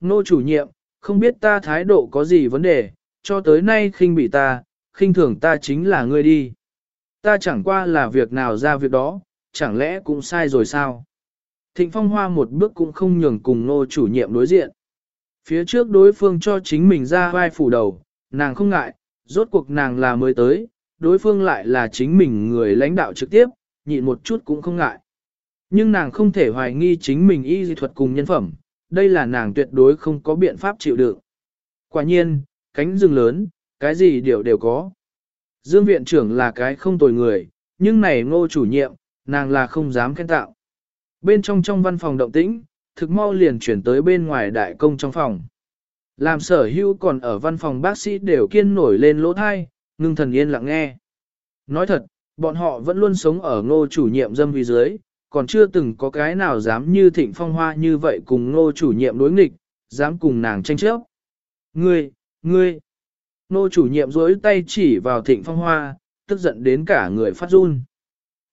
Nô chủ nhiệm, không biết ta thái độ có gì vấn đề, cho tới nay khinh bị ta, khinh thường ta chính là ngươi đi. Ta chẳng qua là việc nào ra việc đó, chẳng lẽ cũng sai rồi sao? Thịnh Phong Hoa một bước cũng không nhường cùng nô chủ nhiệm đối diện. Phía trước đối phương cho chính mình ra vai phủ đầu, nàng không ngại, rốt cuộc nàng là mới tới, đối phương lại là chính mình người lãnh đạo trực tiếp, nhịn một chút cũng không ngại. Nhưng nàng không thể hoài nghi chính mình y dị thuật cùng nhân phẩm, đây là nàng tuyệt đối không có biện pháp chịu đựng. Quả nhiên, cánh rừng lớn, cái gì đều đều có. Dương viện trưởng là cái không tồi người, nhưng này ngô chủ nhiệm, nàng là không dám khen tạo. Bên trong trong văn phòng động tĩnh, thực mau liền chuyển tới bên ngoài đại công trong phòng. Làm sở hữu còn ở văn phòng bác sĩ đều kiên nổi lên lỗ thai, ngưng thần yên lặng nghe. Nói thật, bọn họ vẫn luôn sống ở ngô chủ nhiệm dâm vì dưới, còn chưa từng có cái nào dám như thịnh phong hoa như vậy cùng ngô chủ nhiệm đối nghịch, dám cùng nàng tranh chấp. Ngươi, ngươi, ngô chủ nhiệm dối tay chỉ vào thịnh phong hoa, tức giận đến cả người phát run.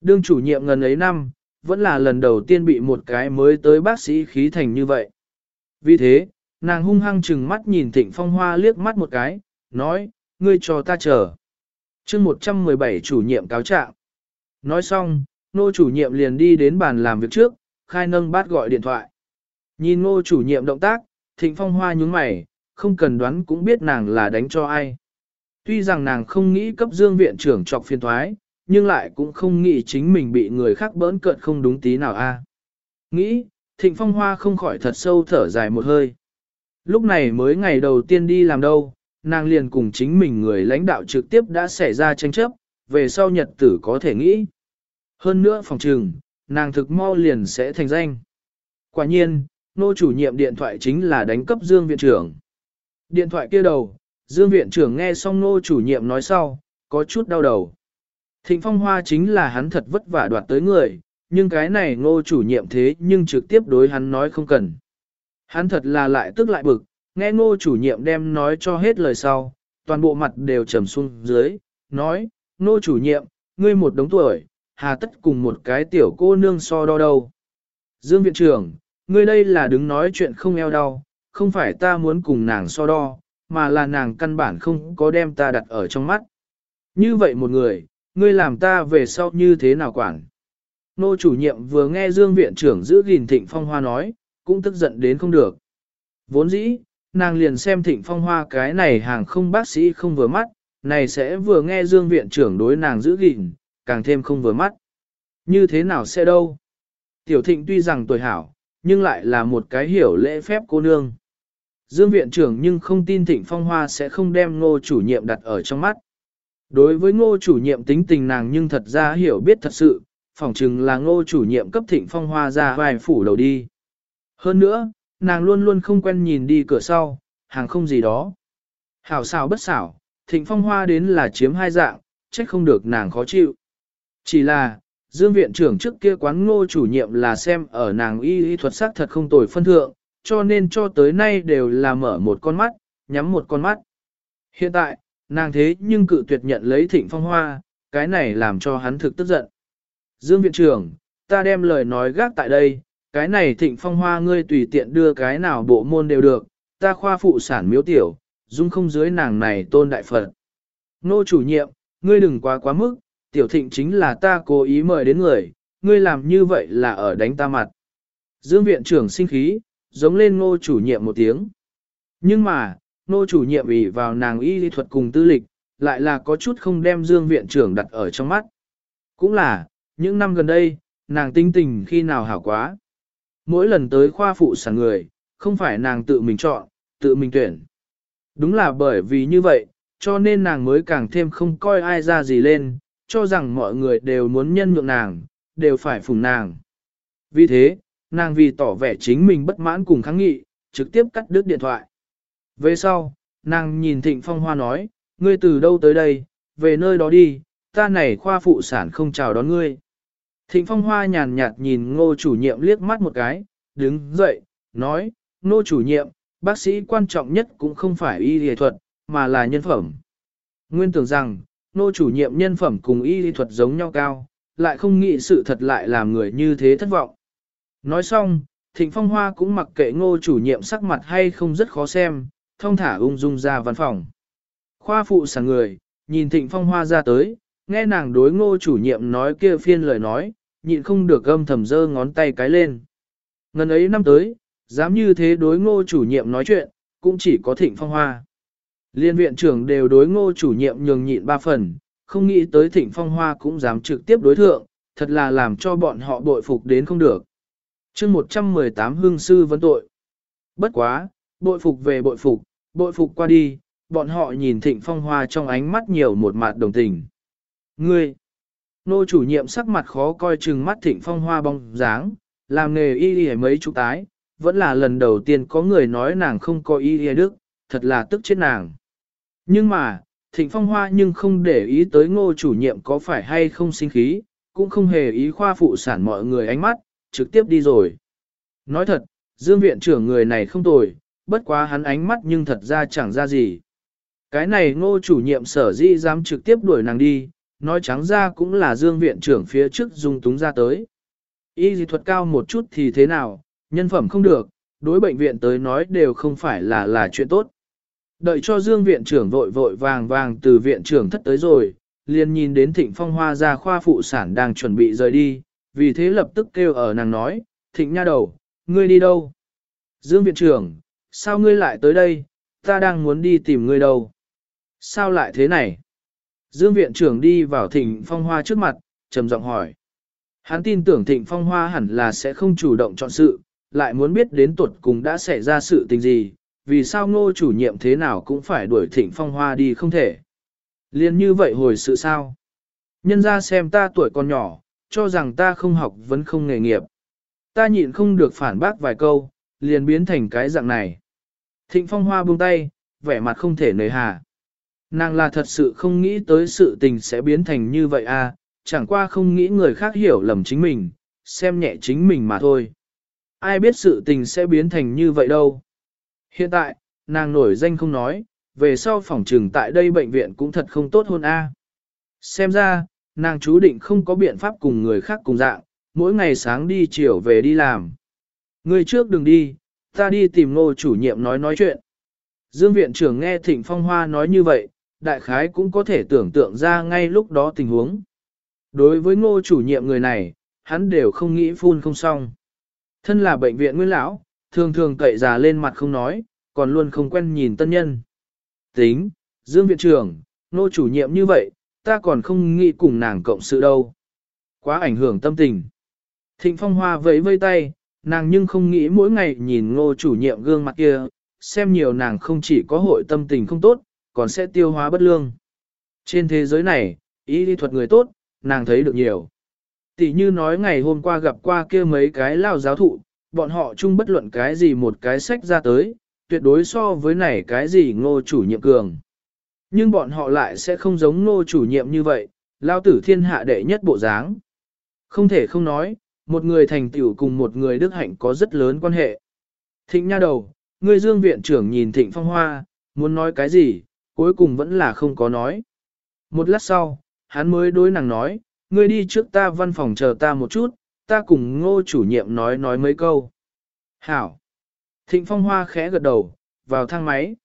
Đương chủ nhiệm ngần ấy năm, vẫn là lần đầu tiên bị một cái mới tới bác sĩ khí thành như vậy. Vì thế, nàng hung hăng chừng mắt nhìn thịnh phong hoa liếc mắt một cái, nói, ngươi cho ta chờ. chương 117 chủ nhiệm cáo trạng. Nói xong, nô chủ nhiệm liền đi đến bàn làm việc trước, khai nâng bát gọi điện thoại. Nhìn nô chủ nhiệm động tác, thịnh phong hoa nhúng mày, không cần đoán cũng biết nàng là đánh cho ai. Tuy rằng nàng không nghĩ cấp dương viện trưởng trọc phiên thoái, nhưng lại cũng không nghĩ chính mình bị người khác bỡn cợt không đúng tí nào a. Nghĩ, thịnh phong hoa không khỏi thật sâu thở dài một hơi. Lúc này mới ngày đầu tiên đi làm đâu, nàng liền cùng chính mình người lãnh đạo trực tiếp đã xảy ra tranh chấp, về sau nhật tử có thể nghĩ. Hơn nữa phòng trừng, nàng thực mau liền sẽ thành danh. Quả nhiên, nô chủ nhiệm điện thoại chính là đánh cấp Dương viện trưởng. Điện thoại kia đầu, Dương viện trưởng nghe xong nô chủ nhiệm nói sau, có chút đau đầu. Thịnh phong hoa chính là hắn thật vất vả đoạt tới người, nhưng cái này ngô chủ nhiệm thế nhưng trực tiếp đối hắn nói không cần. Hắn thật là lại tức lại bực, nghe ngô chủ nhiệm đem nói cho hết lời sau, toàn bộ mặt đều trầm xuống dưới, nói, ngô chủ nhiệm, ngươi một đống tuổi, hà tất cùng một cái tiểu cô nương so đo đâu. Dương viện trưởng, ngươi đây là đứng nói chuyện không eo đau, không phải ta muốn cùng nàng so đo, mà là nàng căn bản không có đem ta đặt ở trong mắt. Như vậy một người, ngươi làm ta về sau như thế nào quản. Nô chủ nhiệm vừa nghe Dương viện trưởng giữ gìn thịnh phong hoa nói, cũng tức giận đến không được. Vốn dĩ, nàng liền xem thịnh phong hoa cái này hàng không bác sĩ không vừa mắt, này sẽ vừa nghe Dương viện trưởng đối nàng giữ gìn, càng thêm không vừa mắt. Như thế nào sẽ đâu? Tiểu thịnh tuy rằng tuổi hảo, nhưng lại là một cái hiểu lễ phép cô nương. Dương viện trưởng nhưng không tin thịnh phong hoa sẽ không đem ngô chủ nhiệm đặt ở trong mắt. Đối với ngô chủ nhiệm tính tình nàng nhưng thật ra hiểu biết thật sự, phỏng chừng là ngô chủ nhiệm cấp thịnh phong hoa ra vài phủ đầu đi. Hơn nữa, nàng luôn luôn không quen nhìn đi cửa sau, hàng không gì đó. Hảo xảo bất xảo, thịnh phong hoa đến là chiếm hai dạng, trách không được nàng khó chịu. Chỉ là, dương viện trưởng trước kia quán ngô chủ nhiệm là xem ở nàng y y thuật sắc thật không tồi phân thượng, cho nên cho tới nay đều là mở một con mắt, nhắm một con mắt. Hiện tại, nàng thế nhưng cự tuyệt nhận lấy thịnh phong hoa, cái này làm cho hắn thực tức giận. Dương viện trưởng, ta đem lời nói gác tại đây, cái này thịnh phong hoa ngươi tùy tiện đưa cái nào bộ môn đều được, ta khoa phụ sản miếu tiểu, dung không dưới nàng này tôn đại phật. Nô chủ nhiệm, ngươi đừng quá quá mức, tiểu thịnh chính là ta cố ý mời đến người, ngươi làm như vậy là ở đánh ta mặt. Dương viện trưởng sinh khí, giống lên ngô chủ nhiệm một tiếng. Nhưng mà, nô chủ nhiệm ủy vào nàng y lý thuật cùng tư lịch, lại là có chút không đem dương viện trưởng đặt ở trong mắt. Cũng là, những năm gần đây, nàng tinh tình khi nào hảo quá. Mỗi lần tới khoa phụ sản người, không phải nàng tự mình chọn, tự mình tuyển. Đúng là bởi vì như vậy, cho nên nàng mới càng thêm không coi ai ra gì lên, cho rằng mọi người đều muốn nhân nhượng nàng, đều phải phùng nàng. Vì thế, nàng vì tỏ vẻ chính mình bất mãn cùng kháng nghị, trực tiếp cắt đứt điện thoại. Về sau, nàng nhìn Thịnh Phong Hoa nói, ngươi từ đâu tới đây, về nơi đó đi, ta này khoa phụ sản không chào đón ngươi. Thịnh Phong Hoa nhàn nhạt nhìn ngô chủ nhiệm liếc mắt một cái, đứng dậy, nói, ngô chủ nhiệm, bác sĩ quan trọng nhất cũng không phải y y thuật, mà là nhân phẩm. Nguyên tưởng rằng, ngô chủ nhiệm nhân phẩm cùng y lý thuật giống nhau cao, lại không nghĩ sự thật lại làm người như thế thất vọng. Nói xong, Thịnh Phong Hoa cũng mặc kệ ngô chủ nhiệm sắc mặt hay không rất khó xem, thông thả ung dung ra văn phòng. Khoa phụ sẵn người, nhìn Thịnh Phong Hoa ra tới, nghe nàng đối ngô chủ nhiệm nói kia phiên lời nói, nhịn không được gâm thầm dơ ngón tay cái lên. Ngần ấy năm tới, dám như thế đối ngô chủ nhiệm nói chuyện, cũng chỉ có Thịnh Phong Hoa. Liên viện trưởng đều đối ngô chủ nhiệm nhường nhịn ba phần, không nghĩ tới Thịnh Phong Hoa cũng dám trực tiếp đối thượng, thật là làm cho bọn họ bội phục đến không được chương 118 hương sư vấn tội. Bất quá, bội phục về bội phục, bội phục qua đi, bọn họ nhìn thịnh phong hoa trong ánh mắt nhiều một mặt đồng tình. Ngươi, nô chủ nhiệm sắc mặt khó coi chừng mắt thịnh phong hoa bong dáng, làm nghề y y mấy chục tái, vẫn là lần đầu tiên có người nói nàng không có y y đức, thật là tức chết nàng. Nhưng mà, thịnh phong hoa nhưng không để ý tới ngô chủ nhiệm có phải hay không sinh khí, cũng không hề ý khoa phụ sản mọi người ánh mắt, trực tiếp đi rồi. Nói thật, Dương viện trưởng người này không tồi, bất quá hắn ánh mắt nhưng thật ra chẳng ra gì. Cái này ngô chủ nhiệm sở di dám trực tiếp đuổi nàng đi, nói trắng ra cũng là Dương viện trưởng phía trước dung túng ra tới. Y dị thuật cao một chút thì thế nào, nhân phẩm không được, đối bệnh viện tới nói đều không phải là là chuyện tốt. Đợi cho Dương viện trưởng vội vội vàng vàng từ viện trưởng thất tới rồi, liền nhìn đến thịnh phong hoa ra khoa phụ sản đang chuẩn bị rời đi, vì thế lập tức kêu ở nàng nói, thịnh nha đầu, ngươi đi đâu? Dương viện trưởng, sao ngươi lại tới đây, ta đang muốn đi tìm ngươi đâu? Sao lại thế này? Dương viện trưởng đi vào thịnh phong hoa trước mặt, trầm giọng hỏi. Hắn tin tưởng thịnh phong hoa hẳn là sẽ không chủ động chọn sự, lại muốn biết đến tuột cùng đã xảy ra sự tình gì, vì sao ngô chủ nhiệm thế nào cũng phải đuổi thịnh phong hoa đi không thể. Liên như vậy hồi sự sao? Nhân ra xem ta tuổi còn nhỏ, cho rằng ta không học vẫn không nghề nghiệp. Ta nhịn không được phản bác vài câu, liền biến thành cái dạng này. Thịnh phong hoa buông tay, vẻ mặt không thể nề hà. Nàng là thật sự không nghĩ tới sự tình sẽ biến thành như vậy à, chẳng qua không nghĩ người khác hiểu lầm chính mình, xem nhẹ chính mình mà thôi. Ai biết sự tình sẽ biến thành như vậy đâu. Hiện tại, nàng nổi danh không nói, về sau phòng trừng tại đây bệnh viện cũng thật không tốt hơn a. Xem ra, nàng chú định không có biện pháp cùng người khác cùng dạng, mỗi ngày sáng đi chiều về đi làm. Người trước đừng đi, ta đi tìm ngô chủ nhiệm nói nói chuyện. Dương viện trưởng nghe Thịnh Phong Hoa nói như vậy, đại khái cũng có thể tưởng tượng ra ngay lúc đó tình huống. Đối với ngô chủ nhiệm người này, hắn đều không nghĩ phun không xong. Thân là bệnh viện nguyên lão, thường thường cậy già lên mặt không nói, còn luôn không quen nhìn tân nhân. Tính, Dương viện trưởng, nô chủ nhiệm như vậy, ta còn không nghĩ cùng nàng cộng sự đâu. Quá ảnh hưởng tâm tình. Thịnh Phong Hoa vẫy vây tay, nàng nhưng không nghĩ mỗi ngày nhìn ngô chủ nhiệm gương mặt kia, xem nhiều nàng không chỉ có hội tâm tình không tốt, còn sẽ tiêu hóa bất lương. Trên thế giới này, ý lý thuật người tốt, nàng thấy được nhiều. Tỷ như nói ngày hôm qua gặp qua kia mấy cái lao giáo thụ, bọn họ chung bất luận cái gì một cái sách ra tới, tuyệt đối so với này cái gì ngô chủ nhiệm cường. Nhưng bọn họ lại sẽ không giống ngô chủ nhiệm như vậy, lao tử thiên hạ đệ nhất bộ dáng. Không thể không nói, một người thành tựu cùng một người đức hạnh có rất lớn quan hệ. Thịnh nha đầu, người dương viện trưởng nhìn thịnh phong hoa, muốn nói cái gì, cuối cùng vẫn là không có nói. Một lát sau, hắn mới đối nàng nói, ngươi đi trước ta văn phòng chờ ta một chút, ta cùng ngô chủ nhiệm nói nói mấy câu. Hảo. Thịnh phong hoa khẽ gật đầu, vào thang máy.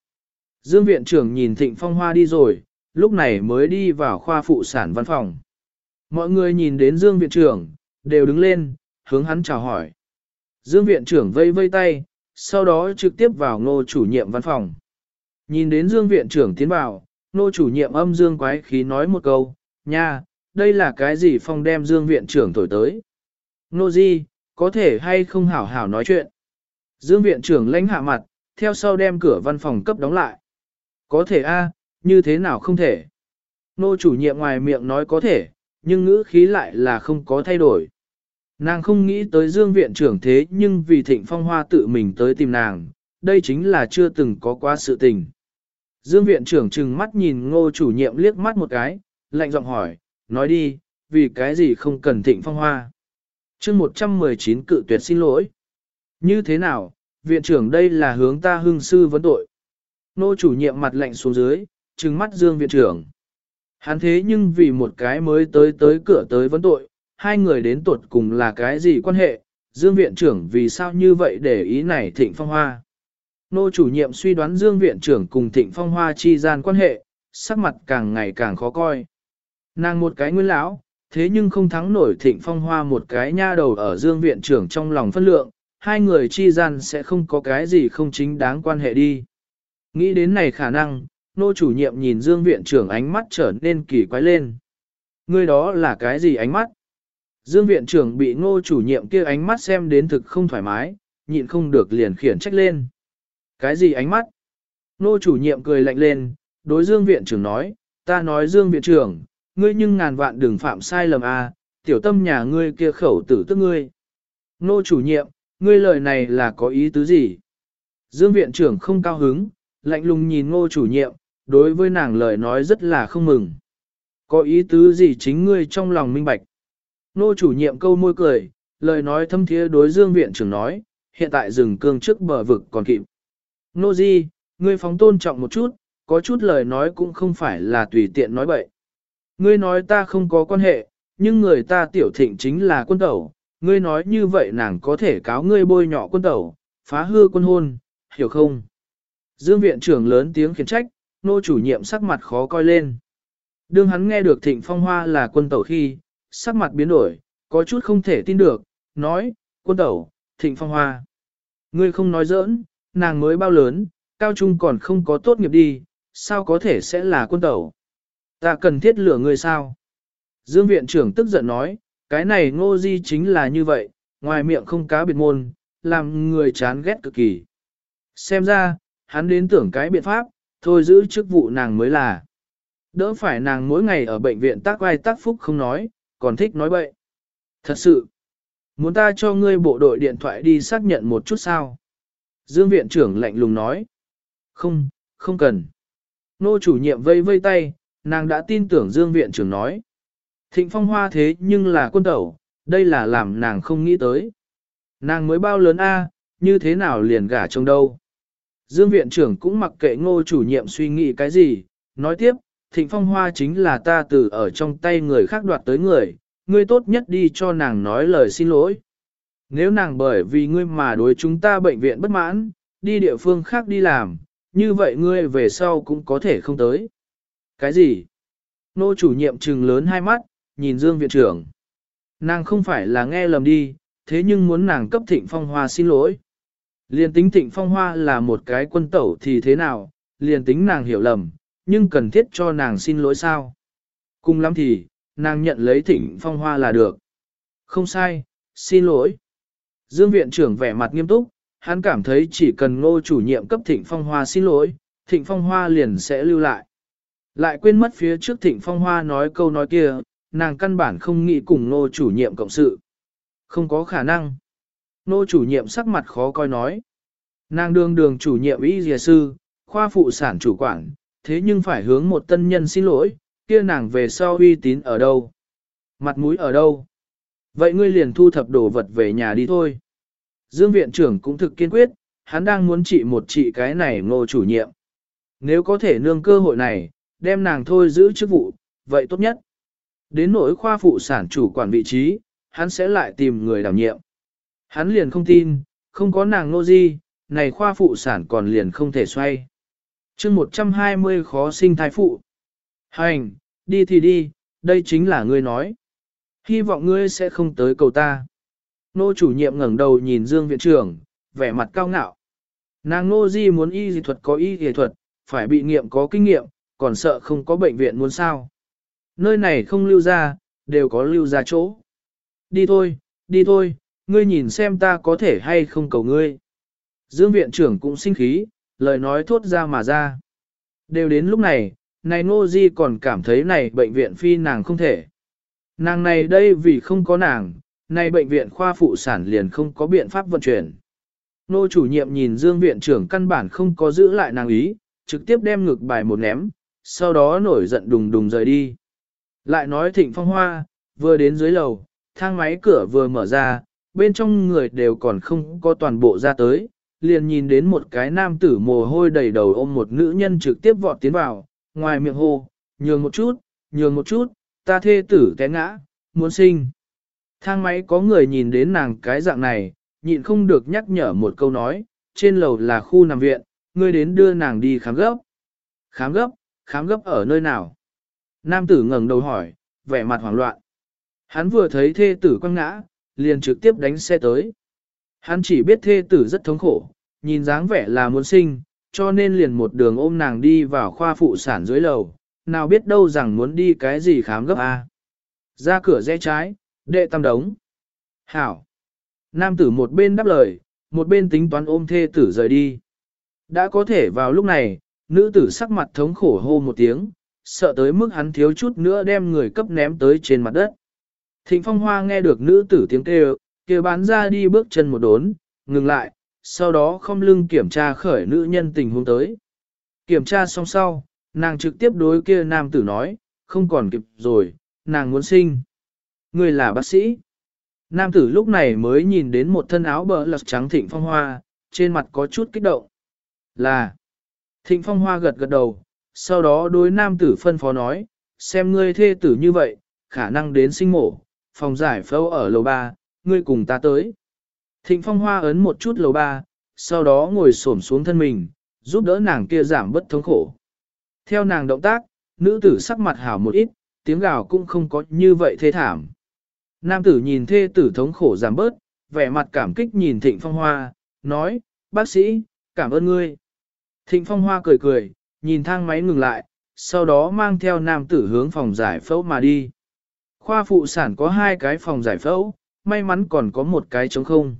Dương viện trưởng nhìn thịnh phong hoa đi rồi, lúc này mới đi vào khoa phụ sản văn phòng. Mọi người nhìn đến Dương viện trưởng, đều đứng lên, hướng hắn chào hỏi. Dương viện trưởng vây vây tay, sau đó trực tiếp vào ngô chủ nhiệm văn phòng. Nhìn đến Dương viện trưởng tiến vào, ngô chủ nhiệm âm Dương quái khí nói một câu, nha, đây là cái gì phong đem Dương viện trưởng thổi tới. Nô Di, có thể hay không hảo hảo nói chuyện. Dương viện trưởng lãnh hạ mặt, theo sau đem cửa văn phòng cấp đóng lại. Có thể a, như thế nào không thể. Nô chủ nhiệm ngoài miệng nói có thể, nhưng ngữ khí lại là không có thay đổi. Nàng không nghĩ tới dương viện trưởng thế nhưng vì thịnh phong hoa tự mình tới tìm nàng, đây chính là chưa từng có qua sự tình. Dương viện trưởng trừng mắt nhìn ngô chủ nhiệm liếc mắt một cái, lạnh giọng hỏi, nói đi, vì cái gì không cần thịnh phong hoa chương 119 cự tuyệt xin lỗi. Như thế nào, viện trưởng đây là hướng ta hưng sư vấn tội. Nô chủ nhiệm mặt lạnh xuống dưới, trừng mắt Dương viện trưởng. Hắn thế nhưng vì một cái mới tới tới cửa tới vấn tội, hai người đến tuột cùng là cái gì quan hệ, Dương viện trưởng vì sao như vậy để ý này Thịnh Phong Hoa. Nô chủ nhiệm suy đoán Dương viện trưởng cùng Thịnh Phong Hoa chi gian quan hệ, sắc mặt càng ngày càng khó coi. Nàng một cái nguyên lão, thế nhưng không thắng nổi Thịnh Phong Hoa một cái nha đầu ở Dương viện trưởng trong lòng phân lượng, hai người chi gian sẽ không có cái gì không chính đáng quan hệ đi. Nghĩ đến này khả năng, nô chủ nhiệm nhìn Dương viện trưởng ánh mắt trở nên kỳ quái lên. người đó là cái gì ánh mắt? Dương viện trưởng bị ngô chủ nhiệm kia ánh mắt xem đến thực không thoải mái, nhịn không được liền khiển trách lên. Cái gì ánh mắt? nô chủ nhiệm cười lạnh lên, đối Dương viện trưởng nói, ta nói Dương viện trưởng, ngươi nhưng ngàn vạn đừng phạm sai lầm a, à, tiểu tâm nhà ngươi kia khẩu tử tức ngươi. Nô chủ nhiệm, ngươi lời này là có ý tứ gì? Dương viện trưởng không cao hứng, lạnh lùng nhìn ngô chủ nhiệm, đối với nàng lời nói rất là không mừng. Có ý tứ gì chính ngươi trong lòng minh bạch? Nô chủ nhiệm câu môi cười, lời nói thâm thiế đối dương viện trưởng nói, hiện tại rừng cương trước bờ vực còn kịp. Nô di, ngươi phóng tôn trọng một chút, có chút lời nói cũng không phải là tùy tiện nói bậy. Ngươi nói ta không có quan hệ, nhưng người ta tiểu thịnh chính là quân tẩu, ngươi nói như vậy nàng có thể cáo ngươi bôi nhọ quân tẩu, phá hư quân hôn, hiểu không? Dương viện trưởng lớn tiếng khiển trách, nô chủ nhiệm sắc mặt khó coi lên. Đương hắn nghe được thịnh phong hoa là quân tẩu khi, sắc mặt biến đổi, có chút không thể tin được, nói, quân tẩu, thịnh phong hoa. Ngươi không nói giỡn, nàng mới bao lớn, cao trung còn không có tốt nghiệp đi, sao có thể sẽ là quân tẩu. Ta cần thiết lửa ngươi sao? Dương viện trưởng tức giận nói, cái này ngô di chính là như vậy, ngoài miệng không cá biệt môn, làm người chán ghét cực kỳ. Xem ra, hắn đến tưởng cái biện pháp, thôi giữ chức vụ nàng mới là. Đỡ phải nàng mỗi ngày ở bệnh viện tác vai tác phúc không nói, còn thích nói bậy. Thật sự, muốn ta cho ngươi bộ đội điện thoại đi xác nhận một chút sao? Dương viện trưởng lạnh lùng nói. Không, không cần. Nô chủ nhiệm vây vây tay, nàng đã tin tưởng Dương viện trưởng nói. Thịnh phong hoa thế nhưng là quân tẩu, đây là làm nàng không nghĩ tới. Nàng mới bao lớn a, như thế nào liền gả chồng đâu. Dương viện trưởng cũng mặc kệ ngô chủ nhiệm suy nghĩ cái gì, nói tiếp, thịnh phong hoa chính là ta từ ở trong tay người khác đoạt tới người, ngươi tốt nhất đi cho nàng nói lời xin lỗi. Nếu nàng bởi vì ngươi mà đối chúng ta bệnh viện bất mãn, đi địa phương khác đi làm, như vậy ngươi về sau cũng có thể không tới. Cái gì? Nô chủ nhiệm trừng lớn hai mắt, nhìn Dương viện trưởng. Nàng không phải là nghe lầm đi, thế nhưng muốn nàng cấp thịnh phong hoa xin lỗi. Liền tính thịnh phong hoa là một cái quân tẩu thì thế nào, liền tính nàng hiểu lầm, nhưng cần thiết cho nàng xin lỗi sao. Cùng lắm thì, nàng nhận lấy thịnh phong hoa là được. Không sai, xin lỗi. Dương viện trưởng vẻ mặt nghiêm túc, hắn cảm thấy chỉ cần ngô chủ nhiệm cấp thịnh phong hoa xin lỗi, thịnh phong hoa liền sẽ lưu lại. Lại quên mất phía trước thịnh phong hoa nói câu nói kia, nàng căn bản không nghĩ cùng nô chủ nhiệm cộng sự. Không có khả năng. nô chủ nhiệm sắc mặt khó coi nói. Nàng đương đường chủ nhiệm y dìa sư, khoa phụ sản chủ quản, thế nhưng phải hướng một tân nhân xin lỗi, kia nàng về sau uy tín ở đâu? Mặt mũi ở đâu? Vậy ngươi liền thu thập đồ vật về nhà đi thôi. Dương viện trưởng cũng thực kiên quyết, hắn đang muốn trị một trị cái này ngô chủ nhiệm. Nếu có thể nương cơ hội này, đem nàng thôi giữ chức vụ, vậy tốt nhất. Đến nỗi khoa phụ sản chủ quản vị trí, hắn sẽ lại tìm người đảm nhiệm. Hắn liền không tin, không có nàng nô di, này khoa phụ sản còn liền không thể xoay chương 120 khó sinh thai phụ. Hành, đi thì đi, đây chính là ngươi nói. Hy vọng ngươi sẽ không tới cầu ta. Nô chủ nhiệm ngẩng đầu nhìn Dương viện trưởng, vẻ mặt cao ngạo. Nàng nô di muốn y dị thuật có y dị thuật, phải bị nghiệm có kinh nghiệm, còn sợ không có bệnh viện muốn sao. Nơi này không lưu ra, đều có lưu ra chỗ. Đi thôi, đi thôi, ngươi nhìn xem ta có thể hay không cầu ngươi. Dương viện trưởng cũng sinh khí, lời nói thốt ra mà ra. Đều đến lúc này, này Ngô Di còn cảm thấy này bệnh viện phi nàng không thể. Nàng này đây vì không có nàng, này bệnh viện khoa phụ sản liền không có biện pháp vận chuyển. Nô chủ nhiệm nhìn Dương viện trưởng căn bản không có giữ lại nàng ý, trực tiếp đem ngực bài một ném, sau đó nổi giận đùng đùng rời đi. Lại nói thịnh phong hoa, vừa đến dưới lầu, thang máy cửa vừa mở ra, bên trong người đều còn không có toàn bộ ra tới, liền nhìn đến một cái nam tử mồ hôi đầy đầu ôm một nữ nhân trực tiếp vọt tiến vào, ngoài miệng hô, nhường một chút, nhường một chút, ta thê tử té ngã, muốn sinh. Thang máy có người nhìn đến nàng cái dạng này, nhịn không được nhắc nhở một câu nói, trên lầu là khu nằm viện, ngươi đến đưa nàng đi khám gấp. Khám gấp, khám gấp ở nơi nào? Nam tử ngẩng đầu hỏi, vẻ mặt hoảng loạn. Hắn vừa thấy thê tử quăng ngã, liền trực tiếp đánh xe tới. Hắn chỉ biết thê tử rất thống khổ, nhìn dáng vẻ là muốn sinh, cho nên liền một đường ôm nàng đi vào khoa phụ sản dưới lầu, nào biết đâu rằng muốn đi cái gì khám gấp A. Ra cửa rẽ trái, đệ tam đống. Hảo. Nam tử một bên đáp lời, một bên tính toán ôm thê tử rời đi. Đã có thể vào lúc này, nữ tử sắc mặt thống khổ hô một tiếng, sợ tới mức hắn thiếu chút nữa đem người cấp ném tới trên mặt đất. Thịnh phong hoa nghe được nữ tử tiếng kêu, kêu bán ra đi bước chân một đốn, ngừng lại, sau đó không lưng kiểm tra khởi nữ nhân tình huống tới. Kiểm tra xong sau, nàng trực tiếp đối kia nam tử nói, không còn kịp rồi, nàng muốn sinh. Người là bác sĩ. Nam tử lúc này mới nhìn đến một thân áo bờ lật trắng thịnh phong hoa, trên mặt có chút kích động. Là. Thịnh phong hoa gật gật đầu, sau đó đối nam tử phân phó nói, xem ngươi thê tử như vậy, khả năng đến sinh mổ, phòng giải phẫu ở lầu 3, ngươi cùng ta tới. Thịnh phong hoa ấn một chút lầu 3, sau đó ngồi xổm xuống thân mình, giúp đỡ nàng kia giảm bất thống khổ. Theo nàng động tác, nữ tử sắc mặt hảo một ít, tiếng gào cũng không có như vậy thê thảm. Nam tử nhìn thê tử thống khổ giảm bớt, vẻ mặt cảm kích nhìn thịnh phong hoa, nói, bác sĩ, cảm ơn ngươi. Thịnh phong hoa cười cười, nhìn thang máy ngừng lại, sau đó mang theo nam tử hướng phòng giải phẫu mà đi. Khoa phụ sản có hai cái phòng giải phẫu, may mắn còn có một cái trống không.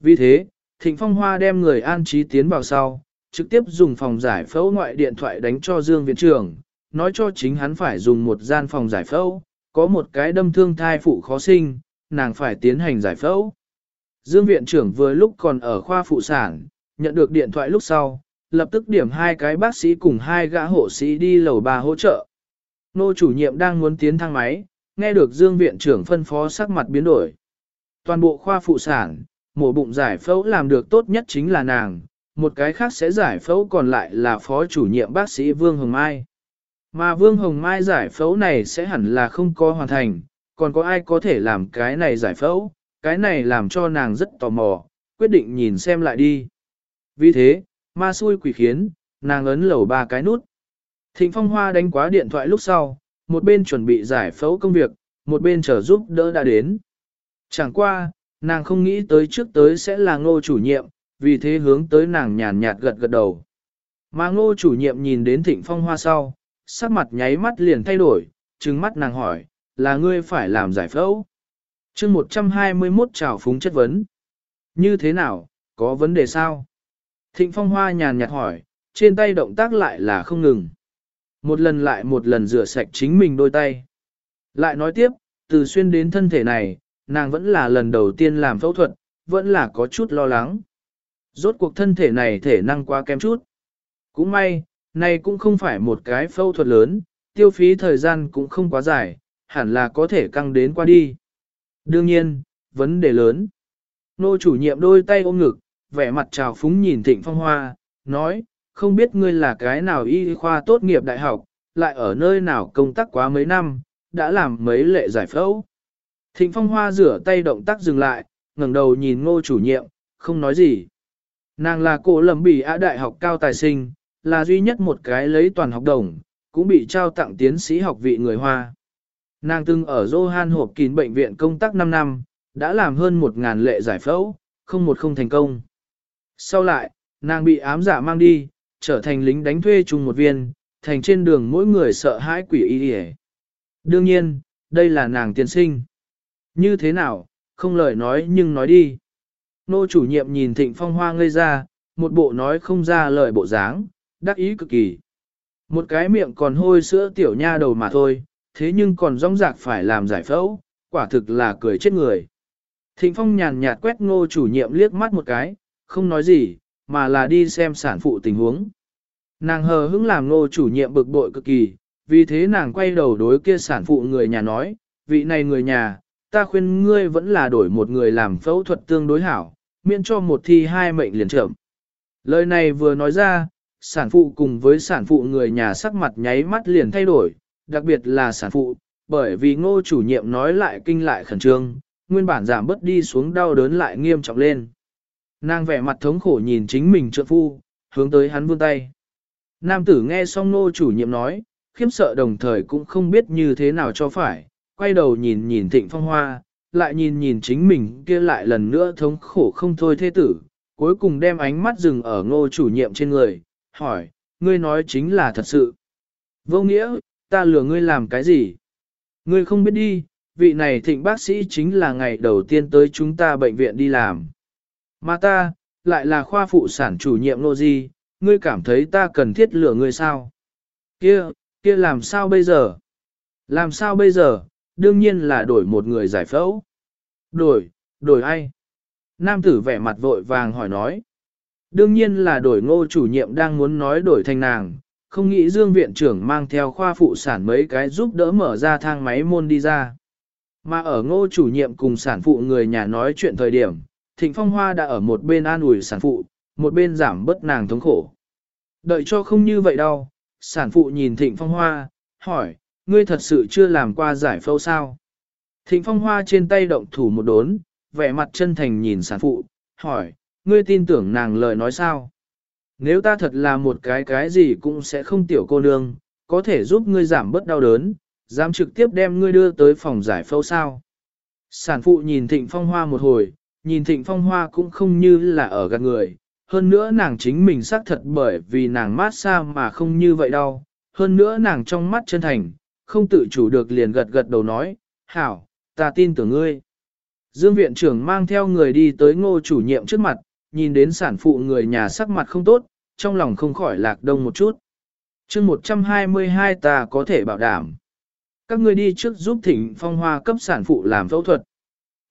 Vì thế, Thịnh Phong Hoa đem người an trí tiến vào sau, trực tiếp dùng phòng giải phẫu ngoại điện thoại đánh cho Dương Viện trưởng, nói cho chính hắn phải dùng một gian phòng giải phẫu, có một cái đâm thương thai phụ khó sinh, nàng phải tiến hành giải phẫu. Dương Viện trưởng vừa lúc còn ở khoa phụ sản, nhận được điện thoại lúc sau, lập tức điểm hai cái bác sĩ cùng hai gã hộ sĩ đi lầu ba hỗ trợ. Nô chủ nhiệm đang muốn tiến thang máy, nghe được Dương Viện trưởng phân phó sắc mặt biến đổi. Toàn bộ khoa phụ sản, mổ bụng giải phẫu làm được tốt nhất chính là nàng, một cái khác sẽ giải phẫu còn lại là phó chủ nhiệm bác sĩ Vương Hồng Mai. Mà Vương Hồng Mai giải phẫu này sẽ hẳn là không có hoàn thành, còn có ai có thể làm cái này giải phẫu, cái này làm cho nàng rất tò mò, quyết định nhìn xem lại đi. Vì thế, ma xui quỷ khiến, nàng ấn lầu ba cái nút. Thịnh Phong Hoa đánh quá điện thoại lúc sau, một bên chuẩn bị giải phẫu công việc, một bên chờ giúp đỡ đã đến. Chẳng qua, nàng không nghĩ tới trước tới sẽ là ngô chủ nhiệm, vì thế hướng tới nàng nhàn nhạt gật gật đầu. Mà ngô chủ nhiệm nhìn đến thịnh phong hoa sau, sắc mặt nháy mắt liền thay đổi, trừng mắt nàng hỏi, là ngươi phải làm giải phẫu. chương 121 trào phúng chất vấn. Như thế nào, có vấn đề sao? Thịnh phong hoa nhàn nhạt hỏi, trên tay động tác lại là không ngừng. Một lần lại một lần rửa sạch chính mình đôi tay. Lại nói tiếp, từ xuyên đến thân thể này, nàng vẫn là lần đầu tiên làm phẫu thuật, vẫn là có chút lo lắng. Rốt cuộc thân thể này thể năng quá kém chút. Cũng may, này cũng không phải một cái phẫu thuật lớn, tiêu phí thời gian cũng không quá dài, hẳn là có thể căng đến qua đi. Đương nhiên, vấn đề lớn. Nô chủ nhiệm đôi tay ôm ngực, vẻ mặt trào phúng nhìn Thịnh Phong Hoa, nói, không biết ngươi là cái nào y khoa tốt nghiệp đại học, lại ở nơi nào công tác quá mấy năm, đã làm mấy lệ giải phẫu. Thịnh Phong Hoa rửa tay động tác dừng lại, ngẩng đầu nhìn ngô chủ nhiệm, không nói gì. Nàng là cổ lầm bỉ á đại học cao tài sinh, là duy nhất một cái lấy toàn học đồng, cũng bị trao tặng tiến sĩ học vị người Hoa. Nàng từng ở Johan Hộp Kín Bệnh viện công tác 5 năm, đã làm hơn 1.000 lệ giải phẫu, không một không thành công. Sau lại, nàng bị ám giả mang đi, trở thành lính đánh thuê chung một viên, thành trên đường mỗi người sợ hãi quỷ y hề. Đương nhiên, đây là nàng tiên sinh. Như thế nào, không lời nói nhưng nói đi. Nô chủ nhiệm nhìn thịnh phong hoa ngây ra, một bộ nói không ra lời bộ dáng, đắc ý cực kỳ. Một cái miệng còn hôi sữa tiểu nha đầu mà thôi, thế nhưng còn rong rạc phải làm giải phẫu, quả thực là cười chết người. Thịnh phong nhàn nhạt quét ngô chủ nhiệm liếc mắt một cái, không nói gì, mà là đi xem sản phụ tình huống. Nàng hờ hững làm nô chủ nhiệm bực bội cực kỳ, vì thế nàng quay đầu đối kia sản phụ người nhà nói, vị này người nhà, ta khuyên ngươi vẫn là đổi một người làm phẫu thuật tương đối hảo, miễn cho một thi hai mệnh liền trưởng. Lời này vừa nói ra, sản phụ cùng với sản phụ người nhà sắc mặt nháy mắt liền thay đổi, đặc biệt là sản phụ, bởi vì ngô chủ nhiệm nói lại kinh lại khẩn trương, nguyên bản giảm bớt đi xuống đau đớn lại nghiêm trọng lên. Nàng vẻ mặt thống khổ nhìn chính mình trượng phu, hướng tới hắn vươn tay. Nam tử nghe xong nô chủ nhiệm nói, khiếp sợ đồng thời cũng không biết như thế nào cho phải, quay đầu nhìn nhìn thịnh phong hoa, lại nhìn nhìn chính mình kia lại lần nữa thống khổ không thôi thế tử, cuối cùng đem ánh mắt dừng ở ngô chủ nhiệm trên người, hỏi, ngươi nói chính là thật sự. Vô nghĩa, ta lừa ngươi làm cái gì? Ngươi không biết đi, vị này thịnh bác sĩ chính là ngày đầu tiên tới chúng ta bệnh viện đi làm. Mà ta, lại là khoa phụ sản chủ nhiệm nô di, ngươi cảm thấy ta cần thiết lửa ngươi sao? Kia, kia làm sao bây giờ? Làm sao bây giờ? Đương nhiên là đổi một người giải phẫu. Đổi, đổi ai? Nam tử vẻ mặt vội vàng hỏi nói. Đương nhiên là đổi ngô chủ nhiệm đang muốn nói đổi thành nàng, không nghĩ Dương viện trưởng mang theo khoa phụ sản mấy cái giúp đỡ mở ra thang máy môn đi ra. Mà ở ngô chủ nhiệm cùng sản phụ người nhà nói chuyện thời điểm, Thịnh Phong Hoa đã ở một bên an ủi sản phụ, một bên giảm bớt nàng thống khổ. Đợi cho không như vậy đâu, sản phụ nhìn Thịnh Phong Hoa, hỏi, ngươi thật sự chưa làm qua giải phẫu sao? Thịnh Phong Hoa trên tay động thủ một đốn, vẻ mặt chân thành nhìn sản phụ, hỏi, ngươi tin tưởng nàng lời nói sao? Nếu ta thật là một cái cái gì cũng sẽ không tiểu cô nương, có thể giúp ngươi giảm bớt đau đớn, dám trực tiếp đem ngươi đưa tới phòng giải phẫu sao? Sản phụ nhìn Thịnh Phong Hoa một hồi, nhìn Thịnh Phong Hoa cũng không như là ở gạt người, hơn nữa nàng chính mình xác thật bởi vì nàng mát xa mà không như vậy đâu, hơn nữa nàng trong mắt chân thành, không tự chủ được liền gật gật đầu nói, hảo, ta tin tưởng ngươi. Dương viện trưởng mang theo người đi tới ngô chủ nhiệm trước mặt, nhìn đến sản phụ người nhà sắc mặt không tốt, trong lòng không khỏi lạc đông một chút. chương 122 ta có thể bảo đảm. Các ngươi đi trước giúp thỉnh phong hoa cấp sản phụ làm phẫu thuật.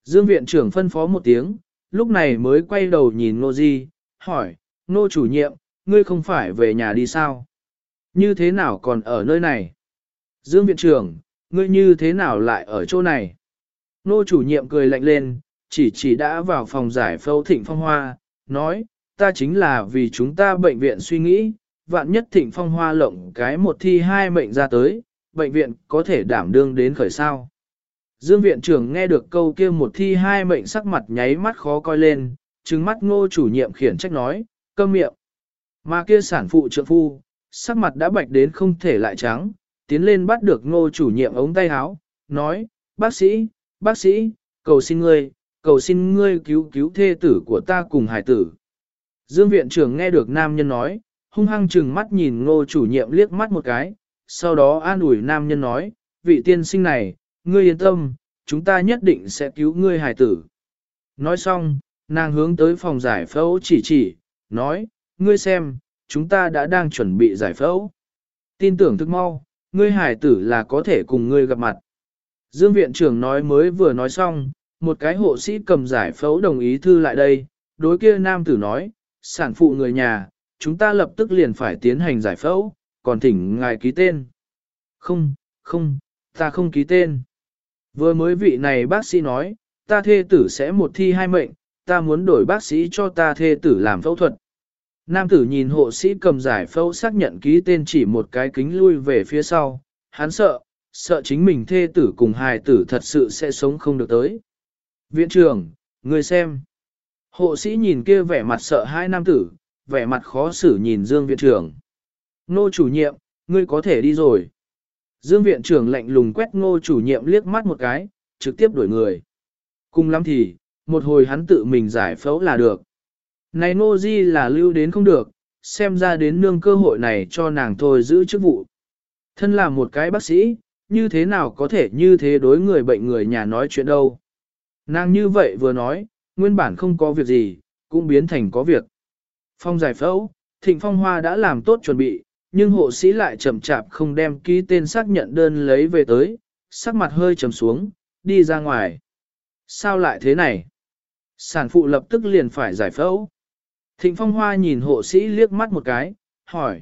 Dương viện trưởng phân phó một tiếng, lúc này mới quay đầu nhìn Nô Di, hỏi, Nô chủ nhiệm, ngươi không phải về nhà đi sao? Như thế nào còn ở nơi này? Dương viện trưởng, ngươi như thế nào lại ở chỗ này? Nô chủ nhiệm cười lạnh lên, chỉ chỉ đã vào phòng giải phẫu thịnh phong hoa, nói, ta chính là vì chúng ta bệnh viện suy nghĩ, vạn nhất thịnh phong hoa lộng cái một thi hai mệnh ra tới, bệnh viện có thể đảm đương đến khởi sao. Dương viện trưởng nghe được câu kia một thi hai mệnh sắc mặt nháy mắt khó coi lên, trừng mắt ngô chủ nhiệm khiển trách nói, câm miệng. Mà kia sản phụ trượng phu, sắc mặt đã bạch đến không thể lại trắng, tiến lên bắt được ngô chủ nhiệm ống tay áo, nói, bác sĩ, bác sĩ, cầu xin ngươi, cầu xin ngươi cứu cứu thê tử của ta cùng hải tử. Dương viện trưởng nghe được nam nhân nói, hung hăng chừng mắt nhìn ngô chủ nhiệm liếc mắt một cái, sau đó an ủi nam nhân nói, vị tiên sinh này, ngươi yên tâm, chúng ta nhất định sẽ cứu ngươi hải tử. Nói xong, nàng hướng tới phòng giải phẫu chỉ chỉ, nói, ngươi xem, chúng ta đã đang chuẩn bị giải phẫu. Tin tưởng thức mau, ngươi hải tử là có thể cùng ngươi gặp mặt. Dương viện trưởng nói mới vừa nói xong, một cái hộ sĩ cầm giải phẫu đồng ý thư lại đây, đối kia nam tử nói, sản phụ người nhà, chúng ta lập tức liền phải tiến hành giải phẫu, còn thỉnh ngài ký tên. Không, không, ta không ký tên. Vừa mới vị này bác sĩ nói, ta thê tử sẽ một thi hai mệnh, ta muốn đổi bác sĩ cho ta thê tử làm phẫu thuật. Nam tử nhìn hộ sĩ cầm giải phẫu xác nhận ký tên chỉ một cái kính lui về phía sau, hắn sợ, sợ chính mình thê tử cùng hài tử thật sự sẽ sống không được tới. Viện trưởng, người xem. Hộ sĩ nhìn kia vẻ mặt sợ hai nam tử, vẻ mặt khó xử nhìn Dương viện trưởng. Nô chủ nhiệm, ngươi có thể đi rồi. Dương viện trưởng lạnh lùng quét ngô chủ nhiệm liếc mắt một cái, trực tiếp đuổi người. Cùng lắm thì, một hồi hắn tự mình giải phẫu là được. Này ngô di là lưu đến không được, xem ra đến nương cơ hội này cho nàng thôi giữ chức vụ. Thân là một cái bác sĩ, như thế nào có thể như thế đối người bệnh người nhà nói chuyện đâu. Nàng như vậy vừa nói, nguyên bản không có việc gì, cũng biến thành có việc. Phong giải phẫu, Thịnh Phong Hoa đã làm tốt chuẩn bị, nhưng hộ sĩ lại chậm chạp không đem ký tên xác nhận đơn lấy về tới, sắc mặt hơi trầm xuống, đi ra ngoài. Sao lại thế này? Sản phụ lập tức liền phải giải phẫu. Thịnh Phong Hoa nhìn hộ sĩ liếc mắt một cái, hỏi.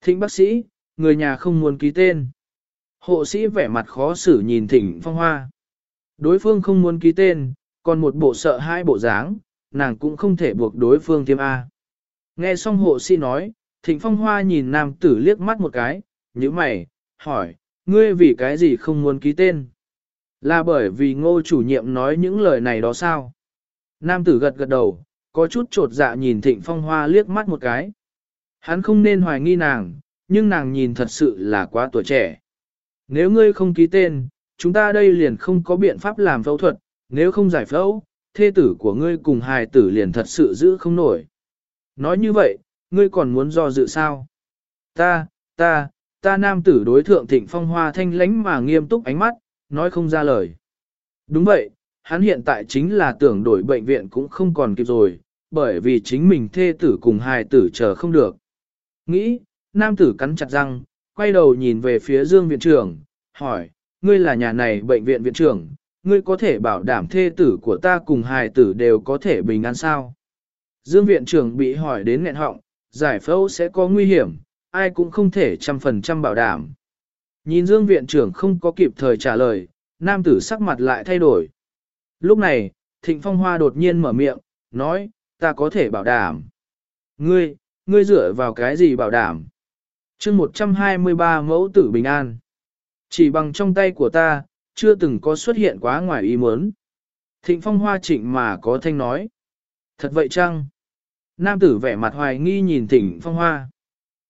Thịnh bác sĩ, người nhà không muốn ký tên. Hộ sĩ vẻ mặt khó xử nhìn Thịnh Phong Hoa. Đối phương không muốn ký tên, còn một bộ sợ hai bộ dáng, nàng cũng không thể buộc đối phương tiêm A. Nghe xong hộ sĩ nói, Thịnh Phong Hoa nhìn nam tử liếc mắt một cái, như mày, hỏi, ngươi vì cái gì không muốn ký tên? Là bởi vì ngô chủ nhiệm nói những lời này đó sao? Nam tử gật gật đầu, có chút trột dạ nhìn thịnh phong hoa liếc mắt một cái. Hắn không nên hoài nghi nàng, nhưng nàng nhìn thật sự là quá tuổi trẻ. Nếu ngươi không ký tên, chúng ta đây liền không có biện pháp làm phẫu thuật, nếu không giải phẫu, thê tử của ngươi cùng hài tử liền thật sự giữ không nổi. Nói như vậy, ngươi còn muốn do dự sao? Ta, ta, ta nam tử đối thượng thịnh phong hoa thanh lánh mà nghiêm túc ánh mắt, nói không ra lời. Đúng vậy, hắn hiện tại chính là tưởng đổi bệnh viện cũng không còn kịp rồi, bởi vì chính mình thê tử cùng hài tử chờ không được. Nghĩ, nam tử cắn chặt răng, quay đầu nhìn về phía dương viện trưởng, hỏi, ngươi là nhà này bệnh viện viện trưởng, ngươi có thể bảo đảm thê tử của ta cùng hài tử đều có thể bình an sao? Dương viện trưởng bị hỏi đến nghẹn họng, giải phẫu sẽ có nguy hiểm, ai cũng không thể trăm phần trăm bảo đảm. Nhìn Dương viện trưởng không có kịp thời trả lời, nam tử sắc mặt lại thay đổi. Lúc này, Thịnh Phong Hoa đột nhiên mở miệng, nói, ta có thể bảo đảm. Ngươi, ngươi dựa vào cái gì bảo đảm? chương 123 mẫu tử bình an. Chỉ bằng trong tay của ta, chưa từng có xuất hiện quá ngoài ý muốn. Thịnh Phong Hoa trịnh mà có thanh nói. Thật vậy chăng? Nam tử vẻ mặt hoài nghi nhìn Thịnh Phong Hoa.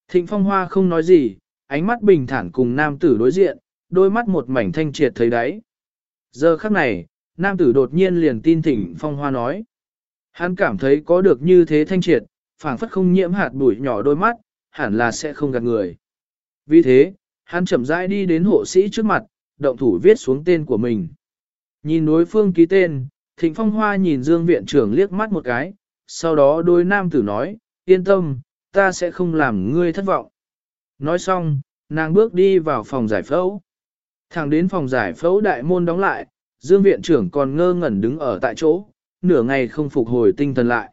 Thịnh Phong Hoa không nói gì, ánh mắt bình thản cùng nam tử đối diện, đôi mắt một mảnh thanh triệt thấy đáy. Giờ khắc này, nam tử đột nhiên liền tin Thịnh Phong Hoa nói. Hắn cảm thấy có được như thế thanh triệt, phảng phất không nhiễm hạt bụi nhỏ đôi mắt, hẳn là sẽ không gạt người. Vì thế, hắn chậm rãi đi đến hộ sĩ trước mặt, động thủ viết xuống tên của mình. Nhìn đối phương ký tên, Thịnh Phong Hoa nhìn Dương viện trưởng liếc mắt một cái, sau đó đôi nam tử nói, yên tâm, ta sẽ không làm ngươi thất vọng. Nói xong, nàng bước đi vào phòng giải phẫu. Thẳng đến phòng giải phẫu đại môn đóng lại, Dương viện trưởng còn ngơ ngẩn đứng ở tại chỗ, nửa ngày không phục hồi tinh thần lại.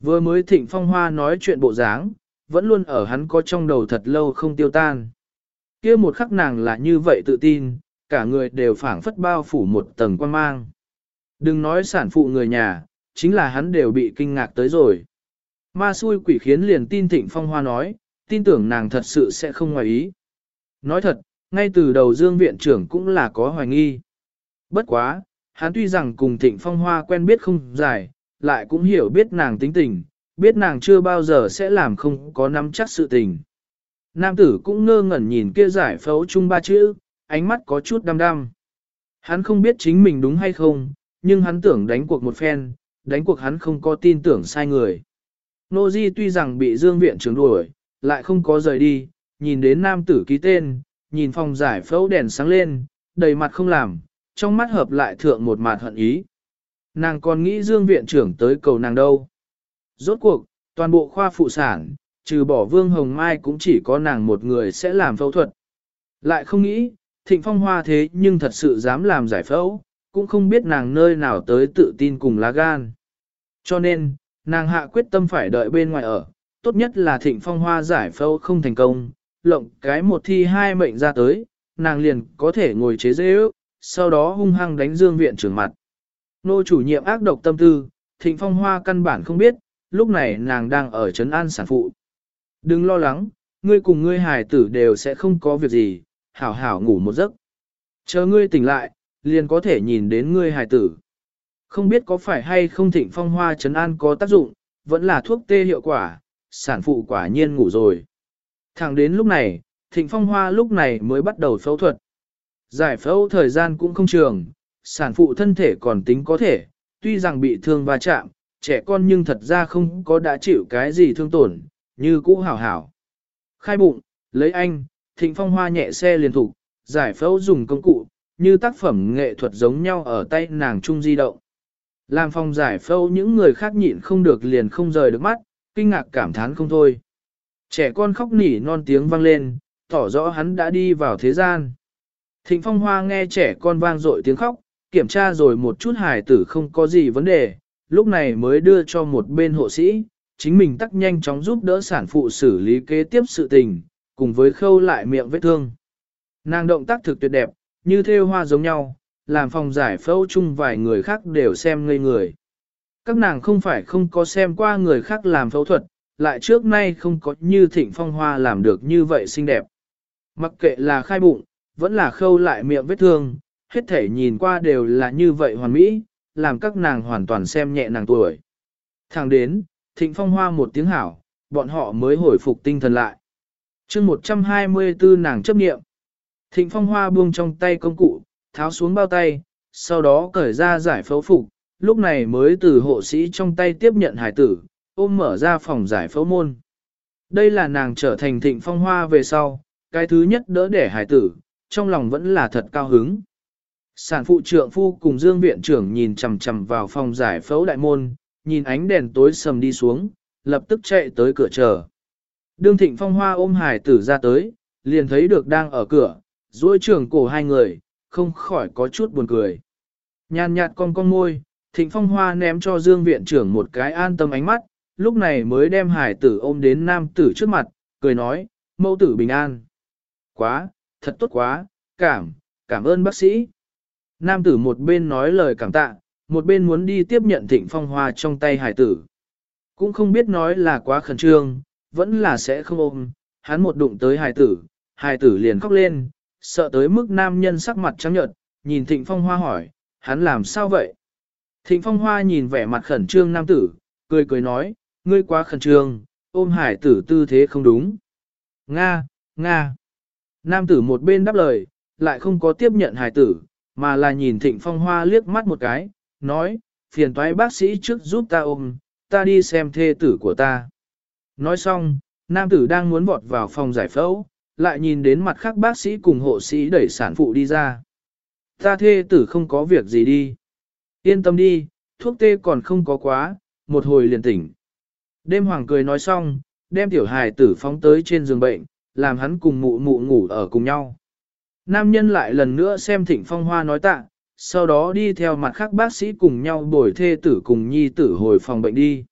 Vừa mới thịnh phong hoa nói chuyện bộ dáng, vẫn luôn ở hắn có trong đầu thật lâu không tiêu tan. kia một khắc nàng là như vậy tự tin, cả người đều phảng phất bao phủ một tầng quan mang. Đừng nói sản phụ người nhà, chính là hắn đều bị kinh ngạc tới rồi. Ma xui quỷ khiến liền tin thịnh phong hoa nói, tin tưởng nàng thật sự sẽ không ngoài ý. Nói thật, ngay từ đầu dương viện trưởng cũng là có hoài nghi. Bất quá, hắn tuy rằng cùng thịnh phong hoa quen biết không dài, lại cũng hiểu biết nàng tính tình, biết nàng chưa bao giờ sẽ làm không có nắm chắc sự tình. Nam tử cũng ngơ ngẩn nhìn kia giải phẫu chung ba chữ, ánh mắt có chút đăm đăm. Hắn không biết chính mình đúng hay không, nhưng hắn tưởng đánh cuộc một phen, đánh cuộc hắn không có tin tưởng sai người. Nô Di tuy rằng bị Dương Viện trưởng đuổi, lại không có rời đi, nhìn đến nam tử ký tên, nhìn phòng giải phẫu đèn sáng lên, đầy mặt không làm, trong mắt hợp lại thượng một mặt hận ý. Nàng còn nghĩ Dương Viện trưởng tới cầu nàng đâu. Rốt cuộc, toàn bộ khoa phụ sản, trừ bỏ Vương Hồng Mai cũng chỉ có nàng một người sẽ làm phẫu thuật. Lại không nghĩ, Thịnh Phong Hoa thế nhưng thật sự dám làm giải phẫu, cũng không biết nàng nơi nào tới tự tin cùng lá gan. Cho nên, nàng hạ quyết tâm phải đợi bên ngoài ở, tốt nhất là Thịnh Phong Hoa giải phẫu không thành công, lộng cái một thi hai mệnh ra tới, nàng liền có thể ngồi chế dễ ước, sau đó hung hăng đánh Dương Viện trưởng mặt. Nô chủ nhiệm ác độc tâm tư, Thịnh Phong Hoa căn bản không biết, lúc này nàng đang ở trấn an sản phụ. Đừng lo lắng, ngươi cùng ngươi hài tử đều sẽ không có việc gì, hảo hảo ngủ một giấc. Chờ ngươi tỉnh lại, liền có thể nhìn đến ngươi hài tử. Không biết có phải hay không thịnh phong hoa trấn an có tác dụng, vẫn là thuốc tê hiệu quả, sản phụ quả nhiên ngủ rồi. Thẳng đến lúc này, thịnh phong hoa lúc này mới bắt đầu phẫu thuật. Giải phẫu thời gian cũng không trường, sản phụ thân thể còn tính có thể, tuy rằng bị thương va chạm, trẻ con nhưng thật ra không có đã chịu cái gì thương tổn, như cũ hảo hảo. Khai bụng, lấy anh, thịnh phong hoa nhẹ xe liền thủ, giải phẫu dùng công cụ, như tác phẩm nghệ thuật giống nhau ở tay nàng trung di động. Làm phòng giải phẫu những người khác nhịn không được liền không rời được mắt, kinh ngạc cảm thán không thôi. Trẻ con khóc nỉ non tiếng vang lên, tỏ rõ hắn đã đi vào thế gian. Thịnh phong hoa nghe trẻ con vang dội tiếng khóc, kiểm tra rồi một chút hài tử không có gì vấn đề, lúc này mới đưa cho một bên hộ sĩ, chính mình tắc nhanh chóng giúp đỡ sản phụ xử lý kế tiếp sự tình, cùng với khâu lại miệng vết thương. Nàng động tác thực tuyệt đẹp, như thêu hoa giống nhau, làm phòng giải phẫu chung vài người khác đều xem ngây người. Các nàng không phải không có xem qua người khác làm phẫu thuật, lại trước nay không có như thịnh phong hoa làm được như vậy xinh đẹp. Mặc kệ là khai bụng, vẫn là khâu lại miệng vết thương, hết thể nhìn qua đều là như vậy hoàn mỹ, làm các nàng hoàn toàn xem nhẹ nàng tuổi. Thẳng đến, thịnh phong hoa một tiếng hảo, bọn họ mới hồi phục tinh thần lại. chương 124 nàng chấp nghiệm. Thịnh phong hoa buông trong tay công cụ, tháo xuống bao tay, sau đó cởi ra giải phẫu phục, lúc này mới từ hộ sĩ trong tay tiếp nhận hải tử, ôm mở ra phòng giải phẫu môn. Đây là nàng trở thành thịnh phong hoa về sau, cái thứ nhất đỡ để hải tử, trong lòng vẫn là thật cao hứng. Sản phụ trượng phu cùng dương viện trưởng nhìn chằm chằm vào phòng giải phẫu đại môn, nhìn ánh đèn tối sầm đi xuống, lập tức chạy tới cửa chờ. Đương thịnh phong hoa ôm hải tử ra tới, liền thấy được đang ở cửa, duỗi trưởng cổ hai người, không khỏi có chút buồn cười. Nhàn nhạt con con môi, thịnh phong hoa ném cho dương viện trưởng một cái an tâm ánh mắt, lúc này mới đem hải tử ôm đến nam tử trước mặt, cười nói, mẫu tử bình an. Quá, thật tốt quá, cảm, cảm ơn bác sĩ. Nam tử một bên nói lời cảm tạ, một bên muốn đi tiếp nhận thịnh phong hoa trong tay hải tử. Cũng không biết nói là quá khẩn trương, vẫn là sẽ không ôm, hắn một đụng tới hải tử, hải tử liền khóc lên, sợ tới mức nam nhân sắc mặt trắng nhợt, nhìn thịnh phong hoa hỏi, hắn làm sao vậy? Thịnh phong hoa nhìn vẻ mặt khẩn trương nam tử, cười cười nói, ngươi quá khẩn trương, ôm hải tử tư thế không đúng. Nga, Nga. Nam tử một bên đáp lời, lại không có tiếp nhận hải tử, mà là nhìn thịnh phong hoa liếc mắt một cái, nói, phiền toái bác sĩ trước giúp ta ôm, ta đi xem thê tử của ta. Nói xong, nam tử đang muốn vọt vào phòng giải phẫu, lại nhìn đến mặt khác bác sĩ cùng hộ sĩ đẩy sản phụ đi ra. Ta thê tử không có việc gì đi. Yên tâm đi, thuốc tê còn không có quá, một hồi liền tỉnh. Đêm hoàng cười nói xong, đem tiểu hài tử phóng tới trên giường bệnh, làm hắn cùng mụ mụ ngủ ở cùng nhau. Nam nhân lại lần nữa xem thịnh phong hoa nói tạ, sau đó đi theo mặt khác bác sĩ cùng nhau bồi thê tử cùng nhi tử hồi phòng bệnh đi.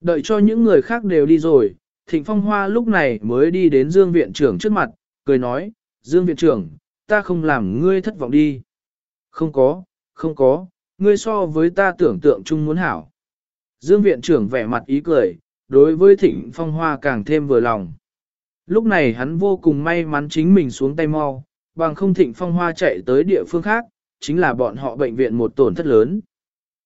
Đợi cho những người khác đều đi rồi, thịnh phong hoa lúc này mới đi đến Dương Viện trưởng trước mặt, cười nói, Dương Viện trưởng, ta không làm ngươi thất vọng đi. Không có, không có, ngươi so với ta tưởng tượng chung muốn hảo. Dương Viện trưởng vẻ mặt ý cười, đối với thịnh phong hoa càng thêm vừa lòng. Lúc này hắn vô cùng may mắn chính mình xuống tay mau, bằng không thịnh phong hoa chạy tới địa phương khác, chính là bọn họ bệnh viện một tổn thất lớn.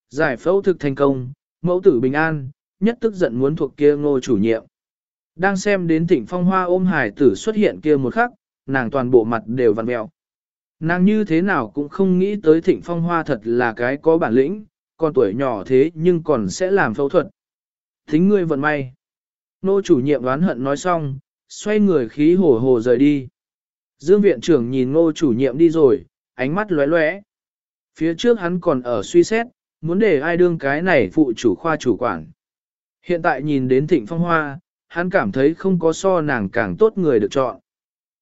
Giải phẫu thực thành công, mẫu tử bình an, nhất tức giận muốn thuộc kia ngô chủ nhiệm. Đang xem đến thịnh phong hoa ôm hải tử xuất hiện kia một khắc, nàng toàn bộ mặt đều vặn mèo. Nàng như thế nào cũng không nghĩ tới thịnh phong hoa thật là cái có bản lĩnh, còn tuổi nhỏ thế nhưng còn sẽ làm phẫu thuật. Thính ngươi vận may. Nô chủ nhiệm đoán hận nói xong, xoay người khí hổ hồ rời đi. Dương viện trưởng nhìn ngô chủ nhiệm đi rồi, ánh mắt lóe lóe. Phía trước hắn còn ở suy xét, muốn để ai đương cái này phụ chủ khoa chủ quản. Hiện tại nhìn đến thịnh phong hoa, hắn cảm thấy không có so nàng càng tốt người được chọn.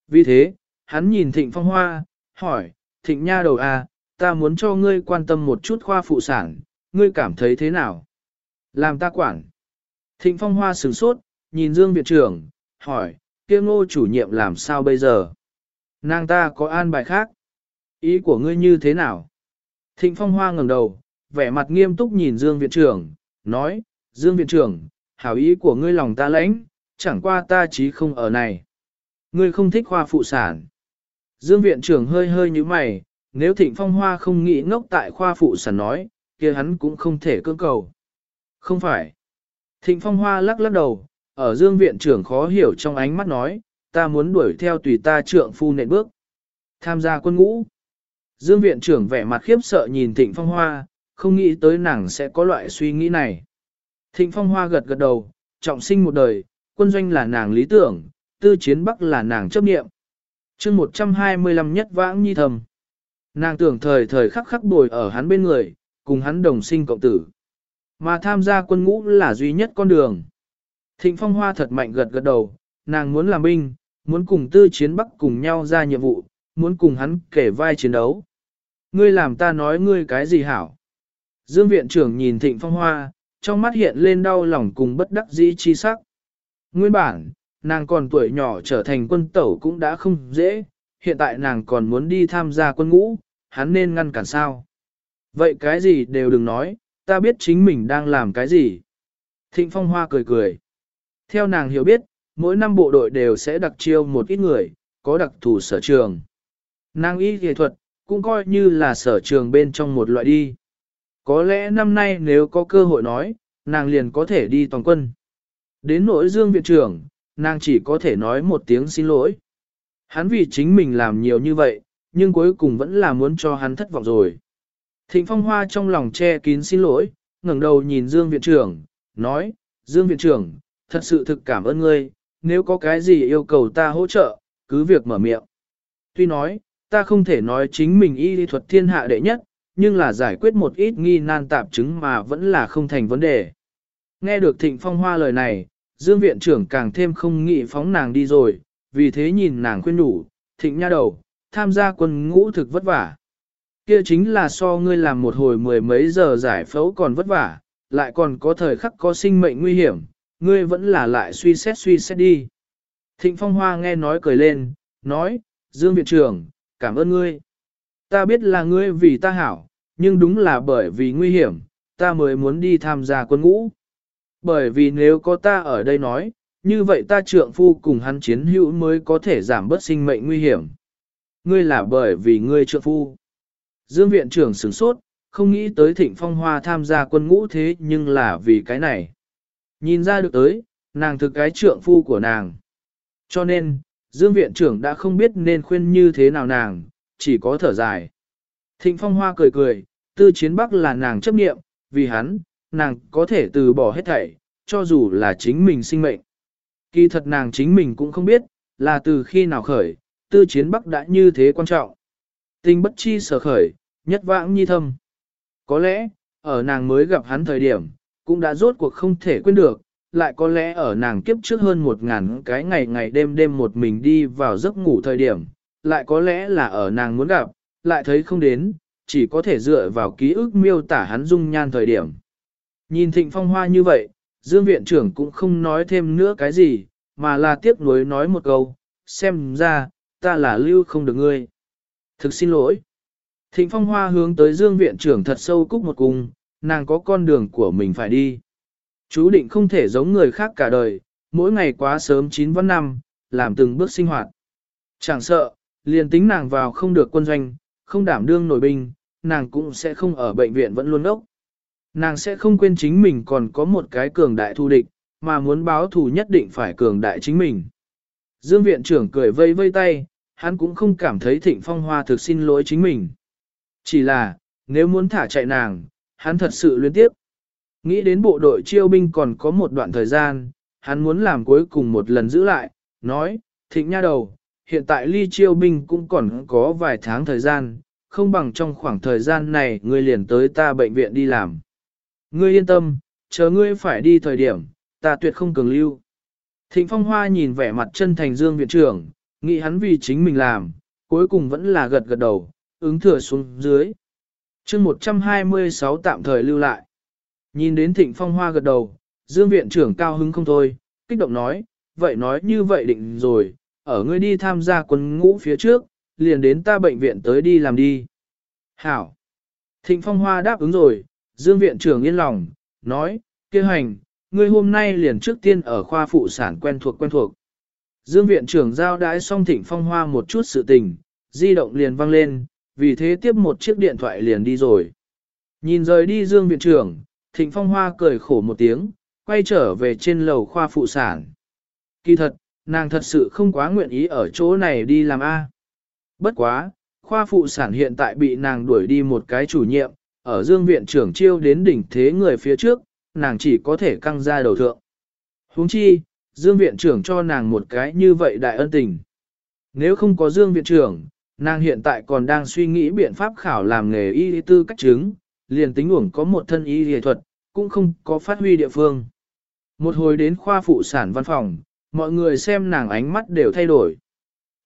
Vì thế, hắn nhìn thịnh phong hoa, hỏi, thịnh nha đầu à, ta muốn cho ngươi quan tâm một chút khoa phụ sản, ngươi cảm thấy thế nào? Làm ta quản. Thịnh phong hoa sửng sốt, nhìn Dương Việt trưởng, hỏi, kia ngô chủ nhiệm làm sao bây giờ? Nàng ta có an bài khác. Ý của ngươi như thế nào? Thịnh Phong Hoa ngẩng đầu, vẻ mặt nghiêm túc nhìn Dương Viện trưởng, nói, Dương Viện trưởng, hảo ý của ngươi lòng ta lãnh, chẳng qua ta chí không ở này. Ngươi không thích khoa phụ sản. Dương Viện trưởng hơi hơi như mày, nếu Thịnh Phong Hoa không nghĩ ngốc tại khoa phụ sản nói, kia hắn cũng không thể cưỡng cầu. Không phải. Thịnh Phong Hoa lắc lắc đầu, ở Dương Viện trưởng khó hiểu trong ánh mắt nói, ta muốn đuổi theo tùy ta trượng phu nện bước. Tham gia quân ngũ. Dương viện trưởng vẻ mặt khiếp sợ nhìn Thịnh Phong Hoa, không nghĩ tới nàng sẽ có loại suy nghĩ này. Thịnh Phong Hoa gật gật đầu, trọng sinh một đời, quân doanh là nàng lý tưởng, tư chiến bắc là nàng chấp nghiệm. chương 125 nhất vãng nhi thầm. Nàng tưởng thời thời khắc khắc bồi ở hắn bên người, cùng hắn đồng sinh cộng tử. Mà tham gia quân ngũ là duy nhất con đường. Thịnh Phong Hoa thật mạnh gật gật đầu, nàng muốn làm binh, muốn cùng tư chiến bắc cùng nhau ra nhiệm vụ, muốn cùng hắn kể vai chiến đấu. Ngươi làm ta nói ngươi cái gì hảo? Dương viện trưởng nhìn thịnh phong hoa, trong mắt hiện lên đau lòng cùng bất đắc dĩ chi sắc. Nguyên bản, nàng còn tuổi nhỏ trở thành quân tẩu cũng đã không dễ, hiện tại nàng còn muốn đi tham gia quân ngũ, hắn nên ngăn cản sao? Vậy cái gì đều đừng nói, ta biết chính mình đang làm cái gì. Thịnh phong hoa cười cười. Theo nàng hiểu biết, mỗi năm bộ đội đều sẽ đặc chiêu một ít người, có đặc thù sở trường. Nàng y nghệ thuật, cũng coi như là sở trường bên trong một loại đi. Có lẽ năm nay nếu có cơ hội nói, nàng liền có thể đi toàn quân. Đến nỗi dương viện trưởng, nàng chỉ có thể nói một tiếng xin lỗi. Hắn vì chính mình làm nhiều như vậy, nhưng cuối cùng vẫn là muốn cho hắn thất vọng rồi. Thịnh Phong Hoa trong lòng che kín xin lỗi, ngẩng đầu nhìn Dương Viện trưởng, nói, Dương Viện trưởng, thật sự thực cảm ơn ngươi, nếu có cái gì yêu cầu ta hỗ trợ, cứ việc mở miệng. Tuy nói, ta không thể nói chính mình y lý thuật thiên hạ đệ nhất, nhưng là giải quyết một ít nghi nan tạp chứng mà vẫn là không thành vấn đề. Nghe được Thịnh Phong Hoa lời này, Dương Viện trưởng càng thêm không nghĩ phóng nàng đi rồi, vì thế nhìn nàng khuyên đủ, Thịnh nha đầu, tham gia quân ngũ thực vất vả. Kia chính là so ngươi làm một hồi mười mấy giờ giải phẫu còn vất vả, lại còn có thời khắc có sinh mệnh nguy hiểm, ngươi vẫn là lại suy xét suy xét đi. Thịnh Phong Hoa nghe nói cười lên, nói, Dương Viện trưởng, cảm ơn ngươi. Ta biết là ngươi vì ta hảo, nhưng đúng là bởi vì nguy hiểm, ta mới muốn đi tham gia quân ngũ. Bởi vì nếu có ta ở đây nói, như vậy ta trượng phu cùng hắn chiến hữu mới có thể giảm bớt sinh mệnh nguy hiểm. Ngươi là bởi vì ngươi trượng phu. Dương viện trưởng sửng sốt, không nghĩ tới thịnh phong hoa tham gia quân ngũ thế nhưng là vì cái này. Nhìn ra được tới, nàng thực cái trượng phu của nàng. Cho nên, Dương viện trưởng đã không biết nên khuyên như thế nào nàng, chỉ có thở dài. Thịnh phong hoa cười cười, tư chiến bắc là nàng chấp nghiệm, vì hắn, nàng có thể từ bỏ hết thảy, cho dù là chính mình sinh mệnh. Kỳ thật nàng chính mình cũng không biết, là từ khi nào khởi, tư chiến bắc đã như thế quan trọng. Tình bất chi sở khởi, nhất vãng nhi thâm. Có lẽ, ở nàng mới gặp hắn thời điểm, cũng đã rốt cuộc không thể quên được, lại có lẽ ở nàng kiếp trước hơn một ngàn cái ngày ngày đêm đêm một mình đi vào giấc ngủ thời điểm, lại có lẽ là ở nàng muốn gặp, lại thấy không đến, chỉ có thể dựa vào ký ức miêu tả hắn dung nhan thời điểm. Nhìn thịnh phong hoa như vậy, Dương viện trưởng cũng không nói thêm nữa cái gì, mà là tiếc nuối nói một câu, xem ra, ta là lưu không được ngươi. Thực xin lỗi. Thịnh phong hoa hướng tới Dương viện trưởng thật sâu cúc một cung, nàng có con đường của mình phải đi. Chú định không thể giống người khác cả đời, mỗi ngày quá sớm 9 văn năm, làm từng bước sinh hoạt. Chẳng sợ, liền tính nàng vào không được quân doanh, không đảm đương nổi binh, nàng cũng sẽ không ở bệnh viện vẫn luôn ốc. Nàng sẽ không quên chính mình còn có một cái cường đại thu địch, mà muốn báo thù nhất định phải cường đại chính mình. Dương viện trưởng cười vây vây tay, hắn cũng không cảm thấy thịnh phong hoa thực xin lỗi chính mình. Chỉ là, nếu muốn thả chạy nàng, hắn thật sự luyến tiếp. Nghĩ đến bộ đội chiêu binh còn có một đoạn thời gian, hắn muốn làm cuối cùng một lần giữ lại, nói, thịnh nha đầu, hiện tại ly chiêu binh cũng còn có vài tháng thời gian, không bằng trong khoảng thời gian này ngươi liền tới ta bệnh viện đi làm. Ngươi yên tâm, chờ ngươi phải đi thời điểm, ta tuyệt không cường lưu. Thịnh Phong Hoa nhìn vẻ mặt chân thành Dương viện trưởng, nghĩ hắn vì chính mình làm, cuối cùng vẫn là gật gật đầu, ứng thừa xuống dưới. chương 126 tạm thời lưu lại. Nhìn đến Thịnh Phong Hoa gật đầu, Dương viện trưởng cao hứng không thôi, kích động nói, vậy nói như vậy định rồi, ở ngươi đi tham gia quân ngũ phía trước, liền đến ta bệnh viện tới đi làm đi. Hảo. Thịnh Phong Hoa đáp ứng rồi, Dương viện trưởng yên lòng, nói, kia hành, ngươi hôm nay liền trước tiên ở khoa phụ sản quen thuộc quen thuộc. Dương viện trưởng giao đái xong thịnh phong hoa một chút sự tình, di động liền vang lên, vì thế tiếp một chiếc điện thoại liền đi rồi. Nhìn rời đi Dương viện trưởng, thịnh phong hoa cười khổ một tiếng, quay trở về trên lầu khoa phụ sản. Kỳ thật, nàng thật sự không quá nguyện ý ở chỗ này đi làm A. Bất quá, khoa phụ sản hiện tại bị nàng đuổi đi một cái chủ nhiệm, ở dương viện trưởng chiêu đến đỉnh thế người phía trước, nàng chỉ có thể căng ra đầu thượng. huống chi, dương viện trưởng cho nàng một cái như vậy đại ân tình. Nếu không có dương viện trưởng, nàng hiện tại còn đang suy nghĩ biện pháp khảo làm nghề y tư cách chứng, liền tính uổng có một thân y y thuật, cũng không có phát huy địa phương. Một hồi đến khoa phụ sản văn phòng, mọi người xem nàng ánh mắt đều thay đổi.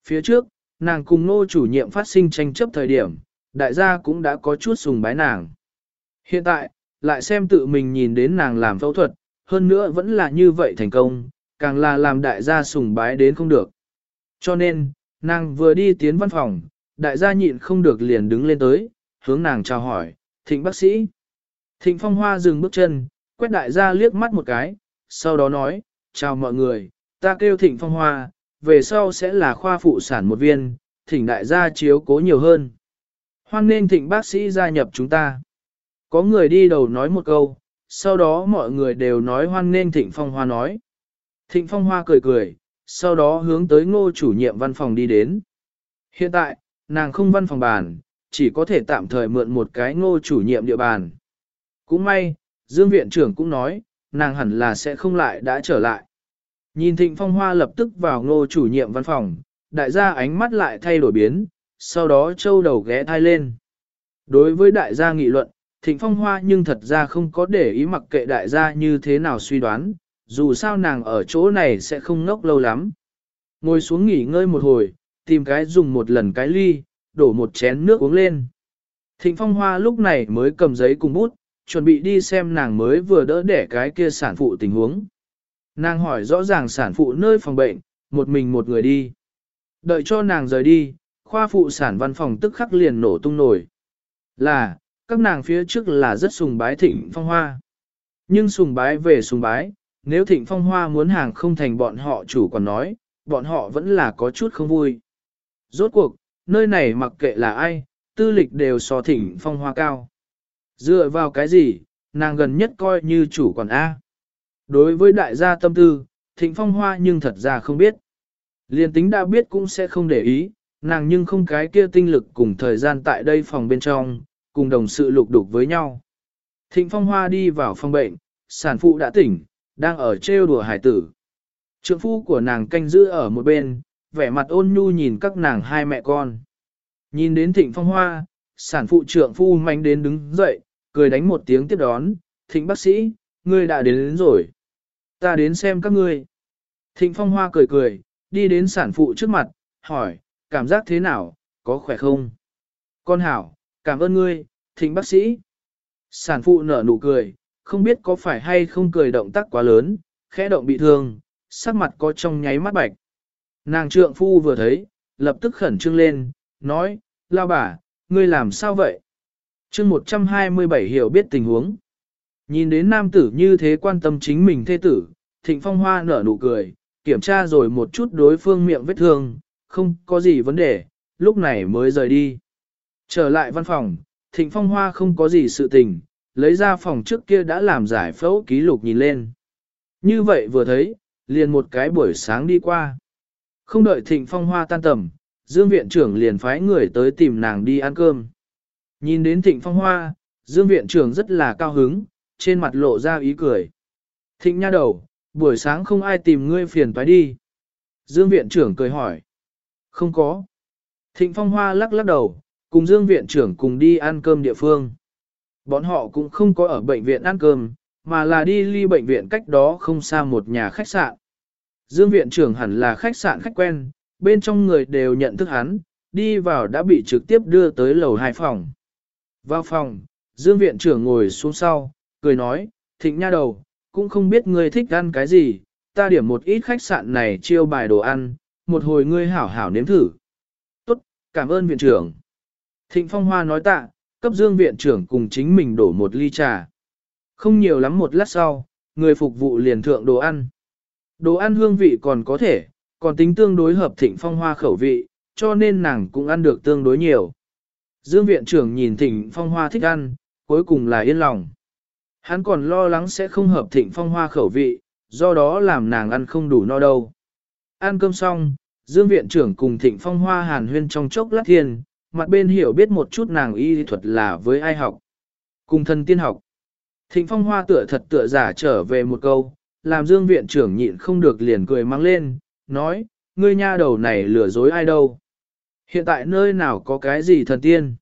Phía trước, nàng cùng nô chủ nhiệm phát sinh tranh chấp thời điểm, đại gia cũng đã có chút sùng bái nàng. Hiện tại, lại xem tự mình nhìn đến nàng làm phẫu thuật, hơn nữa vẫn là như vậy thành công, càng là làm đại gia sùng bái đến không được. Cho nên, nàng vừa đi tiến văn phòng, đại gia nhịn không được liền đứng lên tới, hướng nàng chào hỏi, thịnh bác sĩ. Thịnh phong hoa dừng bước chân, quét đại gia liếc mắt một cái, sau đó nói, chào mọi người, ta kêu thịnh phong hoa, về sau sẽ là khoa phụ sản một viên, thỉnh đại gia chiếu cố nhiều hơn. Hoan nên thịnh bác sĩ gia nhập chúng ta. Có người đi đầu nói một câu, sau đó mọi người đều nói hoan nên thịnh phong hoa nói. Thịnh phong hoa cười cười, sau đó hướng tới ngô chủ nhiệm văn phòng đi đến. Hiện tại, nàng không văn phòng bàn, chỉ có thể tạm thời mượn một cái ngô chủ nhiệm địa bàn. Cũng may, Dương viện trưởng cũng nói, nàng hẳn là sẽ không lại đã trở lại. Nhìn thịnh phong hoa lập tức vào ngô chủ nhiệm văn phòng, đại gia ánh mắt lại thay đổi biến, sau đó châu đầu ghé thai lên. Đối với đại gia nghị luận, thịnh phong hoa nhưng thật ra không có để ý mặc kệ đại gia như thế nào suy đoán, dù sao nàng ở chỗ này sẽ không ngốc lâu lắm. Ngồi xuống nghỉ ngơi một hồi, tìm cái dùng một lần cái ly, đổ một chén nước uống lên. Thịnh phong hoa lúc này mới cầm giấy cùng bút, chuẩn bị đi xem nàng mới vừa đỡ đẻ cái kia sản phụ tình huống. Nàng hỏi rõ ràng sản phụ nơi phòng bệnh, một mình một người đi. Đợi cho nàng rời đi, khoa phụ sản văn phòng tức khắc liền nổ tung nổi. Là, các nàng phía trước là rất sùng bái thịnh phong hoa. Nhưng sùng bái về sùng bái, nếu thịnh phong hoa muốn hàng không thành bọn họ chủ còn nói, bọn họ vẫn là có chút không vui. Rốt cuộc, nơi này mặc kệ là ai, tư lịch đều so thịnh phong hoa cao. Dựa vào cái gì, nàng gần nhất coi như chủ còn A. Đối với đại gia tâm tư, thịnh phong hoa nhưng thật ra không biết. Liên tính đã biết cũng sẽ không để ý, nàng nhưng không cái kia tinh lực cùng thời gian tại đây phòng bên trong, cùng đồng sự lục đục với nhau. Thịnh phong hoa đi vào phòng bệnh, sản phụ đã tỉnh, đang ở trêu đùa hải tử. Trượng phu của nàng canh giữ ở một bên, vẻ mặt ôn nhu nhìn các nàng hai mẹ con. Nhìn đến thịnh phong hoa, sản phụ trượng phu mạnh đến đứng dậy, cười đánh một tiếng tiếp đón, thịnh bác sĩ, ngươi đã đến, đến rồi. Ta đến xem các ngươi. Thịnh phong hoa cười cười, đi đến sản phụ trước mặt, hỏi, cảm giác thế nào, có khỏe không? Con hảo, cảm ơn ngươi, thịnh bác sĩ. Sản phụ nở nụ cười, không biết có phải hay không cười động tác quá lớn, khẽ động bị thương, sắc mặt có trong nháy mắt bạch. Nàng trượng phu vừa thấy, lập tức khẩn trương lên, nói, lao bà, ngươi làm sao vậy? chương 127 hiểu biết tình huống. Nhìn đến nam tử như thế quan tâm chính mình thê tử, thịnh phong hoa nở nụ cười, kiểm tra rồi một chút đối phương miệng vết thương, không có gì vấn đề, lúc này mới rời đi. Trở lại văn phòng, thịnh phong hoa không có gì sự tình, lấy ra phòng trước kia đã làm giải phẫu ký lục nhìn lên. Như vậy vừa thấy, liền một cái buổi sáng đi qua. Không đợi thịnh phong hoa tan tầm, Dương viện trưởng liền phái người tới tìm nàng đi ăn cơm. Nhìn đến thịnh phong hoa, Dương viện trưởng rất là cao hứng, trên mặt lộ ra ý cười. Thịnh nha đầu, buổi sáng không ai tìm ngươi phiền phải đi. Dương viện trưởng cười hỏi. Không có. Thịnh phong hoa lắc lắc đầu, cùng Dương viện trưởng cùng đi ăn cơm địa phương. Bọn họ cũng không có ở bệnh viện ăn cơm, mà là đi ly bệnh viện cách đó không xa một nhà khách sạn. Dương viện trưởng hẳn là khách sạn khách quen, bên trong người đều nhận thức hắn, đi vào đã bị trực tiếp đưa tới lầu hai phòng. Vào phòng, Dương viện trưởng ngồi xuống sau, cười nói, thịnh nha đầu, cũng không biết ngươi thích ăn cái gì, ta điểm một ít khách sạn này chiêu bài đồ ăn, một hồi ngươi hảo hảo nếm thử. Tốt, cảm ơn viện trưởng. Thịnh Phong Hoa nói tạ, cấp Dương viện trưởng cùng chính mình đổ một ly trà. Không nhiều lắm một lát sau, người phục vụ liền thượng đồ ăn. Đồ ăn hương vị còn có thể, còn tính tương đối hợp Thịnh Phong Hoa khẩu vị, cho nên nàng cũng ăn được tương đối nhiều. Dương viện trưởng nhìn Thịnh Phong Hoa thích ăn, cuối cùng là yên lòng. Hắn còn lo lắng sẽ không hợp Thịnh Phong Hoa khẩu vị, do đó làm nàng ăn không đủ no đâu. Ăn cơm xong, Dương viện trưởng cùng Thịnh Phong Hoa hàn huyên trong chốc lát thiên, mặt bên hiểu biết một chút nàng y thuật là với ai học. Cùng thân tiên học. Thịnh Phong Hoa tựa thật tựa giả trở về một câu, làm Dương viện trưởng nhịn không được liền cười mang lên, nói, ngươi nha đầu này lừa dối ai đâu. Hiện tại nơi nào có cái gì thần tiên?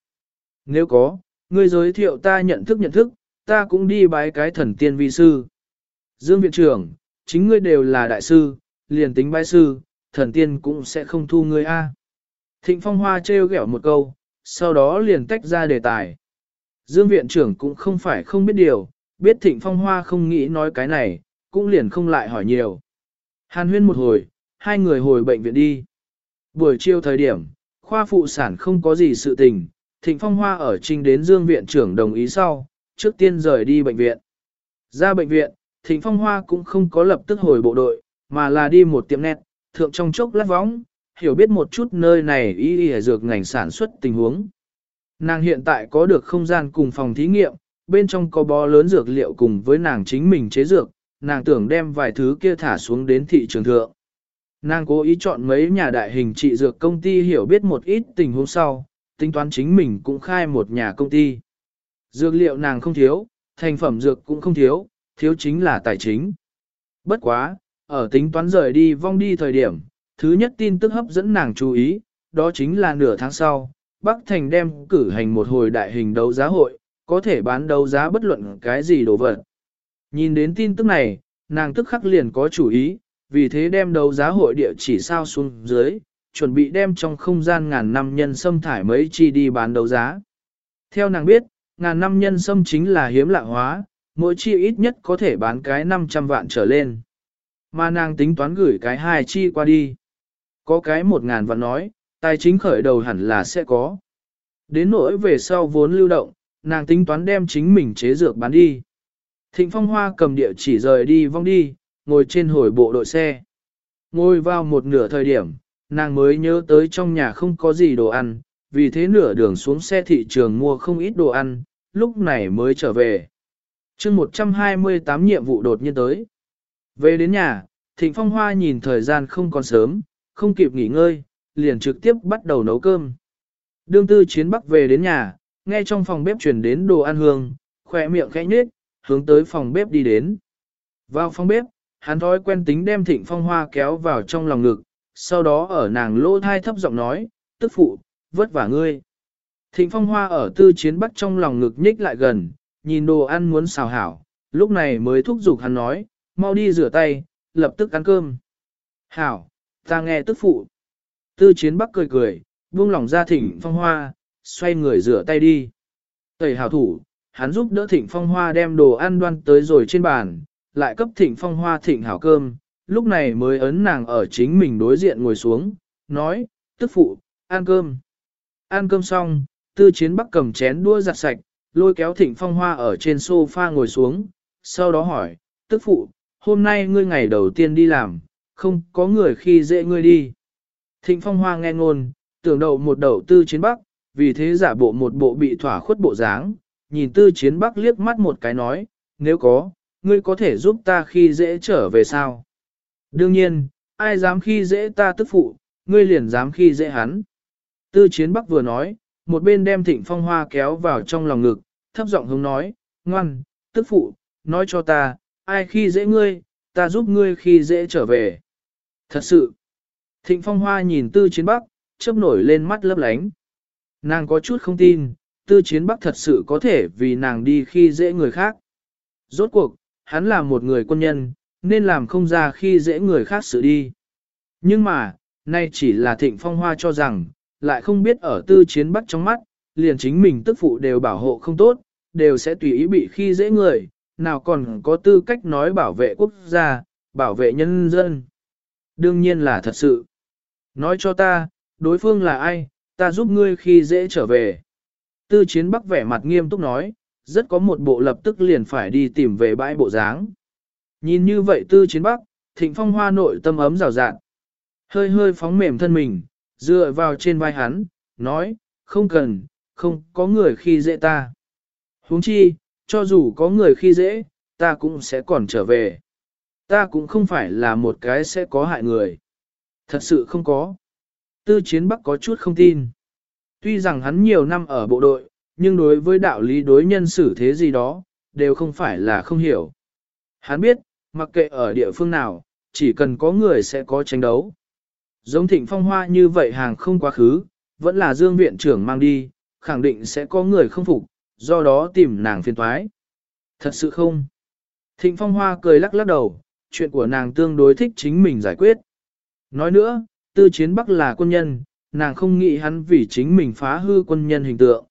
Nếu có, ngươi giới thiệu ta nhận thức nhận thức, ta cũng đi bái cái thần tiên vi sư. Dương viện trưởng, chính ngươi đều là đại sư, liền tính bái sư, thần tiên cũng sẽ không thu ngươi a. Thịnh Phong Hoa trêu ghẹo một câu, sau đó liền tách ra đề tài. Dương viện trưởng cũng không phải không biết điều, biết Thịnh Phong Hoa không nghĩ nói cái này, cũng liền không lại hỏi nhiều. Hàn huyên một hồi, hai người hồi bệnh viện đi. Buổi chiều thời điểm, khoa phụ sản không có gì sự tình, Thịnh Phong Hoa ở trình đến Dương viện trưởng đồng ý sau, trước tiên rời đi bệnh viện. Ra bệnh viện, Thịnh Phong Hoa cũng không có lập tức hồi bộ đội, mà là đi một tiệm nét, thượng trong chốc lát võng, hiểu biết một chút nơi này y y dược ngành sản xuất tình huống. Nàng hiện tại có được không gian cùng phòng thí nghiệm, bên trong có bó lớn dược liệu cùng với nàng chính mình chế dược, nàng tưởng đem vài thứ kia thả xuống đến thị trường thượng. Nàng cố ý chọn mấy nhà đại hình trị dược công ty hiểu biết một ít tình huống sau, tính toán chính mình cũng khai một nhà công ty. Dược liệu nàng không thiếu, thành phẩm dược cũng không thiếu, thiếu chính là tài chính. Bất quá, ở tính toán rời đi vong đi thời điểm, thứ nhất tin tức hấp dẫn nàng chú ý, đó chính là nửa tháng sau, Bắc Thành đem cử hành một hồi đại hình đấu giá hội, có thể bán đấu giá bất luận cái gì đồ vật. Nhìn đến tin tức này, nàng tức khắc liền có chủ ý, vì thế đem đấu giá hội địa chỉ sao xuống dưới, chuẩn bị đem trong không gian ngàn năm nhân sâm thải mấy chi đi bán đấu giá. Theo nàng biết, ngàn năm nhân sâm chính là hiếm lạ hóa, mỗi chi ít nhất có thể bán cái 500 vạn trở lên. Mà nàng tính toán gửi cái hai chi qua đi. Có cái một ngàn vạn nói, tài chính khởi đầu hẳn là sẽ có. Đến nỗi về sau vốn lưu động, nàng tính toán đem chính mình chế dược bán đi. Thịnh Phong Hoa cầm địa chỉ rời đi vong đi, ngồi trên hồi bộ đội xe. Ngồi vào một nửa thời điểm, nàng mới nhớ tới trong nhà không có gì đồ ăn, vì thế nửa đường xuống xe thị trường mua không ít đồ ăn, lúc này mới trở về. chương 128 nhiệm vụ đột nhiên tới. Về đến nhà, Thịnh Phong Hoa nhìn thời gian không còn sớm, không kịp nghỉ ngơi, liền trực tiếp bắt đầu nấu cơm. Đương tư chiến bắc về đến nhà, nghe trong phòng bếp chuyển đến đồ ăn hương, khỏe miệng khẽ nhếch, hướng tới phòng bếp đi đến. Vào phòng bếp, hắn thói quen tính đem thịnh phong hoa kéo vào trong lòng ngực, sau đó ở nàng lỗ thai thấp giọng nói, tức phụ, vất vả ngươi. Thịnh phong hoa ở tư chiến bắc trong lòng ngực nhích lại gần, nhìn đồ ăn muốn xào hảo, lúc này mới thúc giục hắn nói, mau đi rửa tay, lập tức ăn cơm. Hảo, ta nghe tức phụ. Tư chiến bắc cười cười, buông lòng ra thịnh phong hoa, xoay người rửa tay đi. Tẩy hảo thủ, hắn giúp đỡ thịnh phong hoa đem đồ ăn đoan tới rồi trên bàn, lại cấp thịnh phong hoa thịnh hảo cơm, lúc này mới ấn nàng ở chính mình đối diện ngồi xuống, nói, tức phụ, ăn cơm. Ăn cơm xong, tư chiến bắc cầm chén đua giặt sạch, lôi kéo thịnh phong hoa ở trên sofa ngồi xuống, sau đó hỏi, tức phụ, hôm nay ngươi ngày đầu tiên đi làm, không có người khi dễ ngươi đi. Thịnh phong hoa nghe ngôn, tưởng đầu một đầu tư chiến bắc, vì thế giả bộ một bộ bị thỏa khuất bộ dáng, nhìn tư chiến bắc liếc mắt một cái nói, nếu có, ngươi có thể giúp ta khi dễ trở về sao? Đương nhiên, ai dám khi dễ ta tức phụ, ngươi liền dám khi dễ hắn. Tư chiến bắc vừa nói, một bên đem thịnh phong hoa kéo vào trong lòng ngực, thấp giọng hướng nói, ngoan, tức phụ, nói cho ta, ai khi dễ ngươi, ta giúp ngươi khi dễ trở về. Thật sự, thịnh phong hoa nhìn tư chiến bắc, chớp nổi lên mắt lấp lánh. Nàng có chút không tin, tư chiến bắc thật sự có thể vì nàng đi khi dễ người khác. Rốt cuộc, hắn là một người quân nhân, nên làm không ra khi dễ người khác xử đi. Nhưng mà, nay chỉ là thịnh phong hoa cho rằng, lại không biết ở tư chiến bắc trong mắt, liền chính mình tức phụ đều bảo hộ không tốt, đều sẽ tùy ý bị khi dễ người, nào còn có tư cách nói bảo vệ quốc gia, bảo vệ nhân dân. Đương nhiên là thật sự. Nói cho ta, đối phương là ai, ta giúp ngươi khi dễ trở về. Tư chiến bắc vẻ mặt nghiêm túc nói, rất có một bộ lập tức liền phải đi tìm về bãi bộ dáng. Nhìn như vậy tư chiến bắc, thịnh phong hoa nội tâm ấm rào rạn. Hơi hơi phóng mềm thân mình, dựa vào trên vai hắn, nói, không cần, không có người khi dễ ta. huống chi, cho dù có người khi dễ, ta cũng sẽ còn trở về. Ta cũng không phải là một cái sẽ có hại người. Thật sự không có. Tư chiến bắc có chút không tin. Tuy rằng hắn nhiều năm ở bộ đội, nhưng đối với đạo lý đối nhân xử thế gì đó, đều không phải là không hiểu. Hắn biết, mặc kệ ở địa phương nào, chỉ cần có người sẽ có tranh đấu. Giống thịnh phong hoa như vậy hàng không quá khứ, vẫn là dương viện trưởng mang đi, khẳng định sẽ có người không phục, do đó tìm nàng phiền thoái. Thật sự không? Thịnh phong hoa cười lắc lắc đầu, chuyện của nàng tương đối thích chính mình giải quyết. Nói nữa, tư chiến bắc là quân nhân, nàng không nghĩ hắn vì chính mình phá hư quân nhân hình tượng.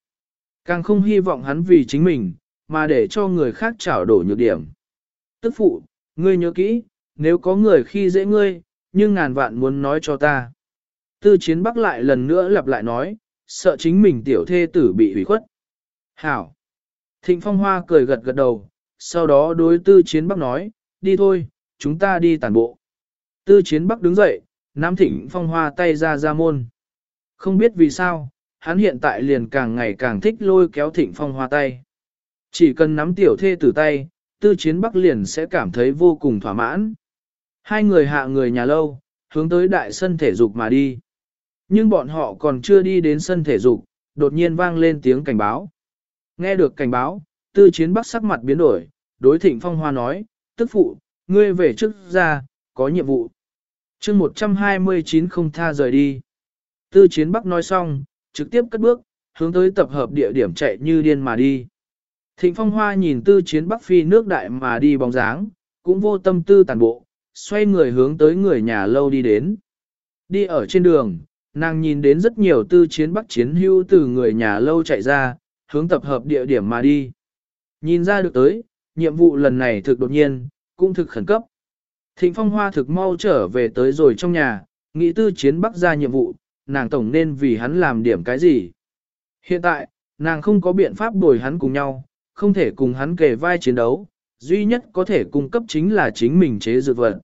Càng không hy vọng hắn vì chính mình, mà để cho người khác trảo đổ nhược điểm. Tức phụ, ngươi nhớ kỹ, nếu có người khi dễ ngươi, nhưng ngàn vạn muốn nói cho ta. Tư chiến bắc lại lần nữa lặp lại nói, sợ chính mình tiểu thê tử bị hủy khuất. Hảo. Thịnh phong hoa cười gật gật đầu, sau đó đối tư chiến bắc nói, đi thôi, chúng ta đi tản bộ. Tư chiến bắc đứng dậy, nắm thịnh phong hoa tay ra ra môn. Không biết vì sao, hắn hiện tại liền càng ngày càng thích lôi kéo thịnh phong hoa tay. Chỉ cần nắm tiểu thê tử tay, tư chiến bắc liền sẽ cảm thấy vô cùng thỏa mãn. Hai người hạ người nhà lâu, hướng tới đại sân thể dục mà đi. Nhưng bọn họ còn chưa đi đến sân thể dục, đột nhiên vang lên tiếng cảnh báo. Nghe được cảnh báo, tư chiến bắc sắc mặt biến đổi, đối thịnh phong hoa nói, tức phụ, ngươi về trước ra, có nhiệm vụ. chương 129 không tha rời đi. Tư chiến bắc nói xong, trực tiếp cất bước, hướng tới tập hợp địa điểm chạy như điên mà đi. Thịnh phong hoa nhìn tư chiến bắc phi nước đại mà đi bóng dáng, cũng vô tâm tư tàn bộ, xoay người hướng tới người nhà lâu đi đến. Đi ở trên đường, nàng nhìn đến rất nhiều tư chiến bắc chiến hưu từ người nhà lâu chạy ra, hướng tập hợp địa điểm mà đi. Nhìn ra được tới, nhiệm vụ lần này thực đột nhiên, cũng thực khẩn cấp. Thịnh phong hoa thực mau trở về tới rồi trong nhà, nghĩ tư chiến bắc ra nhiệm vụ, nàng tổng nên vì hắn làm điểm cái gì. Hiện tại, nàng không có biện pháp đổi hắn cùng nhau, không thể cùng hắn kề vai chiến đấu, duy nhất có thể cung cấp chính là chính mình chế dược vật.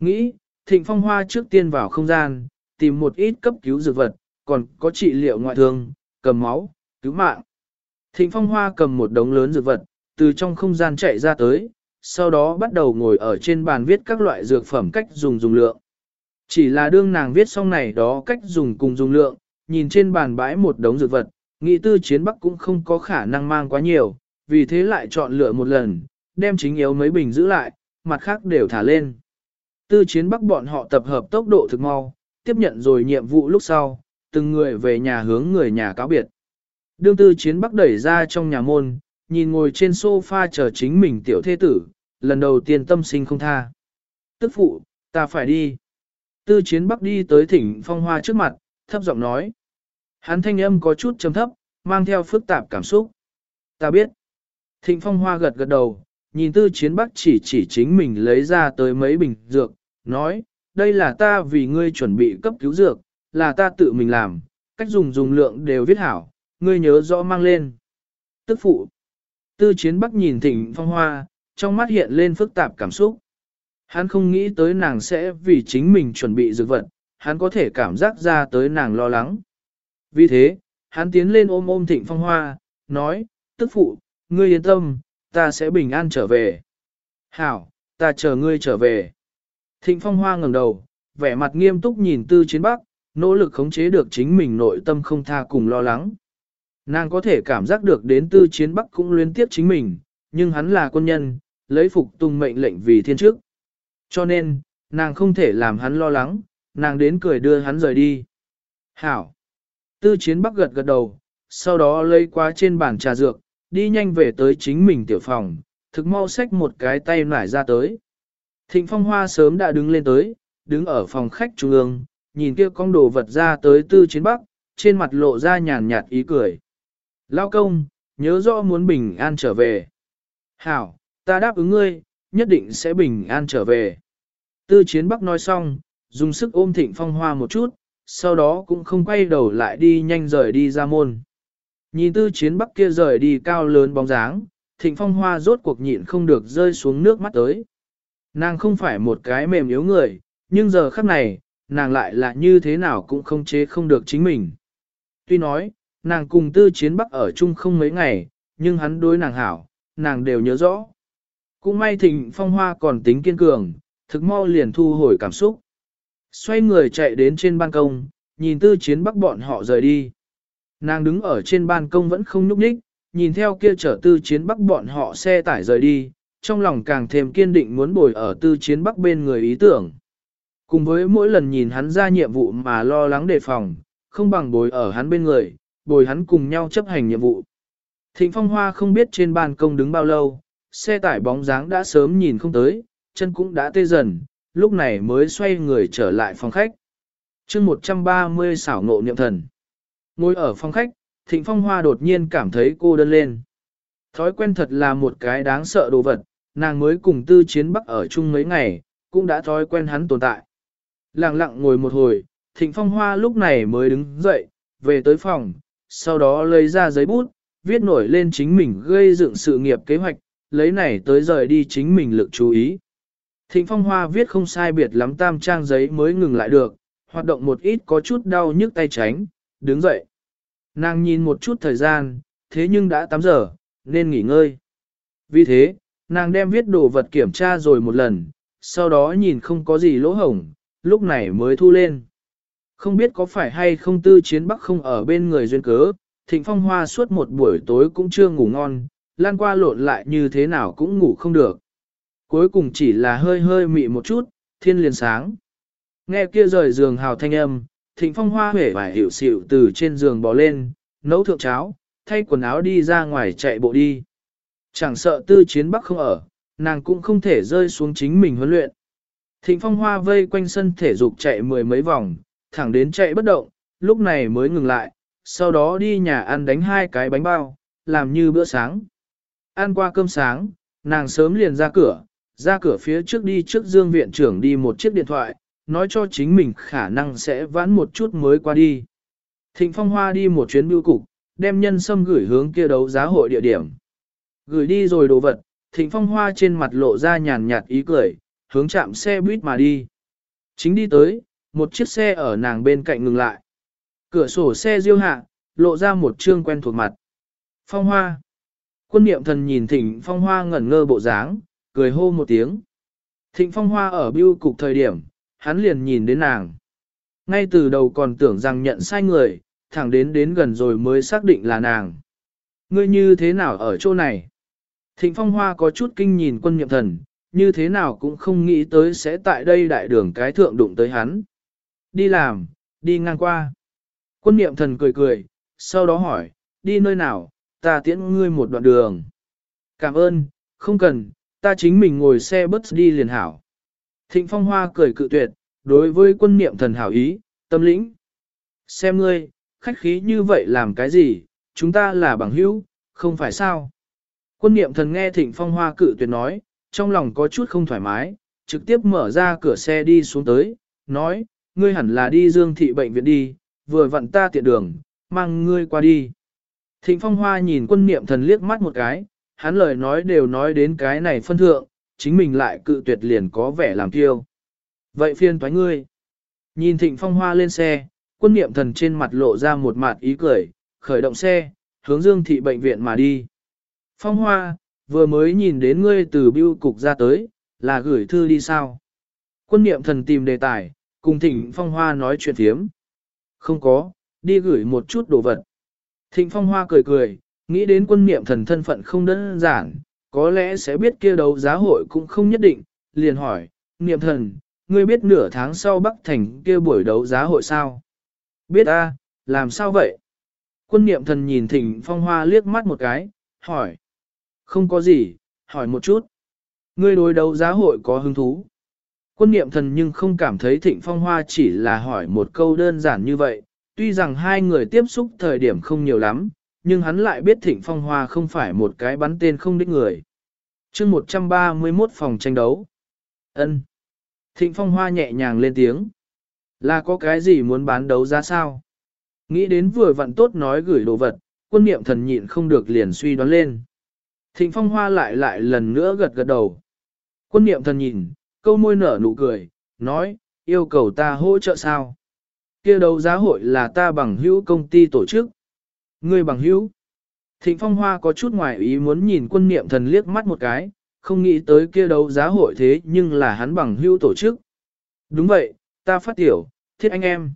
Nghĩ, thịnh phong hoa trước tiên vào không gian, tìm một ít cấp cứu dược vật, còn có trị liệu ngoại thương, cầm máu, cứu mạng. Thịnh phong hoa cầm một đống lớn dược vật, từ trong không gian chạy ra tới, sau đó bắt đầu ngồi ở trên bàn viết các loại dược phẩm cách dùng dùng lượng. Chỉ là đương nàng viết xong này đó cách dùng cùng dùng lượng, nhìn trên bàn bãi một đống dược vật, nghĩ tư chiến bắc cũng không có khả năng mang quá nhiều, vì thế lại chọn lựa một lần, đem chính yếu mấy bình giữ lại, mặt khác đều thả lên. Tư chiến bắc bọn họ tập hợp tốc độ thực mau, tiếp nhận rồi nhiệm vụ lúc sau, từng người về nhà hướng người nhà cáo biệt. Đương tư chiến bắc đẩy ra trong nhà môn, nhìn ngồi trên sofa chờ chính mình tiểu thế tử, lần đầu tiên tâm sinh không tha. Tức phụ, ta phải đi. Tư chiến bắc đi tới thỉnh phong hoa trước mặt, thấp giọng nói. Hắn thanh âm có chút trầm thấp, mang theo phức tạp cảm xúc. Ta biết. Thịnh phong hoa gật gật đầu, nhìn tư chiến bắc chỉ chỉ chính mình lấy ra tới mấy bình dược, nói, đây là ta vì ngươi chuẩn bị cấp cứu dược, là ta tự mình làm, cách dùng dùng lượng đều viết hảo, ngươi nhớ rõ mang lên. Tức phụ. Tư chiến bắc nhìn thịnh phong hoa, trong mắt hiện lên phức tạp cảm xúc. Hắn không nghĩ tới nàng sẽ vì chính mình chuẩn bị dược vật, hắn có thể cảm giác ra tới nàng lo lắng. Vì thế, hắn tiến lên ôm ôm thịnh phong hoa, nói, tức phụ, ngươi yên tâm, ta sẽ bình an trở về. Hảo, ta chờ ngươi trở về. Thịnh phong hoa ngẩng đầu, vẻ mặt nghiêm túc nhìn tư chiến bắc, nỗ lực khống chế được chính mình nội tâm không tha cùng lo lắng. Nàng có thể cảm giác được đến tư chiến bắc cũng liên tiếp chính mình, nhưng hắn là quân nhân, lấy phục tung mệnh lệnh vì thiên chức. Cho nên, nàng không thể làm hắn lo lắng, nàng đến cười đưa hắn rời đi. Hảo! Tư chiến bắc gật gật đầu, sau đó lấy qua trên bàn trà dược, đi nhanh về tới chính mình tiểu phòng, thực mau xách một cái tay nải ra tới. Thịnh phong hoa sớm đã đứng lên tới, đứng ở phòng khách trung ương, nhìn kia con đồ vật ra tới tư chiến bắc, trên mặt lộ ra nhàn nhạt ý cười. Lao công, nhớ rõ muốn bình an trở về. Hảo, ta đáp ứng ngươi, nhất định sẽ bình an trở về. Tư chiến bắc nói xong, dùng sức ôm thịnh phong hoa một chút, sau đó cũng không quay đầu lại đi nhanh rời đi ra môn. Nhìn tư chiến bắc kia rời đi cao lớn bóng dáng, thịnh phong hoa rốt cuộc nhịn không được rơi xuống nước mắt tới. Nàng không phải một cái mềm yếu người, nhưng giờ khắc này, nàng lại là như thế nào cũng không chế không được chính mình. Tuy nói, nàng cùng tư chiến bắc ở chung không mấy ngày, nhưng hắn đối nàng hảo, nàng đều nhớ rõ. Cũng may thịnh phong hoa còn tính kiên cường, thực mau liền thu hồi cảm xúc. Xoay người chạy đến trên ban công, nhìn tư chiến bắc bọn họ rời đi. Nàng đứng ở trên ban công vẫn không nhúc nhích, nhìn theo kia chở tư chiến bắc bọn họ xe tải rời đi, trong lòng càng thêm kiên định muốn bồi ở tư chiến bắc bên người ý tưởng. Cùng với mỗi lần nhìn hắn ra nhiệm vụ mà lo lắng đề phòng, không bằng bồi ở hắn bên người, bồi hắn cùng nhau chấp hành nhiệm vụ. Thịnh Phong Hoa không biết trên ban công đứng bao lâu, xe tải bóng dáng đã sớm nhìn không tới, chân cũng đã tê dần, lúc này mới xoay người trở lại phòng khách. chương 130 xảo ngộ niệm thần. Ngồi ở phòng khách, Thịnh Phong Hoa đột nhiên cảm thấy cô đơn lên. Thói quen thật là một cái đáng sợ đồ vật, nàng mới cùng tư chiến bắc ở chung mấy ngày, cũng đã thói quen hắn tồn tại. Lặng lặng ngồi một hồi, Thịnh Phong Hoa lúc này mới đứng dậy, về tới phòng, sau đó lấy ra giấy bút, viết nổi lên chính mình gây dựng sự nghiệp kế hoạch, lấy này tới rời đi chính mình lực chú ý. Thịnh Phong Hoa viết không sai biệt lắm tam trang giấy mới ngừng lại được, hoạt động một ít có chút đau nhức tay tránh, đứng dậy. Nàng nhìn một chút thời gian, thế nhưng đã 8 giờ, nên nghỉ ngơi. Vì thế, nàng đem viết đồ vật kiểm tra rồi một lần, sau đó nhìn không có gì lỗ hổng, lúc này mới thu lên. Không biết có phải hay không tư chiến bắc không ở bên người duyên cớ, thịnh phong hoa suốt một buổi tối cũng chưa ngủ ngon, lan qua lộn lại như thế nào cũng ngủ không được. Cuối cùng chỉ là hơi hơi mị một chút, thiên liền sáng. Nghe kia rời giường hào thanh âm, thịnh phong hoa huệ và hiểu xịu từ trên giường bò lên, nấu thượng cháo, thay quần áo đi ra ngoài chạy bộ đi. Chẳng sợ tư chiến bắc không ở, nàng cũng không thể rơi xuống chính mình huấn luyện. Thịnh phong hoa vây quanh sân thể dục chạy mười mấy vòng, thẳng đến chạy bất động, lúc này mới ngừng lại, sau đó đi nhà ăn đánh hai cái bánh bao, làm như bữa sáng. Ăn qua cơm sáng, nàng sớm liền ra cửa, ra cửa phía trước đi trước dương viện trưởng đi một chiếc điện thoại, nói cho chính mình khả năng sẽ vãn một chút mới qua đi. Thịnh Phong Hoa đi một chuyến bưu cục, đem nhân sâm gửi hướng kia đấu giá hội địa điểm. Gửi đi rồi đồ vật, Thịnh Phong Hoa trên mặt lộ ra nhàn nhạt ý cười, hướng chạm xe buýt mà đi. Chính đi tới, một chiếc xe ở nàng bên cạnh ngừng lại. Cửa sổ xe diêu hạ, lộ ra một trương quen thuộc mặt. Phong Hoa. Quân niệm thần nhìn Thịnh Phong Hoa ngẩn ngơ bộ dáng, cười hô một tiếng. Thịnh Phong Hoa ở bưu cục thời điểm, hắn liền nhìn đến nàng. Ngay từ đầu còn tưởng rằng nhận sai người, thẳng đến đến gần rồi mới xác định là nàng. Ngươi như thế nào ở chỗ này? Thịnh Phong Hoa có chút kinh nhìn quân nhậm thần, như thế nào cũng không nghĩ tới sẽ tại đây đại đường cái thượng đụng tới hắn. Đi làm, đi ngang qua. Quân niệm thần cười cười, sau đó hỏi, đi nơi nào, ta tiễn ngươi một đoạn đường. Cảm ơn, không cần, ta chính mình ngồi xe bus đi liền hảo. Thịnh Phong Hoa cười cự tuyệt, đối với quân niệm thần hảo ý, tâm lĩnh. Xem ngươi, khách khí như vậy làm cái gì, chúng ta là bằng hữu, không phải sao. Quân niệm thần nghe Thịnh Phong Hoa cự tuyệt nói, trong lòng có chút không thoải mái, trực tiếp mở ra cửa xe đi xuống tới, nói, ngươi hẳn là đi dương thị bệnh viện đi, vừa vặn ta tiện đường, mang ngươi qua đi. Thịnh Phong Hoa nhìn quân niệm thần liếc mắt một cái, hắn lời nói đều nói đến cái này phân thượng, chính mình lại cự tuyệt liền có vẻ làm kiêu. Vậy phiên thoái ngươi. Nhìn Thịnh Phong Hoa lên xe, quân niệm thần trên mặt lộ ra một mặt ý cười, khởi động xe, hướng dương thị bệnh viện mà đi. Phong Hoa, vừa mới nhìn đến ngươi từ biêu cục ra tới, là gửi thư đi sao? Quân niệm thần tìm đề tài, cùng Thịnh Phong Hoa nói chuyện thiếm. Không có, đi gửi một chút đồ vật. Thịnh Phong Hoa cười cười, nghĩ đến quân niệm thần thân phận không đơn giản, có lẽ sẽ biết kia đấu giá hội cũng không nhất định, liền hỏi, niệm thần, ngươi biết nửa tháng sau Bắc Thành kia buổi đấu giá hội sao? Biết a, làm sao vậy? Quân niệm thần nhìn Thịnh Phong Hoa liếc mắt một cái, hỏi. Không có gì, hỏi một chút. Ngươi đối đấu giá hội có hứng thú. Quân niệm thần nhưng không cảm thấy Thịnh Phong Hoa chỉ là hỏi một câu đơn giản như vậy, tuy rằng hai người tiếp xúc thời điểm không nhiều lắm, nhưng hắn lại biết Thịnh Phong Hoa không phải một cái bắn tên không đích người. chương 131 phòng tranh đấu. ân Thịnh Phong Hoa nhẹ nhàng lên tiếng. Là có cái gì muốn bán đấu giá sao? Nghĩ đến vừa vặn tốt nói gửi đồ vật, quân niệm thần nhịn không được liền suy đoán lên. Thịnh Phong Hoa lại lại lần nữa gật gật đầu. Quân niệm thần nhìn, câu môi nở nụ cười, nói, yêu cầu ta hỗ trợ sao? kia đấu giá hội là ta bằng hữu công ty tổ chức. Ngươi bằng hữu. Thịnh Phong Hoa có chút ngoài ý muốn nhìn quân niệm thần liếc mắt một cái, không nghĩ tới kia đấu giá hội thế nhưng là hắn bằng hữu tổ chức. Đúng vậy, ta phát tiểu, thiết anh em.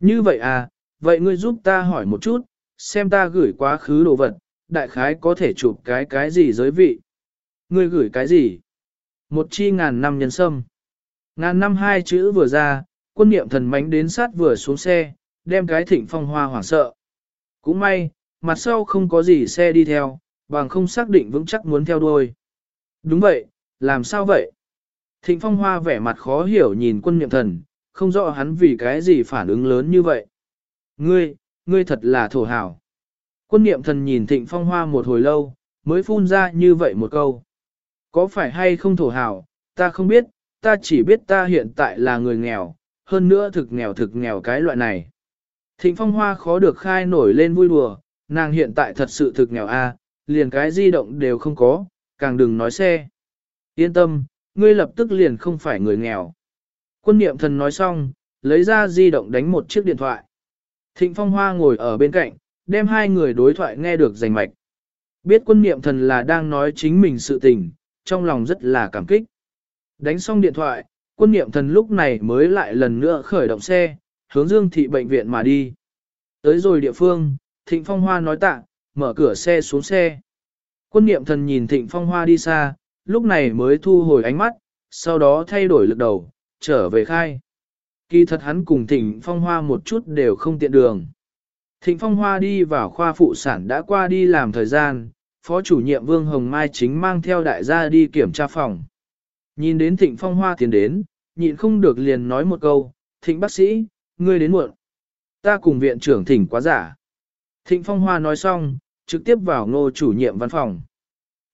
Như vậy à, vậy ngươi giúp ta hỏi một chút, xem ta gửi quá khứ đồ vật, đại khái có thể chụp cái cái gì giới vị. Ngươi gửi cái gì? Một chi ngàn năm nhân sâm. Ngàn năm hai chữ vừa ra, quân niệm thần mánh đến sát vừa xuống xe, đem cái thịnh phong hoa hoảng sợ. Cũng may, mặt sau không có gì xe đi theo, bằng không xác định vững chắc muốn theo đuôi. Đúng vậy, làm sao vậy? Thịnh phong hoa vẻ mặt khó hiểu nhìn quân niệm thần, không rõ hắn vì cái gì phản ứng lớn như vậy. Ngươi, ngươi thật là thổ hảo. Quân niệm thần nhìn thịnh phong hoa một hồi lâu, mới phun ra như vậy một câu. Có phải hay không thổ hảo, ta không biết, ta chỉ biết ta hiện tại là người nghèo, hơn nữa thực nghèo thực nghèo cái loại này. Thịnh phong hoa khó được khai nổi lên vui đùa, nàng hiện tại thật sự thực nghèo a, liền cái di động đều không có, càng đừng nói xe. Yên tâm, ngươi lập tức liền không phải người nghèo. Quân niệm thần nói xong, lấy ra di động đánh một chiếc điện thoại. Thịnh phong hoa ngồi ở bên cạnh, đem hai người đối thoại nghe được rành mạch. Biết quân niệm thần là đang nói chính mình sự tình, trong lòng rất là cảm kích. Đánh xong điện thoại, quân niệm thần lúc này mới lại lần nữa khởi động xe, hướng dương thị bệnh viện mà đi. Tới rồi địa phương, Thịnh Phong Hoa nói tạ, mở cửa xe xuống xe. Quân niệm thần nhìn Thịnh Phong Hoa đi xa, lúc này mới thu hồi ánh mắt, sau đó thay đổi lực đầu, trở về khai. Kỳ thật hắn cùng Thịnh Phong Hoa một chút đều không tiện đường. Thịnh Phong Hoa đi vào khoa phụ sản đã qua đi làm thời gian, phó chủ nhiệm Vương Hồng Mai chính mang theo đại gia đi kiểm tra phòng. Nhìn đến Thịnh Phong Hoa tiến đến, nhịn không được liền nói một câu, Thịnh bác sĩ, ngươi đến muộn. Ta cùng viện trưởng thỉnh quá giả. Thịnh Phong Hoa nói xong, trực tiếp vào ngô chủ nhiệm văn phòng.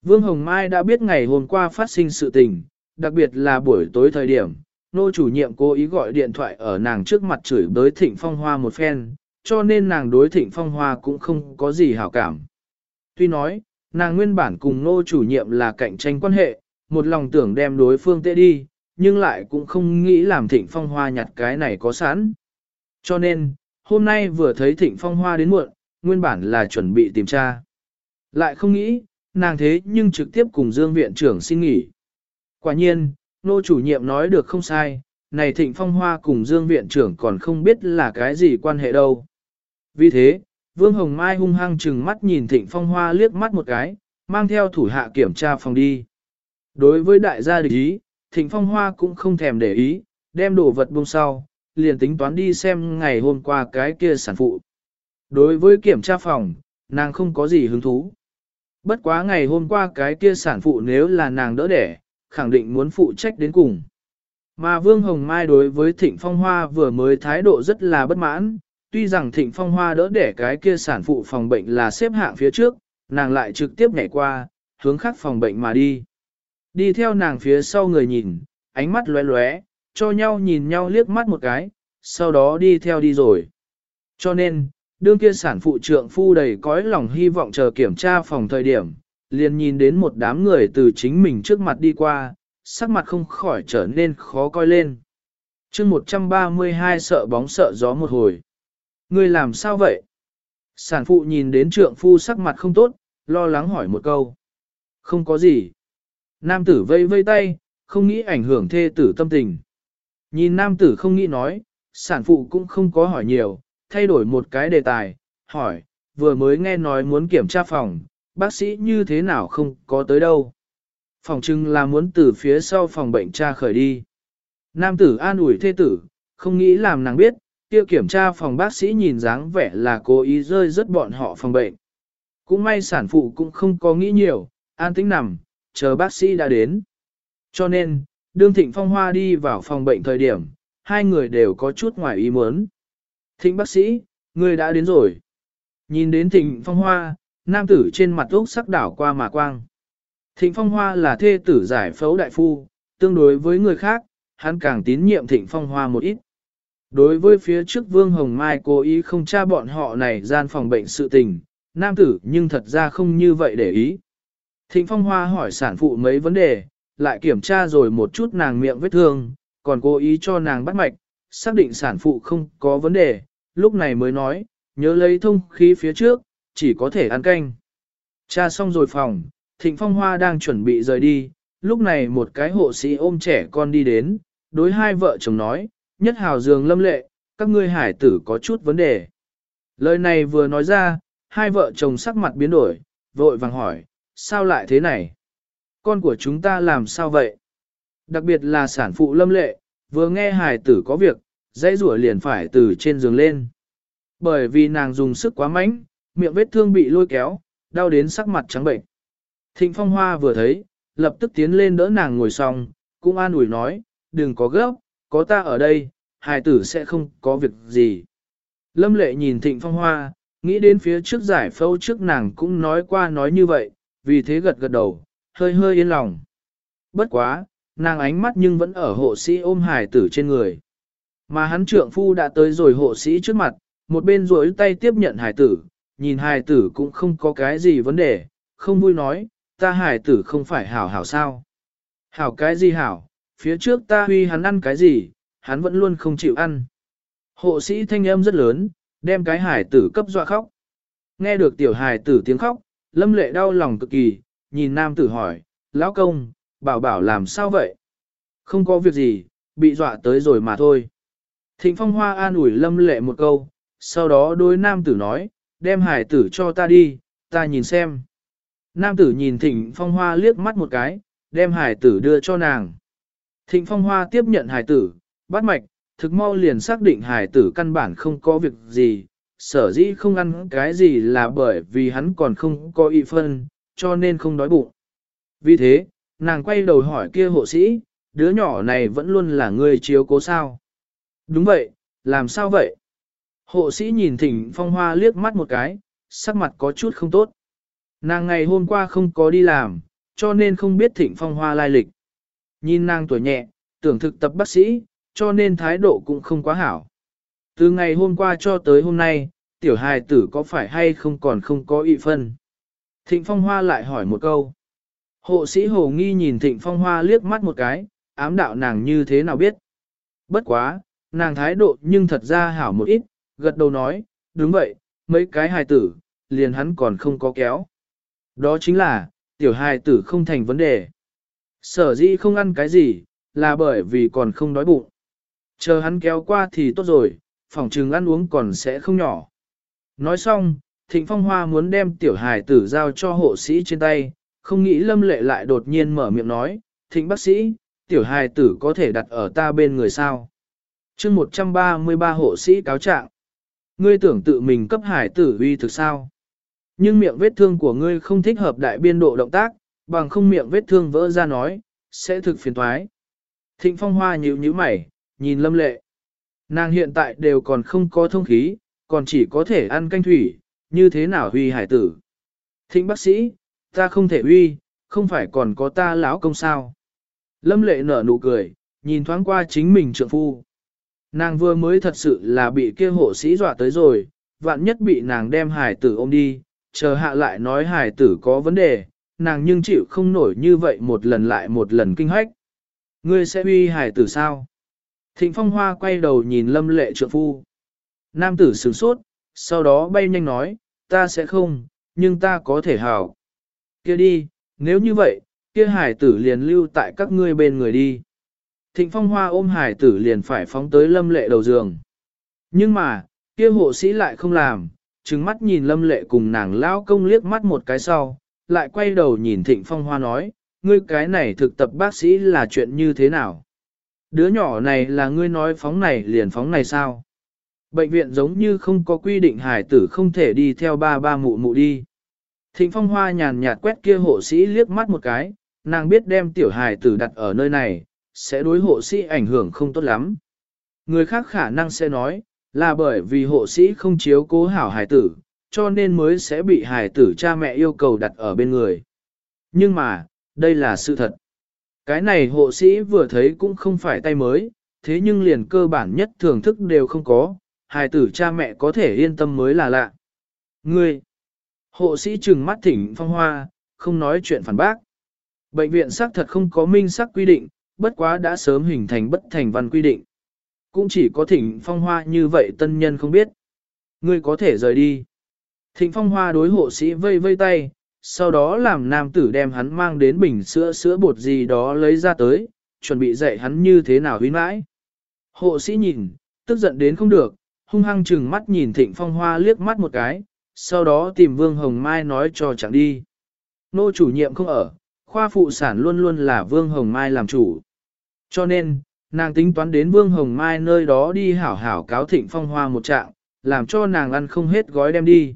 Vương Hồng Mai đã biết ngày hôm qua phát sinh sự tình, đặc biệt là buổi tối thời điểm, nô chủ nhiệm cố ý gọi điện thoại ở nàng trước mặt chửi bới Thịnh Phong Hoa một phen, cho nên nàng đối Thịnh Phong Hoa cũng không có gì hảo cảm. Tuy nói, nàng nguyên bản cùng nô chủ nhiệm là cạnh tranh quan hệ, một lòng tưởng đem đối phương tệ đi, nhưng lại cũng không nghĩ làm Thịnh Phong Hoa nhặt cái này có sẵn. Cho nên, hôm nay vừa thấy Thịnh Phong Hoa đến muộn, nguyên bản là chuẩn bị tìm tra. Lại không nghĩ, nàng thế nhưng trực tiếp cùng Dương viện trưởng xin nghỉ. Quả nhiên, nô chủ nhiệm nói được không sai, này Thịnh Phong Hoa cùng Dương viện trưởng còn không biết là cái gì quan hệ đâu. Vì thế, Vương Hồng Mai hung hăng chừng mắt nhìn Thịnh Phong Hoa liếc mắt một cái, mang theo thủ hạ kiểm tra phòng đi. Đối với đại gia địch ý, Thịnh Phong Hoa cũng không thèm để ý, đem đồ vật buông sau, liền tính toán đi xem ngày hôm qua cái kia sản phụ. Đối với kiểm tra phòng, nàng không có gì hứng thú. Bất quá ngày hôm qua cái kia sản phụ nếu là nàng đỡ đẻ, khẳng định muốn phụ trách đến cùng. Mà Vương Hồng Mai đối với Thịnh Phong Hoa vừa mới thái độ rất là bất mãn, tuy rằng Thịnh Phong Hoa đỡ đẻ cái kia sản phụ phòng bệnh là xếp hạng phía trước, nàng lại trực tiếp nhảy qua, hướng khác phòng bệnh mà đi. Đi theo nàng phía sau người nhìn, ánh mắt lóe lóe, cho nhau nhìn nhau liếc mắt một cái, sau đó đi theo đi rồi. Cho nên, đương kia sản phụ trượng phu đầy cõi lòng hy vọng chờ kiểm tra phòng thời điểm, liền nhìn đến một đám người từ chính mình trước mặt đi qua, sắc mặt không khỏi trở nên khó coi lên. chương 132 sợ bóng sợ gió một hồi. Người làm sao vậy? Sản phụ nhìn đến trượng phu sắc mặt không tốt, lo lắng hỏi một câu. Không có gì. Nam tử vây vây tay, không nghĩ ảnh hưởng thê tử tâm tình. Nhìn nam tử không nghĩ nói, sản phụ cũng không có hỏi nhiều, thay đổi một cái đề tài, hỏi, vừa mới nghe nói muốn kiểm tra phòng, bác sĩ như thế nào không có tới đâu. Phòng trưng là muốn từ phía sau phòng bệnh tra khởi đi. Nam tử an ủi thê tử, không nghĩ làm nàng biết, kia kiểm tra phòng bác sĩ nhìn dáng vẻ là cố ý rơi rất bọn họ phòng bệnh. Cũng may sản phụ cũng không có nghĩ nhiều, an tĩnh nằm, chờ bác sĩ đã đến. Cho nên, đương thịnh phong hoa đi vào phòng bệnh thời điểm, hai người đều có chút ngoài ý muốn. Thịnh bác sĩ, người đã đến rồi. Nhìn đến thịnh phong hoa, nam tử trên mặt ốc sắc đảo qua mà quang. Thịnh phong hoa là thê tử giải phẫu đại phu, tương đối với người khác, hắn càng tín nhiệm thịnh phong hoa một ít. Đối với phía trước Vương Hồng Mai cố ý không tra bọn họ này gian phòng bệnh sự tình, nam tử nhưng thật ra không như vậy để ý. Thịnh Phong Hoa hỏi sản phụ mấy vấn đề, lại kiểm tra rồi một chút nàng miệng vết thương, còn cố ý cho nàng bắt mạch, xác định sản phụ không có vấn đề, lúc này mới nói, nhớ lấy thông khí phía trước, chỉ có thể ăn canh. Cha xong rồi phòng, Thịnh Phong Hoa đang chuẩn bị rời đi, lúc này một cái hộ sĩ ôm trẻ con đi đến, đối hai vợ chồng nói, nhất hào dường lâm lệ, các ngươi hải tử có chút vấn đề. Lời này vừa nói ra, hai vợ chồng sắc mặt biến đổi, vội vàng hỏi, sao lại thế này? Con của chúng ta làm sao vậy? Đặc biệt là sản phụ lâm lệ, vừa nghe hài tử có việc, dãy rủa liền phải từ trên giường lên. Bởi vì nàng dùng sức quá mạnh, miệng vết thương bị lôi kéo, đau đến sắc mặt trắng bệnh. Thịnh Phong Hoa vừa thấy, lập tức tiến lên đỡ nàng ngồi xong, cũng an ủi nói, đừng có gấp, có ta ở đây, hài tử sẽ không có việc gì. Lâm lệ nhìn Thịnh Phong Hoa, nghĩ đến phía trước giải phẫu trước nàng cũng nói qua nói như vậy, vì thế gật gật đầu, hơi hơi yên lòng. Bất quá, nàng ánh mắt nhưng vẫn ở hộ sĩ ôm hài tử trên người. Mà hắn trượng phu đã tới rồi hộ sĩ trước mặt, một bên rối tay tiếp nhận hài tử, nhìn hài tử cũng không có cái gì vấn đề, không vui nói, ta hài tử không phải hảo hảo sao. Hảo cái gì hảo, phía trước ta huy hắn ăn cái gì, hắn vẫn luôn không chịu ăn. Hộ sĩ thanh âm rất lớn, đem cái hải tử cấp dọa khóc. Nghe được tiểu hài tử tiếng khóc, lâm lệ đau lòng cực kỳ, nhìn nam tử hỏi, lão công, bảo bảo làm sao vậy? Không có việc gì, bị dọa tới rồi mà thôi. Thịnh phong hoa an ủi lâm lệ một câu, sau đó đối nam tử nói, đem hải tử cho ta đi, ta nhìn xem. Nam tử nhìn thịnh phong hoa liếc mắt một cái, đem hải tử đưa cho nàng. Thịnh phong hoa tiếp nhận hải tử, bắt mạch, thực mau liền xác định hải tử căn bản không có việc gì, sở dĩ không ăn cái gì là bởi vì hắn còn không có y phân, cho nên không đói bụng. Vì thế, nàng quay đầu hỏi kia hộ sĩ, đứa nhỏ này vẫn luôn là người chiếu cố sao. Đúng vậy, làm sao vậy? Hộ sĩ nhìn thỉnh phong hoa liếc mắt một cái, sắc mặt có chút không tốt. Nàng ngày hôm qua không có đi làm, cho nên không biết thịnh phong hoa lai lịch. Nhìn nàng tuổi nhẹ, tưởng thực tập bác sĩ, cho nên thái độ cũng không quá hảo. Từ ngày hôm qua cho tới hôm nay, tiểu hài tử có phải hay không còn không có ị phân. Thịnh phong hoa lại hỏi một câu. Hộ sĩ hồ nghi nhìn thịnh phong hoa liếc mắt một cái, ám đạo nàng như thế nào biết. Bất quá, nàng thái độ nhưng thật ra hảo một ít, gật đầu nói, đúng vậy, mấy cái hài tử, liền hắn còn không có kéo. Đó chính là, tiểu hài tử không thành vấn đề. Sở dĩ không ăn cái gì, là bởi vì còn không đói bụng. Chờ hắn kéo qua thì tốt rồi, phòng trừng ăn uống còn sẽ không nhỏ. Nói xong, Thịnh Phong Hoa muốn đem tiểu hài tử giao cho hộ sĩ trên tay, không nghĩ lâm lệ lại đột nhiên mở miệng nói, Thịnh bác sĩ, tiểu hài tử có thể đặt ở ta bên người sao. chương 133 hộ sĩ cáo trạng. Ngươi tưởng tự mình cấp hài tử uy thực sao? Nhưng miệng vết thương của ngươi không thích hợp đại biên độ động tác, bằng không miệng vết thương vỡ ra nói, sẽ thực phiền thoái. Thịnh phong hoa nhíu nhíu mày, nhìn lâm lệ. Nàng hiện tại đều còn không có thông khí, còn chỉ có thể ăn canh thủy, như thế nào huy hải tử. Thịnh bác sĩ, ta không thể huy không phải còn có ta lão công sao. Lâm lệ nở nụ cười, nhìn thoáng qua chính mình trượng phu. Nàng vừa mới thật sự là bị kia hộ sĩ dọa tới rồi, vạn nhất bị nàng đem hải tử ôm đi, chờ hạ lại nói hải tử có vấn đề, nàng nhưng chịu không nổi như vậy một lần lại một lần kinh hách. Ngươi sẽ uy hải tử sao? Thịnh phong hoa quay đầu nhìn lâm lệ trượng phu. Nam tử sửng sốt, sau đó bay nhanh nói, ta sẽ không, nhưng ta có thể hảo. Kia đi, nếu như vậy, kia hải tử liền lưu tại các ngươi bên người đi. Thịnh phong hoa ôm hải tử liền phải phóng tới lâm lệ đầu giường. Nhưng mà, kia hộ sĩ lại không làm, trừng mắt nhìn lâm lệ cùng nàng lao công liếc mắt một cái sau, lại quay đầu nhìn thịnh phong hoa nói, ngươi cái này thực tập bác sĩ là chuyện như thế nào? Đứa nhỏ này là ngươi nói phóng này liền phóng này sao? Bệnh viện giống như không có quy định hải tử không thể đi theo ba ba mụ mụ đi. Thịnh phong hoa nhàn nhạt quét kia hộ sĩ liếc mắt một cái, nàng biết đem tiểu hải tử đặt ở nơi này, sẽ đối hộ sĩ ảnh hưởng không tốt lắm. Người khác khả năng sẽ nói, là bởi vì hộ sĩ không chiếu cố hảo hải tử, cho nên mới sẽ bị hải tử cha mẹ yêu cầu đặt ở bên người. Nhưng mà, đây là sự thật. Cái này hộ sĩ vừa thấy cũng không phải tay mới, thế nhưng liền cơ bản nhất thưởng thức đều không có, hài tử cha mẹ có thể yên tâm mới là lạ. Ngươi, hộ sĩ trừng mắt thỉnh phong hoa, không nói chuyện phản bác. Bệnh viện xác thật không có minh xác quy định, bất quá đã sớm hình thành bất thành văn quy định. Cũng chỉ có thỉnh phong hoa như vậy tân nhân không biết. Ngươi có thể rời đi. Thịnh phong hoa đối hộ sĩ vây vây tay, sau đó làm nam tử đem hắn mang đến bình sữa sữa bột gì đó lấy ra tới, chuẩn bị dạy hắn như thế nào huy mãi. Hộ sĩ nhìn, tức giận đến không được, hung hăng chừng mắt nhìn thịnh phong hoa liếc mắt một cái, sau đó tìm Vương Hồng Mai nói cho chẳng đi. Nô chủ nhiệm không ở, khoa phụ sản luôn luôn là Vương Hồng Mai làm chủ. Cho nên, nàng tính toán đến Vương Hồng Mai nơi đó đi hảo hảo cáo thịnh phong hoa một trạng, làm cho nàng ăn không hết gói đem đi.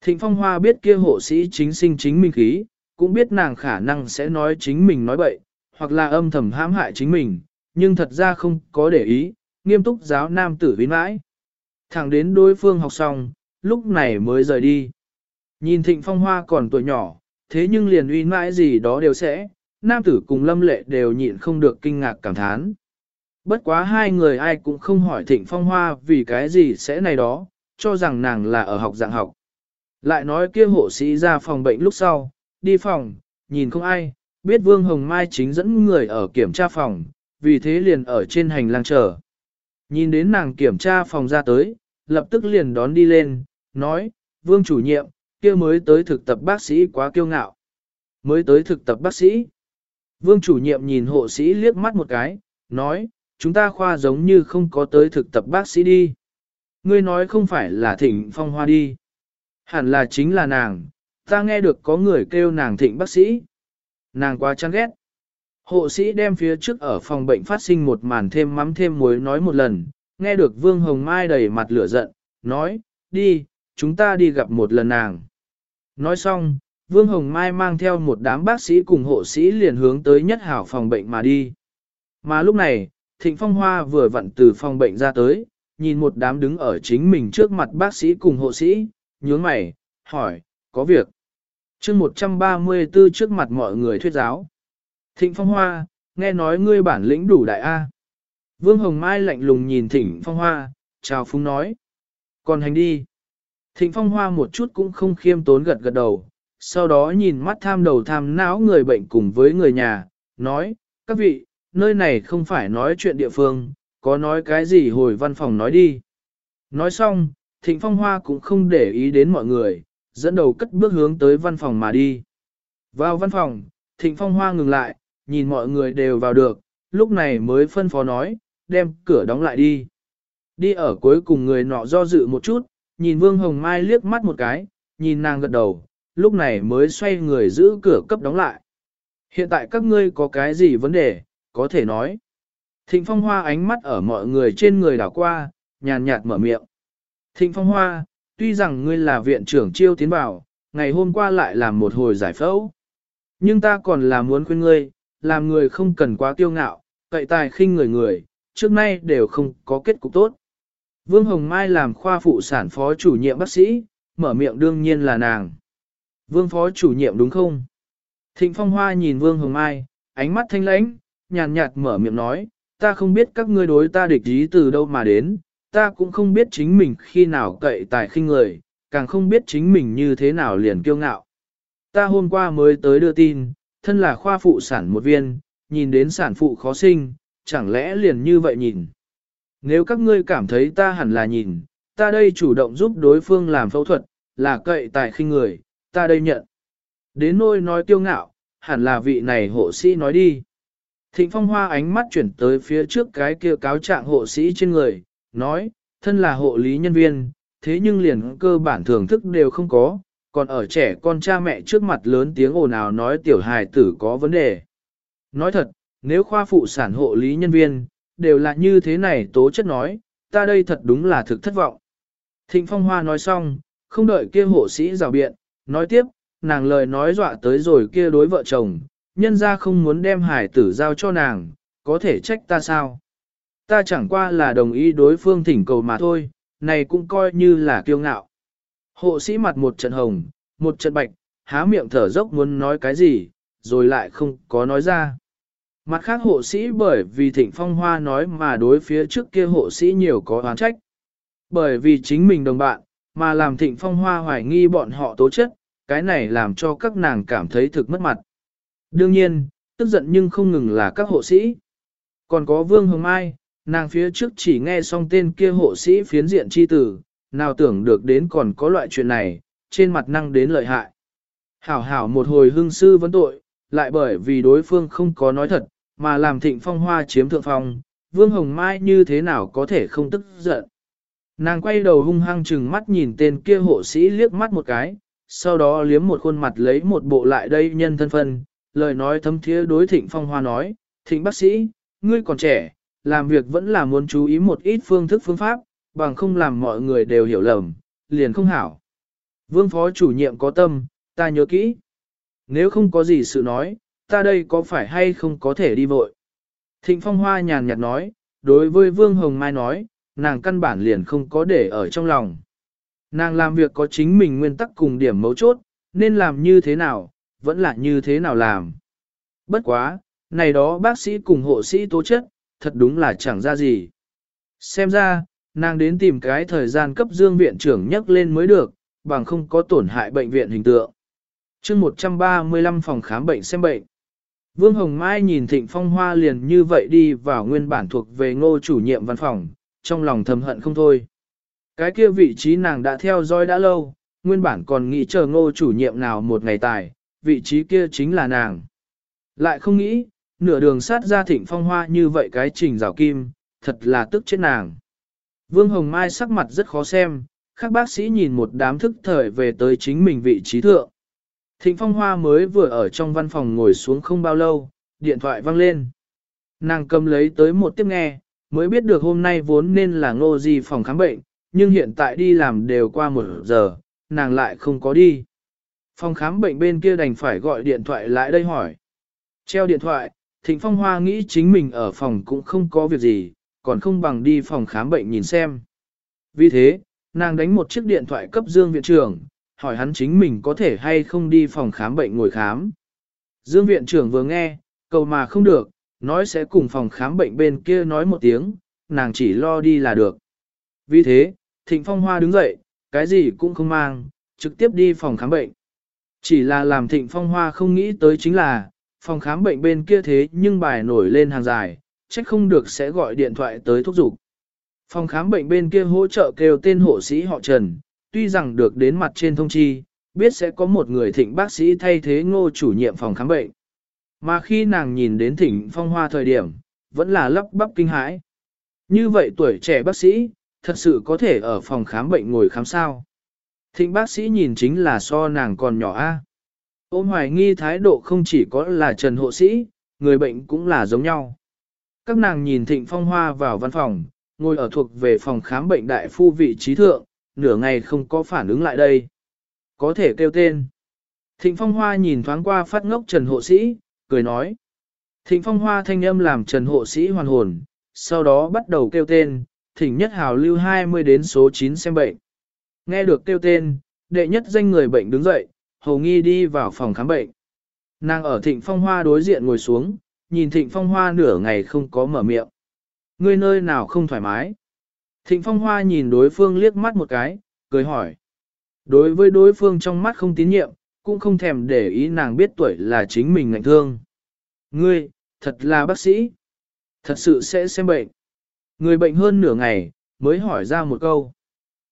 Thịnh phong hoa biết kia hộ sĩ chính sinh chính mình khí, cũng biết nàng khả năng sẽ nói chính mình nói bậy, hoặc là âm thầm hãm hại chính mình, nhưng thật ra không có để ý, nghiêm túc giáo nam tử vinh mãi. Thẳng đến đối phương học xong, lúc này mới rời đi. Nhìn thịnh phong hoa còn tuổi nhỏ, thế nhưng liền uy mãi gì đó đều sẽ, nam tử cùng lâm lệ đều nhịn không được kinh ngạc cảm thán. Bất quá hai người ai cũng không hỏi thịnh phong hoa vì cái gì sẽ này đó, cho rằng nàng là ở học dạng học. Lại nói kia hộ sĩ ra phòng bệnh lúc sau, đi phòng, nhìn không ai, biết Vương Hồng Mai chính dẫn người ở kiểm tra phòng, vì thế liền ở trên hành lang chờ. Nhìn đến nàng kiểm tra phòng ra tới, lập tức liền đón đi lên, nói, vương chủ nhiệm, kia mới tới thực tập bác sĩ quá kiêu ngạo. Mới tới thực tập bác sĩ. Vương chủ nhiệm nhìn hộ sĩ liếc mắt một cái, nói, chúng ta khoa giống như không có tới thực tập bác sĩ đi. Ngươi nói không phải là thịnh phong hoa đi. Hẳn là chính là nàng, ta nghe được có người kêu nàng thịnh bác sĩ. Nàng quá chán ghét. Hộ sĩ đem phía trước ở phòng bệnh phát sinh một màn thêm mắm thêm muối nói một lần, nghe được Vương Hồng Mai đầy mặt lửa giận, nói, đi, chúng ta đi gặp một lần nàng. Nói xong, Vương Hồng Mai mang theo một đám bác sĩ cùng hộ sĩ liền hướng tới nhất hảo phòng bệnh mà đi. Mà lúc này, Thịnh Phong Hoa vừa vặn từ phòng bệnh ra tới, nhìn một đám đứng ở chính mình trước mặt bác sĩ cùng hộ sĩ, nhướng mày, hỏi, có việc. chương 134 trước mặt mọi người thuyết giáo. Thịnh Phong Hoa, nghe nói ngươi bản lĩnh đủ đại A. Vương Hồng Mai lạnh lùng nhìn Thịnh Phong Hoa, chào phúng nói. Còn hành đi. Thịnh Phong Hoa một chút cũng không khiêm tốn gật gật đầu, sau đó nhìn mắt tham đầu tham não người bệnh cùng với người nhà, nói, các vị, nơi này không phải nói chuyện địa phương, có nói cái gì hồi văn phòng nói đi. Nói xong, Thịnh Phong Hoa cũng không để ý đến mọi người, dẫn đầu cất bước hướng tới văn phòng mà đi. Vào văn phòng, Thịnh Phong Hoa ngừng lại, nhìn mọi người đều vào được, lúc này mới phân phó nói, đem cửa đóng lại đi. Đi ở cuối cùng người nọ do dự một chút, nhìn Vương Hồng Mai liếc mắt một cái, nhìn nàng gật đầu, lúc này mới xoay người giữ cửa cấp đóng lại. Hiện tại các ngươi có cái gì vấn đề, có thể nói. Thịnh Phong Hoa ánh mắt ở mọi người trên người đảo qua, nhàn nhạt mở miệng. Thịnh Phong Hoa, tuy rằng ngươi là viện trưởng chiêu tiến bảo, ngày hôm qua lại làm một hồi giải phẫu. Nhưng ta còn là muốn khuyên ngươi, làm người không cần quá tiêu ngạo, cậy tài khinh người người, trước nay đều không có kết cục tốt. Vương Hồng Mai làm khoa phụ sản phó chủ nhiệm bác sĩ, mở miệng đương nhiên là nàng. Vương phó chủ nhiệm đúng không? Thịnh Phong Hoa nhìn Vương Hồng Mai, ánh mắt thanh lãnh, nhàn nhạt mở miệng nói, ta không biết các ngươi đối ta địch ý từ đâu mà đến, ta cũng không biết chính mình khi nào cậy tài khinh người, càng không biết chính mình như thế nào liền kiêu ngạo. Ta hôm qua mới tới đưa tin, thân là khoa phụ sản một viên, nhìn đến sản phụ khó sinh, chẳng lẽ liền như vậy nhìn. Nếu các ngươi cảm thấy ta hẳn là nhìn, ta đây chủ động giúp đối phương làm phẫu thuật, là cậy tài khinh người, ta đây nhận. Đến nôi nói tiêu ngạo, hẳn là vị này hộ sĩ nói đi. Thịnh phong hoa ánh mắt chuyển tới phía trước cái kia cáo trạng hộ sĩ trên người, nói, thân là hộ lý nhân viên, thế nhưng liền cơ bản thưởng thức đều không có, còn ở trẻ con cha mẹ trước mặt lớn tiếng ồn ào nói tiểu hài tử có vấn đề. Nói thật, nếu khoa phụ sản hộ lý nhân viên, đều là như thế này tố chất nói, ta đây thật đúng là thực thất vọng. Thịnh Phong Hoa nói xong, không đợi kia hộ sĩ rào biện, nói tiếp, nàng lời nói dọa tới rồi kia đối vợ chồng, nhân ra không muốn đem hải tử giao cho nàng, có thể trách ta sao? Ta chẳng qua là đồng ý đối phương thỉnh cầu mà thôi, này cũng coi như là kiêu ngạo. Hộ sĩ mặt một trận hồng, một trận bạch, há miệng thở dốc muốn nói cái gì, rồi lại không có nói ra. Mặt khác hộ sĩ bởi vì thịnh phong hoa nói mà đối phía trước kia hộ sĩ nhiều có oán trách. Bởi vì chính mình đồng bạn, mà làm thịnh phong hoa hoài nghi bọn họ tố chất, cái này làm cho các nàng cảm thấy thực mất mặt. Đương nhiên, tức giận nhưng không ngừng là các hộ sĩ. Còn có Vương Hồng Mai, nàng phía trước chỉ nghe xong tên kia hộ sĩ phiến diện chi tử, nào tưởng được đến còn có loại chuyện này, trên mặt năng đến lợi hại. Hảo hảo một hồi hương sư vấn tội, lại bởi vì đối phương không có nói thật, mà làm thịnh phong hoa chiếm thượng phong, Vương Hồng Mai như thế nào có thể không tức giận. Nàng quay đầu hung hăng chừng mắt nhìn tên kia hộ sĩ liếc mắt một cái, sau đó liếm một khuôn mặt lấy một bộ lại đây nhân thân phân, lời nói thấm thiế đối thịnh phong hoa nói, thịnh bác sĩ, ngươi còn trẻ, làm việc vẫn là muốn chú ý một ít phương thức phương pháp, bằng không làm mọi người đều hiểu lầm, liền không hảo. Vương phó chủ nhiệm có tâm, ta nhớ kỹ. Nếu không có gì sự nói, ta đây có phải hay không có thể đi vội. Thịnh phong hoa nhàn nhạt nói, đối với Vương Hồng Mai nói, nàng căn bản liền không có để ở trong lòng. Nàng làm việc có chính mình nguyên tắc cùng điểm mấu chốt, nên làm như thế nào, vẫn là như thế nào làm. Bất quá, này đó bác sĩ cùng hộ sĩ tố chất, thật đúng là chẳng ra gì. Xem ra, nàng đến tìm cái thời gian cấp dương viện trưởng nhắc lên mới được, bằng không có tổn hại bệnh viện hình tượng. chương 135 phòng khám bệnh xem bệnh. Vương Hồng Mai nhìn Thịnh Phong Hoa liền như vậy đi vào nguyên bản thuộc về ngô chủ nhiệm văn phòng, trong lòng thầm hận không thôi. Cái kia vị trí nàng đã theo dõi đã lâu, nguyên bản còn nghĩ chờ ngô chủ nhiệm nào một ngày tài, vị trí kia chính là nàng. Lại không nghĩ, nửa đường sát ra thịnh phong hoa như vậy cái trình rào kim, thật là tức chết nàng. Vương Hồng Mai sắc mặt rất khó xem, các bác sĩ nhìn một đám thức thời về tới chính mình vị trí thượng. Thịnh Phong Hoa mới vừa ở trong văn phòng ngồi xuống không bao lâu, điện thoại vang lên. Nàng cầm lấy tới một tiếp nghe, mới biết được hôm nay vốn nên là ngô gì phòng khám bệnh, nhưng hiện tại đi làm đều qua một giờ, nàng lại không có đi. Phòng khám bệnh bên kia đành phải gọi điện thoại lại đây hỏi. Treo điện thoại, Thịnh Phong Hoa nghĩ chính mình ở phòng cũng không có việc gì, còn không bằng đi phòng khám bệnh nhìn xem. Vì thế, nàng đánh một chiếc điện thoại cấp Dương viện trưởng, hỏi hắn chính mình có thể hay không đi phòng khám bệnh ngồi khám. Dương viện trưởng vừa nghe, cầu mà không được, nói sẽ cùng phòng khám bệnh bên kia nói một tiếng, nàng chỉ lo đi là được. Vì thế, Thịnh Phong Hoa đứng dậy, cái gì cũng không mang, trực tiếp đi phòng khám bệnh. Chỉ là làm Thịnh Phong Hoa không nghĩ tới chính là, phòng khám bệnh bên kia thế nhưng bài nổi lên hàng dài, trách không được sẽ gọi điện thoại tới thúc giục. Phòng khám bệnh bên kia hỗ trợ kêu tên hộ sĩ họ Trần, tuy rằng được đến mặt trên thông chi, biết sẽ có một người thịnh bác sĩ thay thế ngô chủ nhiệm phòng khám bệnh. Mà khi nàng nhìn đến thịnh phong hoa thời điểm, vẫn là lắp bắp kinh hãi. Như vậy tuổi trẻ bác sĩ, thật sự có thể ở phòng khám bệnh ngồi khám sao. Thịnh bác sĩ nhìn chính là so nàng còn nhỏ a. Ôm hoài nghi thái độ không chỉ có là trần hộ sĩ, người bệnh cũng là giống nhau. Các nàng nhìn thịnh phong hoa vào văn phòng, ngồi ở thuộc về phòng khám bệnh đại phu vị trí thượng, nửa ngày không có phản ứng lại đây. Có thể kêu tên. Thịnh Phong Hoa nhìn thoáng qua phát ngốc Trần Hộ Sĩ, cười nói. Thịnh Phong Hoa thanh âm làm Trần Hộ Sĩ hoàn hồn, sau đó bắt đầu kêu tên, thỉnh nhất hào lưu 20 đến số 9 xem bệnh. Nghe được kêu tên, đệ nhất danh người bệnh đứng dậy, hầu nghi đi vào phòng khám bệnh. Nàng ở Thịnh Phong Hoa đối diện ngồi xuống, nhìn Thịnh Phong Hoa nửa ngày không có mở miệng. Ngươi nơi nào không thoải mái? Thịnh Phong Hoa nhìn đối phương liếc mắt một cái, cười hỏi. Đối với đối phương trong mắt không tín nhiệm, cũng không thèm để ý nàng biết tuổi là chính mình ngạnh thương. Ngươi, thật là bác sĩ. Thật sự sẽ xem bệnh. Người bệnh hơn nửa ngày, mới hỏi ra một câu.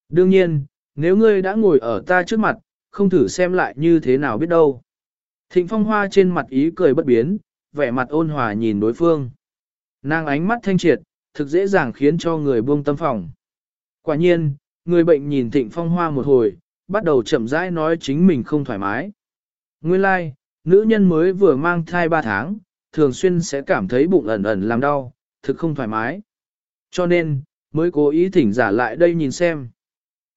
Đương nhiên, nếu ngươi đã ngồi ở ta trước mặt, không thử xem lại như thế nào biết đâu. Thịnh Phong Hoa trên mặt ý cười bất biến, vẻ mặt ôn hòa nhìn đối phương. Nàng ánh mắt thanh triệt, thực dễ dàng khiến cho người buông tâm phòng. Quả nhiên, người bệnh nhìn thịnh phong hoa một hồi, bắt đầu chậm rãi nói chính mình không thoải mái. Nguyên lai, like, nữ nhân mới vừa mang thai 3 tháng, thường xuyên sẽ cảm thấy bụng ẩn ẩn làm đau, thực không thoải mái. Cho nên, mới cố ý thỉnh giả lại đây nhìn xem.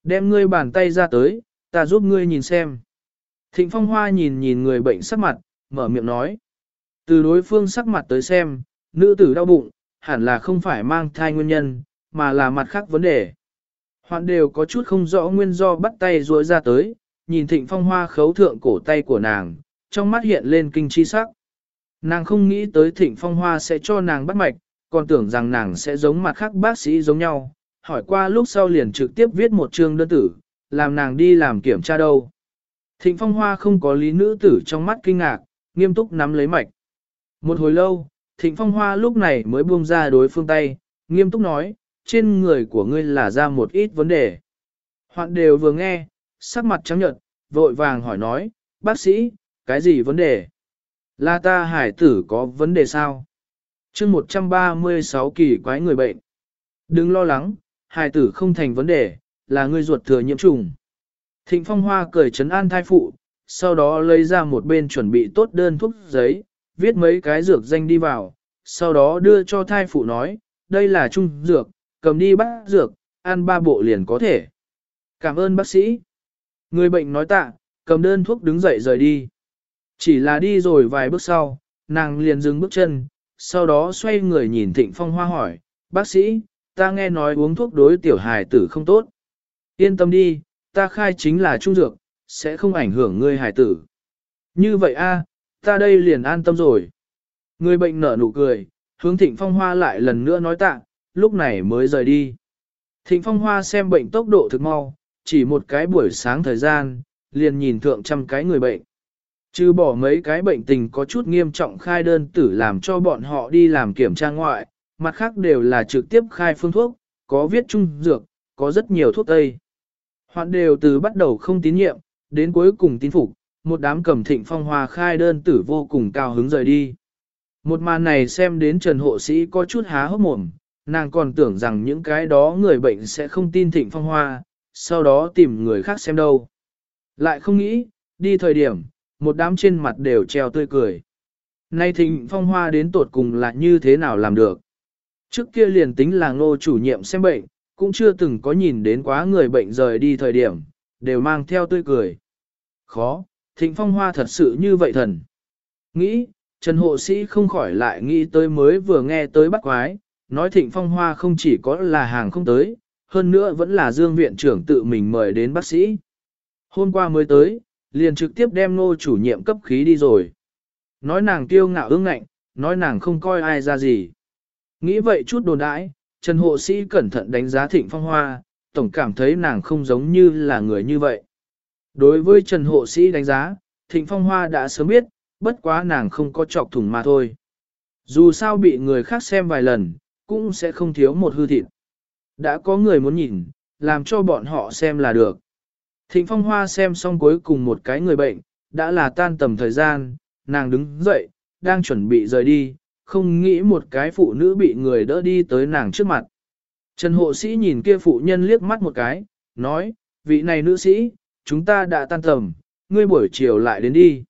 Đem ngươi bàn tay ra tới, ta giúp ngươi nhìn xem. Thịnh phong hoa nhìn nhìn người bệnh sắc mặt, mở miệng nói. Từ đối phương sắc mặt tới xem, nữ tử đau bụng, hẳn là không phải mang thai nguyên nhân, mà là mặt khác vấn đề. Hoạn đều có chút không rõ nguyên do bắt tay rối ra tới, nhìn thịnh phong hoa khấu thượng cổ tay của nàng, trong mắt hiện lên kinh chi sắc. Nàng không nghĩ tới thịnh phong hoa sẽ cho nàng bắt mạch, còn tưởng rằng nàng sẽ giống mặt khác bác sĩ giống nhau, hỏi qua lúc sau liền trực tiếp viết một chương đơn tử, làm nàng đi làm kiểm tra đâu. Thịnh phong hoa không có lý nữ tử trong mắt kinh ngạc, nghiêm túc nắm lấy mạch. Một hồi lâu, Thịnh Phong Hoa lúc này mới buông ra đối phương tay, nghiêm túc nói, trên người của ngươi là ra một ít vấn đề. Hoạn đều vừa nghe, sắc mặt trắng nhợt, vội vàng hỏi nói, bác sĩ, cái gì vấn đề? Là ta hải tử có vấn đề sao? chương 136 kỳ quái người bệnh. Đừng lo lắng, hải tử không thành vấn đề, là ngươi ruột thừa nhiễm trùng. Thịnh Phong Hoa cười trấn an thai phụ, sau đó lấy ra một bên chuẩn bị tốt đơn thuốc giấy, viết mấy cái dược danh đi vào, sau đó đưa cho thai phụ nói, đây là trung dược, cầm đi bác dược, ăn ba bộ liền có thể. Cảm ơn bác sĩ. Người bệnh nói tạ, cầm đơn thuốc đứng dậy rời đi. Chỉ là đi rồi vài bước sau, nàng liền dừng bước chân, sau đó xoay người nhìn Thịnh Phong Hoa hỏi, bác sĩ, ta nghe nói uống thuốc đối tiểu hài tử không tốt. Yên tâm đi, ta khai chính là trung dược, sẽ không ảnh hưởng ngươi hài tử. Như vậy a, ta đây liền an tâm rồi. Người bệnh nở nụ cười, hướng thịnh phong hoa lại lần nữa nói tạ, lúc này mới rời đi. Thịnh phong hoa xem bệnh tốc độ thực mau, chỉ một cái buổi sáng thời gian, liền nhìn thượng trăm cái người bệnh. Chứ bỏ mấy cái bệnh tình có chút nghiêm trọng khai đơn tử làm cho bọn họ đi làm kiểm tra ngoại, mặt khác đều là trực tiếp khai phương thuốc, có viết trung dược, có rất nhiều thuốc tây. Hoạn đều từ bắt đầu không tín nhiệm, đến cuối cùng tín phục, một đám cầm thịnh phong hoa khai đơn tử vô cùng cao hứng rời đi. Một màn này xem đến Trần Hộ Sĩ có chút há hốc mồm, nàng còn tưởng rằng những cái đó người bệnh sẽ không tin thịnh phong hoa, sau đó tìm người khác xem đâu. Lại không nghĩ, đi thời điểm, một đám trên mặt đều treo tươi cười. Nay thịnh phong hoa đến tột cùng là như thế nào làm được. Trước kia liền tính là ngô chủ nhiệm xem bệnh, cũng chưa từng có nhìn đến quá người bệnh rời đi thời điểm, đều mang theo tươi cười. Khó, thịnh phong hoa thật sự như vậy thần. Nghĩ, Trần Hộ Sĩ không khỏi lại nghĩ tới mới vừa nghe tới bắt quái, nói thịnh phong hoa không chỉ có là hàng không tới, hơn nữa vẫn là Dương viện trưởng tự mình mời đến bác sĩ. Hôm qua mới tới, liền trực tiếp đem ngô chủ nhiệm cấp khí đi rồi. Nói nàng tiêu ngạo ương ngạnh, nói nàng không coi ai ra gì. Nghĩ vậy chút đồn đãi, Trần Hộ Sĩ cẩn thận đánh giá Thịnh Phong Hoa, tổng cảm thấy nàng không giống như là người như vậy. Đối với Trần Hộ Sĩ đánh giá, Thịnh Phong Hoa đã sớm biết, bất quá nàng không có chọc thủng mà thôi. Dù sao bị người khác xem vài lần, cũng sẽ không thiếu một hư thịt. Đã có người muốn nhìn, làm cho bọn họ xem là được. Thịnh Phong Hoa xem xong cuối cùng một cái người bệnh, đã là tan tầm thời gian, nàng đứng dậy, đang chuẩn bị rời đi, không nghĩ một cái phụ nữ bị người đỡ đi tới nàng trước mặt. Trần hộ sĩ nhìn kia phụ nhân liếc mắt một cái, nói, vị này nữ sĩ, chúng ta đã tan tầm, ngươi buổi chiều lại đến đi.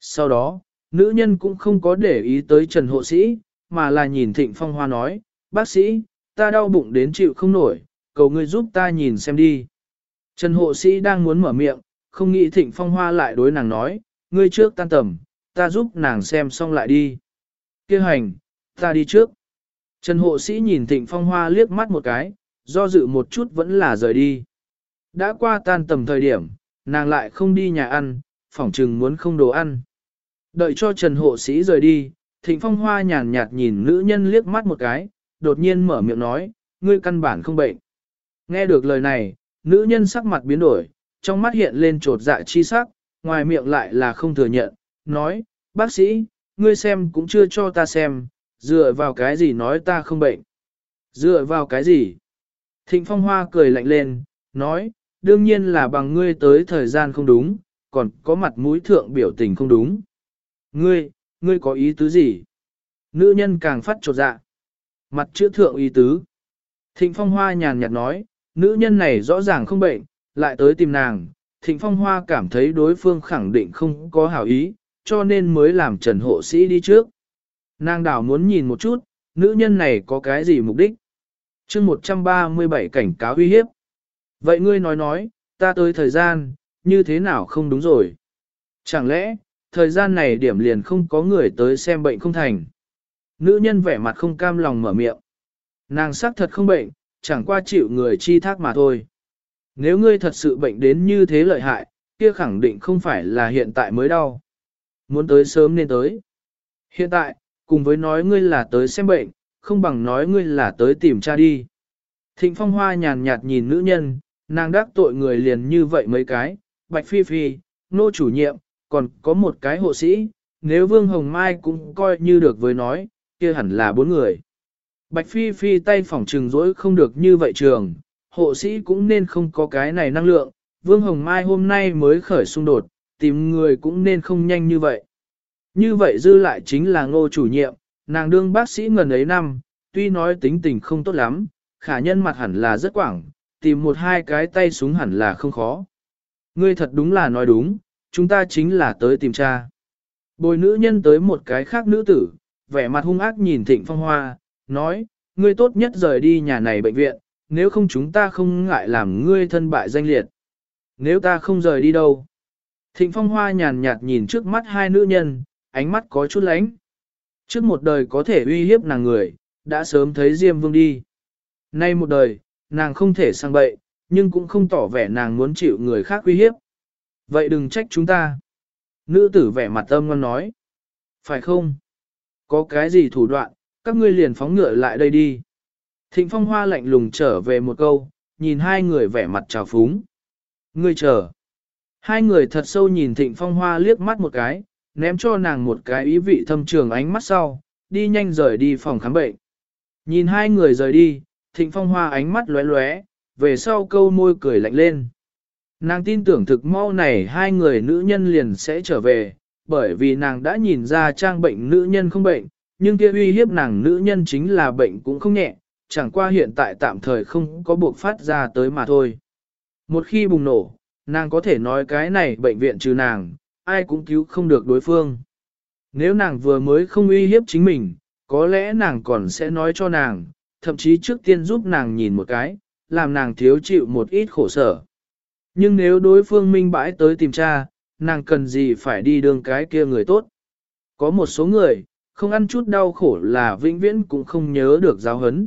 Sau đó, nữ nhân cũng không có để ý tới Trần hộ sĩ, mà là nhìn Thịnh Phong Hoa nói, bác sĩ, ta đau bụng đến chịu không nổi, cầu ngươi giúp ta nhìn xem đi. Trần hộ sĩ đang muốn mở miệng, không nghĩ Thịnh Phong Hoa lại đối nàng nói, ngươi trước tan tầm, ta giúp nàng xem xong lại đi. Kêu hành, ta đi trước. Trần hộ sĩ nhìn Thịnh Phong Hoa liếc mắt một cái, do dự một chút vẫn là rời đi. Đã qua tan tầm thời điểm, nàng lại không đi nhà ăn, phỏng chừng muốn không đồ ăn. Đợi cho Trần hộ sĩ rời đi, Thịnh Phong Hoa nhàn nhạt nhìn nữ nhân liếc mắt một cái, đột nhiên mở miệng nói, ngươi căn bản không bệnh. Nghe được lời này, nữ nhân sắc mặt biến đổi, trong mắt hiện lên trột dạ chi sắc, ngoài miệng lại là không thừa nhận, nói, bác sĩ, ngươi xem cũng chưa cho ta xem, dựa vào cái gì nói ta không bệnh. Dựa vào cái gì? Thịnh Phong Hoa cười lạnh lên, nói, đương nhiên là bằng ngươi tới thời gian không đúng, còn có mặt mũi thượng biểu tình không đúng. Ngươi, ngươi có ý tứ gì? Nữ nhân càng phát trột dạ. Mặt chữ thượng ý tứ. Thịnh Phong Hoa nhàn nhạt nói, nữ nhân này rõ ràng không bệnh, lại tới tìm nàng. Thịnh Phong Hoa cảm thấy đối phương khẳng định không có hảo ý, cho nên mới làm Trần Hộ Sĩ đi trước. Nàng đảo muốn nhìn một chút, nữ nhân này có cái gì mục đích? chương 137 cảnh cáo uy hiếp. Vậy ngươi nói nói, ta tới thời gian, như thế nào không đúng rồi? Chẳng lẽ, thời gian này điểm liền không có người tới xem bệnh không thành? Nữ nhân vẻ mặt không cam lòng mở miệng. Nàng xác thật không bệnh, chẳng qua chịu người chi thác mà thôi. Nếu ngươi thật sự bệnh đến như thế lợi hại, kia khẳng định không phải là hiện tại mới đau. Muốn tới sớm nên tới. Hiện tại, cùng với nói ngươi là tới xem bệnh, không bằng nói ngươi là tới tìm cha đi. Thịnh phong hoa nhàn nhạt nhìn nữ nhân, nàng đắc tội người liền như vậy mấy cái, bạch phi phi, nô chủ nhiệm, còn có một cái hộ sĩ, nếu Vương Hồng Mai cũng coi như được với nói, kia hẳn là bốn người. Bạch Phi Phi tay phỏng trừng rỗi không được như vậy trường, hộ sĩ cũng nên không có cái này năng lượng, Vương Hồng Mai hôm nay mới khởi xung đột, tìm người cũng nên không nhanh như vậy. Như vậy dư lại chính là ngô chủ nhiệm, nàng đương bác sĩ ngần ấy năm, tuy nói tính tình không tốt lắm, khả nhân mặt hẳn là rất quảng, tìm một hai cái tay súng hẳn là không khó. Ngươi thật đúng là nói đúng, chúng ta chính là tới tìm cha. Bồi nữ nhân tới một cái khác nữ tử, vẻ mặt hung ác nhìn thịnh phong hoa, nói, ngươi tốt nhất rời đi nhà này bệnh viện, nếu không chúng ta không ngại làm ngươi thân bại danh liệt. Nếu ta không rời đi đâu? Thịnh phong hoa nhàn nhạt nhìn trước mắt hai nữ nhân, ánh mắt có chút lánh. Trước một đời có thể uy hiếp nàng người, đã sớm thấy Diêm Vương đi. Nay một đời, nàng không thể sang bậy, nhưng cũng không tỏ vẻ nàng muốn chịu người khác uy hiếp. Vậy đừng trách chúng ta. Nữ tử vẻ mặt âm ngon nói. Phải không? Có cái gì thủ đoạn, các ngươi liền phóng ngựa lại đây đi. Thịnh phong hoa lạnh lùng trở về một câu, nhìn hai người vẻ mặt trào phúng. Ngươi chờ. Hai người thật sâu nhìn thịnh phong hoa liếc mắt một cái, ném cho nàng một cái ý vị thâm trường ánh mắt sau, đi nhanh rời đi phòng khám bệnh. Nhìn hai người rời đi, thịnh phong hoa ánh mắt lóe lóe, về sau câu môi cười lạnh lên. Nàng tin tưởng thực mau này hai người nữ nhân liền sẽ trở về, bởi vì nàng đã nhìn ra trang bệnh nữ nhân không bệnh, nhưng kia uy hiếp nàng nữ nhân chính là bệnh cũng không nhẹ, chẳng qua hiện tại tạm thời không có buộc phát ra tới mà thôi. Một khi bùng nổ, nàng có thể nói cái này bệnh viện trừ nàng, ai cũng cứu không được đối phương. Nếu nàng vừa mới không uy hiếp chính mình, có lẽ nàng còn sẽ nói cho nàng, thậm chí trước tiên giúp nàng nhìn một cái, làm nàng thiếu chịu một ít khổ sở. Nhưng nếu đối phương minh bãi tới tìm cha, nàng cần gì phải đi đường cái kia người tốt. Có một số người, không ăn chút đau khổ là vĩnh viễn cũng không nhớ được giáo hấn.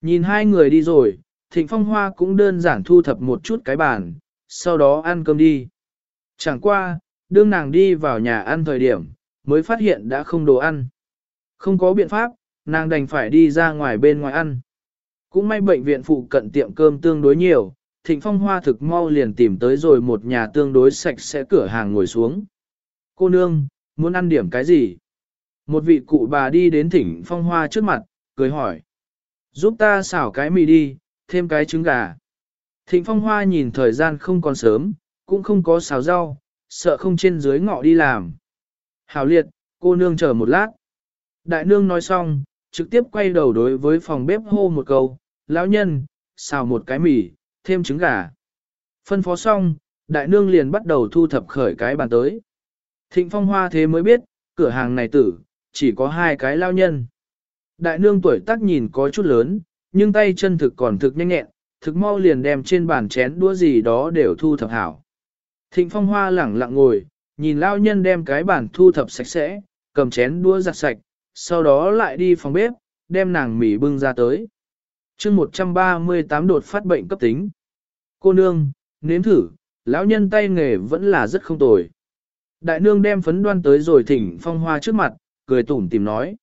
Nhìn hai người đi rồi, Thịnh Phong Hoa cũng đơn giản thu thập một chút cái bàn, sau đó ăn cơm đi. Chẳng qua, đương nàng đi vào nhà ăn thời điểm, mới phát hiện đã không đồ ăn. Không có biện pháp, nàng đành phải đi ra ngoài bên ngoài ăn. Cũng may bệnh viện phụ cận tiệm cơm tương đối nhiều, Thịnh Phong Hoa thực mau liền tìm tới rồi một nhà tương đối sạch sẽ cửa hàng ngồi xuống. Cô nương, muốn ăn điểm cái gì? Một vị cụ bà đi đến Thịnh Phong Hoa trước mặt, cười hỏi. Giúp ta xảo cái mì đi, thêm cái trứng gà. Thịnh Phong Hoa nhìn thời gian không còn sớm, cũng không có xào rau, sợ không trên dưới ngọ đi làm. Hảo liệt, cô nương chờ một lát. Đại nương nói xong, trực tiếp quay đầu đối với phòng bếp hô một câu, lão nhân, xào một cái mì, thêm trứng gà. Phân phó xong, đại nương liền bắt đầu thu thập khởi cái bàn tới. Thịnh phong hoa thế mới biết, cửa hàng này tử, chỉ có hai cái lao nhân. Đại nương tuổi tác nhìn có chút lớn, nhưng tay chân thực còn thực nhanh nhẹn, thực mau liền đem trên bàn chén đũa gì đó đều thu thập hảo. Thịnh phong hoa lẳng lặng ngồi, nhìn lao nhân đem cái bàn thu thập sạch sẽ, cầm chén đũa giặt sạch, sau đó lại đi phòng bếp, đem nàng mì bưng ra tới. chương 138 đột phát bệnh cấp tính. Cô nương, nếm thử, lão nhân tay nghề vẫn là rất không tồi. Đại nương đem phấn đoan tới rồi thỉnh phong hoa trước mặt, cười tủm tìm nói.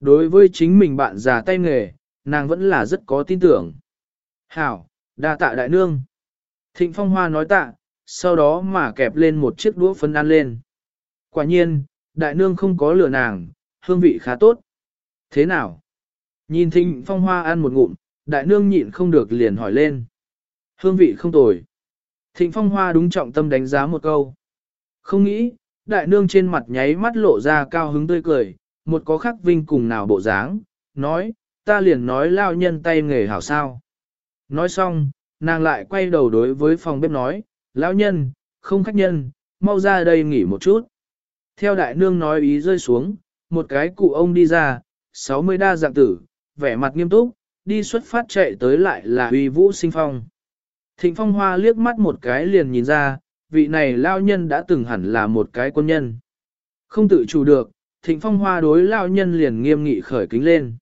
Đối với chính mình bạn già tay nghề, nàng vẫn là rất có tin tưởng. Hảo, đa tạ đại nương. Thịnh phong hoa nói tạ, sau đó mà kẹp lên một chiếc đũa phấn ăn lên. Quả nhiên, đại nương không có lừa nàng, hương vị khá tốt. Thế nào? Nhìn thịnh phong hoa ăn một ngụm, đại nương nhịn không được liền hỏi lên. Hương vị không tồi. Thịnh phong hoa đúng trọng tâm đánh giá một câu. Không nghĩ, đại nương trên mặt nháy mắt lộ ra cao hứng tươi cười, một có khắc vinh cùng nào bộ dáng, nói, ta liền nói lao nhân tay nghề hảo sao. Nói xong, nàng lại quay đầu đối với phòng bếp nói, lão nhân, không khách nhân, mau ra đây nghỉ một chút. Theo đại nương nói ý rơi xuống, một cái cụ ông đi ra, 60 đa dạng tử, vẻ mặt nghiêm túc, đi xuất phát chạy tới lại là uy vũ sinh phong. Thịnh phong hoa liếc mắt một cái liền nhìn ra, vị này lao nhân đã từng hẳn là một cái quân nhân. Không tự chủ được, thịnh phong hoa đối lao nhân liền nghiêm nghị khởi kính lên.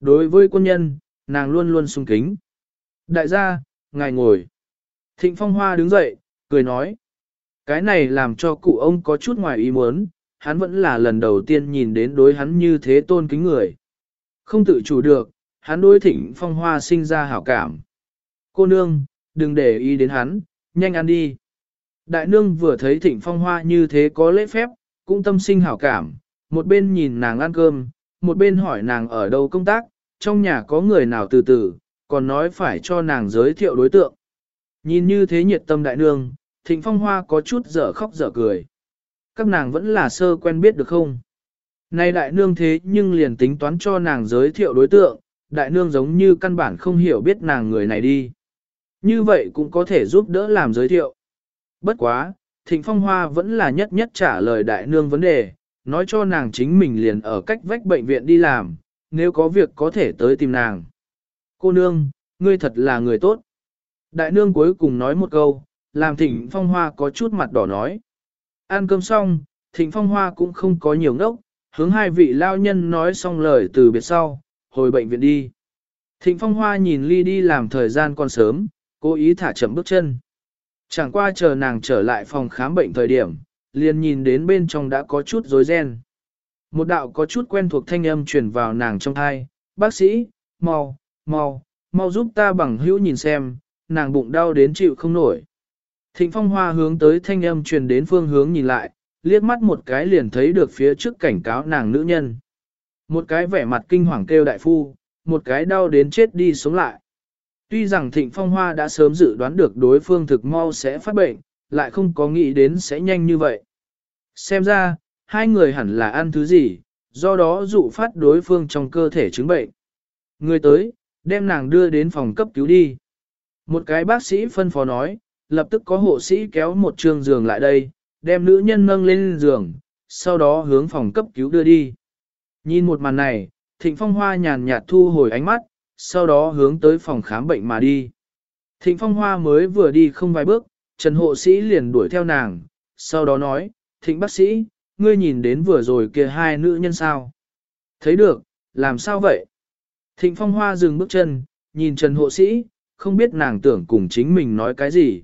Đối với quân nhân, nàng luôn luôn sung kính. Đại gia, ngài ngồi. Thịnh phong hoa đứng dậy, cười nói. Cái này làm cho cụ ông có chút ngoài ý muốn, hắn vẫn là lần đầu tiên nhìn đến đối hắn như thế tôn kính người. Không tự chủ được, hắn đối thịnh phong hoa sinh ra hảo cảm. Cô nương, đừng để ý đến hắn, nhanh ăn đi. Đại nương vừa thấy thịnh phong hoa như thế có lễ phép, cũng tâm sinh hảo cảm, một bên nhìn nàng ăn cơm, một bên hỏi nàng ở đâu công tác, trong nhà có người nào từ từ, còn nói phải cho nàng giới thiệu đối tượng. Nhìn như thế nhiệt tâm đại nương, thịnh phong hoa có chút dở khóc dở cười. Các nàng vẫn là sơ quen biết được không? nay đại nương thế nhưng liền tính toán cho nàng giới thiệu đối tượng, đại nương giống như căn bản không hiểu biết nàng người này đi. Như vậy cũng có thể giúp đỡ làm giới thiệu. Bất quá, Thịnh Phong Hoa vẫn là nhất nhất trả lời đại nương vấn đề, nói cho nàng chính mình liền ở cách vách bệnh viện đi làm, nếu có việc có thể tới tìm nàng. Cô nương, ngươi thật là người tốt. Đại nương cuối cùng nói một câu, làm Thịnh Phong Hoa có chút mặt đỏ nói. Ăn cơm xong, Thịnh Phong Hoa cũng không có nhiều ngốc, hướng hai vị lao nhân nói xong lời từ biệt sau, hồi bệnh viện đi. Thịnh Phong Hoa nhìn Ly đi làm thời gian còn sớm, cố ý thả chậm bước chân. Chẳng qua chờ nàng trở lại phòng khám bệnh thời điểm, liền nhìn đến bên trong đã có chút rối ren. Một đạo có chút quen thuộc thanh âm truyền vào nàng trong thai, bác sĩ, mau, mau, mau giúp ta bằng hữu nhìn xem, nàng bụng đau đến chịu không nổi. Thịnh phong hoa hướng tới thanh âm truyền đến phương hướng nhìn lại, liếc mắt một cái liền thấy được phía trước cảnh cáo nàng nữ nhân. Một cái vẻ mặt kinh hoàng kêu đại phu, một cái đau đến chết đi sống lại. Tuy rằng Thịnh Phong Hoa đã sớm dự đoán được đối phương thực mau sẽ phát bệnh, lại không có nghĩ đến sẽ nhanh như vậy. Xem ra, hai người hẳn là ăn thứ gì, do đó dụ phát đối phương trong cơ thể chứng bệnh. Người tới, đem nàng đưa đến phòng cấp cứu đi. Một cái bác sĩ phân phó nói, lập tức có hộ sĩ kéo một trường giường lại đây, đem nữ nhân nâng lên giường, sau đó hướng phòng cấp cứu đưa đi. Nhìn một màn này, Thịnh Phong Hoa nhàn nhạt thu hồi ánh mắt, sau đó hướng tới phòng khám bệnh mà đi. Thịnh Phong Hoa mới vừa đi không vài bước, Trần hộ sĩ liền đuổi theo nàng, sau đó nói, Thịnh bác sĩ, ngươi nhìn đến vừa rồi kia hai nữ nhân sao? Thấy được, làm sao vậy? Thịnh Phong Hoa dừng bước chân, nhìn Trần hộ sĩ, không biết nàng tưởng cùng chính mình nói cái gì.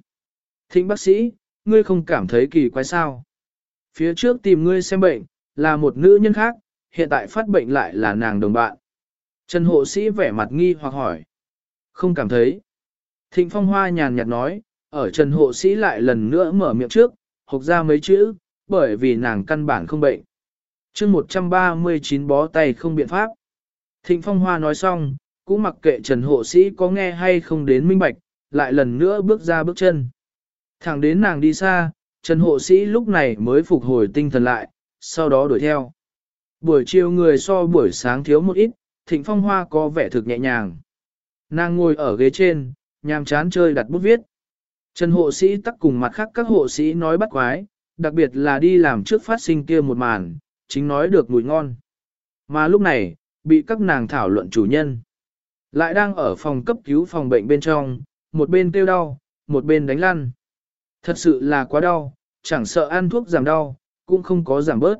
Thịnh bác sĩ, ngươi không cảm thấy kỳ quái sao? Phía trước tìm ngươi xem bệnh, là một nữ nhân khác, hiện tại phát bệnh lại là nàng đồng bạn. Trần hộ sĩ vẻ mặt nghi hoặc hỏi. Không cảm thấy. Thịnh phong hoa nhàn nhạt nói, ở trần hộ sĩ lại lần nữa mở miệng trước, hộc ra mấy chữ, bởi vì nàng căn bản không bệnh. chương 139 bó tay không biện pháp. Thịnh phong hoa nói xong, cũng mặc kệ trần hộ sĩ có nghe hay không đến minh bạch, lại lần nữa bước ra bước chân. Thẳng đến nàng đi xa, trần hộ sĩ lúc này mới phục hồi tinh thần lại, sau đó đuổi theo. Buổi chiều người so buổi sáng thiếu một ít, thịnh phong hoa có vẻ thực nhẹ nhàng. Nàng ngồi ở ghế trên, nhàm chán chơi đặt bút viết. Trần hộ sĩ tắc cùng mặt khác các hộ sĩ nói bắt quái, đặc biệt là đi làm trước phát sinh kia một màn, chính nói được mùi ngon. Mà lúc này, bị các nàng thảo luận chủ nhân. Lại đang ở phòng cấp cứu phòng bệnh bên trong, một bên kêu đau, một bên đánh lăn. Thật sự là quá đau, chẳng sợ ăn thuốc giảm đau, cũng không có giảm bớt.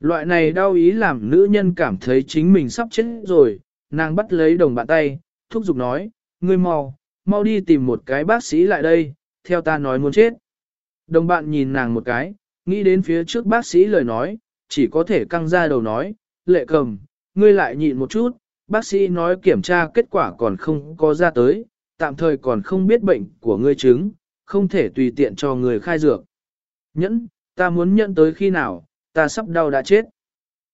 Loại này đau ý làm nữ nhân cảm thấy chính mình sắp chết rồi, nàng bắt lấy đồng bạn tay, thúc giục nói, ngươi mau, mau đi tìm một cái bác sĩ lại đây, theo ta nói muốn chết. Đồng bạn nhìn nàng một cái, nghĩ đến phía trước bác sĩ lời nói, chỉ có thể căng ra đầu nói, lệ cầm, ngươi lại nhịn một chút, bác sĩ nói kiểm tra kết quả còn không có ra tới, tạm thời còn không biết bệnh của ngươi chứng, không thể tùy tiện cho người khai dược. Nhẫn, ta muốn nhẫn tới khi nào, ta sắp đau đã chết.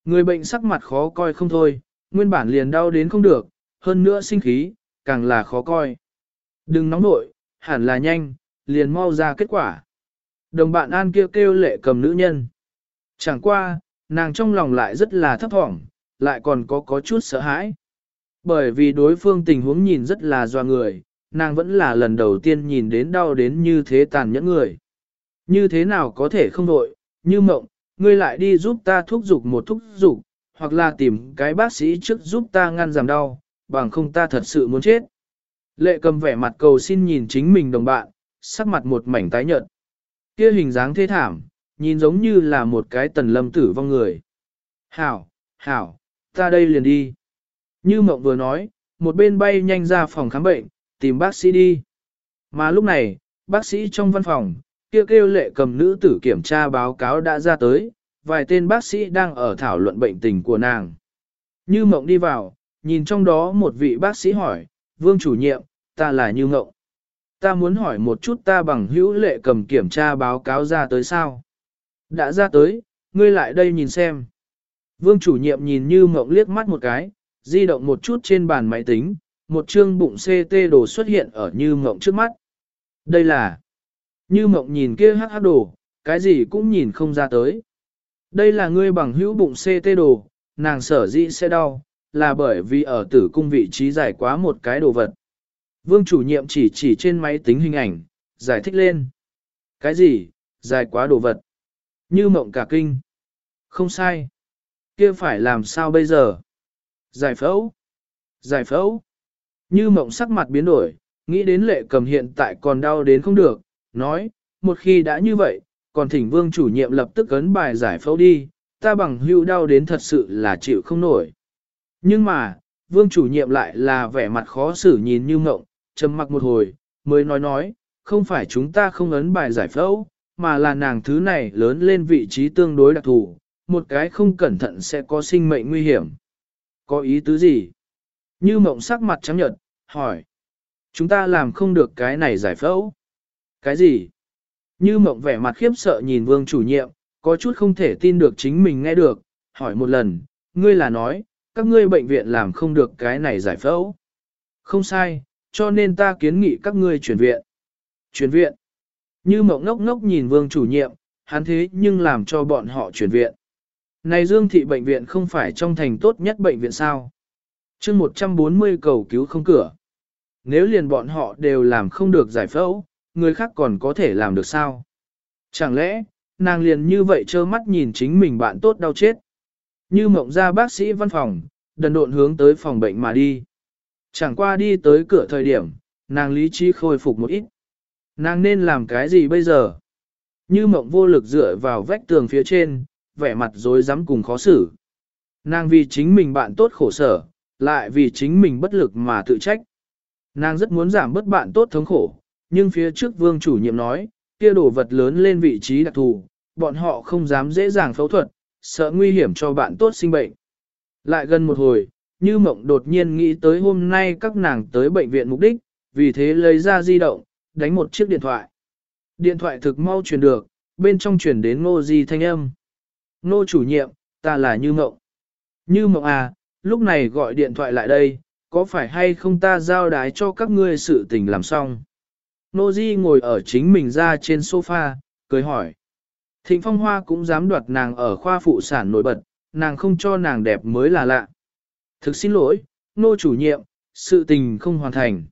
Người bệnh sắc mặt khó coi không thôi, nguyên bản liền đau đến không được, hơn nữa sinh khí, càng là khó coi. Đừng nóng nội, hẳn là nhanh, liền mau ra kết quả. Đồng bạn An kêu kêu lệ cầm nữ nhân. Chẳng qua, nàng trong lòng lại rất là thấp thỏm, lại còn có có chút sợ hãi. Bởi vì đối phương tình huống nhìn rất là doa người, nàng vẫn là lần đầu tiên nhìn đến đau đến như thế tàn nhẫn người. Như thế nào có thể không đội, như mộng, ngươi lại đi giúp ta thúc giục một thúc giục, hoặc là tìm cái bác sĩ trước giúp ta ngăn giảm đau, bằng không ta thật sự muốn chết. Lệ cầm vẻ mặt cầu xin nhìn chính mình đồng bạn, sắc mặt một mảnh tái nhợt. Kia hình dáng thê thảm, nhìn giống như là một cái tần lâm tử vong người. Hảo, hảo, ta đây liền đi. Như mộng vừa nói, một bên bay nhanh ra phòng khám bệnh, tìm bác sĩ đi. Mà lúc này, bác sĩ trong văn phòng, kêu kêu lệ cầm nữ tử kiểm tra báo cáo đã ra tới, vài tên bác sĩ đang ở thảo luận bệnh tình của nàng. Như mộng đi vào, nhìn trong đó một vị bác sĩ hỏi, vương chủ nhiệm, ta là Như mộng. Ta muốn hỏi một chút ta bằng hữu lệ cầm kiểm tra báo cáo ra tới sao? Đã ra tới, ngươi lại đây nhìn xem. Vương chủ nhiệm nhìn Như mộng liếc mắt một cái, di động một chút trên bàn máy tính, một chương bụng CT đồ xuất hiện ở Như mộng trước mắt. Đây là như mộng nhìn kia hắc hắc đồ, cái gì cũng nhìn không ra tới. Đây là ngươi bằng hữu bụng CT đồ, nàng sở dĩ sẽ đau, là bởi vì ở tử cung vị trí giải quá một cái đồ vật. Vương chủ nhiệm chỉ chỉ trên máy tính hình ảnh, giải thích lên. Cái gì, giải quá đồ vật. Như mộng cả kinh. Không sai. kia phải làm sao bây giờ? Giải phẫu. Giải phẫu. Như mộng sắc mặt biến đổi, nghĩ đến lệ cầm hiện tại còn đau đến không được, nói, một khi đã như vậy, còn thỉnh vương chủ nhiệm lập tức ấn bài giải phẫu đi, ta bằng hưu đau đến thật sự là chịu không nổi. Nhưng mà, vương chủ nhiệm lại là vẻ mặt khó xử nhìn như mộng, trầm mặc một hồi, mới nói nói, không phải chúng ta không ấn bài giải phẫu, mà là nàng thứ này lớn lên vị trí tương đối đặc thù, một cái không cẩn thận sẽ có sinh mệnh nguy hiểm. Có ý tứ gì? Như mộng sắc mặt trắng nhợt, hỏi. Chúng ta làm không được cái này giải phẫu. Cái gì? Như mộng vẻ mặt khiếp sợ nhìn vương chủ nhiệm, có chút không thể tin được chính mình nghe được, hỏi một lần, ngươi là nói, các ngươi bệnh viện làm không được cái này giải phẫu. Không sai, cho nên ta kiến nghị các ngươi chuyển viện. Chuyển viện. Như mộng ngốc ngốc nhìn vương chủ nhiệm, hắn thế nhưng làm cho bọn họ chuyển viện. Này Dương Thị Bệnh viện không phải trong thành tốt nhất bệnh viện sao? Chương 140 cầu cứu không cửa. Nếu liền bọn họ đều làm không được giải phẫu, người khác còn có thể làm được sao? Chẳng lẽ, nàng liền như vậy trơ mắt nhìn chính mình bạn tốt đau chết? Như mộng ra bác sĩ văn phòng, đần độn hướng tới phòng bệnh mà đi. Chẳng qua đi tới cửa thời điểm, nàng lý trí khôi phục một ít. Nàng nên làm cái gì bây giờ? Như mộng vô lực dựa vào vách tường phía trên, vẻ mặt rối rắm cùng khó xử. Nàng vì chính mình bạn tốt khổ sở, lại vì chính mình bất lực mà tự trách. Nàng rất muốn giảm bớt bạn tốt thống khổ, nhưng phía trước vương chủ nhiệm nói, kia đổ vật lớn lên vị trí đặc thù, bọn họ không dám dễ dàng phẫu thuật, sợ nguy hiểm cho bạn tốt sinh bệnh. Lại gần một hồi, như mộng đột nhiên nghĩ tới hôm nay các nàng tới bệnh viện mục đích, vì thế lấy ra di động, đánh một chiếc điện thoại. Điện thoại thực mau truyền được, bên trong truyền đến ngô di thanh âm. Ngô chủ nhiệm, ta là Như Mộng. Như Mộng à, lúc này gọi điện thoại lại đây, có phải hay không ta giao đái cho các ngươi sự tình làm xong? Nô di ngồi ở chính mình ra trên sofa, cười hỏi. Thịnh Phong Hoa cũng dám đoạt nàng ở khoa phụ sản nổi bật, nàng không cho nàng đẹp mới là lạ. Thực xin lỗi, nô chủ nhiệm, sự tình không hoàn thành.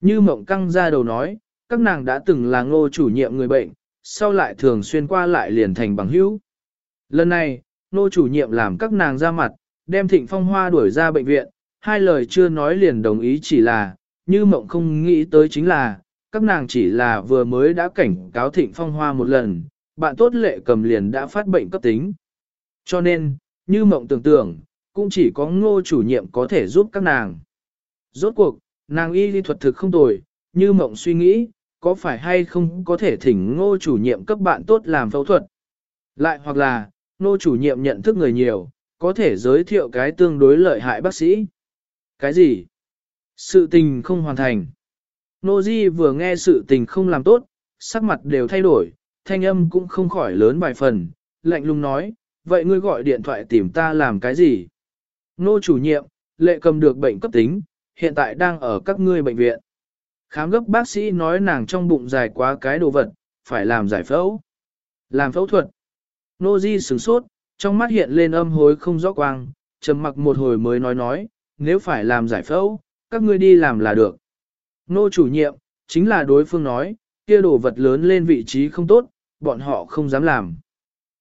Như mộng căng ra đầu nói, các nàng đã từng là ngô chủ nhiệm người bệnh, sau lại thường xuyên qua lại liền thành bằng hữu. Lần này, Nô chủ nhiệm làm các nàng ra mặt, đem thịnh phong hoa đuổi ra bệnh viện, hai lời chưa nói liền đồng ý chỉ là, như mộng không nghĩ tới chính là, các nàng chỉ là vừa mới đã cảnh cáo thịnh phong hoa một lần, bạn tốt lệ cầm liền đã phát bệnh cấp tính. Cho nên, như mộng tưởng tượng, cũng chỉ có ngô chủ nhiệm có thể giúp các nàng. Rốt cuộc, nàng y lý thuật thực không tồi, như mộng suy nghĩ, có phải hay không có thể thỉnh ngô chủ nhiệm cấp bạn tốt làm phẫu thuật. Lại hoặc là, ngô chủ nhiệm nhận thức người nhiều, có thể giới thiệu cái tương đối lợi hại bác sĩ. Cái gì? Sự tình không hoàn thành. Nô Di vừa nghe sự tình không làm tốt, sắc mặt đều thay đổi, thanh âm cũng không khỏi lớn vài phần, lạnh lùng nói, vậy ngươi gọi điện thoại tìm ta làm cái gì? Nô chủ nhiệm, lệ cầm được bệnh cấp tính, hiện tại đang ở các ngươi bệnh viện. Khám gấp bác sĩ nói nàng trong bụng dài quá cái đồ vật, phải làm giải phẫu. Làm phẫu thuật. Nô Di sửng sốt, trong mắt hiện lên âm hối không rõ quang, trầm mặc một hồi mới nói nói, nếu phải làm giải phẫu, các ngươi đi làm là được. Nô chủ nhiệm, chính là đối phương nói, kia đồ vật lớn lên vị trí không tốt, bọn họ không dám làm.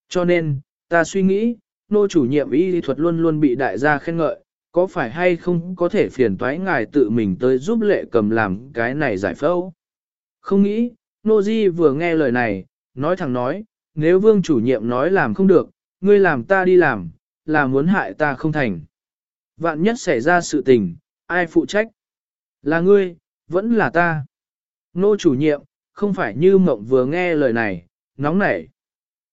Cho nên, ta suy nghĩ, nô chủ nhiệm y lý thuật luôn luôn bị đại gia khen ngợi, có phải hay không có thể phiền toái ngài tự mình tới giúp lệ cầm làm cái này giải phẫu. Không nghĩ, nô di vừa nghe lời này, nói thẳng nói, nếu vương chủ nhiệm nói làm không được, ngươi làm ta đi làm, là muốn hại ta không thành. Vạn nhất xảy ra sự tình, ai phụ trách? Là ngươi, vẫn là ta. Nô chủ nhiệm, không phải như mộng vừa nghe lời này, nóng nảy.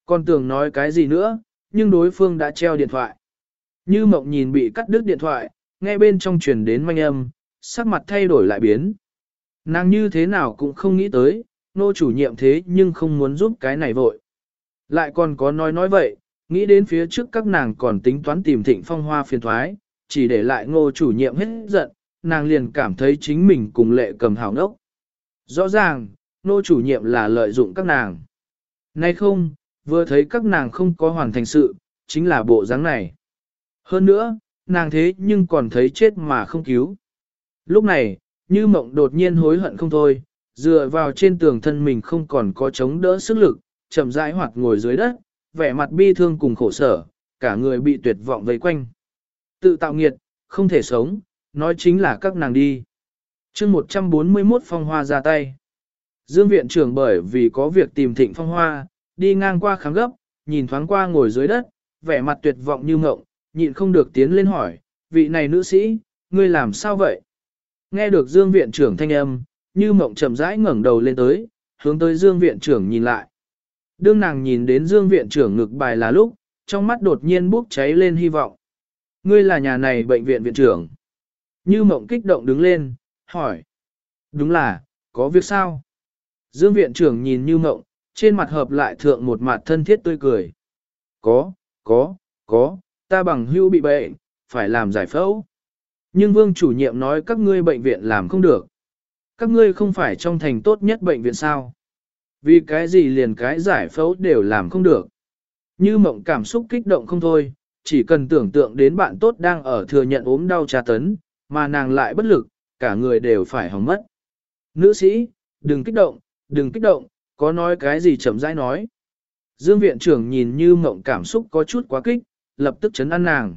Còn tưởng nói cái gì nữa, nhưng đối phương đã treo điện thoại. Như mộng nhìn bị cắt đứt điện thoại, nghe bên trong truyền đến manh âm, sắc mặt thay đổi lại biến. Nàng như thế nào cũng không nghĩ tới, nô chủ nhiệm thế nhưng không muốn giúp cái này vội. Lại còn có nói nói vậy, nghĩ đến phía trước các nàng còn tính toán tìm thịnh phong hoa phiền thoái, chỉ để lại ngô chủ nhiệm hết giận, nàng liền cảm thấy chính mình cùng lệ cầm hào ngốc. Rõ ràng, nô chủ nhiệm là lợi dụng các nàng. Nay không, vừa thấy các nàng không có hoàn thành sự, chính là bộ dáng này. Hơn nữa, nàng thế nhưng còn thấy chết mà không cứu. Lúc này, như mộng đột nhiên hối hận không thôi, dựa vào trên tường thân mình không còn có chống đỡ sức lực, chậm rãi hoặc ngồi dưới đất, vẻ mặt bi thương cùng khổ sở, cả người bị tuyệt vọng vây quanh. Tự tạo nghiệt, không thể sống, nói chính là các nàng đi. chương 141 phong hoa ra tay. Dương viện trưởng bởi vì có việc tìm thịnh phong hoa, đi ngang qua kháng gấp, nhìn thoáng qua ngồi dưới đất, vẻ mặt tuyệt vọng như ngộng, nhịn không được tiến lên hỏi, vị này nữ sĩ, ngươi làm sao vậy? Nghe được Dương viện trưởng thanh âm, như mộng chậm rãi ngẩng đầu lên tới, hướng tới Dương viện trưởng nhìn lại. Đương nàng nhìn đến Dương viện trưởng ngực bài là lúc, trong mắt đột nhiên bốc cháy lên hy vọng. Ngươi là nhà này bệnh viện viện trưởng. Như mộng kích động đứng lên, hỏi. Đúng là, có việc sao? Dương viện trưởng nhìn như mộng, trên mặt hợp lại thượng một mặt thân thiết tươi cười. Có, có, có, ta bằng hưu bị bệnh, phải làm giải phẫu. Nhưng vương chủ nhiệm nói các ngươi bệnh viện làm không được. Các ngươi không phải trong thành tốt nhất bệnh viện sao? Vì cái gì liền cái giải phẫu đều làm không được. Như mộng cảm xúc kích động không thôi, chỉ cần tưởng tượng đến bạn tốt đang ở thừa nhận ốm đau tra tấn, mà nàng lại bất lực, cả người đều phải hỏng mất. Nữ sĩ, đừng kích động, đừng kích động, có nói cái gì chậm rãi nói. Dương viện trưởng nhìn như mộng cảm xúc có chút quá kích, lập tức chấn an nàng.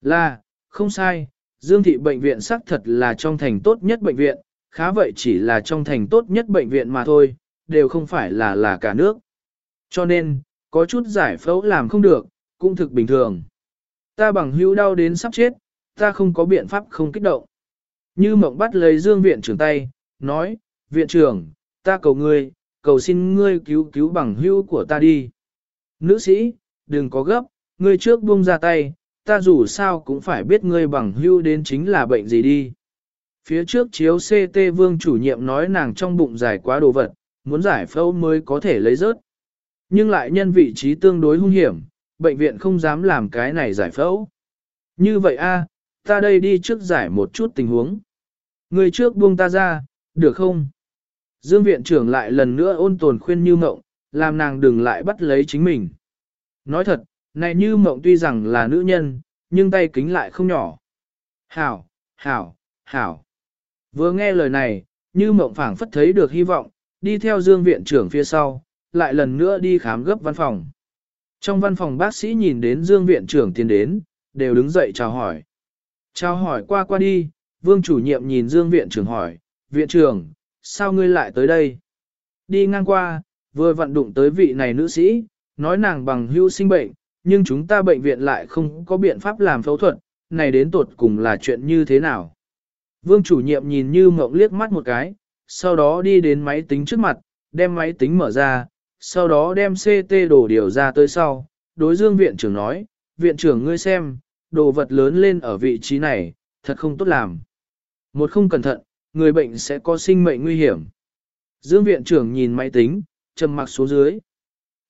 Là, không sai, Dương thị bệnh viện xác thật là trong thành tốt nhất bệnh viện, khá vậy chỉ là trong thành tốt nhất bệnh viện mà thôi, đều không phải là là cả nước. Cho nên, có chút giải phẫu làm không được, cũng thực bình thường. Ta bằng hữu đau đến sắp chết, ta không có biện pháp không kích động. Như mộng bắt lấy Dương viện trưởng tay, nói, viện trưởng, ta cầu ngươi, cầu xin ngươi cứu cứu bằng hữu của ta đi. Nữ sĩ, đừng có gấp, ngươi trước buông ra tay, ta dù sao cũng phải biết ngươi bằng hữu đến chính là bệnh gì đi. Phía trước chiếu CT vương chủ nhiệm nói nàng trong bụng giải quá đồ vật, muốn giải phẫu mới có thể lấy rớt. Nhưng lại nhân vị trí tương đối hung hiểm, bệnh viện không dám làm cái này giải phẫu. Như vậy a, ta đây đi trước giải một chút tình huống. Người trước buông ta ra, được không? Dương viện trưởng lại lần nữa ôn tồn khuyên như mộng, làm nàng đừng lại bắt lấy chính mình. Nói thật, này như mộng tuy rằng là nữ nhân, nhưng tay kính lại không nhỏ. Hảo, hảo, hảo. Vừa nghe lời này, như mộng phảng phất thấy được hy vọng, đi theo dương viện trưởng phía sau, lại lần nữa đi khám gấp văn phòng. Trong văn phòng bác sĩ nhìn đến dương viện trưởng tiến đến, đều đứng dậy chào hỏi. Chào hỏi qua qua đi, vương chủ nhiệm nhìn dương viện trưởng hỏi, viện trưởng, sao ngươi lại tới đây? Đi ngang qua, vừa vận đụng tới vị này nữ sĩ, nói nàng bằng hưu sinh bệnh, nhưng chúng ta bệnh viện lại không có biện pháp làm phẫu thuật, này đến tột cùng là chuyện như thế nào? Vương chủ nhiệm nhìn như mộng liếc mắt một cái, sau đó đi đến máy tính trước mặt, đem máy tính mở ra, sau đó đem CT đồ điều ra tới sau. Đối dương viện trưởng nói, viện trưởng ngươi xem, đồ vật lớn lên ở vị trí này, thật không tốt làm. Một không cẩn thận, người bệnh sẽ có sinh mệnh nguy hiểm. Dương viện trưởng nhìn máy tính, trầm mặc xuống dưới.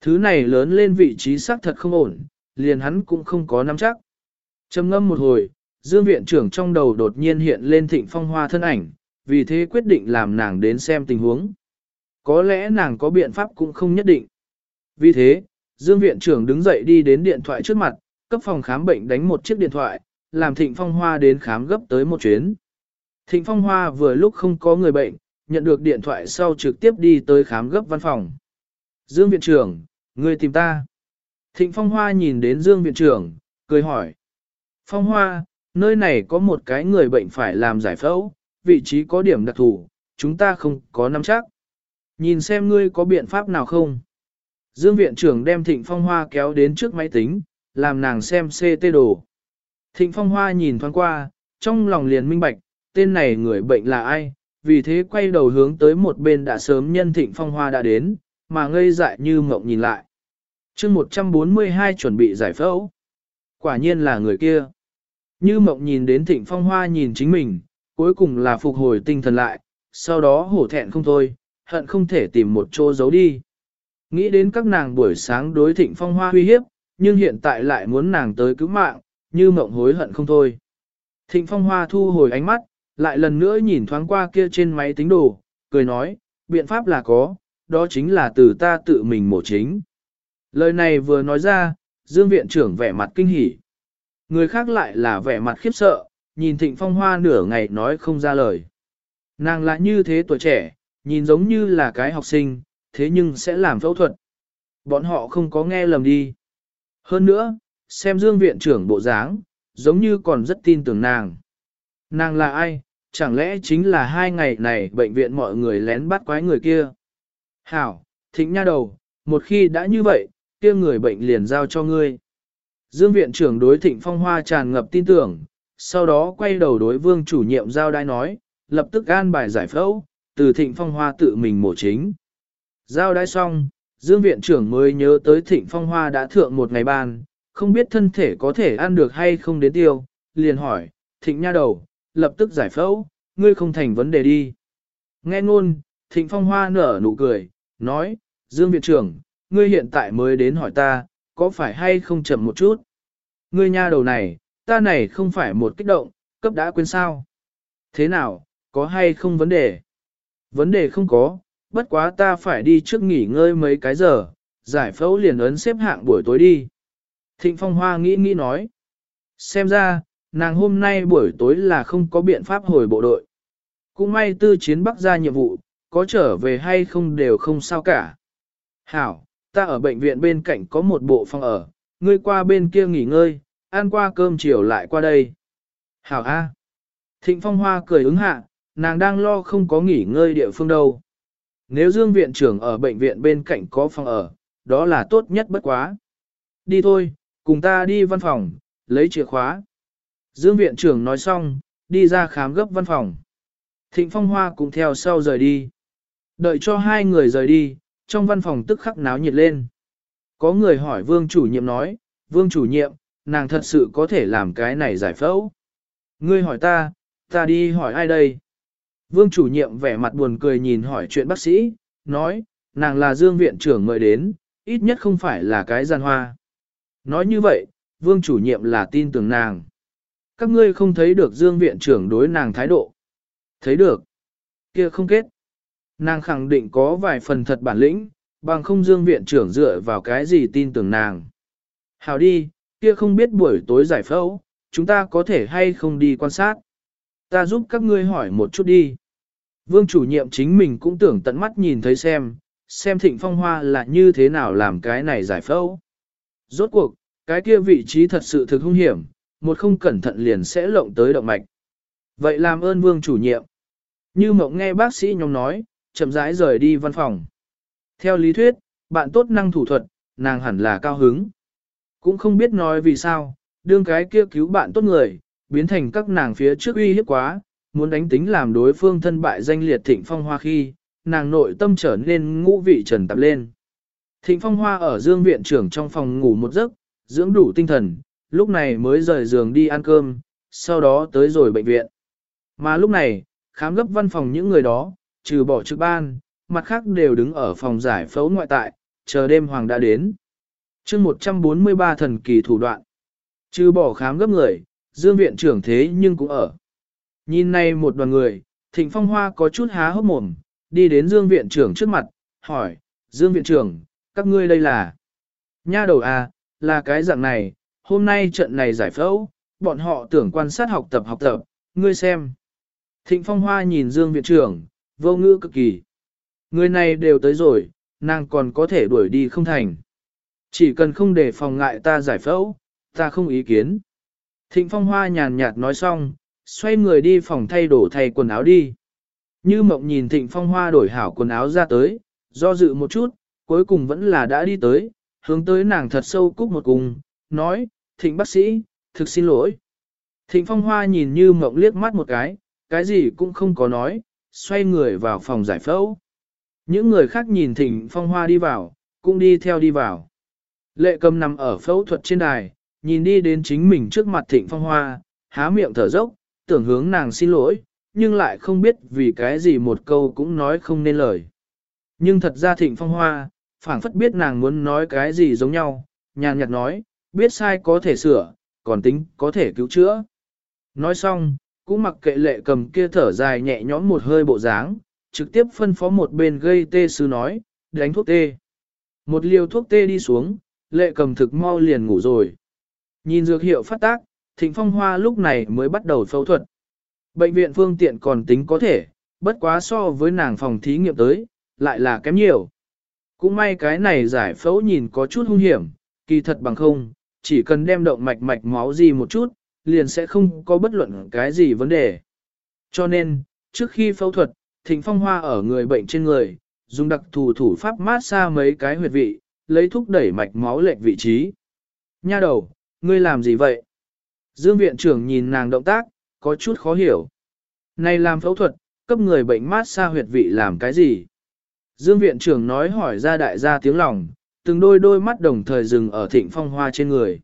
Thứ này lớn lên vị trí xác thật không ổn, liền hắn cũng không có nắm chắc. Trầm ngâm một hồi, Dương viện trưởng trong đầu đột nhiên hiện lên thịnh phong hoa thân ảnh, vì thế quyết định làm nàng đến xem tình huống. Có lẽ nàng có biện pháp cũng không nhất định. Vì thế, Dương viện trưởng đứng dậy đi đến điện thoại trước mặt, cấp phòng khám bệnh đánh một chiếc điện thoại, làm Thịnh Phong Hoa đến khám gấp tới một chuyến. Thịnh Phong Hoa vừa lúc không có người bệnh, nhận được điện thoại sau trực tiếp đi tới khám gấp văn phòng. Dương viện trưởng, người tìm ta. Thịnh Phong Hoa nhìn đến Dương viện trưởng, cười hỏi. Phong Hoa, nơi này có một cái người bệnh phải làm giải phẫu, vị trí có điểm đặc thù, chúng ta không có nắm chắc. Nhìn xem ngươi có biện pháp nào không? Dương viện trưởng đem Thịnh Phong Hoa kéo đến trước máy tính, làm nàng xem CT đồ. Thịnh Phong Hoa nhìn thoáng qua, trong lòng liền minh bạch, tên này người bệnh là ai, vì thế quay đầu hướng tới một bên đã sớm nhân Thịnh Phong Hoa đã đến, mà ngây dại như mộng nhìn lại. chương 142 chuẩn bị giải phẫu. Quả nhiên là người kia. Như mộng nhìn đến Thịnh Phong Hoa nhìn chính mình, cuối cùng là phục hồi tinh thần lại, sau đó hổ thẹn không thôi, hận không thể tìm một chỗ giấu đi. Nghĩ đến các nàng buổi sáng đối thịnh phong hoa uy hiếp, nhưng hiện tại lại muốn nàng tới cứu mạng, như mộng hối hận không thôi. Thịnh phong hoa thu hồi ánh mắt, lại lần nữa nhìn thoáng qua kia trên máy tính đồ, cười nói, biện pháp là có, đó chính là từ ta tự mình mổ chính. Lời này vừa nói ra, Dương viện trưởng vẻ mặt kinh hỉ. Người khác lại là vẻ mặt khiếp sợ, nhìn thịnh phong hoa nửa ngày nói không ra lời. Nàng lại như thế tuổi trẻ, nhìn giống như là cái học sinh, thế nhưng sẽ làm phẫu thuật. Bọn họ không có nghe lầm đi. Hơn nữa, xem dương viện trưởng bộ dáng, giống như còn rất tin tưởng nàng. Nàng là ai, chẳng lẽ chính là hai ngày này bệnh viện mọi người lén bắt quái người kia. Hảo, thịnh nha đầu, một khi đã như vậy, kia người bệnh liền giao cho ngươi. Dương viện trưởng đối thịnh phong hoa tràn ngập tin tưởng, sau đó quay đầu đối vương chủ nhiệm giao đai nói, lập tức gan bài giải phẫu, từ thịnh phong hoa tự mình mổ chính. Giao đai xong, Dương viện trưởng mới nhớ tới thịnh phong hoa đã thượng một ngày ban, không biết thân thể có thể ăn được hay không đến tiêu, liền hỏi, thịnh nha đầu, lập tức giải phẫu, ngươi không thành vấn đề đi. Nghe ngôn, thịnh phong hoa nở nụ cười, nói, Dương viện trưởng, ngươi hiện tại mới đến hỏi ta, có phải hay không chậm một chút? Ngươi nha đầu này, ta này không phải một kích động, cấp đã quên sao. Thế nào, có hay không vấn đề? Vấn đề không có, bất quá ta phải đi trước nghỉ ngơi mấy cái giờ, giải phẫu liền ấn xếp hạng buổi tối đi. Thịnh Phong Hoa nghĩ nghĩ nói. Xem ra, nàng hôm nay buổi tối là không có biện pháp hồi bộ đội. Cũng may tư chiến bắc ra nhiệm vụ, có trở về hay không đều không sao cả. Hảo, ta ở bệnh viện bên cạnh có một bộ phòng ở, ngươi qua bên kia nghỉ ngơi, ăn qua cơm chiều lại qua đây. Hảo A. Thịnh Phong Hoa cười ứng hạ, nàng đang lo không có nghỉ ngơi địa phương đâu. Nếu Dương viện trưởng ở bệnh viện bên cạnh có phòng ở, đó là tốt nhất bất quá. Đi thôi, cùng ta đi văn phòng, lấy chìa khóa. Dương viện trưởng nói xong, đi ra khám gấp văn phòng. Thịnh Phong Hoa cũng theo sau rời đi. Đợi cho hai người rời đi, trong văn phòng tức khắc náo nhiệt lên. Có người hỏi vương chủ nhiệm nói, vương chủ nhiệm, nàng thật sự có thể làm cái này giải phẫu. Ngươi hỏi ta, ta đi hỏi ai đây? Vương chủ nhiệm vẻ mặt buồn cười nhìn hỏi chuyện bác sĩ, nói, nàng là dương viện trưởng mời đến, ít nhất không phải là cái gian hoa. Nói như vậy, vương chủ nhiệm là tin tưởng nàng. Các ngươi không thấy được dương viện trưởng đối nàng thái độ. Thấy được. kia không kết. Nàng khẳng định có vài phần thật bản lĩnh, bằng không dương viện trưởng dựa vào cái gì tin tưởng nàng. Hào đi, kia không biết buổi tối giải phẫu, chúng ta có thể hay không đi quan sát. Ta giúp các ngươi hỏi một chút đi. Vương chủ nhiệm chính mình cũng tưởng tận mắt nhìn thấy xem, xem thịnh phong hoa là như thế nào làm cái này giải phẫu. Rốt cuộc, cái kia vị trí thật sự thực hung hiểm, một không cẩn thận liền sẽ lộng tới động mạch. Vậy làm ơn vương chủ nhiệm. Như mộng nghe bác sĩ nhóm nói, chậm rãi rời đi văn phòng. Theo lý thuyết, bạn tốt năng thủ thuật, nàng hẳn là cao hứng. Cũng không biết nói vì sao, đương cái kia cứu bạn tốt người, biến thành các nàng phía trước uy hiếp quá, muốn đánh tính làm đối phương thân bại danh liệt thịnh phong hoa khi, nàng nội tâm trở nên ngũ vị trần tập lên. Thịnh phong hoa ở dương viện trưởng trong phòng ngủ một giấc, dưỡng đủ tinh thần, lúc này mới rời giường đi ăn cơm, sau đó tới rồi bệnh viện. Mà lúc này, khám gấp văn phòng những người đó, trừ bỏ trực ban, mặt khác đều đứng ở phòng giải phẫu ngoại tại, chờ đêm hoàng đã đến chương 143 thần kỳ thủ đoạn. Trừ bỏ khám gấp người, dương viện trưởng thế nhưng cũng ở. Nhìn này một đoàn người, thịnh phong hoa có chút há hốc mồm, đi đến dương viện trưởng trước mặt, hỏi, dương viện trưởng, các ngươi đây là? Nha đầu à, là cái dạng này, hôm nay trận này giải phẫu, bọn họ tưởng quan sát học tập học tập, ngươi xem. Thịnh phong hoa nhìn dương viện trưởng, vô ngữ cực kỳ. Người này đều tới rồi, nàng còn có thể đuổi đi không thành. Chỉ cần không để phòng ngại ta giải phẫu, ta không ý kiến. Thịnh phong hoa nhàn nhạt nói xong, xoay người đi phòng thay đổi thay quần áo đi. Như mộng nhìn thịnh phong hoa đổi hảo quần áo ra tới, do dự một chút, cuối cùng vẫn là đã đi tới, hướng tới nàng thật sâu cúc một cùng, nói, thịnh bác sĩ, thực xin lỗi. Thịnh phong hoa nhìn như mộng liếc mắt một cái, cái gì cũng không có nói, xoay người vào phòng giải phẫu. Những người khác nhìn thịnh phong hoa đi vào, cũng đi theo đi vào. Lệ cầm nằm ở phẫu thuật trên đài, nhìn đi đến chính mình trước mặt thịnh phong hoa, há miệng thở dốc, tưởng hướng nàng xin lỗi, nhưng lại không biết vì cái gì một câu cũng nói không nên lời. Nhưng thật ra thịnh phong hoa, phảng phất biết nàng muốn nói cái gì giống nhau, nhàn nhạt nói, biết sai có thể sửa, còn tính có thể cứu chữa. Nói xong, cũng mặc kệ lệ cầm kia thở dài nhẹ nhõm một hơi bộ dáng, trực tiếp phân phó một bên gây tê sư nói, đánh thuốc tê. Một liều thuốc tê đi xuống, lệ cầm thực mau liền ngủ rồi. Nhìn dược hiệu phát tác, thịnh phong hoa lúc này mới bắt đầu phẫu thuật. Bệnh viện phương tiện còn tính có thể, bất quá so với nàng phòng thí nghiệm tới, lại là kém nhiều. Cũng may cái này giải phẫu nhìn có chút hung hiểm, kỳ thật bằng không, chỉ cần đem động mạch mạch máu gì một chút, liền sẽ không có bất luận cái gì vấn đề. Cho nên, trước khi phẫu thuật, thịnh phong hoa ở người bệnh trên người, dùng đặc thù thủ pháp mát xa mấy cái huyệt vị, lấy thúc đẩy mạch máu lệch vị trí. Nha đầu, ngươi làm gì vậy? Dương viện trưởng nhìn nàng động tác, có chút khó hiểu. Này làm phẫu thuật, cấp người bệnh mát xa huyệt vị làm cái gì? Dương viện trưởng nói hỏi ra đại gia tiếng lòng, từng đôi đôi mắt đồng thời dừng ở thịnh phong hoa trên người.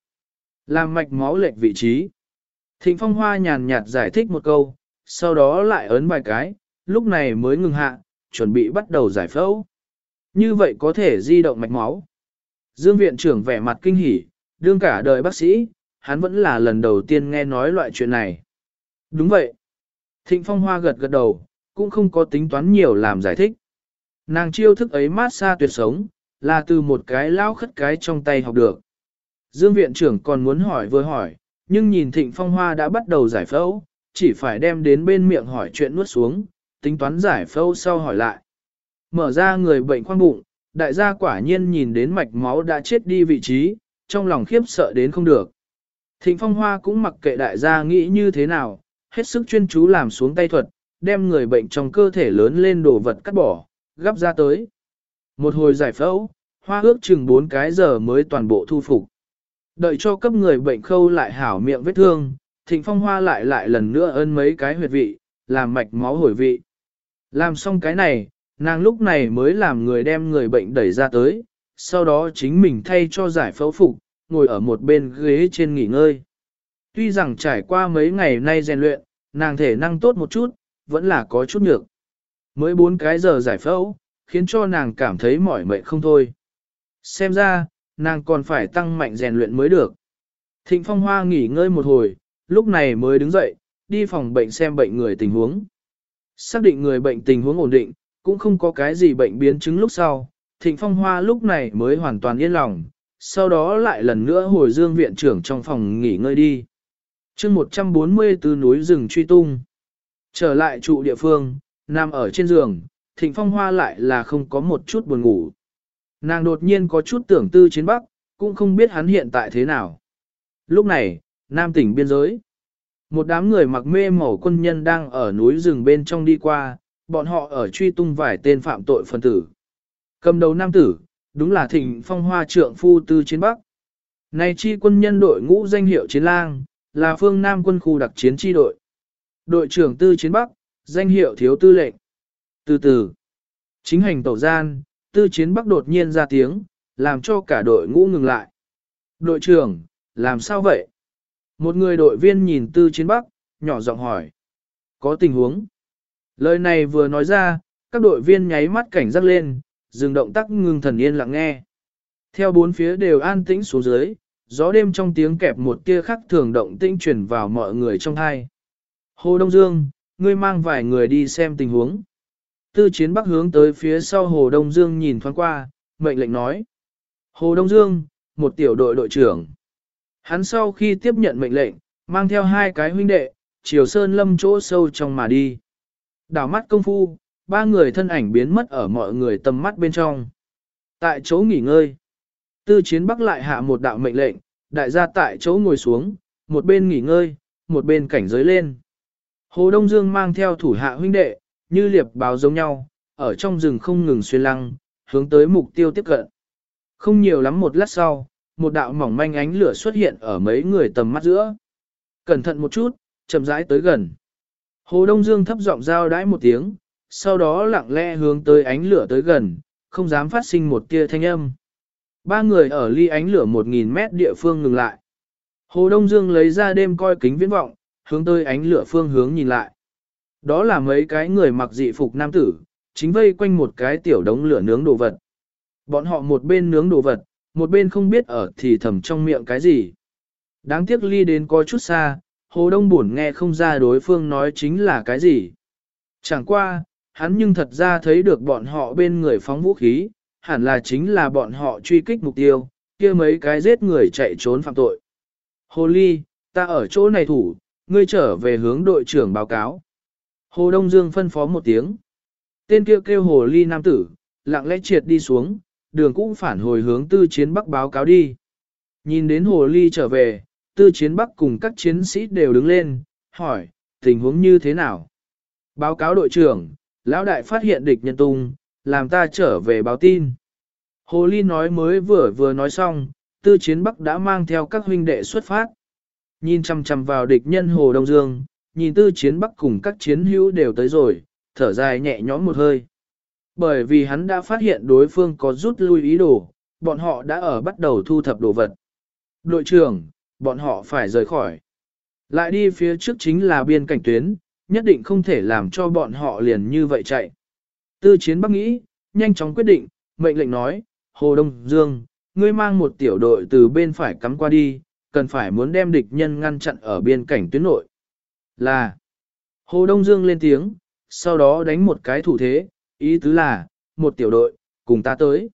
Làm mạch máu lệch vị trí. Thịnh phong hoa nhàn nhạt giải thích một câu, sau đó lại ấn vài cái, lúc này mới ngừng hạ, chuẩn bị bắt đầu giải phẫu. Như vậy có thể di động mạch máu. Dương viện trưởng vẻ mặt kinh hỉ, đương cả đời bác sĩ, hắn vẫn là lần đầu tiên nghe nói loại chuyện này. Đúng vậy. Thịnh phong hoa gật gật đầu, cũng không có tính toán nhiều làm giải thích. Nàng chiêu thức ấy mát xa tuyệt sống, là từ một cái lao khất cái trong tay học được. Dương viện trưởng còn muốn hỏi vừa hỏi, nhưng nhìn thịnh phong hoa đã bắt đầu giải phẫu, chỉ phải đem đến bên miệng hỏi chuyện nuốt xuống, tính toán giải phẫu sau hỏi lại. Mở ra người bệnh khoang bụng, đại gia quả nhiên nhìn đến mạch máu đã chết đi vị trí, trong lòng khiếp sợ đến không được. Thịnh phong hoa cũng mặc kệ đại gia nghĩ như thế nào, hết sức chuyên chú làm xuống tay thuật, đem người bệnh trong cơ thể lớn lên đồ vật cắt bỏ, gắp ra tới. Một hồi giải phẫu, hoa ước chừng 4 cái giờ mới toàn bộ thu phục. Đợi cho cấp người bệnh khâu lại hảo miệng vết thương, thịnh phong hoa lại lại lần nữa ơn mấy cái huyệt vị, làm mạch máu hồi vị. Làm xong cái này, nàng lúc này mới làm người đem người bệnh đẩy ra tới, sau đó chính mình thay cho giải phẫu phục, ngồi ở một bên ghế trên nghỉ ngơi. Tuy rằng trải qua mấy ngày nay rèn luyện, nàng thể năng tốt một chút, vẫn là có chút nhược. Mới bốn cái giờ giải phẫu, khiến cho nàng cảm thấy mỏi mệt không thôi. Xem ra, nàng còn phải tăng mạnh rèn luyện mới được. Thịnh Phong Hoa nghỉ ngơi một hồi, lúc này mới đứng dậy, đi phòng bệnh xem bệnh người tình huống. Xác định người bệnh tình huống ổn định, cũng không có cái gì bệnh biến chứng lúc sau, Thịnh Phong Hoa lúc này mới hoàn toàn yên lòng, sau đó lại lần nữa hồi dương viện trưởng trong phòng nghỉ ngơi đi. chương 140 từ núi rừng truy tung. Trở lại trụ địa phương, nằm ở trên giường, Thịnh Phong Hoa lại là không có một chút buồn ngủ. Nàng đột nhiên có chút tưởng tư chiến bắc, cũng không biết hắn hiện tại thế nào. Lúc này, Nam tỉnh biên giới. Một đám người mặc mê màu quân nhân đang ở núi rừng bên trong đi qua, bọn họ ở truy tung vài tên phạm tội phân tử. Cầm đầu nam tử, đúng là thịnh phong hoa trượng phu tư chiến bắc. Này chi quân nhân đội ngũ danh hiệu chiến lang, là phương Nam quân khu đặc chiến chi đội. Đội trưởng tư chiến bắc, danh hiệu thiếu tư lệnh. Từ từ, chính hành tẩu gian, tư chiến bắc đột nhiên ra tiếng, làm cho cả đội ngũ ngừng lại. Đội trưởng, làm sao vậy? Một người đội viên nhìn tư chiến bắc, nhỏ giọng hỏi. Có tình huống. Lời này vừa nói ra, các đội viên nháy mắt cảnh giác lên, dừng động tác ngưng thần yên lặng nghe. Theo bốn phía đều an tĩnh xuống dưới, gió đêm trong tiếng kẹp một tia khắc thường động tĩnh chuyển vào mọi người trong hai. Hồ Đông Dương, ngươi mang vài người đi xem tình huống. Tư chiến bắc hướng tới phía sau Hồ Đông Dương nhìn thoáng qua, mệnh lệnh nói. Hồ Đông Dương, một tiểu đội đội trưởng. Hắn sau khi tiếp nhận mệnh lệnh, mang theo hai cái huynh đệ, chiều sơn lâm chỗ sâu trong mà đi. Đảo mắt công phu, ba người thân ảnh biến mất ở mọi người tầm mắt bên trong. Tại chỗ nghỉ ngơi, tư chiến bắc lại hạ một đạo mệnh lệnh, đại gia tại chỗ ngồi xuống, một bên nghỉ ngơi, một bên cảnh giới lên. Hồ Đông Dương mang theo thủ hạ huynh đệ, như liệp báo giống nhau, ở trong rừng không ngừng xuyên lăng, hướng tới mục tiêu tiếp cận. Không nhiều lắm một lát sau, một đạo mỏng manh ánh lửa xuất hiện ở mấy người tầm mắt giữa. Cẩn thận một chút, chậm rãi tới gần. Hồ Đông Dương thấp giọng giao đãi một tiếng, sau đó lặng lẽ hướng tới ánh lửa tới gần, không dám phát sinh một tia thanh âm. Ba người ở ly ánh lửa 1.000 mét địa phương ngừng lại. Hồ Đông Dương lấy ra đêm coi kính viễn vọng, hướng tới ánh lửa phương hướng nhìn lại. Đó là mấy cái người mặc dị phục nam tử, chính vây quanh một cái tiểu đống lửa nướng đồ vật. Bọn họ một bên nướng đồ vật, một bên không biết ở thì thầm trong miệng cái gì. Đáng tiếc ly đến có chút xa, Hồ Đông buồn nghe không ra đối phương nói chính là cái gì. Chẳng qua, hắn nhưng thật ra thấy được bọn họ bên người phóng vũ khí, hẳn là chính là bọn họ truy kích mục tiêu, kia mấy cái giết người chạy trốn phạm tội. Hồ Ly, ta ở chỗ này thủ, ngươi trở về hướng đội trưởng báo cáo. Hồ Đông Dương phân phó một tiếng. Tên kia kêu, kêu Hồ Ly nam tử, lặng lẽ triệt đi xuống, đường cũng phản hồi hướng tư chiến bắc báo cáo đi. Nhìn đến Hồ Ly trở về, tư chiến bắc cùng các chiến sĩ đều đứng lên, hỏi, tình huống như thế nào? Báo cáo đội trưởng, lão đại phát hiện địch nhân tung, làm ta trở về báo tin. Hồ Ly nói mới vừa vừa nói xong, tư chiến bắc đã mang theo các huynh đệ xuất phát. Nhìn chăm chăm vào địch nhân Hồ Đông Dương, nhìn tư chiến bắc cùng các chiến hữu đều tới rồi, thở dài nhẹ nhõm một hơi. Bởi vì hắn đã phát hiện đối phương có rút lui ý đồ, bọn họ đã ở bắt đầu thu thập đồ vật. Đội trưởng, bọn họ phải rời khỏi. Lại đi phía trước chính là biên cảnh tuyến, nhất định không thể làm cho bọn họ liền như vậy chạy. Tư chiến bắc nghĩ, nhanh chóng quyết định, mệnh lệnh nói, Hồ Đông Dương, ngươi mang một tiểu đội từ bên phải cắm qua đi, cần phải muốn đem địch nhân ngăn chặn ở biên cảnh tuyến nội. Là, Hồ Đông Dương lên tiếng, sau đó đánh một cái thủ thế, ý tứ là, một tiểu đội, cùng ta tới.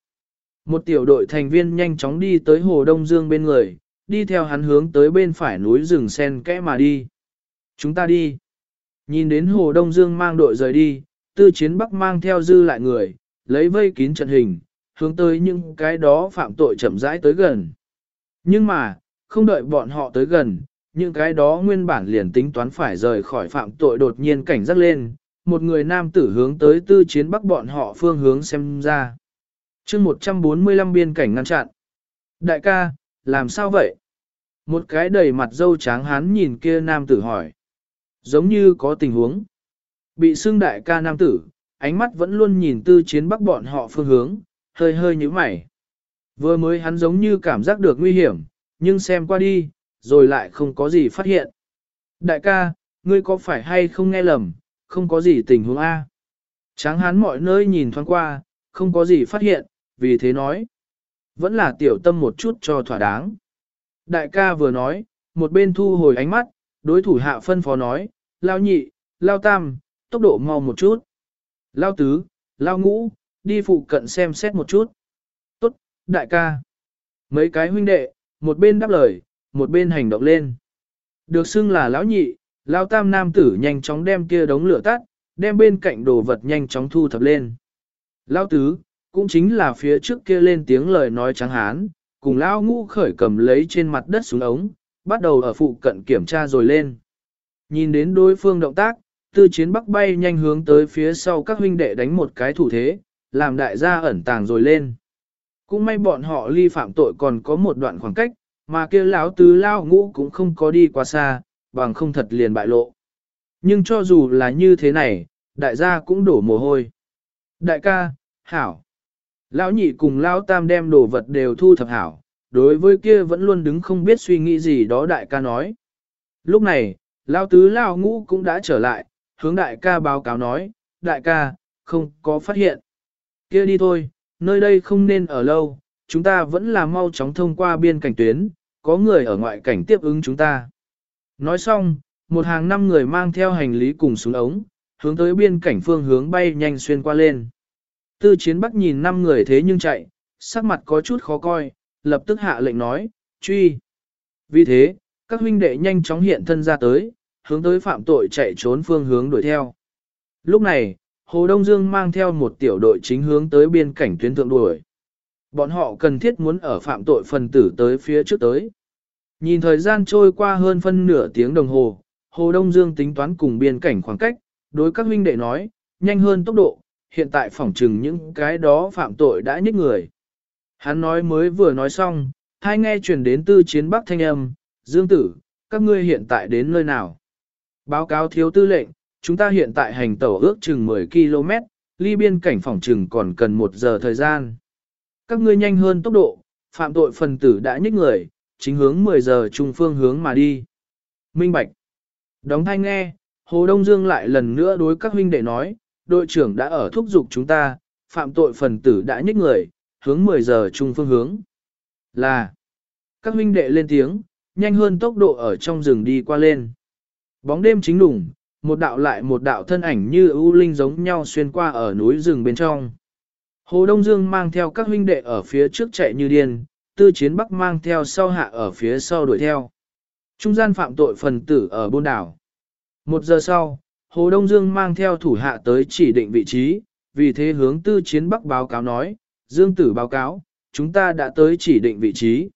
Một tiểu đội thành viên nhanh chóng đi tới Hồ Đông Dương bên người, đi theo hắn hướng tới bên phải núi rừng sen kẽ mà đi. Chúng ta đi. Nhìn đến Hồ Đông Dương mang đội rời đi, tư chiến bắc mang theo dư lại người, lấy vây kín trận hình, hướng tới những cái đó phạm tội chậm rãi tới gần. Nhưng mà, không đợi bọn họ tới gần, những cái đó nguyên bản liền tính toán phải rời khỏi phạm tội đột nhiên cảnh giác lên, một người nam tử hướng tới tư chiến bắc bọn họ phương hướng xem ra. chương 145 biên cảnh ngăn chặn. Đại ca, làm sao vậy? Một cái đầy mặt dâu tráng hán nhìn kia nam tử hỏi. Giống như có tình huống. Bị xưng đại ca nam tử, ánh mắt vẫn luôn nhìn tư chiến bắc bọn họ phương hướng, hơi hơi như mày. Vừa mới hắn giống như cảm giác được nguy hiểm, nhưng xem qua đi, rồi lại không có gì phát hiện. Đại ca, ngươi có phải hay không nghe lầm, không có gì tình huống A. Tráng hán mọi nơi nhìn thoáng qua, không có gì phát hiện, vì thế nói. Vẫn là tiểu tâm một chút cho thỏa đáng. Đại ca vừa nói, một bên thu hồi ánh mắt, đối thủ hạ phân phó nói, lao nhị, lao tam, tốc độ mau một chút. Lao tứ, lao ngũ, đi phụ cận xem xét một chút. Tốt, đại ca. Mấy cái huynh đệ, một bên đáp lời, một bên hành động lên. Được xưng là lão nhị, lao tam nam tử nhanh chóng đem kia đống lửa tắt, đem bên cạnh đồ vật nhanh chóng thu thập lên. Lao tứ, cũng chính là phía trước kia lên tiếng lời nói trắng hán, cùng lão ngũ khởi cầm lấy trên mặt đất xuống ống, bắt đầu ở phụ cận kiểm tra rồi lên. Nhìn đến đối phương động tác, tư chiến bắc bay nhanh hướng tới phía sau các huynh đệ đánh một cái thủ thế, làm đại gia ẩn tàng rồi lên. Cũng may bọn họ ly phạm tội còn có một đoạn khoảng cách, mà kia lão tứ lao ngũ cũng không có đi quá xa, bằng không thật liền bại lộ. Nhưng cho dù là như thế này, đại gia cũng đổ mồ hôi. Đại ca, hảo. Lão nhị cùng lão tam đem đồ vật đều thu thập hảo, đối với kia vẫn luôn đứng không biết suy nghĩ gì đó đại ca nói. Lúc này, lão tứ lão ngũ cũng đã trở lại, hướng đại ca báo cáo nói, đại ca, không có phát hiện. Kia đi thôi, nơi đây không nên ở lâu, chúng ta vẫn là mau chóng thông qua biên cảnh tuyến, có người ở ngoại cảnh tiếp ứng chúng ta. Nói xong, một hàng năm người mang theo hành lý cùng xuống ống, hướng tới biên cảnh phương hướng bay nhanh xuyên qua lên. Tư chiến bắc nhìn năm người thế nhưng chạy, sắc mặt có chút khó coi, lập tức hạ lệnh nói, truy. Vì thế, các huynh đệ nhanh chóng hiện thân ra tới, hướng tới phạm tội chạy trốn phương hướng đuổi theo. Lúc này, Hồ Đông Dương mang theo một tiểu đội chính hướng tới biên cảnh tuyến thượng đuổi. Bọn họ cần thiết muốn ở phạm tội phần tử tới phía trước tới. Nhìn thời gian trôi qua hơn phân nửa tiếng đồng hồ, Hồ Đông Dương tính toán cùng biên cảnh khoảng cách, đối các huynh đệ nói, nhanh hơn tốc độ, hiện tại phỏng trừng những cái đó phạm tội đã nhích người. Hắn nói mới vừa nói xong, hai nghe truyền đến tư chiến bắc thanh âm, Dương tử, các ngươi hiện tại đến nơi nào? Báo cáo thiếu tư lệnh, chúng ta hiện tại hành tẩu ước chừng 10 km, ly biên cảnh phỏng trừng còn cần một giờ thời gian. Các ngươi nhanh hơn tốc độ, phạm tội phần tử đã nhích người, chính hướng 10 giờ trung phương hướng mà đi. Minh Bạch. Đóng thanh nghe, Hồ Đông Dương lại lần nữa đối các huynh đệ nói, đội trưởng đã ở thúc giục chúng ta, phạm tội phần tử đã nhích người, hướng 10 giờ chung phương hướng. Là, các huynh đệ lên tiếng, nhanh hơn tốc độ ở trong rừng đi qua lên. Bóng đêm chính đủng, một đạo lại một đạo thân ảnh như ưu linh giống nhau xuyên qua ở núi rừng bên trong. Hồ Đông Dương mang theo các huynh đệ ở phía trước chạy như điên, tư chiến bắc mang theo sau hạ ở phía sau đuổi theo. Trung gian phạm tội phần tử ở bôn đảo. Một giờ sau, Hồ Đông Dương mang theo thủ hạ tới chỉ định vị trí, vì thế hướng tư chiến bắc báo cáo nói, Dương tử báo cáo, chúng ta đã tới chỉ định vị trí.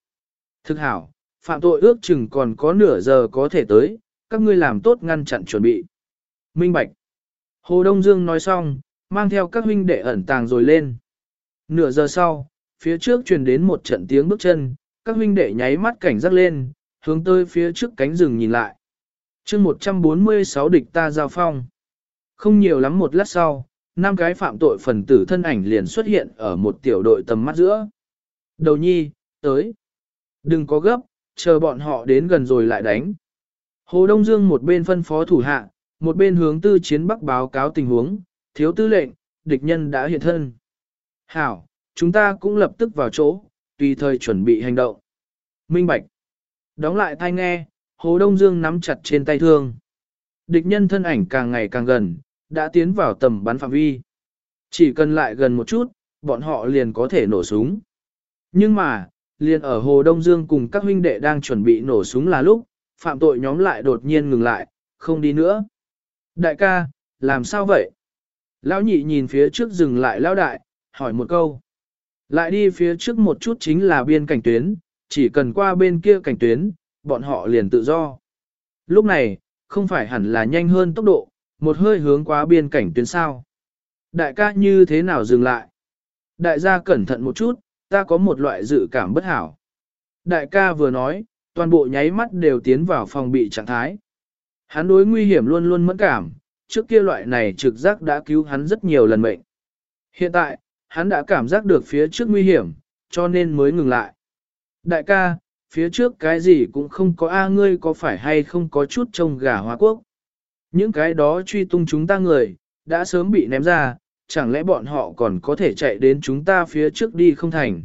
Thực hảo, phạm tội ước chừng còn có nửa giờ có thể tới, các ngươi làm tốt ngăn chặn chuẩn bị. Minh Bạch. Hồ Đông Dương nói xong, mang theo các huynh đệ ẩn tàng rồi lên. Nửa giờ sau, phía trước truyền đến một trận tiếng bước chân, các huynh đệ nháy mắt cảnh giác lên, hướng tới phía trước cánh rừng nhìn lại chương 146 địch ta giao phong. Không nhiều lắm một lát sau, năm cái phạm tội phần tử thân ảnh liền xuất hiện ở một tiểu đội tầm mắt giữa. Đầu nhi, tới. Đừng có gấp, chờ bọn họ đến gần rồi lại đánh. Hồ Đông Dương một bên phân phó thủ hạ, một bên hướng tư chiến bắc báo cáo tình huống, thiếu tư lệnh, địch nhân đã hiện thân. Hảo, chúng ta cũng lập tức vào chỗ, tùy thời chuẩn bị hành động. Minh Bạch. Đóng lại thai nghe, Hồ Đông Dương nắm chặt trên tay thương. Địch nhân thân ảnh càng ngày càng gần, đã tiến vào tầm bắn phạm vi. Chỉ cần lại gần một chút, bọn họ liền có thể nổ súng. Nhưng mà, liền ở Hồ Đông Dương cùng các huynh đệ đang chuẩn bị nổ súng là lúc, phạm tội nhóm lại đột nhiên ngừng lại, không đi nữa. Đại ca, làm sao vậy? Lão nhị nhìn phía trước dừng lại lão đại, hỏi một câu. Lại đi phía trước một chút chính là biên cảnh tuyến, chỉ cần qua bên kia cảnh tuyến, bọn họ liền tự do. Lúc này, không phải hẳn là nhanh hơn tốc độ, một hơi hướng qua biên cảnh tuyến sao. Đại ca như thế nào dừng lại? Đại gia cẩn thận một chút, ta có một loại dự cảm bất hảo. Đại ca vừa nói, toàn bộ nháy mắt đều tiến vào phòng bị trạng thái. Hắn đối nguy hiểm luôn luôn mẫn cảm, trước kia loại này trực giác đã cứu hắn rất nhiều lần mệnh. Hiện tại, hắn đã cảm giác được phía trước nguy hiểm, cho nên mới ngừng lại. Đại ca, phía trước cái gì cũng không có a ngươi có phải hay không có chút trông gà hoa quốc. Những cái đó truy tung chúng ta người, đã sớm bị ném ra, chẳng lẽ bọn họ còn có thể chạy đến chúng ta phía trước đi không thành.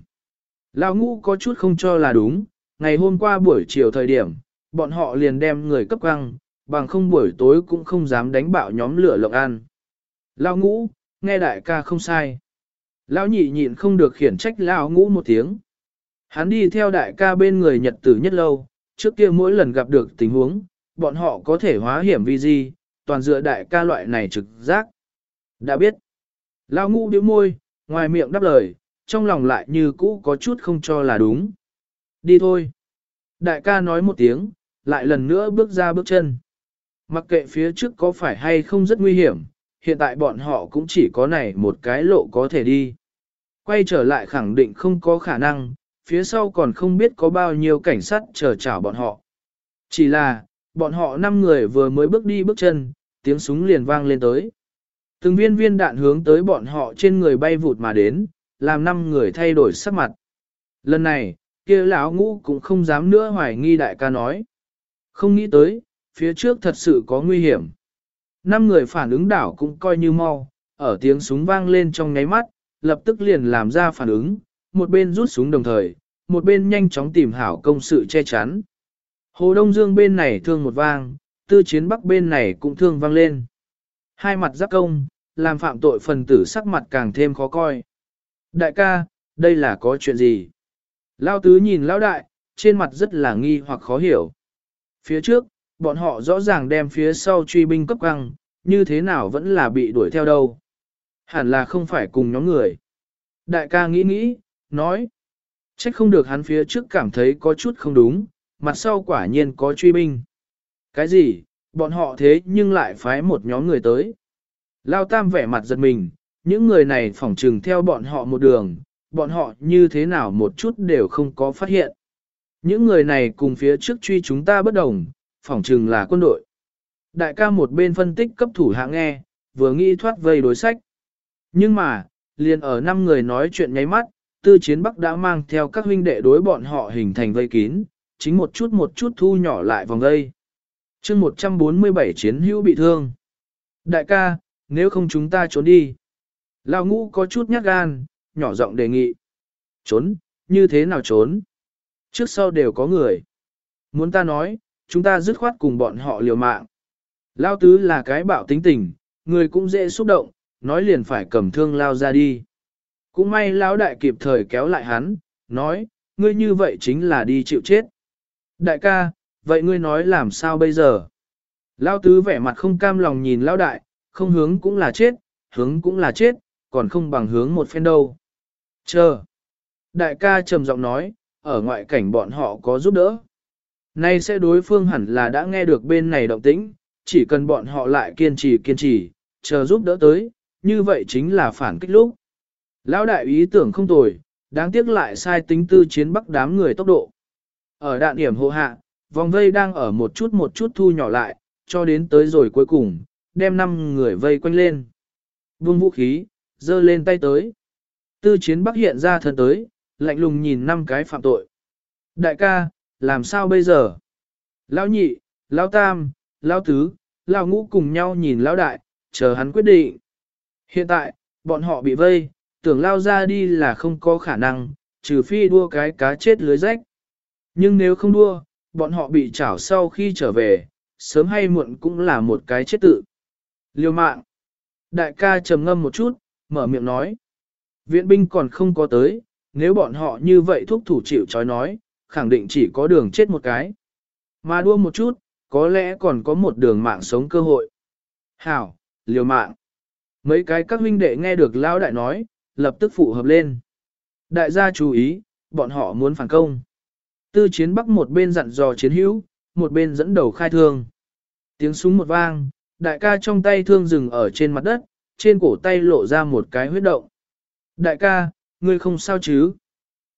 Lão ngũ có chút không cho là đúng, ngày hôm qua buổi chiều thời điểm, bọn họ liền đem người cấp quăng, bằng không buổi tối cũng không dám đánh bạo nhóm lửa lộng ăn. Lão ngũ, nghe đại ca không sai. Lão nhị nhịn không được khiển trách lão ngũ một tiếng. Hắn đi theo đại ca bên người nhật tử nhất lâu, trước kia mỗi lần gặp được tình huống, bọn họ có thể hóa hiểm vì gì, toàn dựa đại ca loại này trực giác. Đã biết. lao ngũ điếu môi, ngoài miệng đáp lời, trong lòng lại như cũ có chút không cho là đúng. Đi thôi. Đại ca nói một tiếng, lại lần nữa bước ra bước chân. Mặc kệ phía trước có phải hay không rất nguy hiểm, hiện tại bọn họ cũng chỉ có này một cái lộ có thể đi. Quay trở lại khẳng định không có khả năng, phía sau còn không biết có bao nhiêu cảnh sát chờ chảo bọn họ. Chỉ là, bọn họ năm người vừa mới bước đi bước chân, tiếng súng liền vang lên tới. Từng viên viên đạn hướng tới bọn họ trên người bay vụt mà đến, làm năm người thay đổi sắc mặt. Lần này, kia lão ngũ cũng không dám nữa hoài nghi đại ca nói. Không nghĩ tới, phía trước thật sự có nguy hiểm. Năm người phản ứng đảo cũng coi như mau, ở tiếng súng vang lên trong nháy mắt, lập tức liền làm ra phản ứng, một bên rút súng đồng thời, một bên nhanh chóng tìm hảo công sự che chắn. Hồ Đông Dương bên này thương một vang, tư chiến bắc bên này cũng thương vang lên. Hai mặt giáp công, làm phạm tội phần tử sắc mặt càng thêm khó coi. Đại ca, đây là có chuyện gì? Lao tứ nhìn lão đại, trên mặt rất là nghi hoặc khó hiểu. Phía trước, bọn họ rõ ràng đem phía sau truy binh cấp căng, như thế nào vẫn là bị đuổi theo đâu. Hẳn là không phải cùng nhóm người. Đại ca nghĩ nghĩ, nói. Trách không được hắn phía trước cảm thấy có chút không đúng, mặt sau quả nhiên có truy binh. Cái gì, bọn họ thế nhưng lại phái một nhóm người tới. Lao tam vẻ mặt giật mình, những người này phỏng trừng theo bọn họ một đường, bọn họ như thế nào một chút đều không có phát hiện. Những người này cùng phía trước truy chúng ta bất đồng, phỏng trừng là quân đội. Đại ca một bên phân tích cấp thủ hạ nghe, vừa nghĩ thoát vây đối sách. Nhưng mà, liền ở năm người nói chuyện nháy mắt, tư chiến bắc đã mang theo các huynh đệ đối bọn họ hình thành vây kín, chính một chút một chút thu nhỏ lại vòng vây. chương 147 chiến hữu bị thương. Đại ca, nếu không chúng ta trốn đi. Lão ngũ có chút nhát gan, nhỏ giọng đề nghị. Trốn, như thế nào trốn? Trước sau đều có người. Muốn ta nói, chúng ta dứt khoát cùng bọn họ liều mạng. Lao tứ là cái bạo tính tình, người cũng dễ xúc động, nói liền phải cầm thương lao ra đi. Cũng may lão đại kịp thời kéo lại hắn, nói, ngươi như vậy chính là đi chịu chết. Đại ca, vậy ngươi nói làm sao bây giờ? lão tứ vẻ mặt không cam lòng nhìn lão đại, không hướng cũng là chết, hướng cũng là chết, còn không bằng hướng một phen đâu. Chờ. Đại ca trầm giọng nói, ở ngoại cảnh bọn họ có giúp đỡ. Nay sẽ đối phương hẳn là đã nghe được bên này động tĩnh, chỉ cần bọn họ lại kiên trì kiên trì, chờ giúp đỡ tới, như vậy chính là phản kích lúc. Lão đại ý tưởng không tồi, đáng tiếc lại sai tính tư chiến bắc đám người tốc độ. Ở đạn điểm hộ hạ, vòng vây đang ở một chút một chút thu nhỏ lại, cho đến tới rồi cuối cùng, đem năm người vây quanh lên. Buông vũ khí, dơ lên tay tới. Tư chiến bắc hiện ra thân tới, lạnh lùng nhìn năm cái phạm tội. Đại ca, làm sao bây giờ? Lão nhị, lão tam, lão tứ, lão ngũ cùng nhau nhìn lão đại, chờ hắn quyết định. Hiện tại, bọn họ bị vây, tưởng lao ra đi là không có khả năng, trừ phi đua cái cá chết lưới rách. Nhưng nếu không đua, bọn họ bị chảo sau khi trở về, sớm hay muộn cũng là một cái chết tự. Liêu mạng. Đại ca trầm ngâm một chút, mở miệng nói. Viện binh còn không có tới, nếu bọn họ như vậy thúc thủ chịu chói nói, khẳng định chỉ có đường chết một cái. Mà đua một chút, có lẽ còn có một đường mạng sống cơ hội. Hảo, liều mạng. Mấy cái các huynh đệ nghe được Lão đại nói, lập tức phụ hợp lên. Đại gia chú ý, bọn họ muốn phản công. Tư chiến bắc một bên dặn dò chiến hữu, một bên dẫn đầu khai thương. Tiếng súng một vang, đại ca trong tay thương dừng ở trên mặt đất, trên cổ tay lộ ra một cái huyết động. Đại ca, ngươi không sao chứ?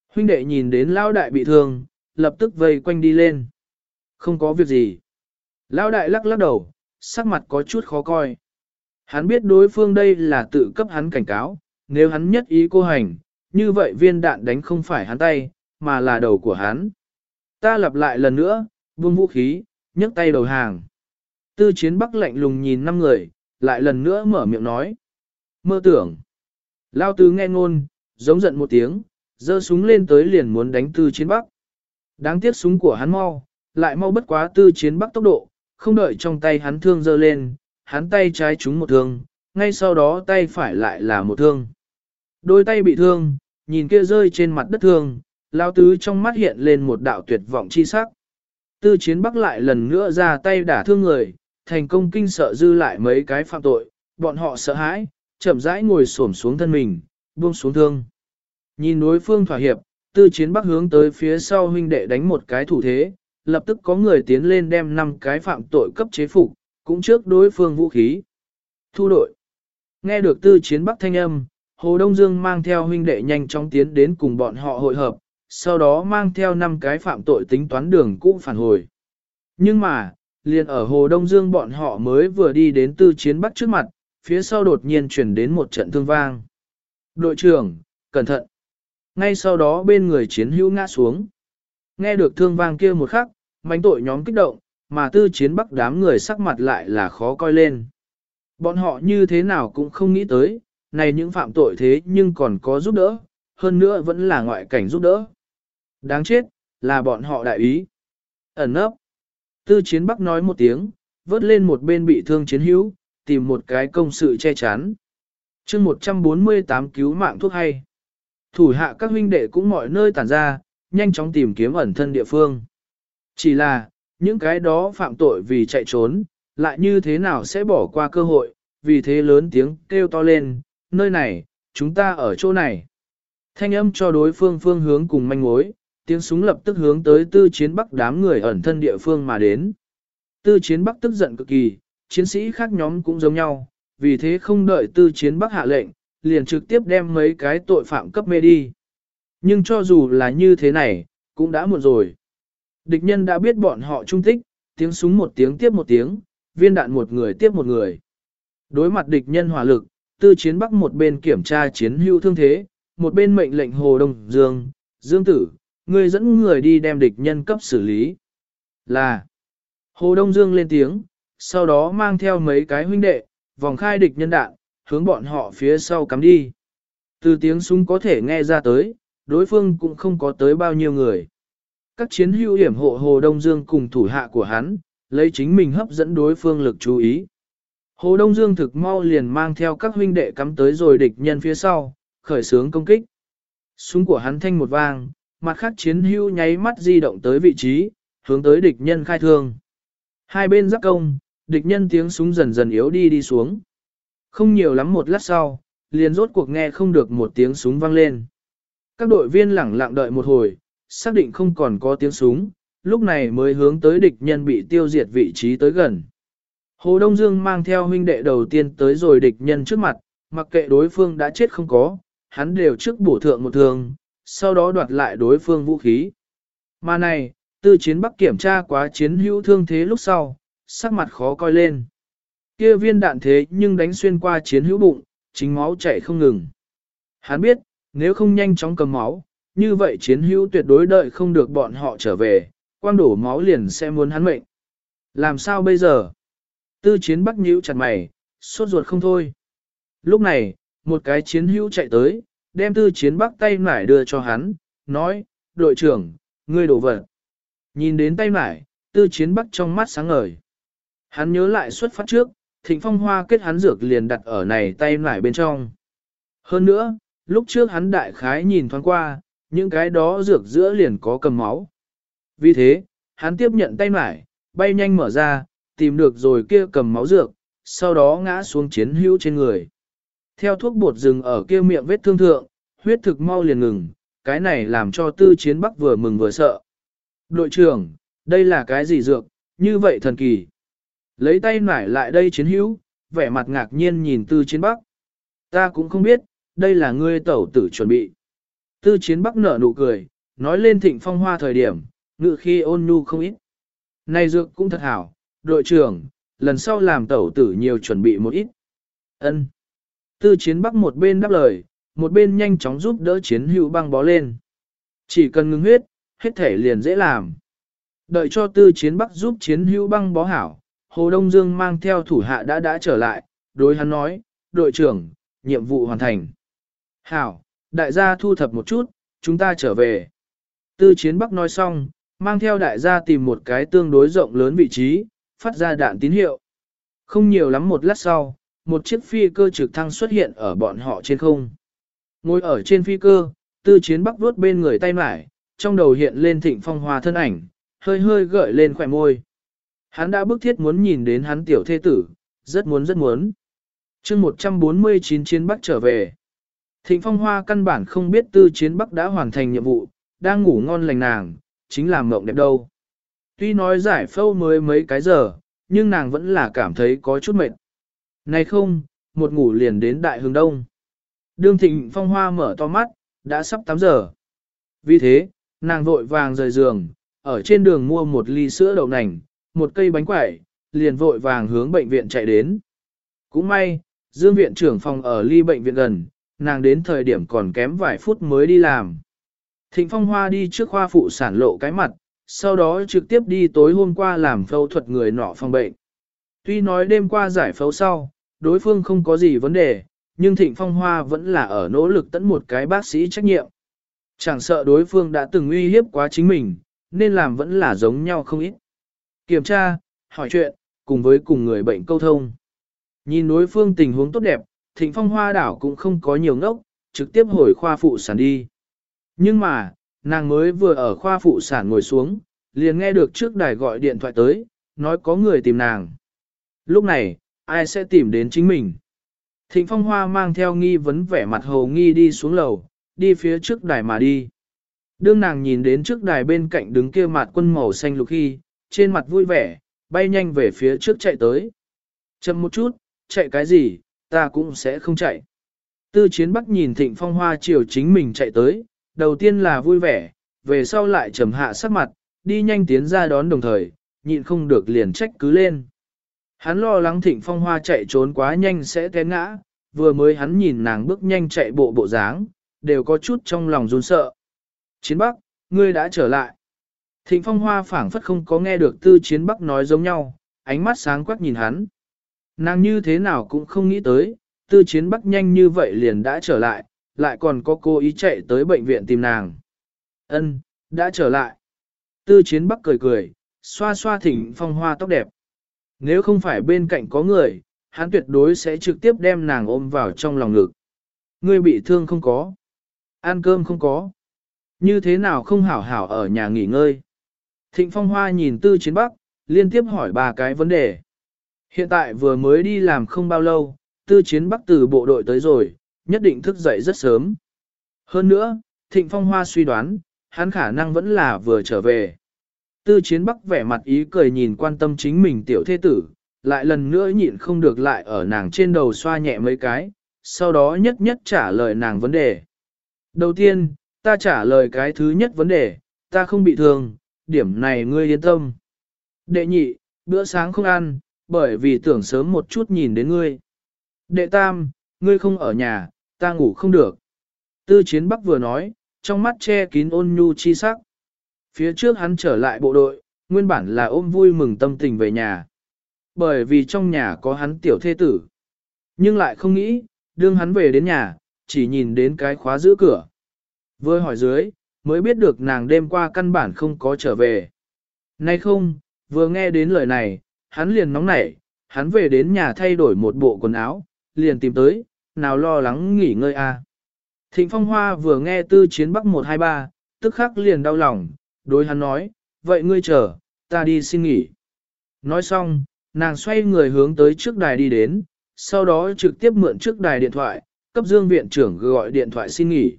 Huynh đệ nhìn đến lão đại bị thương, lập tức vây quanh đi lên. Không có việc gì. Lão đại lắc lắc đầu, sắc mặt có chút khó coi. Hắn biết đối phương đây là tự cấp hắn cảnh cáo, nếu hắn nhất ý cô hành, như vậy viên đạn đánh không phải hắn tay, mà là đầu của hắn. Ta lặp lại lần nữa, buông vũ khí, nhấc tay đầu hàng. Tư chiến bắc lạnh lùng nhìn năm người, lại lần nữa mở miệng nói. Mơ tưởng. Lao tứ nghe ngôn, giống giận một tiếng, giơ súng lên tới liền muốn đánh tư chiến bắc. Đáng tiếc súng của hắn mau, lại mau bất quá tư chiến bắc tốc độ, không đợi trong tay hắn thương giơ lên, hắn tay trái trúng một thương, ngay sau đó tay phải lại là một thương. Đôi tay bị thương, nhìn kia rơi trên mặt đất thương, lao tứ trong mắt hiện lên một đạo tuyệt vọng chi sắc. Tư chiến bắc lại lần nữa ra tay đả thương người, thành công kinh sợ dư lại mấy cái phạm tội, bọn họ sợ hãi, chậm rãi ngồi xổm xuống thân mình, buông xuống thương. Nhìn đối phương thỏa hiệp, tư chiến bắc hướng tới phía sau huynh đệ đánh một cái thủ thế, lập tức có người tiến lên đem năm cái phạm tội cấp chế phục, cũng trước đối phương vũ khí. Thu đội. Nghe được tư chiến bắc thanh âm, Hồ Đông Dương mang theo huynh đệ nhanh chóng tiến đến cùng bọn họ hội hợp, sau đó mang theo năm cái phạm tội tính toán đường cũ phản hồi. Nhưng mà, liền ở Hồ Đông Dương bọn họ mới vừa đi đến tư chiến bắc trước mặt, phía sau đột nhiên chuyển đến một trận thương vang. Đội trưởng, cẩn thận. Ngay sau đó bên người chiến hữu ngã xuống. Nghe được thương vang kia một khắc, mánh tội nhóm kích động, mà tư chiến bắc đám người sắc mặt lại là khó coi lên. Bọn họ như thế nào cũng không nghĩ tới, này những phạm tội thế nhưng còn có giúp đỡ, hơn nữa vẫn là ngoại cảnh giúp đỡ. Đáng chết, là bọn họ đại ý. Ẩn ấp. Tư chiến bắc nói một tiếng, vớt lên một bên bị thương chiến hữu, tìm một cái công sự che chắn. chương 148 cứu mạng thuốc hay. Thủ hạ các huynh đệ cũng mọi nơi tản ra, nhanh chóng tìm kiếm ẩn thân địa phương. Chỉ là, những cái đó phạm tội vì chạy trốn, lại như thế nào sẽ bỏ qua cơ hội, vì thế lớn tiếng kêu to lên, nơi này, chúng ta ở chỗ này. Thanh âm cho đối phương phương hướng cùng manh mối, tiếng súng lập tức hướng tới tư chiến bắc đám người ẩn thân địa phương mà đến. Tư chiến bắc tức giận cực kỳ, chiến sĩ khác nhóm cũng giống nhau, vì thế không đợi tư chiến bắc hạ lệnh, liền trực tiếp đem mấy cái tội phạm cấp mê đi. Nhưng cho dù là như thế này, cũng đã muộn rồi. Địch nhân đã biết bọn họ trung tích, tiếng súng một tiếng tiếp một tiếng, viên đạn một người tiếp một người. Đối mặt địch nhân hỏa lực, tư chiến bắc một bên kiểm tra chiến hữu thương thế, một bên mệnh lệnh Hồ Đông Dương, Dương Tử, người dẫn người đi đem địch nhân cấp xử lý. Là, Hồ Đông Dương lên tiếng, sau đó mang theo mấy cái huynh đệ, vòng khai địch nhân đạn, hướng bọn họ phía sau cắm đi. Từ tiếng súng có thể nghe ra tới, đối phương cũng không có tới bao nhiêu người. Các chiến hữu hiểm hộ Hồ Đông Dương cùng thủ hạ của hắn, lấy chính mình hấp dẫn đối phương lực chú ý. Hồ Đông Dương thực mau liền mang theo các huynh đệ cắm tới rồi địch nhân phía sau, khởi sướng công kích. Súng của hắn thanh một vang, mặt khác chiến hưu nháy mắt di động tới vị trí, hướng tới địch nhân khai thương. Hai bên giáp công, địch nhân tiếng súng dần dần yếu đi đi xuống. Không nhiều lắm một lát sau, liền rốt cuộc nghe không được một tiếng súng vang lên. Các đội viên lẳng lặng đợi một hồi, xác định không còn có tiếng súng, lúc này mới hướng tới địch nhân bị tiêu diệt vị trí tới gần. Hồ Đông Dương mang theo huynh đệ đầu tiên tới rồi địch nhân trước mặt, mặc kệ đối phương đã chết không có, hắn đều trước bổ thượng một thương, sau đó đoạt lại đối phương vũ khí. Mà này, tư chiến bắc kiểm tra quá chiến hữu thương thế lúc sau, sắc mặt khó coi lên. Kia viên đạn thế nhưng đánh xuyên qua chiến hữu bụng, chính máu chảy không ngừng. Hắn biết, nếu không nhanh chóng cầm máu, như vậy chiến hữu tuyệt đối đợi không được bọn họ trở về, quang đổ máu liền sẽ muốn hắn mệnh. Làm sao bây giờ? Tư chiến bắc nhíu chặt mày, sốt ruột không thôi. Lúc này, một cái chiến hữu chạy tới, đem tư chiến bắc tay nải đưa cho hắn, nói, đội trưởng, ngươi đổ vật. Nhìn đến tay nải, tư chiến bắc trong mắt sáng ngời. Hắn nhớ lại xuất phát trước, thịnh phong hoa kết hắn dược liền đặt ở này tay nải bên trong. Hơn nữa, lúc trước hắn đại khái nhìn thoáng qua, những cái đó dược giữa liền có cầm máu. Vì thế, hắn tiếp nhận tay nải, bay nhanh mở ra, tìm được rồi kia cầm máu dược, sau đó ngã xuống chiến hữu trên người. Theo thuốc bột rừng ở kia miệng vết thương thượng, huyết thực mau liền ngừng, cái này làm cho tư chiến bắc vừa mừng vừa sợ. Đội trưởng, đây là cái gì dược, như vậy thần kỳ. Lấy tay nải lại đây chiến hữu, vẻ mặt ngạc nhiên nhìn tư chiến bắc. Ta cũng không biết, đây là ngươi tẩu tử chuẩn bị. Tư chiến bắc nở nụ cười, nói lên thịnh phong hoa thời điểm, ngự khi ôn nhu không ít. Này dược cũng thật hảo, đội trưởng, lần sau làm tẩu tử nhiều chuẩn bị một ít. Ân. Tư chiến bắc một bên đáp lời, một bên nhanh chóng giúp đỡ chiến hữu băng bó lên. Chỉ cần ngừng huyết, hết thể liền dễ làm. Đợi cho tư chiến bắc giúp chiến hữu băng bó hảo, Hồ Đông Dương mang theo thủ hạ đã đã trở lại, đối hắn nói, đội trưởng, nhiệm vụ hoàn thành. Hảo, đại gia thu thập một chút, chúng ta trở về. Tư chiến bắc nói xong, mang theo đại gia tìm một cái tương đối rộng lớn vị trí, phát ra đạn tín hiệu. Không nhiều lắm một lát sau, một chiếc phi cơ trực thăng xuất hiện ở bọn họ trên không. Ngồi ở trên phi cơ, tư chiến bắc vuốt bên người tay mải, trong đầu hiện lên thịnh phong hoa thân ảnh, hơi hơi gợi lên khỏe môi. Hắn đã bức thiết muốn nhìn đến hắn tiểu thê tử, rất muốn rất muốn. chương 149 chiến bắc trở về. Thịnh phong hoa căn bản không biết tư chiến bắc đã hoàn thành nhiệm vụ, đang ngủ ngon lành nàng, chính là mộng đẹp đâu. Tuy nói giải phâu mới mấy cái giờ, nhưng nàng vẫn là cảm thấy có chút mệt. Này không, một ngủ liền đến đại hướng đông. Đương thịnh phong hoa mở to mắt, đã sắp 8 giờ. Vì thế, nàng vội vàng rời giường, ở trên đường mua một ly sữa đậu nành, một cây bánh quẩy, liền vội vàng hướng bệnh viện chạy đến. Cũng may, Dương viện trưởng phòng ở ly bệnh viện gần, nàng đến thời điểm còn kém vài phút mới đi làm. Thịnh Phong Hoa đi trước khoa phụ sản lộ cái mặt, sau đó trực tiếp đi tối hôm qua làm phẫu thuật người nọ phòng bệnh. Tuy nói đêm qua giải phẫu sau, đối phương không có gì vấn đề, nhưng Thịnh Phong Hoa vẫn là ở nỗ lực tận một cái bác sĩ trách nhiệm. Chẳng sợ đối phương đã từng uy hiếp quá chính mình, nên làm vẫn là giống nhau không ít. Kiểm tra, hỏi chuyện, cùng với cùng người bệnh câu thông. Nhìn đối phương tình huống tốt đẹp, Thịnh Phong Hoa đảo cũng không có nhiều ngốc, trực tiếp hồi khoa phụ sản đi. Nhưng mà, nàng mới vừa ở khoa phụ sản ngồi xuống, liền nghe được trước đài gọi điện thoại tới, nói có người tìm nàng. Lúc này, ai sẽ tìm đến chính mình? Thịnh Phong Hoa mang theo nghi vấn vẻ mặt hồ nghi đi xuống lầu, đi phía trước đài mà đi. Đương nàng nhìn đến trước đài bên cạnh đứng kia mặt quân màu xanh lục khi, trên mặt vui vẻ, bay nhanh về phía trước chạy tới. Chậm một chút, chạy cái gì, ta cũng sẽ không chạy. Tư chiến bắc nhìn thịnh phong hoa chiều chính mình chạy tới, đầu tiên là vui vẻ, về sau lại trầm hạ sắc mặt, đi nhanh tiến ra đón đồng thời, nhịn không được liền trách cứ lên. Hắn lo lắng thịnh phong hoa chạy trốn quá nhanh sẽ té ngã, vừa mới hắn nhìn nàng bước nhanh chạy bộ bộ dáng, đều có chút trong lòng run sợ. Chiến Bắc, ngươi đã trở lại. Thịnh phong hoa phảng phất không có nghe được tư chiến Bắc nói giống nhau, ánh mắt sáng quắc nhìn hắn. Nàng như thế nào cũng không nghĩ tới, tư chiến Bắc nhanh như vậy liền đã trở lại, lại còn có cô ý chạy tới bệnh viện tìm nàng. Ân, đã trở lại. Tư chiến Bắc cười cười, xoa xoa thịnh phong hoa tóc đẹp. Nếu không phải bên cạnh có người, hắn tuyệt đối sẽ trực tiếp đem nàng ôm vào trong lòng ngực. Ngươi bị thương không có. Ăn cơm không có. Như thế nào không hảo hảo ở nhà nghỉ ngơi. Thịnh Phong Hoa nhìn Tư Chiến Bắc, liên tiếp hỏi ba cái vấn đề. Hiện tại vừa mới đi làm không bao lâu, Tư Chiến Bắc từ bộ đội tới rồi, nhất định thức dậy rất sớm. Hơn nữa, Thịnh Phong Hoa suy đoán, hắn khả năng vẫn là vừa trở về. Tư Chiến Bắc vẻ mặt ý cười nhìn quan tâm chính mình tiểu thế tử, lại lần nữa nhịn không được lại ở nàng trên đầu xoa nhẹ mấy cái, sau đó nhất nhất trả lời nàng vấn đề. Đầu tiên, ta trả lời cái thứ nhất vấn đề, ta không bị thương, điểm này ngươi yên tâm. Đệ nhị, bữa sáng không ăn, bởi vì tưởng sớm một chút nhìn đến ngươi. Đệ tam, ngươi không ở nhà, ta ngủ không được. Tư chiến bắc vừa nói, trong mắt che kín ôn nhu chi sắc. Phía trước hắn trở lại bộ đội, nguyên bản là ôm vui mừng tâm tình về nhà. Bởi vì trong nhà có hắn tiểu thê tử. Nhưng lại không nghĩ, đương hắn về đến nhà, chỉ nhìn đến cái khóa giữ cửa. Vừa hỏi dưới, mới biết được nàng đêm qua căn bản không có trở về. Nay không, vừa nghe đến lời này, hắn liền nóng nảy, hắn về đến nhà thay đổi một bộ quần áo, liền tìm tới, nào lo lắng nghỉ ngơi à. Thịnh Phong Hoa vừa nghe tư chiến bắc 123, tức khắc liền đau lòng, đối hắn nói, vậy ngươi chờ, ta đi xin nghỉ. Nói xong, nàng xoay người hướng tới trước đài đi đến, sau đó trực tiếp mượn trước đài điện thoại, cấp Dương viện trưởng gọi điện thoại xin nghỉ.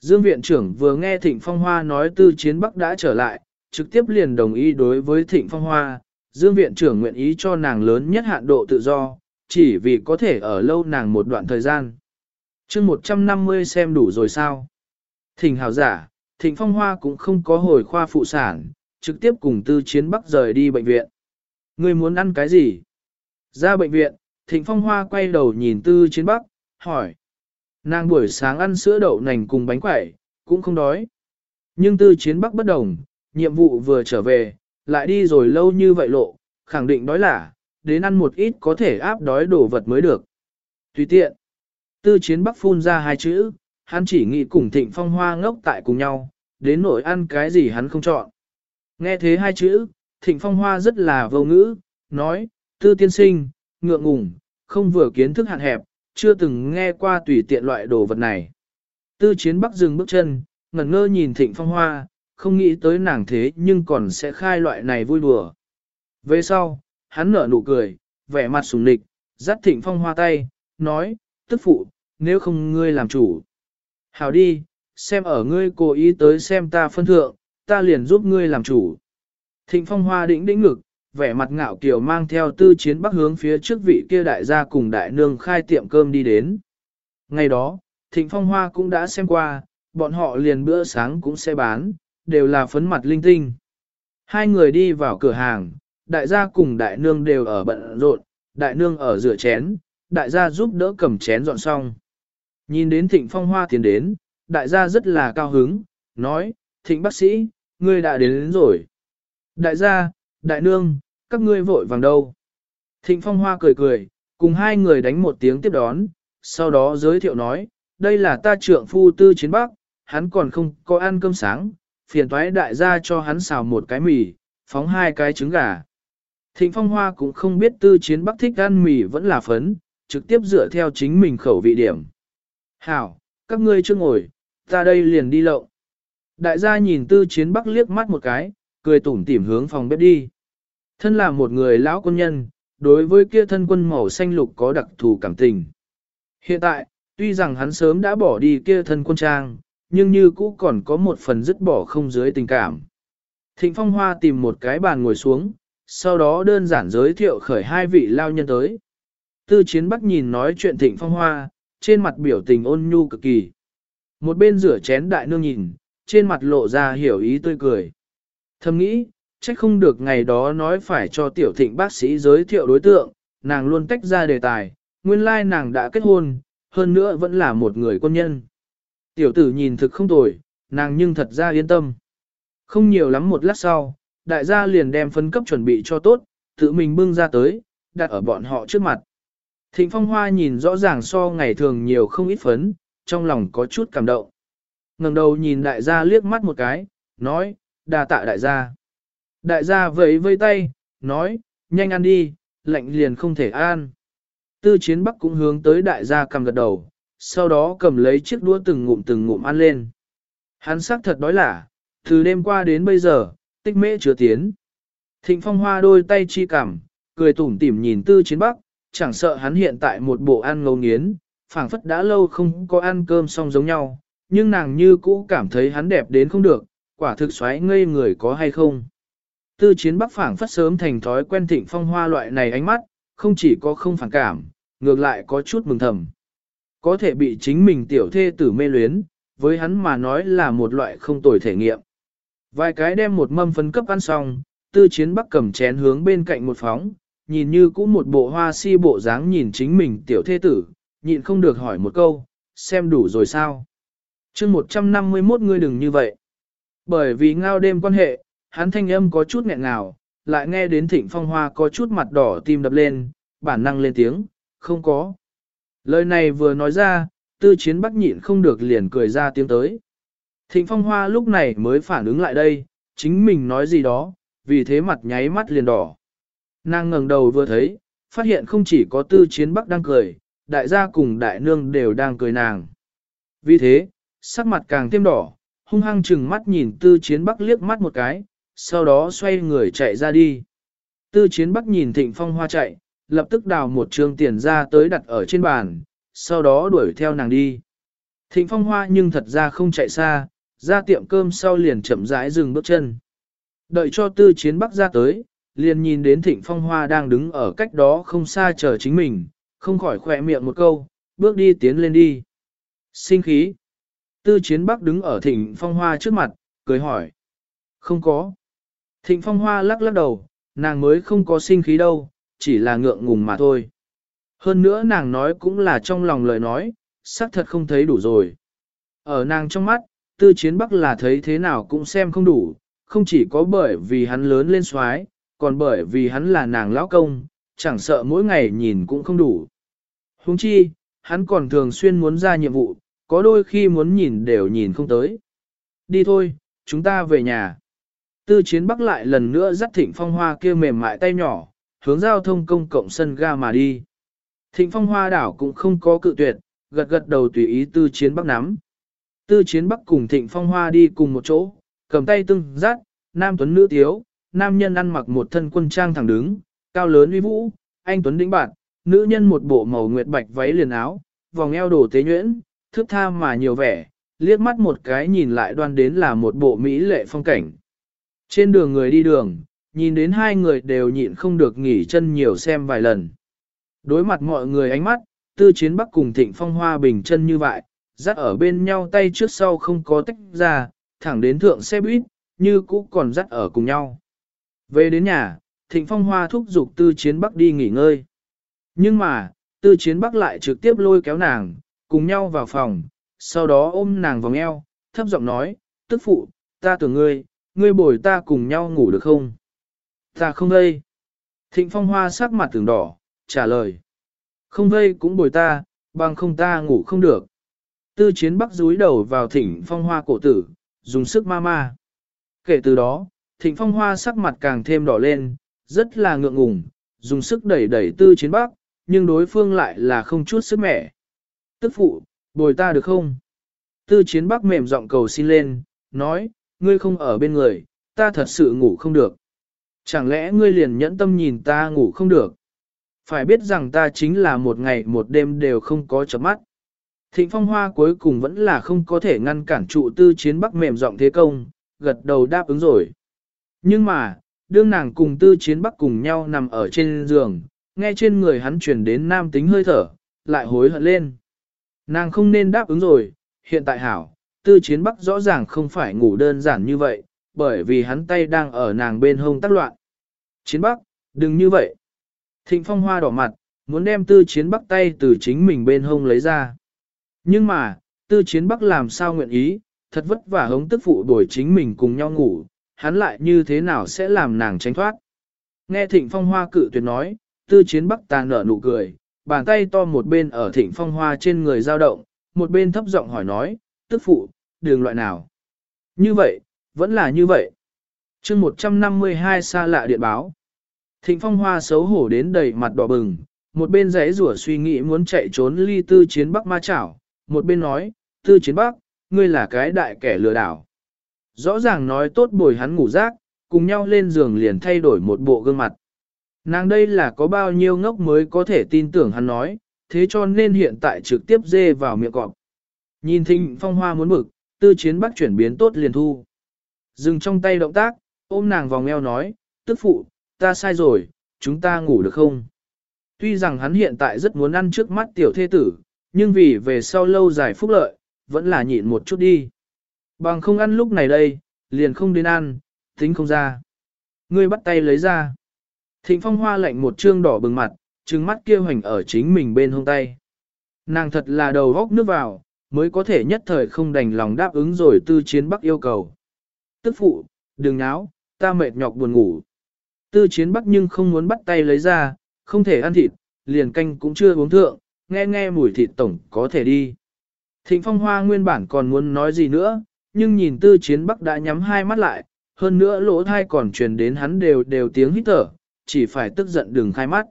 Dương viện trưởng vừa nghe Thịnh Phong Hoa nói tư chiến bắc đã trở lại, trực tiếp liền đồng ý đối với Thịnh Phong Hoa, Dương viện trưởng nguyện ý cho nàng lớn nhất hạn độ tự do, chỉ vì có thể ở lâu nàng một đoạn thời gian. chương 150 xem đủ rồi sao? Thịnh hào giả, Thịnh Phong Hoa cũng không có hồi khoa phụ sản, trực tiếp cùng tư chiến bắc rời đi bệnh viện. Người muốn ăn cái gì? Ra bệnh viện, Thịnh Phong Hoa quay đầu nhìn tư chiến bắc, hỏi. Nàng buổi sáng ăn sữa đậu nành cùng bánh quẩy, cũng không đói. Nhưng tư chiến bắc bất đồng, nhiệm vụ vừa trở về, lại đi rồi lâu như vậy lộ, khẳng định đói là, đến ăn một ít có thể áp đói đồ vật mới được. Tùy tiện. Tư chiến bắc phun ra hai chữ, hắn chỉ nghĩ cùng thịnh phong hoa ngốc tại cùng nhau, đến nỗi ăn cái gì hắn không chọn. Nghe thế hai chữ, thịnh phong hoa rất là vô ngữ, nói, tư tiên sinh, ngượng ngùng, không vừa kiến thức hạn hẹp, chưa từng nghe qua tùy tiện loại đồ vật này. Tư chiến bắc dừng bước chân, ngẩn ngơ nhìn thịnh phong hoa, không nghĩ tới nàng thế nhưng còn sẽ khai loại này vui đùa. Về sau, hắn nở nụ cười, vẻ mặt sùng nịch, dắt thịnh phong hoa tay, nói, tức phụ, nếu không ngươi làm chủ. Hảo đi, xem ở ngươi cố ý tới xem ta phân thượng, ta liền giúp ngươi làm chủ. Thịnh phong hoa đĩnh đĩnh ngực, vẻ mặt ngạo kiều mang theo tư chiến bắc hướng phía trước vị kia đại gia cùng đại nương khai tiệm cơm đi đến. Ngày đó, thịnh phong hoa cũng đã xem qua, bọn họ liền bữa sáng cũng sẽ bán, đều là phấn mặt linh tinh. Hai người đi vào cửa hàng, đại gia cùng đại nương đều ở bận rộn, đại nương ở rửa chén, đại gia giúp đỡ cầm chén dọn xong. Nhìn đến thịnh phong hoa tiến đến, đại gia rất là cao hứng, nói, thịnh bác sĩ, ngươi đã đến, đến rồi. Đại gia, đại nương, các ngươi vội vàng đâu. Thịnh phong hoa cười cười, cùng hai người đánh một tiếng tiếp đón, sau đó giới thiệu nói, đây là ta trượng phu tư chiến bắc, hắn còn không có ăn cơm sáng, phiền toái đại gia cho hắn xào một cái mì, phóng hai cái trứng gà. Thịnh Phong Hoa cũng không biết tư chiến bắc thích ăn mì vẫn là phấn, trực tiếp dựa theo chính mình khẩu vị điểm. Hảo, các ngươi chưa ngồi, ta đây liền đi lậu. Đại gia nhìn tư chiến bắc liếc mắt một cái, cười tủm tỉm hướng phòng bếp đi. Thân là một người lão quân nhân, đối với kia thân quân màu xanh lục có đặc thù cảm tình. Hiện tại, tuy rằng hắn sớm đã bỏ đi kia thân quân trang, nhưng như cũ còn có một phần dứt bỏ không dưới tình cảm. Thịnh Phong Hoa tìm một cái bàn ngồi xuống, sau đó đơn giản giới thiệu khởi hai vị lao nhân tới. Tư Chiến Bắc nhìn nói chuyện Thịnh Phong Hoa, trên mặt biểu tình ôn nhu cực kỳ. Một bên rửa chén đại nương nhìn, trên mặt lộ ra hiểu ý tươi cười. Thầm nghĩ, trách không được ngày đó nói phải cho tiểu thịnh bác sĩ giới thiệu đối tượng, nàng luôn tách ra đề tài, nguyên lai nàng đã kết hôn, hơn nữa vẫn là một người quân nhân. Tiểu tử nhìn thực không tồi, nàng nhưng thật ra yên tâm. Không nhiều lắm một lát sau, đại gia liền đem phân cấp chuẩn bị cho tốt, tự mình bưng ra tới, đặt ở bọn họ trước mặt. Thịnh phong hoa nhìn rõ ràng so ngày thường nhiều không ít phấn, trong lòng có chút cảm động. ngẩng đầu nhìn đại gia liếc mắt một cái, nói, đa tạ đại gia. Đại gia vẫy vây tay, nói, nhanh ăn đi, lạnh liền không thể ăn. Tư chiến bắc cũng hướng tới đại gia cầm gật đầu, sau đó cầm lấy chiếc đũa từng ngụm từng ngụm ăn lên. Hắn sắc thật đói lả, từ đêm qua đến bây giờ, tích mễ chưa tiến. Thịnh phong hoa đôi tay chi cảm, cười tủm tỉm nhìn tư chiến bắc, chẳng sợ hắn hiện tại một bộ ăn ngấu nghiến, phảng phất đã lâu không có ăn cơm xong giống nhau, nhưng nàng như cũ cảm thấy hắn đẹp đến không được, quả thực xoáy ngây người có hay không. Tư chiến bắc phảng phất sớm thành thói quen thịnh phong hoa loại này ánh mắt, không chỉ có không phản cảm, ngược lại có chút mừng thầm. Có thể bị chính mình tiểu thê tử mê luyến, với hắn mà nói là một loại không tồi thể nghiệm. Vài cái đem một mâm phấn cấp ăn xong, tư chiến bắc cầm chén hướng bên cạnh một phóng, nhìn như cũng một bộ hoa si bộ dáng nhìn chính mình tiểu thê tử, nhịn không được hỏi một câu, xem đủ rồi sao. chương 151 ngươi đừng như vậy. Bởi vì ngao đêm quan hệ, hắn thanh âm có chút nghẹn ngào, lại nghe đến thịnh phong hoa có chút mặt đỏ tim đập lên, bản năng lên tiếng, không có. Lời này vừa nói ra, tư chiến bắc nhịn không được liền cười ra tiếng tới. Thịnh phong hoa lúc này mới phản ứng lại đây, chính mình nói gì đó, vì thế mặt nháy mắt liền đỏ. Nàng ngẩng đầu vừa thấy, phát hiện không chỉ có tư chiến bắc đang cười, đại gia cùng đại nương đều đang cười nàng. Vì thế, sắc mặt càng thêm đỏ, hung hăng chừng mắt nhìn tư chiến bắc liếc mắt một cái, sau đó xoay người chạy ra đi. Tư chiến bắc nhìn thịnh phong hoa chạy, lập tức đào một trường tiền ra tới đặt ở trên bàn, sau đó đuổi theo nàng đi. Thịnh phong hoa nhưng thật ra không chạy xa, ra tiệm cơm sau liền chậm rãi dừng bước chân. Đợi cho tư chiến bắc ra tới, liền nhìn đến thịnh phong hoa đang đứng ở cách đó không xa chờ chính mình, không khỏi khỏe miệng một câu, bước đi tiến lên đi. Sinh khí. Tư chiến bắc đứng ở thịnh phong hoa trước mặt, cười hỏi. Không có. Thịnh phong hoa lắc lắc đầu, nàng mới không có sinh khí đâu, chỉ là ngượng ngùng mà thôi. Hơn nữa nàng nói cũng là trong lòng lời nói, xác thật không thấy đủ rồi. Ở nàng trong mắt, tư chiến bắc là thấy thế nào cũng xem không đủ, không chỉ có bởi vì hắn lớn lên xoái, còn bởi vì hắn là nàng lão công, chẳng sợ mỗi ngày nhìn cũng không đủ. Huống chi, hắn còn thường xuyên muốn ra nhiệm vụ, có đôi khi muốn nhìn đều nhìn không tới. Đi thôi, chúng ta về nhà. Tư chiến bắc lại lần nữa dắt thịnh phong hoa kia mềm mại tay nhỏ, hướng giao thông công cộng sân ga mà đi. Thịnh phong hoa đảo cũng không có cự tuyệt, gật gật đầu tùy ý tư chiến bắc nắm. Tư chiến bắc cùng thịnh phong hoa đi cùng một chỗ, cầm tay tương giác, nam tuấn nữ tiếu, nam nhân ăn mặc một thân quân trang thẳng đứng, cao lớn uy vũ, anh tuấn đĩnh bạn, nữ nhân một bộ màu nguyệt bạch váy liền áo, vòng eo đổ tế nhuyễn, thước tha mà nhiều vẻ, liếc mắt một cái nhìn lại đoan đến là một bộ mỹ lệ phong cảnh. Trên đường người đi đường, nhìn đến hai người đều nhịn không được nghỉ chân nhiều xem vài lần. Đối mặt mọi người ánh mắt, tư chiến bắc cùng thịnh phong hoa bình chân như vậy, dắt ở bên nhau tay trước sau không có tách ra, thẳng đến thượng xe buýt, như cũ còn dắt ở cùng nhau. Về đến nhà, thịnh phong hoa thúc giục tư chiến bắc đi nghỉ ngơi. Nhưng mà, tư chiến bắc lại trực tiếp lôi kéo nàng, cùng nhau vào phòng, sau đó ôm nàng vòng eo, thấp giọng nói, tức phụ, ta tưởng ngươi, ngươi bồi ta cùng nhau ngủ được không? Ta không vây. Thịnh phong hoa sắc mặt tưởng đỏ, trả lời. Không vây cũng bồi ta, bằng không ta ngủ không được. Tư chiến bắc rúi đầu vào thịnh phong hoa cổ tử, dùng sức ma ma. Kể từ đó, thịnh phong hoa sắc mặt càng thêm đỏ lên, rất là ngượng ngùng, dùng sức đẩy đẩy tư chiến bắc, nhưng đối phương lại là không chút sức mẻ. Tức phụ, bồi ta được không? Tư chiến bắc mềm giọng cầu xin lên, nói, ngươi không ở bên người, ta thật sự ngủ không được. Chẳng lẽ ngươi liền nhẫn tâm nhìn ta ngủ không được? Phải biết rằng ta chính là một ngày một đêm đều không có chấm mắt. Thịnh phong hoa cuối cùng vẫn là không có thể ngăn cản trụ tư chiến bắc mềm giọng thế công, gật đầu đáp ứng rồi. Nhưng mà, đương nàng cùng tư chiến bắc cùng nhau nằm ở trên giường, nghe trên người hắn truyền đến nam tính hơi thở, lại hối hận lên. Nàng không nên đáp ứng rồi, hiện tại hảo, tư chiến bắc rõ ràng không phải ngủ đơn giản như vậy, bởi vì hắn tay đang ở nàng bên hông tác loạn. Chiến bắc, đừng như vậy. Thịnh phong hoa đỏ mặt, muốn đem tư chiến bắc tay từ chính mình bên hông lấy ra. Nhưng mà, tư chiến bắc làm sao nguyện ý, thật vất vả hống tức phụ đổi chính mình cùng nhau ngủ, hắn lại như thế nào sẽ làm nàng tránh thoát. Nghe thịnh phong hoa cự tuyệt nói, tư chiến bắc tàn nở nụ cười, bàn tay to một bên ở thịnh phong hoa trên người dao động, một bên thấp giọng hỏi nói, tức phụ, đường loại nào? Như vậy, vẫn là như vậy. chương 152 xa lạ điện báo. Thịnh phong hoa xấu hổ đến đầy mặt đỏ bừng, một bên rẽ rủa suy nghĩ muốn chạy trốn ly tư chiến bắc ma chảo, một bên nói, tư chiến bắc, ngươi là cái đại kẻ lừa đảo. Rõ ràng nói tốt bồi hắn ngủ rác, cùng nhau lên giường liền thay đổi một bộ gương mặt. Nàng đây là có bao nhiêu ngốc mới có thể tin tưởng hắn nói, thế cho nên hiện tại trực tiếp dê vào miệng cọp. Nhìn thịnh phong hoa muốn bực, tư chiến bắc chuyển biến tốt liền thu. Dừng trong tay động tác, ôm nàng vòng eo nói, tức phụ, ta sai rồi, chúng ta ngủ được không? Tuy rằng hắn hiện tại rất muốn ăn trước mắt tiểu thê tử, nhưng vì về sau lâu dài phúc lợi, vẫn là nhịn một chút đi. Bằng không ăn lúc này đây, liền không đến ăn, tính không ra. Ngươi bắt tay lấy ra. Thịnh phong hoa lạnh một trương đỏ bừng mặt, trừng mắt kia hoành ở chính mình bên hông tay. Nàng thật là đầu góc nước vào, mới có thể nhất thời không đành lòng đáp ứng rồi tư chiến bắc yêu cầu. Tức phụ, đừng náo, ta mệt nhọc buồn ngủ. Tư chiến bắc nhưng không muốn bắt tay lấy ra, không thể ăn thịt, liền canh cũng chưa uống thượng, nghe nghe mùi thịt tổng có thể đi. Thịnh phong hoa nguyên bản còn muốn nói gì nữa, nhưng nhìn tư chiến bắc đã nhắm hai mắt lại, hơn nữa lỗ thai còn truyền đến hắn đều đều tiếng hít thở, chỉ phải tức giận đừng khai mắt.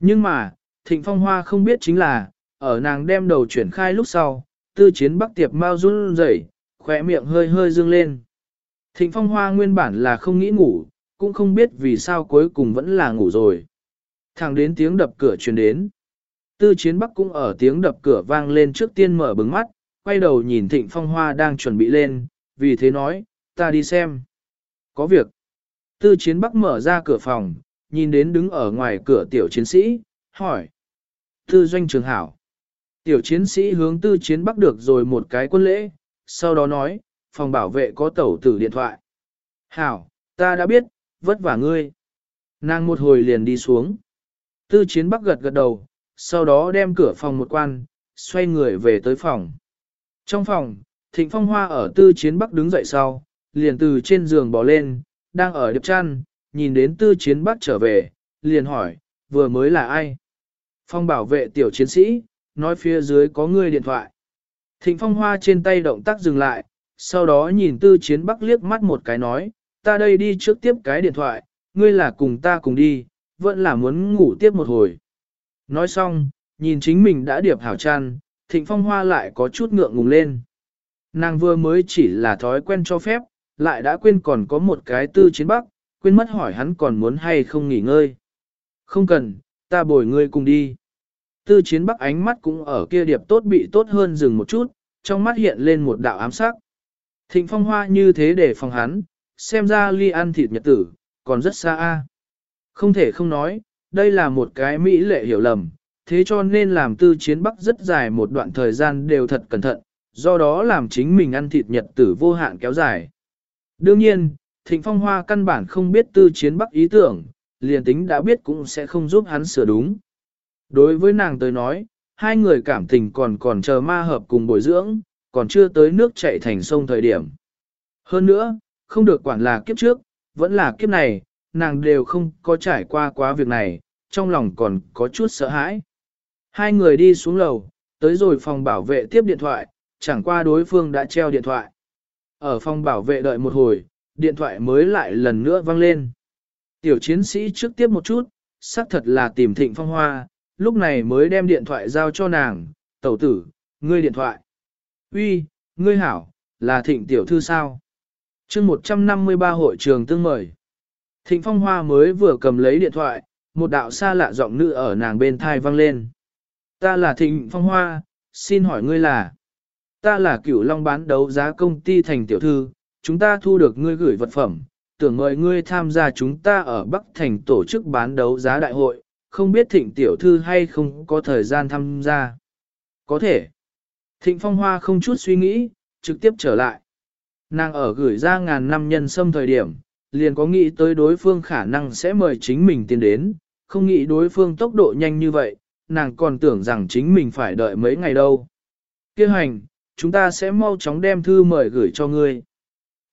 Nhưng mà, Thịnh Phong Hoa không biết chính là, ở nàng đem đầu chuyển khai lúc sau, tư chiến bắc tiệp mau run rẩy, khỏe miệng hơi hơi dương lên. Thịnh Phong Hoa nguyên bản là không nghĩ ngủ, cũng không biết vì sao cuối cùng vẫn là ngủ rồi. Thẳng đến tiếng đập cửa truyền đến. Tư chiến bắc cũng ở tiếng đập cửa vang lên trước tiên mở bừng mắt, quay đầu nhìn Thịnh Phong Hoa đang chuẩn bị lên, vì thế nói, ta đi xem. Có việc. Tư chiến bắc mở ra cửa phòng, nhìn đến đứng ở ngoài cửa tiểu chiến sĩ, hỏi. Tư doanh trường hảo. Tiểu chiến sĩ hướng tư chiến bắc được rồi một cái quân lễ, sau đó nói, phòng bảo vệ có tẩu tử điện thoại. Hảo, ta đã biết, vất vả ngươi. Nàng một hồi liền đi xuống. Tư chiến bắc gật gật đầu, sau đó đem cửa phòng một quan, xoay người về tới phòng. Trong phòng, thịnh phong hoa ở tư chiến bắc đứng dậy sau, liền từ trên giường bỏ lên, đang ở điệp chăn, nhìn đến tư chiến bắc trở về, liền hỏi, vừa mới là ai? Phong bảo vệ tiểu chiến sĩ, nói phía dưới có người điện thoại. Thịnh phong hoa trên tay động tác dừng lại, sau đó nhìn tư chiến bắc liếc mắt một cái nói, ta đây đi trước tiếp cái điện thoại, ngươi là cùng ta cùng đi, vẫn là muốn ngủ tiếp một hồi. Nói xong, nhìn chính mình đã điệp hảo chăn, thịnh phong hoa lại có chút ngượng ngùng lên. Nàng vừa mới chỉ là thói quen cho phép, lại đã quên còn có một cái tư chiến bắc, quên mất hỏi hắn còn muốn hay không nghỉ ngơi. Không cần, ta bồi ngươi cùng đi. Tư chiến bắc ánh mắt cũng ở kia điệp tốt bị tốt hơn dừng một chút, trong mắt hiện lên một đạo ám sắc. Thịnh phong hoa như thế để phòng hắn, xem ra ly ăn thịt nhật tử, còn rất xa a. Không thể không nói, đây là một cái mỹ lệ hiểu lầm, thế cho nên làm tư chiến bắc rất dài một đoạn thời gian đều thật cẩn thận, do đó làm chính mình ăn thịt nhật tử vô hạn kéo dài. Đương nhiên, Thịnh Phong Hoa căn bản không biết tư chiến bắc ý tưởng, liền tính đã biết cũng sẽ không giúp hắn sửa đúng. Đối với nàng tới nói, hai người cảm tình còn còn chờ ma hợp cùng bồi dưỡng, còn chưa tới nước chảy thành sông thời điểm. Hơn nữa, không được quản là kiếp trước, vẫn là kiếp này, nàng đều không có trải qua quá việc này, trong lòng còn có chút sợ hãi. Hai người đi xuống lầu, tới rồi phòng bảo vệ tiếp điện thoại, chẳng qua đối phương đã treo điện thoại. Ở phòng bảo vệ đợi một hồi, điện thoại mới lại lần nữa vang lên. Tiểu chiến sĩ trước tiếp một chút, xác thật là tìm thịnh phong hoa, lúc này mới đem điện thoại giao cho nàng, tẩu tử, ngươi điện thoại. Uy, ngươi hảo, là thịnh tiểu thư sao? chương 153 hội trường tương mời. Thịnh phong hoa mới vừa cầm lấy điện thoại, một đạo xa lạ giọng nữ ở nàng bên thai vang lên. Ta là thịnh phong hoa, xin hỏi ngươi là. Ta là cửu long bán đấu giá công ty thành tiểu thư, chúng ta thu được ngươi gửi vật phẩm, tưởng mời ngươi tham gia chúng ta ở Bắc Thành tổ chức bán đấu giá đại hội, không biết thịnh tiểu thư hay không có thời gian tham gia. Có thể. Thịnh phong hoa không chút suy nghĩ, trực tiếp trở lại. Nàng ở gửi ra ngàn năm nhân xâm thời điểm, liền có nghĩ tới đối phương khả năng sẽ mời chính mình tiến đến, không nghĩ đối phương tốc độ nhanh như vậy, nàng còn tưởng rằng chính mình phải đợi mấy ngày đâu. Kêu hành, chúng ta sẽ mau chóng đem thư mời gửi cho ngươi.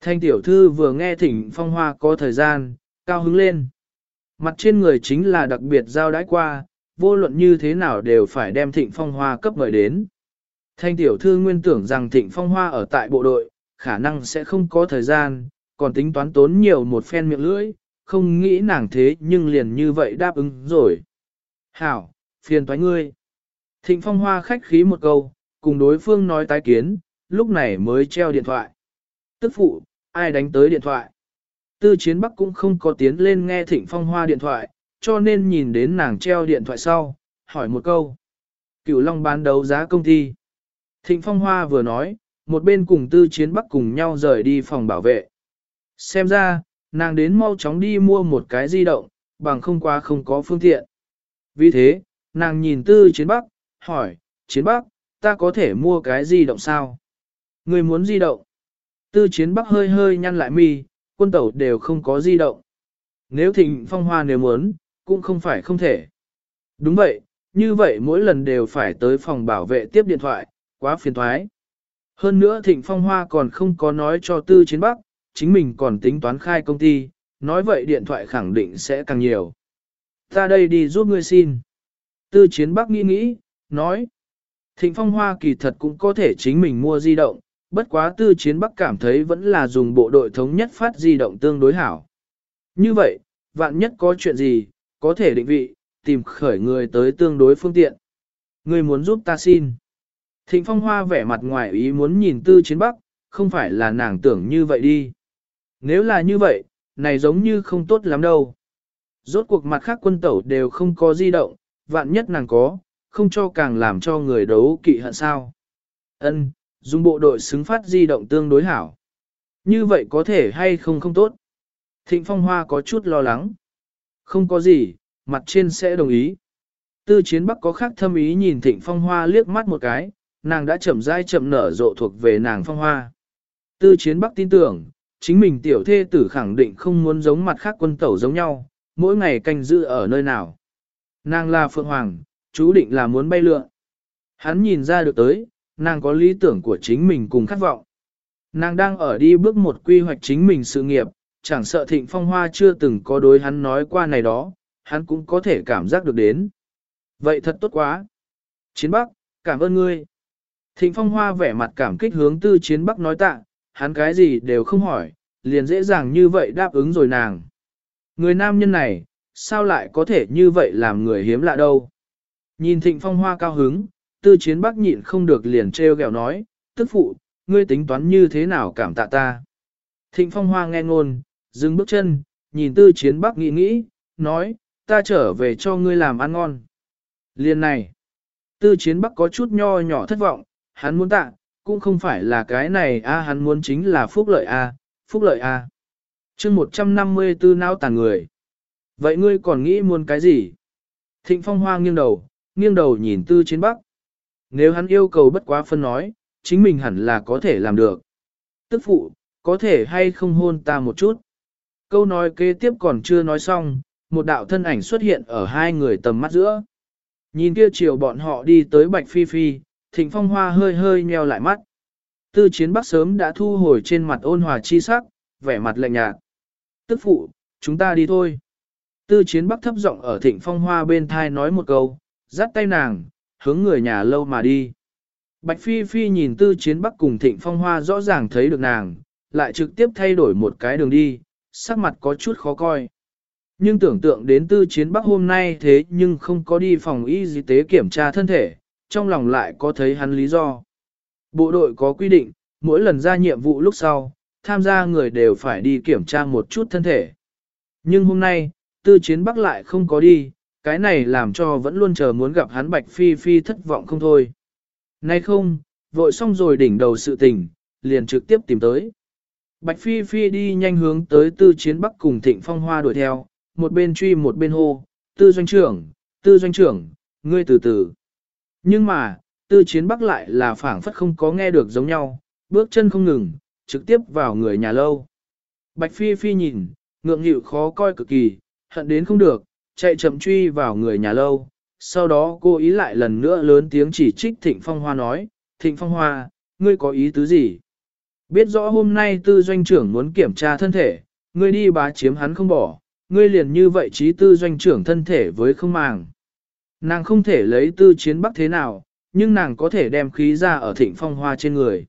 Thanh tiểu thư vừa nghe thỉnh phong hoa có thời gian, cao hứng lên. Mặt trên người chính là đặc biệt giao đãi qua, vô luận như thế nào đều phải đem thịnh phong hoa cấp mời đến. Thanh tiểu thư nguyên tưởng rằng thịnh phong hoa ở tại bộ đội, khả năng sẽ không có thời gian, còn tính toán tốn nhiều một phen miệng lưỡi, không nghĩ nàng thế nhưng liền như vậy đáp ứng rồi. Hảo, phiền toái ngươi. Thịnh phong hoa khách khí một câu, cùng đối phương nói tái kiến, lúc này mới treo điện thoại. Tức phụ, ai đánh tới điện thoại. Tư chiến bắc cũng không có tiến lên nghe thịnh phong hoa điện thoại, cho nên nhìn đến nàng treo điện thoại sau, hỏi một câu. Cửu Long bán đấu giá công ty. Thịnh phong hoa vừa nói, một bên cùng tư chiến bắc cùng nhau rời đi phòng bảo vệ. Xem ra, nàng đến mau chóng đi mua một cái di động, bằng không qua không có phương tiện. Vì thế, nàng nhìn tư chiến bắc, hỏi, chiến bắc, ta có thể mua cái di động sao? Người muốn di động? Tư chiến bắc hơi hơi nhăn lại mi, quân tẩu đều không có di động. Nếu thịnh phong hoa nếu muốn, cũng không phải không thể. Đúng vậy, như vậy mỗi lần đều phải tới phòng bảo vệ tiếp điện thoại, quá phiền thoái. Hơn nữa thịnh phong hoa còn không có nói cho tư chiến bắc, chính mình còn tính toán khai công ty, nói vậy điện thoại khẳng định sẽ càng nhiều. Ta đây đi giúp ngươi xin. Tư chiến bắc nghĩ nghĩ, nói. Thịnh phong hoa kỳ thật cũng có thể chính mình mua di động, bất quá tư chiến bắc cảm thấy vẫn là dùng bộ đội thống nhất phát di động tương đối hảo. Như vậy, vạn nhất có chuyện gì, có thể định vị, tìm khởi người tới tương đối phương tiện. Ngươi muốn giúp ta xin. Thịnh Phong Hoa vẻ mặt ngoài ý muốn nhìn Tư Chiến Bắc, không phải là nàng tưởng như vậy đi. Nếu là như vậy, này giống như không tốt lắm đâu. Rốt cuộc mặt khác quân tẩu đều không có di động, vạn nhất nàng có, không cho càng làm cho người đấu kỵ hận sao. Ân, dùng bộ đội xứng phát di động tương đối hảo. Như vậy có thể hay không không tốt. Thịnh Phong Hoa có chút lo lắng. Không có gì, mặt trên sẽ đồng ý. Tư chiến bắc có khác thâm ý nhìn Thịnh Phong Hoa liếc mắt một cái, nàng đã chậm rãi chậm nở rộ thuộc về nàng Phong Hoa. Tư chiến bắc tin tưởng, chính mình tiểu thê tử khẳng định không muốn giống mặt khác quân tẩu giống nhau, mỗi ngày canh giữ ở nơi nào. Nàng là Phượng Hoàng, chú định là muốn bay lượn. Hắn nhìn ra được tới, nàng có lý tưởng của chính mình cùng khát vọng. Nàng đang ở đi bước một quy hoạch chính mình sự nghiệp, chẳng sợ thịnh phong hoa chưa từng có đối hắn nói qua này đó, hắn cũng có thể cảm giác được đến. Vậy thật tốt quá. Chiến Bắc, cảm ơn ngươi. Thịnh phong hoa vẻ mặt cảm kích hướng tư chiến Bắc nói tạ, hắn cái gì đều không hỏi, liền dễ dàng như vậy đáp ứng rồi nàng. Người nam nhân này, sao lại có thể như vậy làm người hiếm lạ đâu. Nhìn thịnh phong hoa cao hứng, tư chiến bắc nhịn không được liền treo gẹo nói, tức phụ, ngươi tính toán như thế nào cảm tạ ta. Thịnh phong hoa nghe ngôn, dừng bước chân, nhìn tư chiến bắc nghĩ nghĩ, nói, ta trở về cho ngươi làm ăn ngon. liền này, tư chiến bắc có chút nho nhỏ thất vọng, hắn muốn tạ, cũng không phải là cái này a hắn muốn chính là phúc lợi a, phúc lợi a. À. Chương 154 não tàn người. Vậy ngươi còn nghĩ muốn cái gì? Thịnh Phong Hoa nghiêng đầu, nghiêng đầu nhìn Tư Chiến Bắc. Nếu hắn yêu cầu bất quá phân nói, chính mình hẳn là có thể làm được. Tức phụ, có thể hay không hôn ta một chút. Câu nói kế tiếp còn chưa nói xong, một đạo thân ảnh xuất hiện ở hai người tầm mắt giữa. Nhìn kia chiều bọn họ đi tới Bạch Phi Phi, Thịnh Phong Hoa hơi hơi nheo lại mắt. Tư chiến bắc sớm đã thu hồi trên mặt ôn hòa chi sắc, vẻ mặt lạnh nhạt. Tức phụ, chúng ta đi thôi. Tư chiến bắc thấp giọng ở Thịnh Phong Hoa bên thai nói một câu, dắt tay nàng, hướng người nhà lâu mà đi. Bạch Phi Phi nhìn tư chiến bắc cùng Thịnh Phong Hoa rõ ràng thấy được nàng, lại trực tiếp thay đổi một cái đường đi, sắc mặt có chút khó coi. Nhưng tưởng tượng đến tư chiến bắc hôm nay thế nhưng không có đi phòng y tế kiểm tra thân thể, trong lòng lại có thấy hắn lý do. Bộ đội có quy định, mỗi lần ra nhiệm vụ lúc sau, tham gia người đều phải đi kiểm tra một chút thân thể. Nhưng hôm nay, tư chiến bắc lại không có đi, cái này làm cho vẫn luôn chờ muốn gặp hắn Bạch Phi Phi thất vọng không thôi. Nay không, vội xong rồi đỉnh đầu sự tình, liền trực tiếp tìm tới. Bạch Phi Phi đi nhanh hướng tới tư chiến bắc cùng thịnh phong hoa đuổi theo, một bên truy một bên hô, tư doanh trưởng, tư doanh trưởng, ngươi từ từ. Nhưng mà, tư chiến bắc lại là phảng phất không có nghe được giống nhau, bước chân không ngừng, trực tiếp vào người nhà lâu. Bạch Phi Phi nhìn, ngượng nghịu khó coi cực kỳ, hận đến không được, chạy chậm truy vào người nhà lâu. Sau đó cô ý lại lần nữa lớn tiếng chỉ trích Thịnh Phong Hoa nói, Thịnh Phong Hoa, ngươi có ý tứ gì? Biết rõ hôm nay tư doanh trưởng muốn kiểm tra thân thể, ngươi đi bá chiếm hắn không bỏ, ngươi liền như vậy trí tư doanh trưởng thân thể với không màng. Nàng không thể lấy tư chiến bắc thế nào, nhưng nàng có thể đem khí ra ở thịnh phong hoa trên người.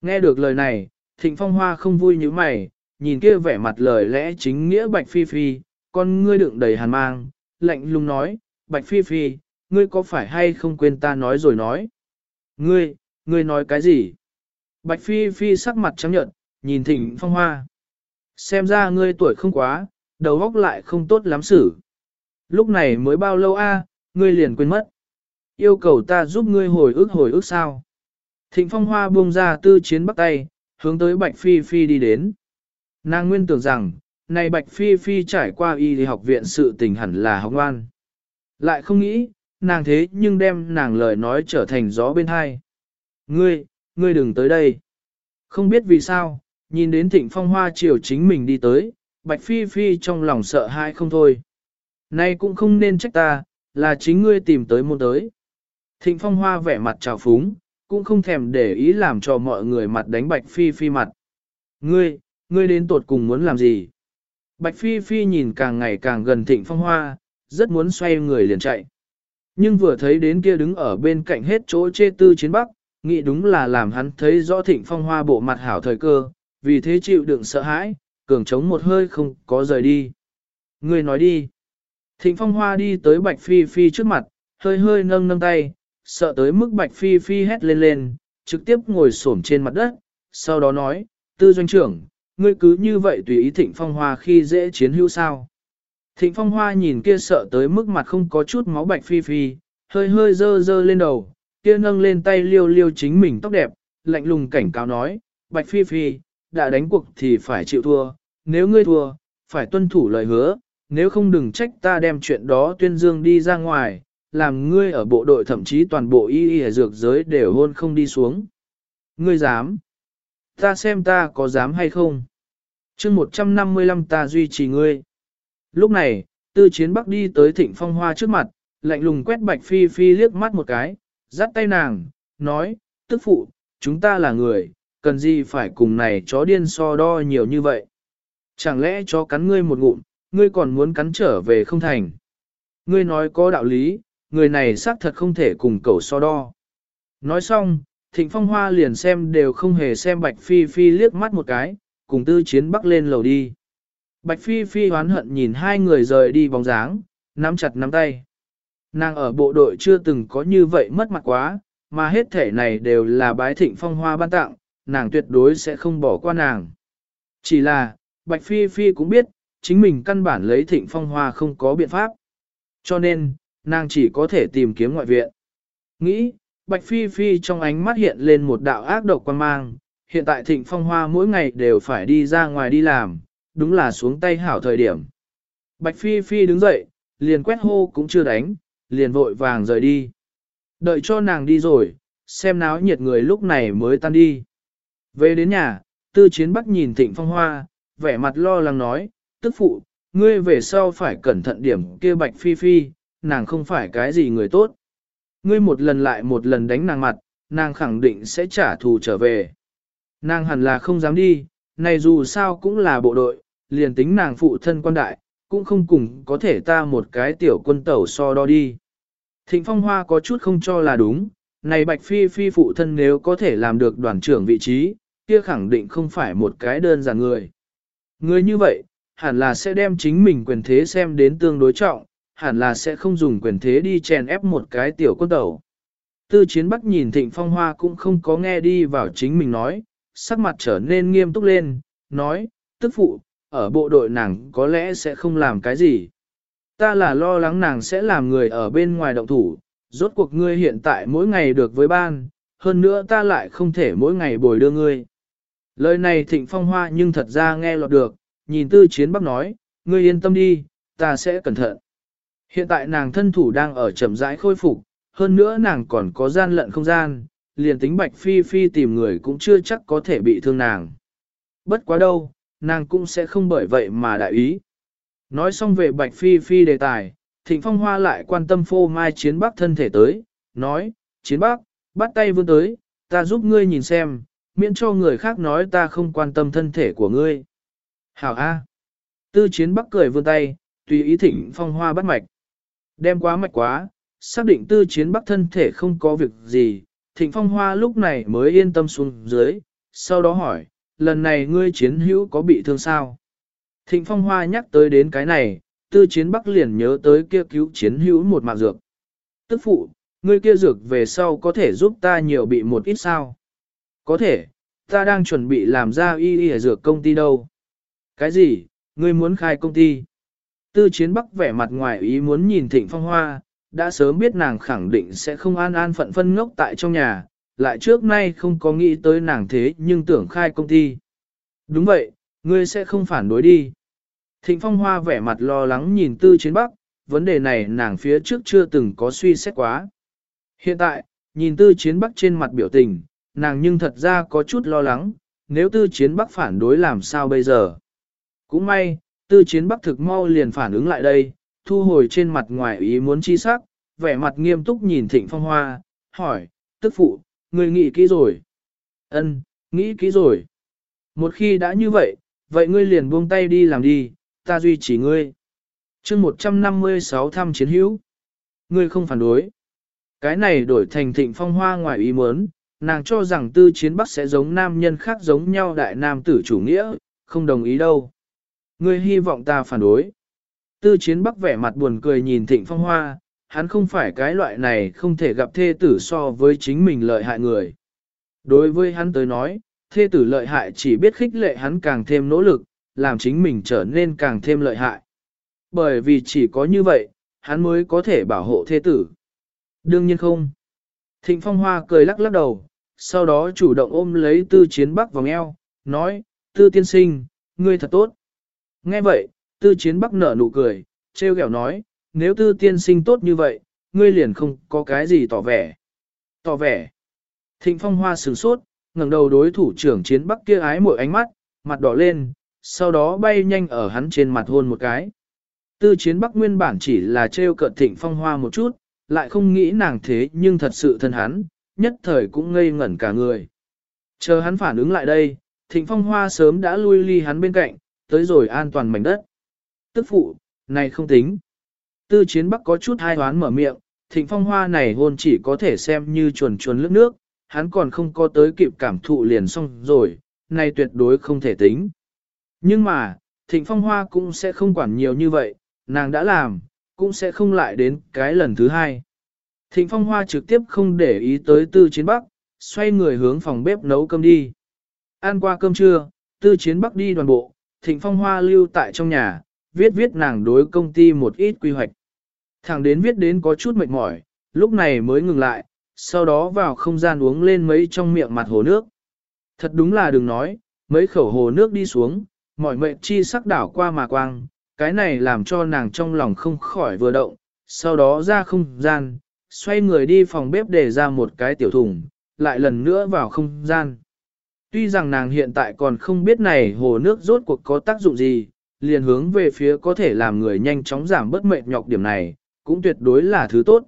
Nghe được lời này, thịnh phong hoa không vui như mày, nhìn kia vẻ mặt lời lẽ chính nghĩa bạch phi phi, con ngươi đựng đầy hàn mang, lạnh lùng nói, bạch phi phi, ngươi có phải hay không quên ta nói rồi nói. Ngươi, ngươi nói cái gì? Bạch phi phi sắc mặt trắng nhợt, nhìn thịnh phong hoa. Xem ra ngươi tuổi không quá, đầu óc lại không tốt lắm xử. Lúc này mới bao lâu a, ngươi liền quên mất. Yêu cầu ta giúp ngươi hồi ức hồi ức sao. Thịnh phong hoa buông ra tư chiến bắt tay, hướng tới Bạch Phi Phi đi đến. Nàng nguyên tưởng rằng, này Bạch Phi Phi trải qua y học viện sự tình hẳn là học ngoan. Lại không nghĩ, nàng thế nhưng đem nàng lời nói trở thành gió bên hai. Ngươi, ngươi đừng tới đây. Không biết vì sao, nhìn đến thịnh phong hoa chiều chính mình đi tới, Bạch Phi Phi trong lòng sợ hãi không thôi. Nay cũng không nên trách ta, là chính ngươi tìm tới môn tới. Thịnh phong hoa vẻ mặt trào phúng, cũng không thèm để ý làm cho mọi người mặt đánh Bạch Phi Phi mặt. Ngươi, ngươi đến tột cùng muốn làm gì? Bạch Phi Phi nhìn càng ngày càng gần thịnh phong hoa, rất muốn xoay người liền chạy. Nhưng vừa thấy đến kia đứng ở bên cạnh hết chỗ chê tư chiến bắc, nghĩ đúng là làm hắn thấy rõ thịnh phong hoa bộ mặt hảo thời cơ, vì thế chịu đựng sợ hãi, cường chống một hơi không có rời đi. Ngươi nói đi. Thịnh Phong Hoa đi tới Bạch Phi Phi trước mặt, hơi hơi nâng nâng tay, sợ tới mức Bạch Phi Phi hét lên lên, trực tiếp ngồi xổm trên mặt đất, sau đó nói, tư doanh trưởng, ngươi cứ như vậy tùy ý Thịnh Phong Hoa khi dễ chiến hữu sao. Thịnh Phong Hoa nhìn kia sợ tới mức mặt không có chút máu Bạch Phi Phi, hơi hơi dơ dơ lên đầu, kia nâng lên tay liêu liêu chính mình tóc đẹp, lạnh lùng cảnh cáo nói, Bạch Phi Phi, đã đánh cuộc thì phải chịu thua, nếu ngươi thua, phải tuân thủ lời hứa, nếu không đừng trách ta đem chuyện đó tuyên dương đi ra ngoài, làm ngươi ở bộ đội thậm chí toàn bộ y y dược giới đều hôn không đi xuống. Ngươi dám? Ta xem ta có dám hay không? chương 155 ta duy trì ngươi. Lúc này, tư chiến bắc đi tới thịnh phong hoa trước mặt, lạnh lùng quét bạch phi phi liếc mắt một cái, dắt tay nàng, nói, tức phụ, chúng ta là người, cần gì phải cùng này chó điên so đo nhiều như vậy. Chẳng lẽ chó cắn ngươi một ngụm, ngươi còn muốn cắn trở về không thành. Ngươi nói có đạo lý, người này xác thật không thể cùng cậu so đo. Nói xong, thịnh phong hoa liền xem đều không hề xem bạch phi phi liếc mắt một cái, cùng tư chiến bắc lên lầu đi. Bạch phi phi hoán hận nhìn hai người rời đi bóng dáng, nắm chặt nắm tay. Nàng ở bộ đội chưa từng có như vậy mất mặt quá, mà hết thể này đều là bái thịnh phong hoa ban tặng, nàng tuyệt đối sẽ không bỏ qua nàng. Chỉ là, Bạch Phi Phi cũng biết, chính mình căn bản lấy thịnh phong hoa không có biện pháp. Cho nên, nàng chỉ có thể tìm kiếm ngoại viện. Nghĩ, Bạch Phi Phi trong ánh mắt hiện lên một đạo ác độc quan mang, hiện tại thịnh phong hoa mỗi ngày đều phải đi ra ngoài đi làm, đúng là xuống tay hảo thời điểm. Bạch Phi Phi đứng dậy, liền quét hô cũng chưa đánh, liền vội vàng rời đi. Đợi cho nàng đi rồi, xem náo nhiệt người lúc này mới tan đi. Về đến nhà, tư chiến bắc nhìn thịnh phong hoa, vẻ mặt lo lắng nói, tức phụ, ngươi về sau phải cẩn thận điểm kia bạch phi phi, nàng không phải cái gì người tốt. Ngươi một lần lại một lần đánh nàng mặt, nàng khẳng định sẽ trả thù trở về. Nàng hẳn là không dám đi, này dù sao cũng là bộ đội, liền tính nàng phụ thân quan đại, cũng không cùng có thể ta một cái tiểu quân tẩu so đo đi. Thịnh Phong Hoa có chút không cho là đúng, này Bạch Phi Phi phụ thân nếu có thể làm được đoàn trưởng vị trí, kia khẳng định không phải một cái đơn giản người. Người như vậy, hẳn là sẽ đem chính mình quyền thế xem đến tương đối trọng, hẳn là sẽ không dùng quyền thế đi chèn ép một cái tiểu quân tẩu. Tư chiến bắc nhìn Thịnh Phong Hoa cũng không có nghe đi vào chính mình nói, sắc mặt trở nên nghiêm túc lên, nói, tức phụ, ở bộ đội nàng có lẽ sẽ không làm cái gì. Ta là lo lắng nàng sẽ làm người ở bên ngoài động thủ, rốt cuộc ngươi hiện tại mỗi ngày được với ban, hơn nữa ta lại không thể mỗi ngày bồi đưa ngươi. Lời này thịnh phong hoa nhưng thật ra nghe lọt được, nhìn tư chiến bắc nói, ngươi yên tâm đi, ta sẽ cẩn thận. Hiện tại nàng thân thủ đang ở chậm rãi khôi phục, hơn nữa nàng còn có gian lận không gian, liền tính bạch phi phi tìm người cũng chưa chắc có thể bị thương nàng. Bất quá đâu, nàng cũng sẽ không bởi vậy mà đại ý. Nói xong về Bạch Phi Phi đề tài, Thịnh Phong Hoa lại quan tâm phô mai chiến bắc thân thể tới, nói, chiến bắc, bắt tay vươn tới, ta giúp ngươi nhìn xem, miễn cho người khác nói ta không quan tâm thân thể của ngươi. Hảo A. Tư chiến bắc cười vươn tay, tùy ý Thịnh Phong Hoa bắt mạch. Đem quá mạch quá, xác định tư chiến bắc thân thể không có việc gì, Thịnh Phong Hoa lúc này mới yên tâm xuống dưới, sau đó hỏi, lần này ngươi chiến hữu có bị thương sao? Thịnh Phong Hoa nhắc tới đến cái này, tư chiến bắc liền nhớ tới kia cứu chiến hữu một mạng dược. Tức phụ, ngươi kia dược về sau có thể giúp ta nhiều bị một ít sao? Có thể, ta đang chuẩn bị làm ra y y dược công ty đâu. Cái gì, ngươi muốn khai công ty? Tư chiến bắc vẻ mặt ngoài ý muốn nhìn thịnh phong hoa, đã sớm biết nàng khẳng định sẽ không an an phận phân ngốc tại trong nhà, lại trước nay không có nghĩ tới nàng thế nhưng tưởng khai công ty. Đúng vậy, ngươi sẽ không phản đối đi. Thịnh Phong Hoa vẻ mặt lo lắng nhìn Tư Chiến Bắc, vấn đề này nàng phía trước chưa từng có suy xét quá. Hiện tại, nhìn Tư Chiến Bắc trên mặt biểu tình, nàng nhưng thật ra có chút lo lắng, nếu Tư Chiến Bắc phản đối làm sao bây giờ. Cũng may, Tư Chiến Bắc thực mau liền phản ứng lại đây, thu hồi trên mặt ngoài ý muốn chi sắc, vẻ mặt nghiêm túc nhìn Thịnh Phong Hoa, hỏi, tức phụ, người nghĩ kỹ rồi. Ân, nghĩ kỹ rồi. Một khi đã như vậy, vậy ngươi liền buông tay đi làm đi, ta duy trì ngươi. chương 156 thăm chiến hữu. Ngươi không phản đối. Cái này đổi thành thịnh phong hoa ngoài ý muốn, nàng cho rằng tư chiến bắc sẽ giống nam nhân khác giống nhau đại nam tử chủ nghĩa, không đồng ý đâu. Ngươi hy vọng ta phản đối. Tư chiến bắc vẻ mặt buồn cười nhìn thịnh phong hoa, hắn không phải cái loại này không thể gặp thê tử so với chính mình lợi hại người. Đối với hắn tới nói, thê tử lợi hại chỉ biết khích lệ hắn càng thêm nỗ lực, làm chính mình trở nên càng thêm lợi hại. Bởi vì chỉ có như vậy, hắn mới có thể bảo hộ thê tử. Đương nhiên không. Thịnh Phong Hoa cười lắc lắc đầu, sau đó chủ động ôm lấy tư chiến bắc vòng eo, nói, tư tiên sinh, ngươi thật tốt. Nghe vậy, tư chiến bắc nở nụ cười, treo kẹo nói, nếu tư tiên sinh tốt như vậy, ngươi liền không có cái gì tỏ vẻ. Tỏ vẻ. Thịnh Phong Hoa sửng sốt, ngẩng đầu đối thủ trưởng chiến bắc kia ái mỗi ánh mắt, mặt đỏ lên, sau đó bay nhanh ở hắn trên mặt hôn một cái. Tư chiến bắc nguyên bản chỉ là treo cợt thịnh phong hoa một chút, lại không nghĩ nàng thế nhưng thật sự thân hắn, nhất thời cũng ngây ngẩn cả người. Chờ hắn phản ứng lại đây, thịnh phong hoa sớm đã lui ly hắn bên cạnh, tới rồi an toàn mảnh đất. Tức phụ, này không tính. Tư chiến bắc có chút hai hoán mở miệng, thịnh phong hoa này hôn chỉ có thể xem như chuồn chuồn lướt nước, hắn còn không có tới kịp cảm thụ liền xong rồi, này tuyệt đối không thể tính. Nhưng mà, thịnh phong hoa cũng sẽ không quản nhiều như vậy, nàng đã làm, cũng sẽ không lại đến cái lần thứ hai. Thịnh phong hoa trực tiếp không để ý tới tư chiến bắc, xoay người hướng phòng bếp nấu cơm đi. Ăn qua cơm trưa, tư chiến bắc đi đoàn bộ, thịnh phong hoa lưu tại trong nhà, viết viết nàng đối công ty một ít quy hoạch. thằng đến viết đến có chút mệt mỏi, lúc này mới ngừng lại, sau đó vào không gian uống lên mấy trong miệng mặt hồ nước. Thật đúng là đừng nói, mấy khẩu hồ nước đi xuống, mỏi mệt chi sắc đảo qua mà quang, cái này làm cho nàng trong lòng không khỏi vừa động, sau đó ra không gian, xoay người đi phòng bếp để ra một cái tiểu thùng, lại lần nữa vào không gian. Tuy rằng nàng hiện tại còn không biết này hồ nước rốt cuộc có tác dụng gì, liền hướng về phía có thể làm người nhanh chóng giảm bớt mệt nhọc điểm này, cũng tuyệt đối là thứ tốt.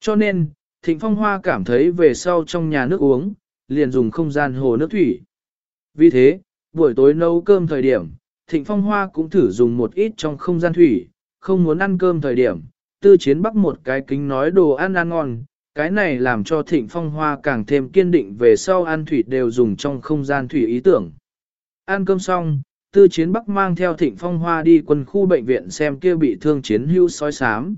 Cho nên, Thịnh Phong Hoa cảm thấy về sau trong nhà nước uống, liền dùng không gian hồ nước thủy. Vì thế, buổi tối nấu cơm thời điểm, Thịnh Phong Hoa cũng thử dùng một ít trong không gian thủy, không muốn ăn cơm thời điểm, tư chiến bắc một cái kính nói đồ ăn ăn ngon, cái này làm cho Thịnh Phong Hoa càng thêm kiên định về sau ăn thủy đều dùng trong không gian thủy ý tưởng. Ăn cơm xong, tư chiến bắc mang theo Thịnh Phong Hoa đi quân khu bệnh viện xem kia bị thương chiến hưu sói sám.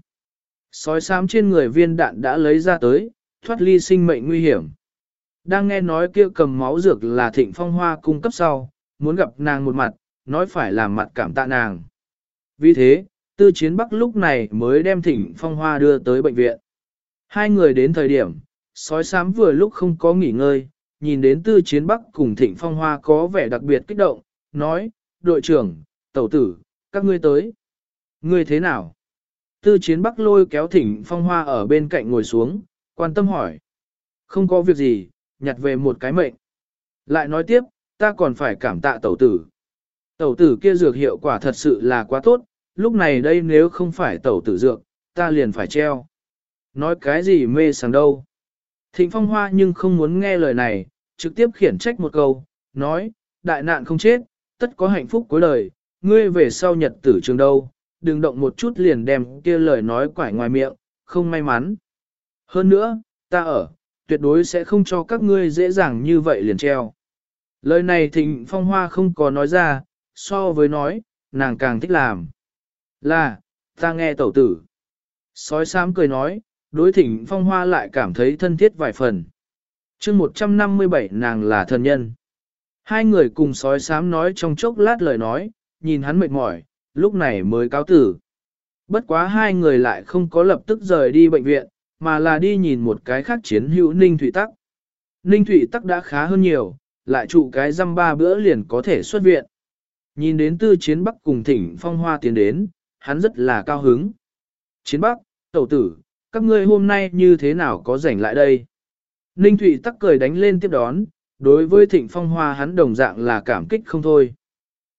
Sói sám trên người viên đạn đã lấy ra tới, thoát ly sinh mệnh nguy hiểm. Đang nghe nói kia cầm máu dược là Thịnh Phong Hoa cung cấp sau, muốn gặp nàng một mặt, nói phải làm mặt cảm tạ nàng. Vì thế, tư chiến bắc lúc này mới đem thịnh phong hoa đưa tới bệnh viện. Hai người đến thời điểm, sói sám vừa lúc không có nghỉ ngơi, nhìn đến tư chiến bắc cùng thịnh phong hoa có vẻ đặc biệt kích động, nói, đội trưởng, tẩu tử, các ngươi tới. Ngươi thế nào? Tư chiến bắc lôi kéo thỉnh phong hoa ở bên cạnh ngồi xuống, quan tâm hỏi. Không có việc gì, nhặt về một cái mệnh. Lại nói tiếp, ta còn phải cảm tạ tẩu tử. Tẩu tử kia dược hiệu quả thật sự là quá tốt, lúc này đây nếu không phải tẩu tử dược, ta liền phải treo. Nói cái gì mê sảng đâu. Thịnh phong hoa nhưng không muốn nghe lời này, trực tiếp khiển trách một câu, nói, đại nạn không chết, tất có hạnh phúc cuối đời, ngươi về sau nhật tử trường đâu, đừng động một chút liền đem kia lời nói quải ngoài miệng, không may mắn. Hơn nữa, ta ở, tuyệt đối sẽ không cho các ngươi dễ dàng như vậy liền treo. Lời này thịnh phong hoa không có nói ra, so với nói, nàng càng thích làm. Là, ta nghe tẩu tử. Sói xám cười nói, đối thỉnh phong hoa lại cảm thấy thân thiết vài phần. chương 157 nàng là thần nhân. Hai người cùng sói xám nói trong chốc lát lời nói, nhìn hắn mệt mỏi, lúc này mới cáo tử. Bất quá hai người lại không có lập tức rời đi bệnh viện, mà là đi nhìn một cái khác chiến hữu Ninh Thụy Tắc. Ninh Thụy Tắc đã khá hơn nhiều, lại trụ cái răm ba bữa liền có thể xuất viện. Nhìn đến tư chiến bắc cùng thỉnh phong hoa tiến đến, hắn rất là cao hứng. Chiến bắc, tẩu tử, các ngươi hôm nay như thế nào có rảnh lại đây? Ninh Thụy tắc cười đánh lên tiếp đón, đối với thịnh phong hoa hắn đồng dạng là cảm kích không thôi.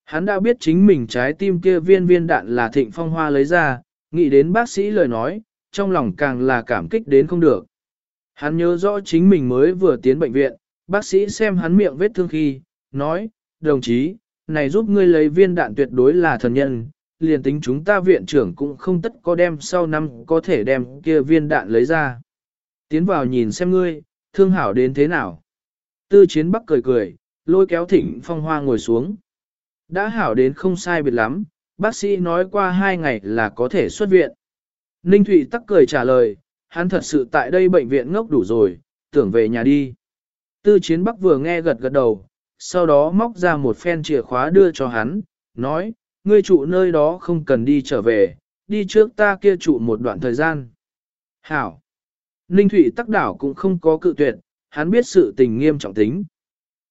Hắn đã biết chính mình trái tim kia viên viên đạn là thịnh phong hoa lấy ra, nghĩ đến bác sĩ lời nói, trong lòng càng là cảm kích đến không được. Hắn nhớ rõ chính mình mới vừa tiến bệnh viện, bác sĩ xem hắn miệng vết thương khi, nói, đồng chí, này giúp ngươi lấy viên đạn tuyệt đối là thần nhân, liền tính chúng ta viện trưởng cũng không tất có đem sau năm có thể đem kia viên đạn lấy ra. Tiến vào nhìn xem ngươi, thương hảo đến thế nào. Tư chiến bắc cười cười, lôi kéo thỉnh phong hoa ngồi xuống. Đã hảo đến không sai biệt lắm, bác sĩ nói qua hai ngày là có thể xuất viện. Ninh Thụy tắc cười trả lời, hắn thật sự tại đây bệnh viện ngốc đủ rồi, tưởng về nhà đi. Tư chiến bắc vừa nghe gật gật đầu, sau đó móc ra một phen chìa khóa đưa cho hắn, nói, ngươi trụ nơi đó không cần đi trở về, đi trước ta kia trụ một đoạn thời gian. Hảo! Ninh Thụy tắc đảo cũng không có cự tuyệt, hắn biết sự tình nghiêm trọng tính.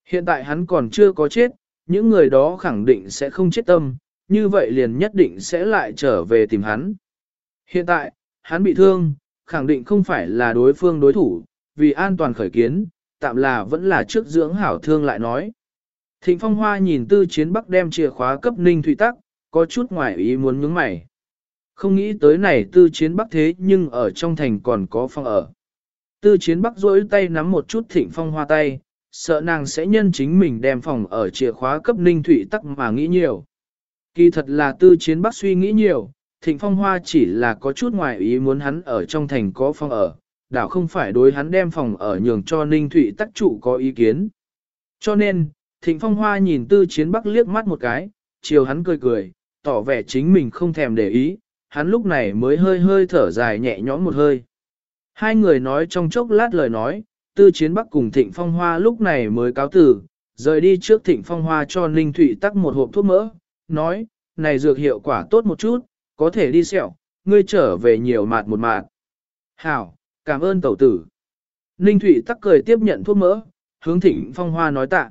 Hiện tại hắn còn chưa có chết, những người đó khẳng định sẽ không chết tâm, như vậy liền nhất định sẽ lại trở về tìm hắn. Hiện tại, hắn bị thương, khẳng định không phải là đối phương đối thủ, vì an toàn khởi kiến, tạm là vẫn là trước dưỡng hảo thương lại nói. Thịnh Phong Hoa nhìn tư chiến bắc đem chìa khóa cấp ninh Thụy tắc, có chút ngoài ý muốn nhướng mày. Không nghĩ tới này tư chiến bắc thế nhưng ở trong thành còn có phòng ở. Tư chiến bắc rỗi tay nắm một chút thịnh phong hoa tay, sợ nàng sẽ nhân chính mình đem phòng ở chìa khóa cấp ninh thủy tắc mà nghĩ nhiều. Kỳ thật là tư chiến bắc suy nghĩ nhiều, thịnh phong hoa chỉ là có chút ngoài ý muốn hắn ở trong thành có phòng ở, đảo không phải đối hắn đem phòng ở nhường cho ninh thủy tắc trụ có ý kiến. Cho nên, thịnh phong hoa nhìn tư chiến bắc liếc mắt một cái, chiều hắn cười cười, tỏ vẻ chính mình không thèm để ý, hắn lúc này mới hơi hơi thở dài nhẹ nhõm một hơi. Hai người nói trong chốc lát lời nói, tư chiến bắc cùng thịnh phong hoa lúc này mới cáo tử, rời đi trước thịnh phong hoa cho Ninh Thụy tắc một hộp thuốc mỡ, nói, này dược hiệu quả tốt một chút, có thể đi sẹo, ngươi trở về nhiều mạt một mạt. Hảo, cảm ơn tẩu tử. Ninh Thụy tắc cười tiếp nhận thuốc mỡ, hướng thịnh phong hoa nói tạ.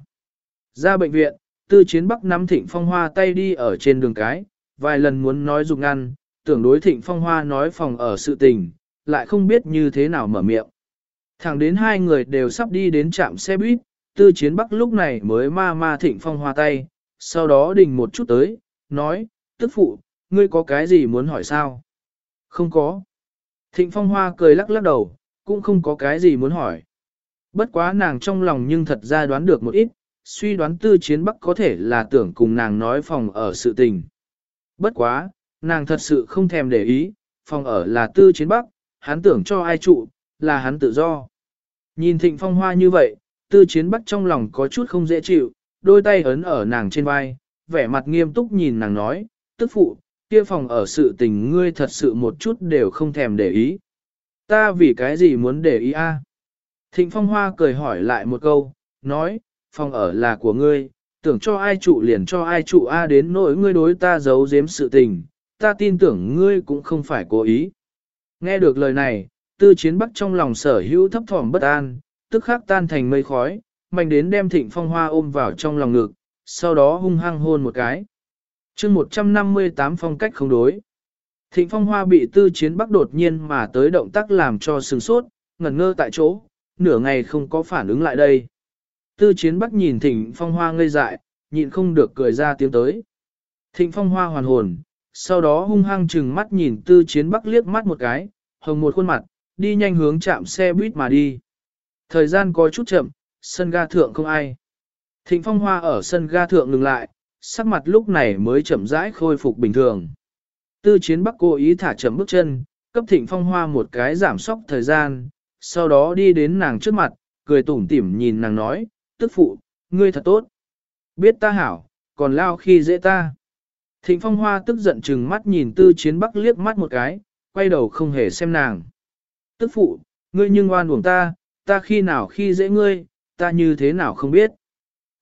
Ra bệnh viện, tư chiến bắc nắm thịnh phong hoa tay đi ở trên đường cái, vài lần muốn nói dùng ngăn, tưởng đối thịnh phong hoa nói phòng ở sự tình, lại không biết như thế nào mở miệng. Thẳng đến hai người đều sắp đi đến trạm xe buýt, tư chiến bắc lúc này mới ma ma thịnh phong hoa tay, sau đó đình một chút tới, nói, tức phụ, ngươi có cái gì muốn hỏi sao? Không có. Thịnh phong hoa cười lắc lắc đầu, cũng không có cái gì muốn hỏi. Bất quá nàng trong lòng nhưng thật ra đoán được một ít, suy đoán tư chiến bắc có thể là tưởng cùng nàng nói phòng ở sự tình. Bất quá, nàng thật sự không thèm để ý, phòng ở là tư chiến bắc, hắn tưởng cho ai trụ, là hắn tự do. Nhìn thịnh phong hoa như vậy, tư chiến bắc trong lòng có chút không dễ chịu, đôi tay ấn ở nàng trên vai, vẻ mặt nghiêm túc nhìn nàng nói, tức phụ, kia phòng ở sự tình ngươi thật sự một chút đều không thèm để ý. Ta vì cái gì muốn để ý a? Thịnh phong hoa cười hỏi lại một câu, nói, phòng ở là của ngươi, tưởng cho ai trụ liền cho ai trụ a đến nỗi ngươi đối ta giấu giếm sự tình, ta tin tưởng ngươi cũng không phải cố ý. Nghe được lời này, tư chiến bắc trong lòng sở hữu thấp thỏm bất an, tức khắc tan thành mây khói, mạnh đến đem thịnh phong hoa ôm vào trong lòng ngực, sau đó hung hăng hôn một cái. chương 158 phong cách không đối. Thịnh phong hoa bị tư chiến bắc đột nhiên mà tới động tác làm cho sừng sốt, ngẩn ngơ tại chỗ, nửa ngày không có phản ứng lại đây. Tư chiến bắc nhìn thịnh phong hoa ngây dại, nhịn không được cười ra tiếng tới. Thịnh phong hoa hoàn hồn, sau đó hung hăng chừng mắt nhìn tư chiến bắc liếc mắt một cái, hồng một khuôn mặt, đi nhanh hướng chạm xe buýt mà đi. Thời gian có chút chậm, sân ga thượng không ai. Thịnh phong hoa ở sân ga thượng ngừng lại, sắc mặt lúc này mới chậm rãi khôi phục bình thường. Tư chiến bắc cố ý thả chậm bước chân, cấp thịnh phong hoa một cái giảm sóc thời gian, sau đó đi đến nàng trước mặt, cười tủm tỉm nhìn nàng nói, tức phụ, ngươi thật tốt. Biết ta hảo, còn lao khi dễ ta. Thịnh phong hoa tức giận chừng mắt nhìn tư chiến bắc liếc mắt một cái, quay đầu không hề xem nàng. Tức phụ, ngươi nhưng oan uổng ta, ta khi nào khi dễ ngươi, ta như thế nào không biết.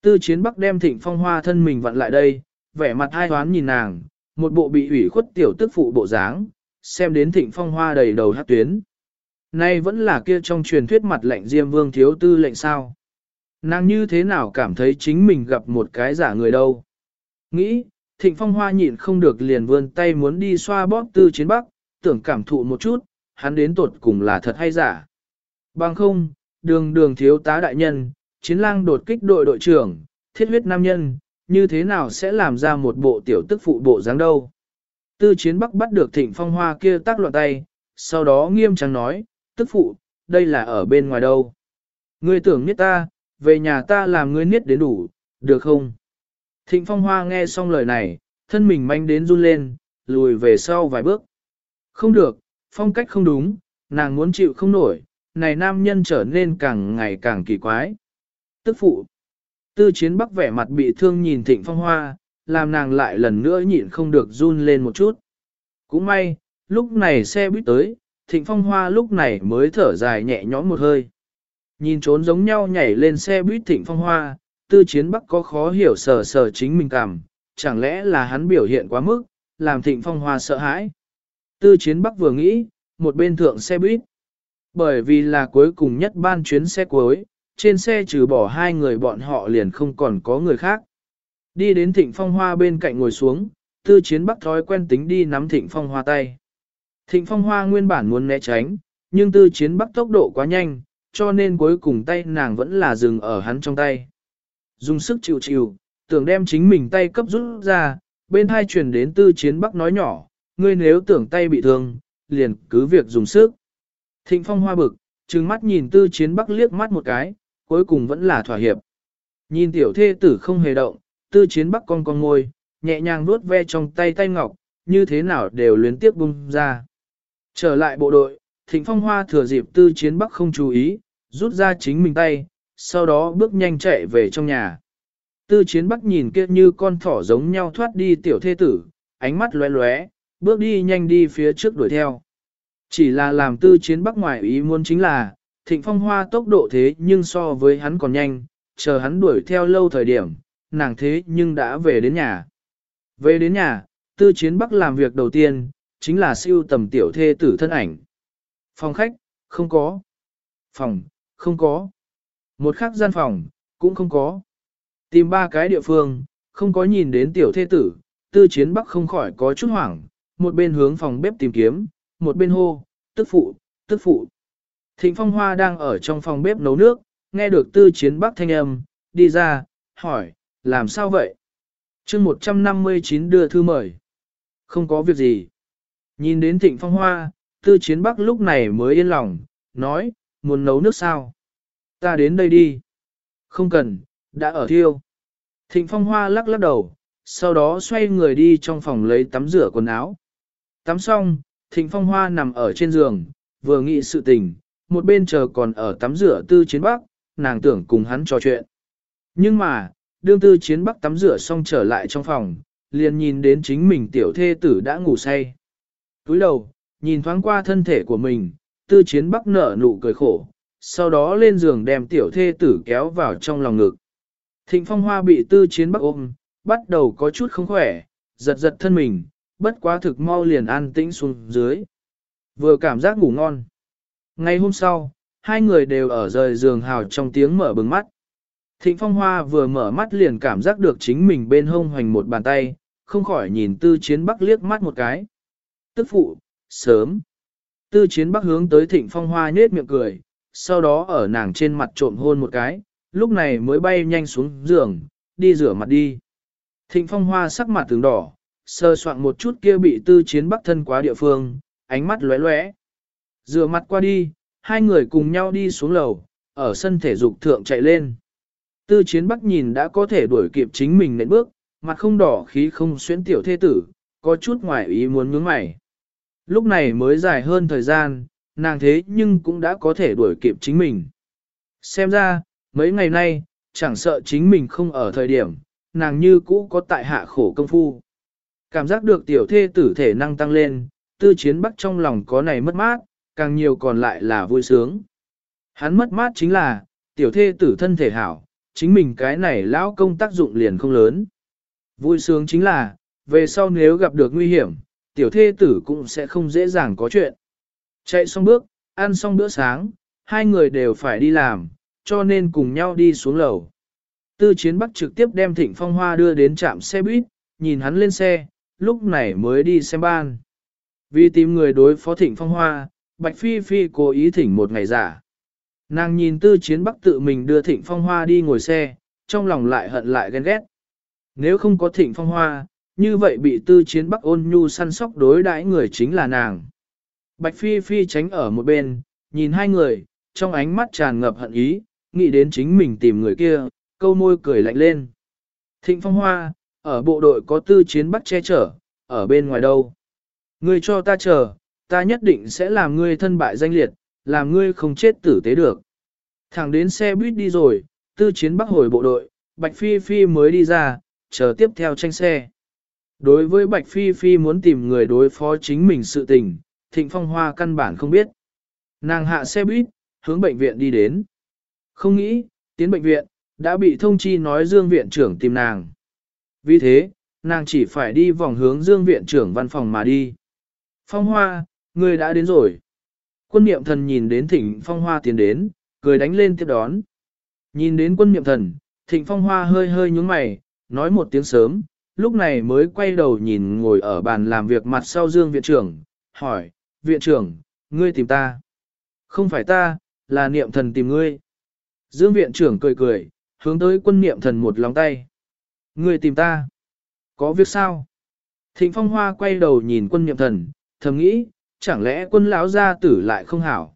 Tư chiến bắc đem thịnh phong hoa thân mình vặn lại đây, vẻ mặt hai hoán nhìn nàng, một bộ bị ủy khuất tiểu tức phụ bộ dáng, xem đến thịnh phong hoa đầy đầu hát tuyến. Nay vẫn là kia trong truyền thuyết mặt lệnh diêm vương thiếu tư lệnh sao. Nàng như thế nào cảm thấy chính mình gặp một cái giả người đâu. Nghĩ, thịnh phong hoa nhịn không được liền vươn tay muốn đi xoa bóp tư chiến bắc, tưởng cảm thụ một chút, hắn đến tột cùng là thật hay giả. Bằng không, đường đường thiếu tá đại nhân, chiến lang đột kích đội đội trưởng, thiết huyết nam nhân, như thế nào sẽ làm ra một bộ tiểu tức phụ bộ dáng đâu. Tư chiến bắc bắt được thịnh phong hoa kia tác loạn tay, sau đó nghiêm trang nói, tức phụ, đây là ở bên ngoài đâu. Ngươi tưởng biết ta, về nhà ta làm ngươi niết đến đủ, được không? Thịnh phong hoa nghe xong lời này, thân mình manh đến run lên, lùi về sau vài bước. Không được, phong cách không đúng, nàng muốn chịu không nổi, này nam nhân trở nên càng ngày càng kỳ quái. Tức phụ, tư chiến bắc vẻ mặt bị thương nhìn thịnh phong hoa, làm nàng lại lần nữa nhịn không được run lên một chút. Cũng may, lúc này xe buýt tới, thịnh phong hoa lúc này mới thở dài nhẹ nhõm một hơi. Nhìn trốn giống nhau nhảy lên xe buýt thịnh phong hoa, tư chiến bắc có khó hiểu sờ sờ chính mình cảm, chẳng lẽ là hắn biểu hiện quá mức, làm thịnh phong hoa sợ hãi. Tư chiến bắc vừa nghĩ, một bên thượng xe buýt. Bởi vì là cuối cùng nhất ban chuyến xe cuối, trên xe trừ bỏ hai người bọn họ liền không còn có người khác. Đi đến thịnh phong hoa bên cạnh ngồi xuống, tư chiến bắc thói quen tính đi nắm thịnh phong hoa tay. Thịnh phong hoa nguyên bản muốn né tránh, nhưng tư chiến bắc tốc độ quá nhanh, cho nên cuối cùng tay nàng vẫn là dừng ở hắn trong tay. Dùng sức chịu chịu, tưởng đem chính mình tay cấp rút ra, bên hai truyền đến tư chiến bắc nói nhỏ, ngươi nếu tưởng tay bị thương, liền cứ việc dùng sức. Thịnh phong hoa bực, trừng mắt nhìn tư chiến bắc liếc mắt một cái, cuối cùng vẫn là thỏa hiệp. Nhìn tiểu thê tử không hề động, tư chiến bắc con con ngồi, nhẹ nhàng vuốt ve trong tay tay ngọc, như thế nào đều luyến tiếp bung ra. Trở lại bộ đội, thịnh phong hoa thừa dịp tư chiến bắc không chú ý, rút ra chính mình tay, sau đó bước nhanh chạy về trong nhà. Tư chiến bắc nhìn kia như con thỏ giống nhau thoát đi tiểu thê tử, ánh mắt lóe lóe, bước đi nhanh đi phía trước đuổi theo. Chỉ là làm tư chiến bắc ngoài ý muốn chính là, thịnh phong hoa tốc độ thế nhưng so với hắn còn nhanh, chờ hắn đuổi theo lâu thời điểm, nàng thế nhưng đã về đến nhà. Về đến nhà, tư chiến bắc làm việc đầu tiên, chính là siêu tầm tiểu thê tử thân ảnh. Phòng khách, không có. Phòng, không có. Một khắc gian phòng, cũng không có. Tìm ba cái địa phương, không có nhìn đến tiểu thê tử, tư chiến bắc không khỏi có chút hoảng, một bên hướng phòng bếp tìm kiếm, một bên hô, tức phụ, tức phụ. Thịnh Phong Hoa đang ở trong phòng bếp nấu nước, nghe được tư chiến bắc thanh âm, đi ra, hỏi, làm sao vậy? chương 159 đưa thư mời. Không có việc gì. Nhìn đến Thịnh Phong Hoa, tư chiến bắc lúc này mới yên lòng, nói, muốn nấu nước sao? Ta đến đây đi. Không cần, đã ở thiêu. Thịnh Phong Hoa lắc lắc đầu, sau đó xoay người đi trong phòng lấy tắm rửa quần áo. Tắm xong, Thịnh Phong Hoa nằm ở trên giường, vừa nghĩ sự tình, một bên chờ còn ở tắm rửa tư chiến bắc, nàng tưởng cùng hắn trò chuyện. Nhưng mà, đương tư chiến bắc tắm rửa xong trở lại trong phòng, liền nhìn đến chính mình tiểu thê tử đã ngủ say. Túi đầu, nhìn thoáng qua thân thể của mình, tư chiến bắc nở nụ cười khổ, sau đó lên giường đem tiểu thê tử kéo vào trong lòng ngực. Thịnh phong hoa bị tư chiến bắc ôm, bắt đầu có chút không khỏe, giật giật thân mình, bất quá thực mau liền an tĩnh xuống dưới. Vừa cảm giác ngủ ngon. Ngày hôm sau, hai người đều ở rời giường hào trong tiếng mở bừng mắt. Thịnh Phong Hoa vừa mở mắt liền cảm giác được chính mình bên hông hoành một bàn tay, không khỏi nhìn tư chiến bắc liếc mắt một cái. Tức phụ, sớm. Tư chiến bắc hướng tới thịnh Phong Hoa nết miệng cười, sau đó ở nàng trên mặt trộm hôn một cái, lúc này mới bay nhanh xuống giường, đi rửa mặt đi. Thịnh Phong Hoa sắc mặt tướng đỏ, sơ soạn một chút kia bị tư chiến bắc thân quá địa phương, ánh mắt lóe lóe. Rửa mặt qua đi, hai người cùng nhau đi xuống lầu, ở sân thể dục thượng chạy lên. Tư chiến bắc nhìn đã có thể đuổi kịp chính mình nện bước, mặt không đỏ khí không xuyến tiểu thê tử, có chút ngoài ý muốn nhướng mày. Lúc này mới dài hơn thời gian, nàng thế nhưng cũng đã có thể đuổi kịp chính mình. Xem ra, mấy ngày nay, chẳng sợ chính mình không ở thời điểm, nàng như cũ có tại hạ khổ công phu. Cảm giác được tiểu thê tử thể năng tăng lên, tư chiến bắc trong lòng có này mất mát, càng nhiều còn lại là vui sướng. Hắn mất mát chính là, tiểu thê tử thân thể hảo, chính mình cái này lão công tác dụng liền không lớn. Vui sướng chính là, về sau nếu gặp được nguy hiểm, tiểu thê tử cũng sẽ không dễ dàng có chuyện. Chạy xong bước, ăn xong bữa sáng, hai người đều phải đi làm, cho nên cùng nhau đi xuống lầu. Tư chiến bắc trực tiếp đem thịnh phong hoa đưa đến trạm xe buýt, nhìn hắn lên xe, lúc này mới đi xem ban. Vì tìm người đối phó thịnh phong hoa, Bạch Phi Phi cố ý thỉnh một ngày giả. Nàng nhìn tư chiến bắc tự mình đưa thịnh phong hoa đi ngồi xe, trong lòng lại hận lại ghen ghét. Nếu không có thịnh phong hoa, như vậy bị tư chiến bắc ôn nhu săn sóc đối đãi người chính là nàng. Bạch Phi Phi tránh ở một bên, nhìn hai người, trong ánh mắt tràn ngập hận ý, nghĩ đến chính mình tìm người kia, câu môi cười lạnh lên. Thịnh phong hoa, ở bộ đội có tư chiến bắc che chở, ở bên ngoài đâu. Ngươi cho ta chờ, ta nhất định sẽ làm ngươi thân bại danh liệt, làm ngươi không chết tử tế được. Thẳng đến xe buýt đi rồi, tư chiến bắc hồi bộ đội, Bạch Phi Phi mới đi ra, chờ tiếp theo tranh xe. Đối với Bạch Phi Phi muốn tìm người đối phó chính mình sự tình, Thịnh Phong Hoa căn bản không biết. Nàng hạ xe buýt, hướng bệnh viện đi đến. Không nghĩ, tiến bệnh viện, đã bị thông chi nói Dương viện trưởng tìm nàng. Vì thế, nàng chỉ phải đi vòng hướng Dương viện trưởng văn phòng mà đi. Phong Hoa, người đã đến rồi. Quân niệm thần nhìn đến Thịnh Phong Hoa tiến đến, cười đánh lên tiếp đón. Nhìn đến quân niệm thần, Thịnh Phong Hoa hơi hơi nhúng mày, nói một tiếng sớm, lúc này mới quay đầu nhìn ngồi ở bàn làm việc mặt sau Dương viện trưởng, hỏi, viện trưởng, ngươi tìm ta. Không phải ta, là niệm thần tìm ngươi. Dương viện trưởng cười cười, hướng tới quân niệm thần một lòng tay. Ngươi tìm ta. Có việc sao? Thịnh phong hoa quay đầu nhìn quân niệm thần, thầm nghĩ, chẳng lẽ quân lão gia tử lại không hảo.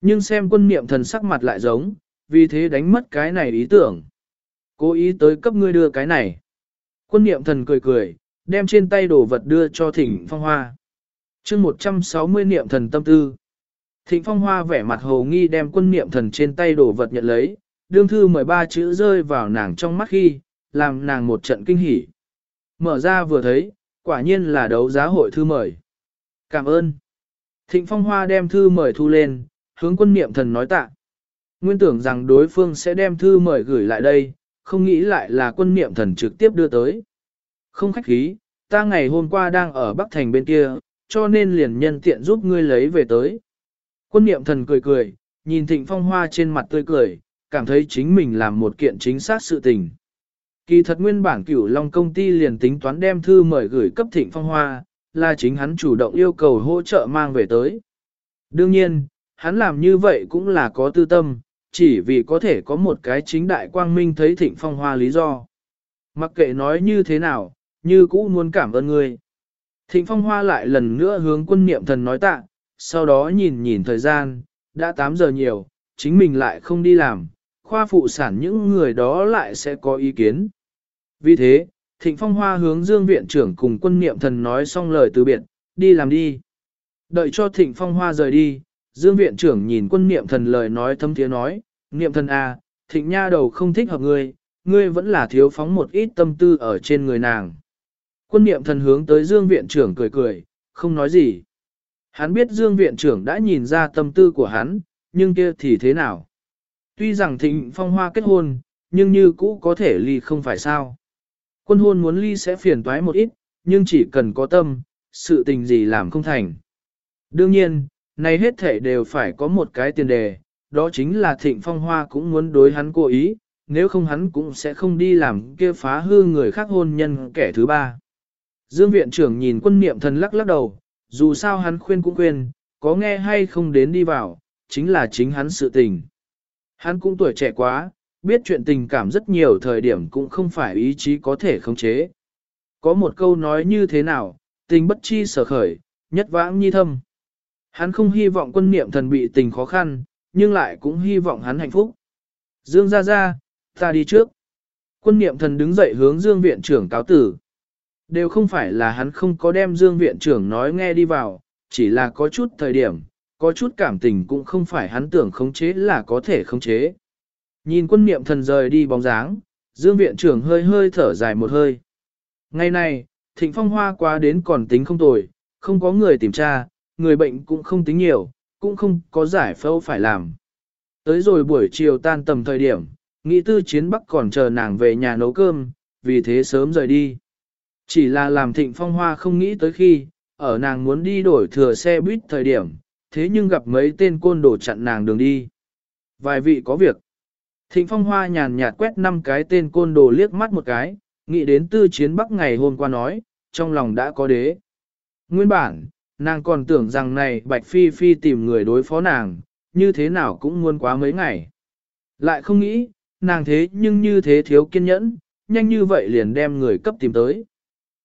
Nhưng xem quân niệm thần sắc mặt lại giống, vì thế đánh mất cái này ý tưởng. Cố ý tới cấp ngươi đưa cái này. Quân niệm thần cười cười, đem trên tay đồ vật đưa cho thịnh phong hoa. chương 160 niệm thần tâm tư. Thịnh phong hoa vẻ mặt hồ nghi đem quân niệm thần trên tay đồ vật nhận lấy, đương thư 13 chữ rơi vào nàng trong mắt khi, làm nàng một trận kinh hỉ. Mở ra vừa thấy, quả nhiên là đấu giá hội thư mời. Cảm ơn. Thịnh phong hoa đem thư mời thu lên, hướng quân niệm thần nói tạ. Nguyên tưởng rằng đối phương sẽ đem thư mời gửi lại đây, không nghĩ lại là quân niệm thần trực tiếp đưa tới. Không khách khí, ta ngày hôm qua đang ở Bắc Thành bên kia, cho nên liền nhân tiện giúp ngươi lấy về tới. Quân niệm thần cười cười, nhìn thịnh phong hoa trên mặt tươi cười, cảm thấy chính mình làm một kiện chính xác sự tình. Kỳ thật nguyên bản cửu long công ty liền tính toán đem thư mời gửi cấp thịnh phong hoa, là chính hắn chủ động yêu cầu hỗ trợ mang về tới. Đương nhiên, hắn làm như vậy cũng là có tư tâm, chỉ vì có thể có một cái chính đại quang minh thấy thịnh phong hoa lý do. Mặc kệ nói như thế nào, như cũ muốn cảm ơn ngươi. Thịnh phong hoa lại lần nữa hướng quân niệm thần nói tạ, sau đó nhìn nhìn thời gian, đã 8 giờ nhiều, chính mình lại không đi làm, khoa phụ sản những người đó lại sẽ có ý kiến. Vì thế, Thịnh Phong Hoa hướng Dương Viện trưởng cùng quân niệm thần nói xong lời từ biệt, đi làm đi. Đợi cho Thịnh Phong Hoa rời đi, Dương Viện trưởng nhìn quân niệm thần lời nói thâm tiếng nói, niệm thần à, Thịnh Nha đầu không thích hợp ngươi, ngươi vẫn là thiếu phóng một ít tâm tư ở trên người nàng. Quân niệm thần hướng tới Dương Viện trưởng cười cười, không nói gì. Hắn biết Dương Viện trưởng đã nhìn ra tâm tư của hắn, nhưng kia thì thế nào? Tuy rằng Thịnh Phong Hoa kết hôn, nhưng như cũ có thể ly không phải sao. Quân hôn muốn ly sẽ phiền toái một ít, nhưng chỉ cần có tâm, sự tình gì làm không thành. Đương nhiên, này hết thể đều phải có một cái tiền đề, đó chính là Thịnh Phong Hoa cũng muốn đối hắn cố ý, nếu không hắn cũng sẽ không đi làm kia phá hư người khác hôn nhân kẻ thứ ba. Dương viện trưởng nhìn quân niệm thần lắc lắc đầu, dù sao hắn khuyên cũng khuyên, có nghe hay không đến đi vào, chính là chính hắn sự tình. Hắn cũng tuổi trẻ quá, biết chuyện tình cảm rất nhiều thời điểm cũng không phải ý chí có thể khống chế. Có một câu nói như thế nào, tình bất chi sở khởi, nhất vãng nhi thâm. Hắn không hy vọng quân niệm thần bị tình khó khăn, nhưng lại cũng hy vọng hắn hạnh phúc. Dương ra ra, ta đi trước. Quân niệm thần đứng dậy hướng Dương viện trưởng cáo tử. Đều không phải là hắn không có đem Dương viện trưởng nói nghe đi vào, chỉ là có chút thời điểm, có chút cảm tình cũng không phải hắn tưởng khống chế là có thể khống chế. Nhìn quân niệm thần rời đi bóng dáng, Dương viện trưởng hơi hơi thở dài một hơi. Ngày này, thịnh phong hoa quá đến còn tính không tồi, không có người tìm tra, người bệnh cũng không tính nhiều, cũng không có giải phẫu phải làm. Tới rồi buổi chiều tan tầm thời điểm, nghĩ tư chiến bắc còn chờ nàng về nhà nấu cơm, vì thế sớm rời đi. Chỉ là làm thịnh phong hoa không nghĩ tới khi, ở nàng muốn đi đổi thừa xe buýt thời điểm, thế nhưng gặp mấy tên côn đồ chặn nàng đường đi. Vài vị có việc. Thịnh phong hoa nhàn nhạt quét năm cái tên côn đồ liếc mắt một cái, nghĩ đến tư chiến bắc ngày hôm qua nói, trong lòng đã có đế. Nguyên bản, nàng còn tưởng rằng này Bạch Phi Phi tìm người đối phó nàng, như thế nào cũng muốn quá mấy ngày. Lại không nghĩ, nàng thế nhưng như thế thiếu kiên nhẫn, nhanh như vậy liền đem người cấp tìm tới.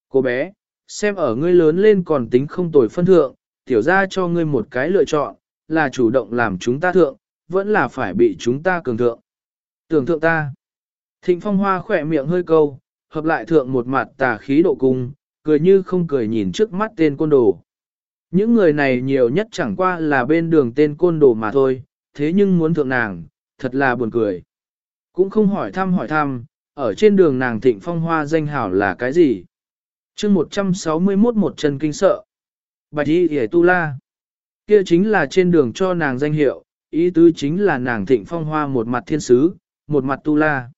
Cô bé, xem ở ngươi lớn lên còn tính không tồi phân thượng, tiểu ra cho ngươi một cái lựa chọn, là chủ động làm chúng ta thượng, vẫn là phải bị chúng ta cường thượng. Tưởng thượng ta. Thịnh phong hoa khỏe miệng hơi câu, hợp lại thượng một mặt tà khí độ cung, cười như không cười nhìn trước mắt tên côn đồ. Những người này nhiều nhất chẳng qua là bên đường tên côn đồ mà thôi, thế nhưng muốn thượng nàng, thật là buồn cười. Cũng không hỏi thăm hỏi thăm, ở trên đường nàng thịnh phong hoa danh hảo là cái gì? chương 161 một chân kinh sợ. Bạch y hề tu la. Kia chính là trên đường cho nàng danh hiệu, ý tứ chính là nàng thịnh phong hoa một mặt thiên sứ, một mặt tu la.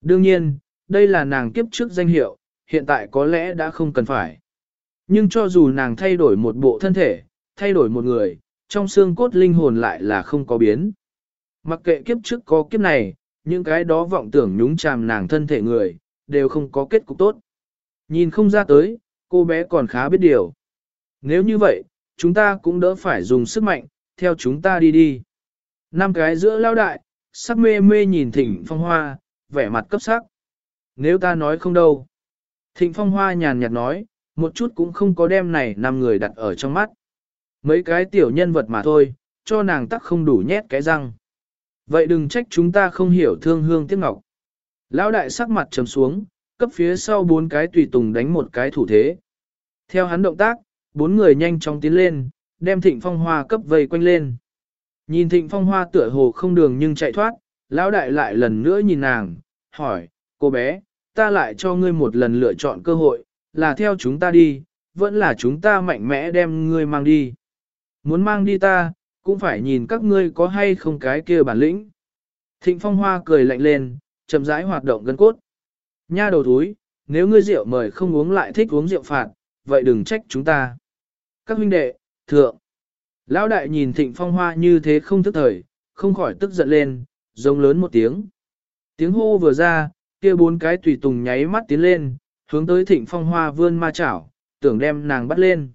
Đương nhiên, đây là nàng kiếp trước danh hiệu, hiện tại có lẽ đã không cần phải. Nhưng cho dù nàng thay đổi một bộ thân thể, thay đổi một người, trong xương cốt linh hồn lại là không có biến. Mặc kệ kiếp trước có kiếp này, những cái đó vọng tưởng nhúng chàm nàng thân thể người, đều không có kết cục tốt. Nhìn không ra tới, cô bé còn khá biết điều. Nếu như vậy, chúng ta cũng đỡ phải dùng sức mạnh, theo chúng ta đi đi. Năm cái giữa lao đại, sắc mê mê nhìn thịnh phong hoa, vẻ mặt cấp sắc. Nếu ta nói không đâu. Thịnh phong hoa nhàn nhạt nói, một chút cũng không có đem này năm người đặt ở trong mắt. Mấy cái tiểu nhân vật mà thôi, cho nàng tắc không đủ nhét cái răng. Vậy đừng trách chúng ta không hiểu thương hương tiếc ngọc. Lão đại sắc mặt trầm xuống, cấp phía sau bốn cái tùy tùng đánh một cái thủ thế. Theo hắn động tác, bốn người nhanh chóng tiến lên, đem thịnh phong hoa cấp vây quanh lên. Nhìn thịnh phong hoa tựa hồ không đường nhưng chạy thoát, lão đại lại lần nữa nhìn nàng, hỏi, cô bé, ta lại cho ngươi một lần lựa chọn cơ hội, là theo chúng ta đi, vẫn là chúng ta mạnh mẽ đem ngươi mang đi. Muốn mang đi ta, cũng phải nhìn các ngươi có hay không cái kia bản lĩnh. Thịnh phong hoa cười lạnh lên, chậm rãi hoạt động gân cốt. Nha đầu túi, nếu ngươi rượu mời không uống lại thích uống rượu phạt, vậy đừng trách chúng ta. Các huynh đệ, thượng. Lão đại nhìn thịnh phong hoa như thế không thức thời, không khỏi tức giận lên, rống lớn một tiếng. Tiếng hô vừa ra, kia bốn cái tùy tùng nháy mắt tiến lên, hướng tới thịnh phong hoa vươn ma chảo, tưởng đem nàng bắt lên.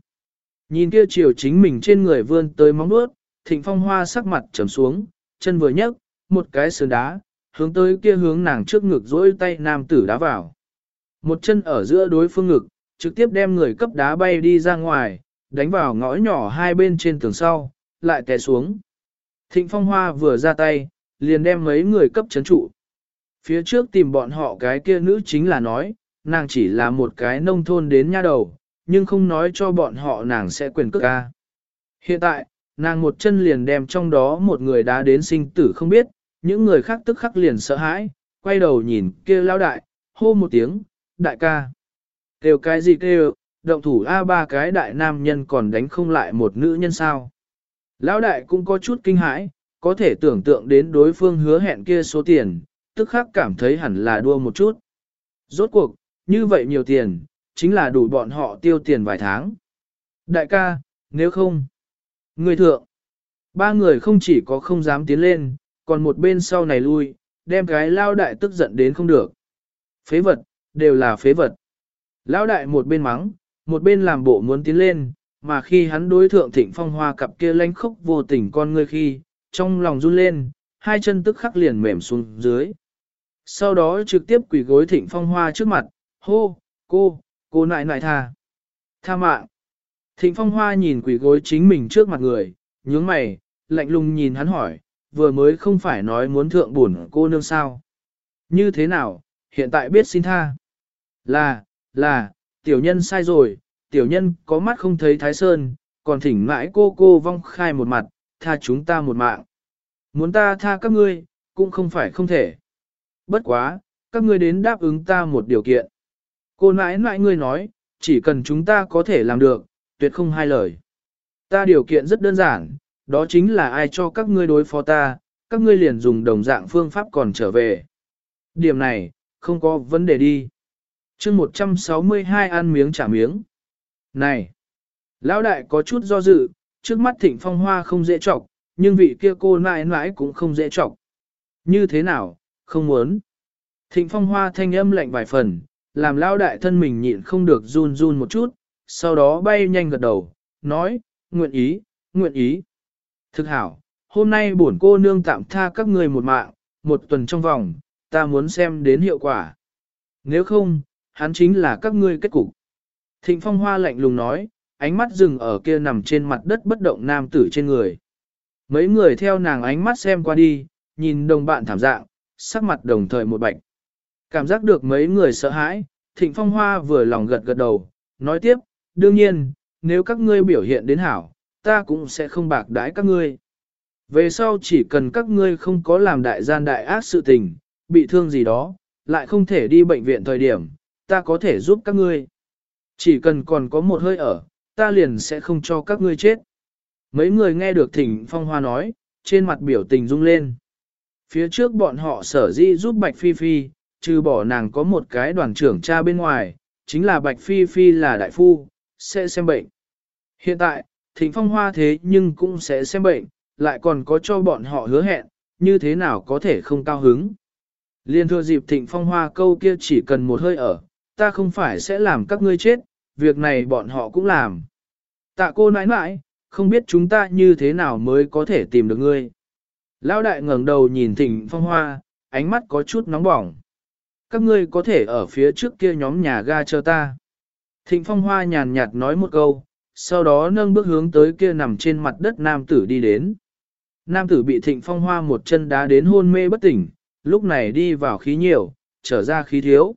Nhìn kia chiều chính mình trên người vươn tới móng nuốt, thịnh phong hoa sắc mặt trầm xuống, chân vừa nhấc, một cái sườn đá, hướng tới kia hướng nàng trước ngực dỗi tay nam tử đá vào. Một chân ở giữa đối phương ngực, trực tiếp đem người cấp đá bay đi ra ngoài, đánh vào ngõ nhỏ hai bên trên tường sau, lại té xuống. Thịnh phong hoa vừa ra tay, liền đem mấy người cấp chấn trụ. Phía trước tìm bọn họ cái kia nữ chính là nói, nàng chỉ là một cái nông thôn đến nha đầu, nhưng không nói cho bọn họ nàng sẽ quyền cước ca. Hiện tại, nàng một chân liền đem trong đó một người đã đến sinh tử không biết, những người khác tức khắc liền sợ hãi, quay đầu nhìn kia lao đại, hô một tiếng, đại ca. Kêu cái gì kêu, động thủ A ba cái đại nam nhân còn đánh không lại một nữ nhân sao. Lão đại cũng có chút kinh hãi, có thể tưởng tượng đến đối phương hứa hẹn kia số tiền, tức khắc cảm thấy hẳn là đua một chút. Rốt cuộc, như vậy nhiều tiền, chính là đủ bọn họ tiêu tiền vài tháng. Đại ca, nếu không, người thượng, ba người không chỉ có không dám tiến lên, còn một bên sau này lui, đem cái lao đại tức giận đến không được. Phế vật, đều là phế vật. Lao đại một bên mắng, một bên làm bộ muốn tiến lên, mà khi hắn đối thượng thịnh phong hoa cặp kia lánh khốc vô tình con ngươi khi, trong lòng run lên, hai chân tức khắc liền mềm xuống dưới. Sau đó trực tiếp quỳ gối thịnh phong hoa trước mặt, hô, cô, cô nại nại tha. Tha mạng. Thịnh phong hoa nhìn quỳ gối chính mình trước mặt người, nhướng mày, lạnh lùng nhìn hắn hỏi, vừa mới không phải nói muốn thượng bổn cô nương sao. Như thế nào, hiện tại biết xin tha. Là, là, tiểu nhân sai rồi, tiểu nhân có mắt không thấy thái sơn, còn thỉnh mãi cô cô vong khai một mặt, tha chúng ta một mạng. Muốn ta tha các ngươi, cũng không phải không thể. Bất quá, các ngươi đến đáp ứng ta một điều kiện. Cô nãi nãi ngươi nói, chỉ cần chúng ta có thể làm được, tuyệt không hai lời. Ta điều kiện rất đơn giản, đó chính là ai cho các ngươi đối phó ta, các ngươi liền dùng đồng dạng phương pháp còn trở về. Điểm này, không có vấn đề đi. chương 162 ăn miếng trả miếng. Này! Lão đại có chút do dự, trước mắt thịnh phong hoa không dễ trọc, nhưng vị kia cô nãi nãi cũng không dễ trọc. Như thế nào, không muốn. Thịnh phong hoa thanh âm lạnh vài phần, làm lao đại thân mình nhịn không được run run một chút, sau đó bay nhanh gật đầu, nói, nguyện ý, nguyện ý. Thực hảo, hôm nay bổn cô nương tạm tha các người một mạng, một tuần trong vòng, ta muốn xem đến hiệu quả. Nếu không, hắn chính là các ngươi kết cục. Thịnh phong hoa lạnh lùng nói, ánh mắt dừng ở kia nằm trên mặt đất bất động nam tử trên người. Mấy người theo nàng ánh mắt xem qua đi, nhìn đồng bạn thảm dạng, sắc mặt đồng thời một bạch. Cảm giác được mấy người sợ hãi, thịnh phong hoa vừa lòng gật gật đầu, nói tiếp, đương nhiên, nếu các ngươi biểu hiện đến hảo, ta cũng sẽ không bạc đãi các ngươi. Về sau chỉ cần các ngươi không có làm đại gian đại ác sự tình, bị thương gì đó, lại không thể đi bệnh viện thời điểm, ta có thể giúp các ngươi. Chỉ cần còn có một hơi ở, ta liền sẽ không cho các ngươi chết. Mấy người nghe được Thịnh phong hoa nói, trên mặt biểu tình rung lên. Phía trước bọn họ sở di giúp Bạch Phi Phi, trừ bỏ nàng có một cái đoàn trưởng cha bên ngoài, chính là Bạch Phi Phi là đại phu, sẽ xem bệnh. Hiện tại, thịnh phong hoa thế nhưng cũng sẽ xem bệnh, lại còn có cho bọn họ hứa hẹn, như thế nào có thể không cao hứng. Liên thừa dịp thịnh phong hoa câu kia chỉ cần một hơi ở, ta không phải sẽ làm các ngươi chết, việc này bọn họ cũng làm. Tạ cô nãi nãi, không biết chúng ta như thế nào mới có thể tìm được ngươi. Lão đại ngẩng đầu nhìn thịnh phong hoa, ánh mắt có chút nóng bỏng. Các ngươi có thể ở phía trước kia nhóm nhà ga chờ ta. Thịnh phong hoa nhàn nhạt nói một câu, sau đó nâng bước hướng tới kia nằm trên mặt đất nam tử đi đến. Nam tử bị thịnh phong hoa một chân đá đến hôn mê bất tỉnh, lúc này đi vào khí nhiều, trở ra khí thiếu.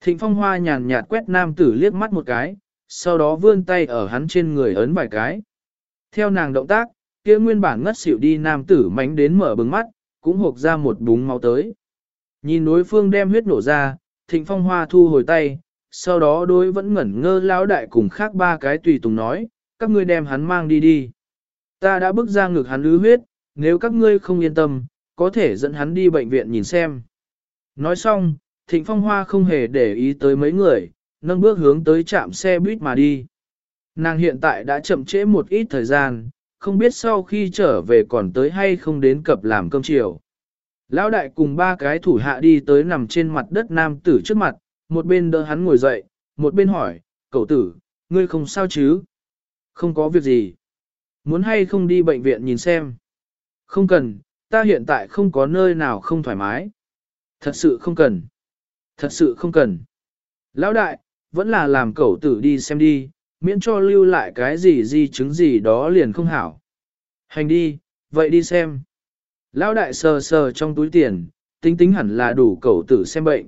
Thịnh phong hoa nhàn nhạt quét nam tử liếc mắt một cái, sau đó vươn tay ở hắn trên người ấn vài cái. Theo nàng động tác, kia nguyên bản ngất xỉu đi nam tử mánh đến mở bừng mắt, cũng hộp ra một búng máu tới. Nhìn đối phương đem huyết nổ ra, thịnh phong hoa thu hồi tay, sau đó đối vẫn ngẩn ngơ lão đại cùng khác ba cái tùy tùng nói, các ngươi đem hắn mang đi đi. Ta đã bước ra ngực hắn lứ huyết, nếu các ngươi không yên tâm, có thể dẫn hắn đi bệnh viện nhìn xem. Nói xong, Thịnh Phong Hoa không hề để ý tới mấy người, nâng bước hướng tới trạm xe buýt mà đi. Nàng hiện tại đã chậm trễ một ít thời gian, không biết sau khi trở về còn tới hay không đến cập làm cơm chiều. Lão đại cùng ba cái thủ hạ đi tới nằm trên mặt đất nam tử trước mặt, một bên đỡ hắn ngồi dậy, một bên hỏi, cậu tử, ngươi không sao chứ? Không có việc gì. Muốn hay không đi bệnh viện nhìn xem? Không cần, ta hiện tại không có nơi nào không thoải mái. Thật sự không cần. Thật sự không cần. Lão đại, vẫn là làm cậu tử đi xem đi, miễn cho lưu lại cái gì di chứng gì đó liền không hảo. Hành đi, vậy đi xem. Lão đại sờ sờ trong túi tiền, tính tính hẳn là đủ cậu tử xem bệnh.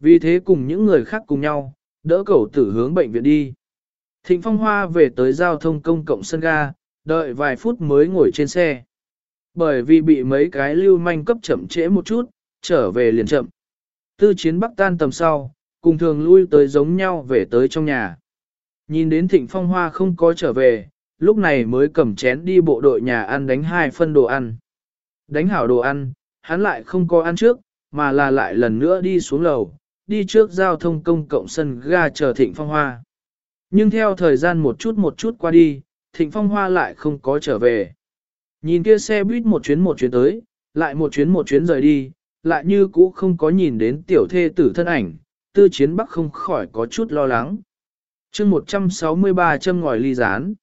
Vì thế cùng những người khác cùng nhau, đỡ cậu tử hướng bệnh viện đi. Thịnh Phong Hoa về tới giao thông công cộng sân ga, đợi vài phút mới ngồi trên xe. Bởi vì bị mấy cái lưu manh cấp chậm trễ một chút, trở về liền chậm. Tư chiến bắc tan tầm sau, cùng thường lui tới giống nhau về tới trong nhà. Nhìn đến thịnh phong hoa không có trở về, lúc này mới cầm chén đi bộ đội nhà ăn đánh hai phân đồ ăn. Đánh hảo đồ ăn, hắn lại không có ăn trước, mà là lại lần nữa đi xuống lầu, đi trước giao thông công cộng sân ga chờ thịnh phong hoa. Nhưng theo thời gian một chút một chút qua đi, thịnh phong hoa lại không có trở về. Nhìn kia xe buýt một chuyến một chuyến tới, lại một chuyến một chuyến rời đi, lại như cũ không có nhìn đến tiểu thê tử thân ảnh, tư chiến bắc không khỏi có chút lo lắng. chương 163 châm ngòi ly rán.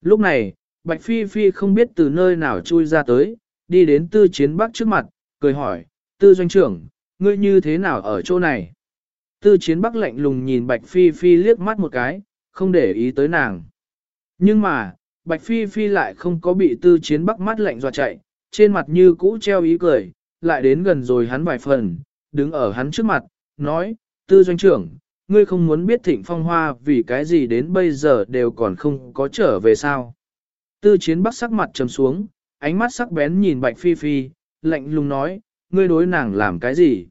Lúc này, Bạch Phi Phi không biết từ nơi nào chui ra tới, đi đến tư chiến bắc trước mặt, cười hỏi, tư doanh trưởng, ngươi như thế nào ở chỗ này? Tư chiến bắc lạnh lùng nhìn Bạch Phi Phi liếc mắt một cái, không để ý tới nàng. Nhưng mà, Bạch Phi Phi lại không có bị tư chiến bắc mắt lạnh dọa chạy, trên mặt như cũ treo ý cười, lại đến gần rồi hắn vài phần, đứng ở hắn trước mặt, nói, tư doanh trưởng, ngươi không muốn biết thịnh phong hoa vì cái gì đến bây giờ đều còn không có trở về sao. Tư chiến bắc sắc mặt trầm xuống, ánh mắt sắc bén nhìn Bạch Phi Phi, lạnh lùng nói, ngươi đối nàng làm cái gì?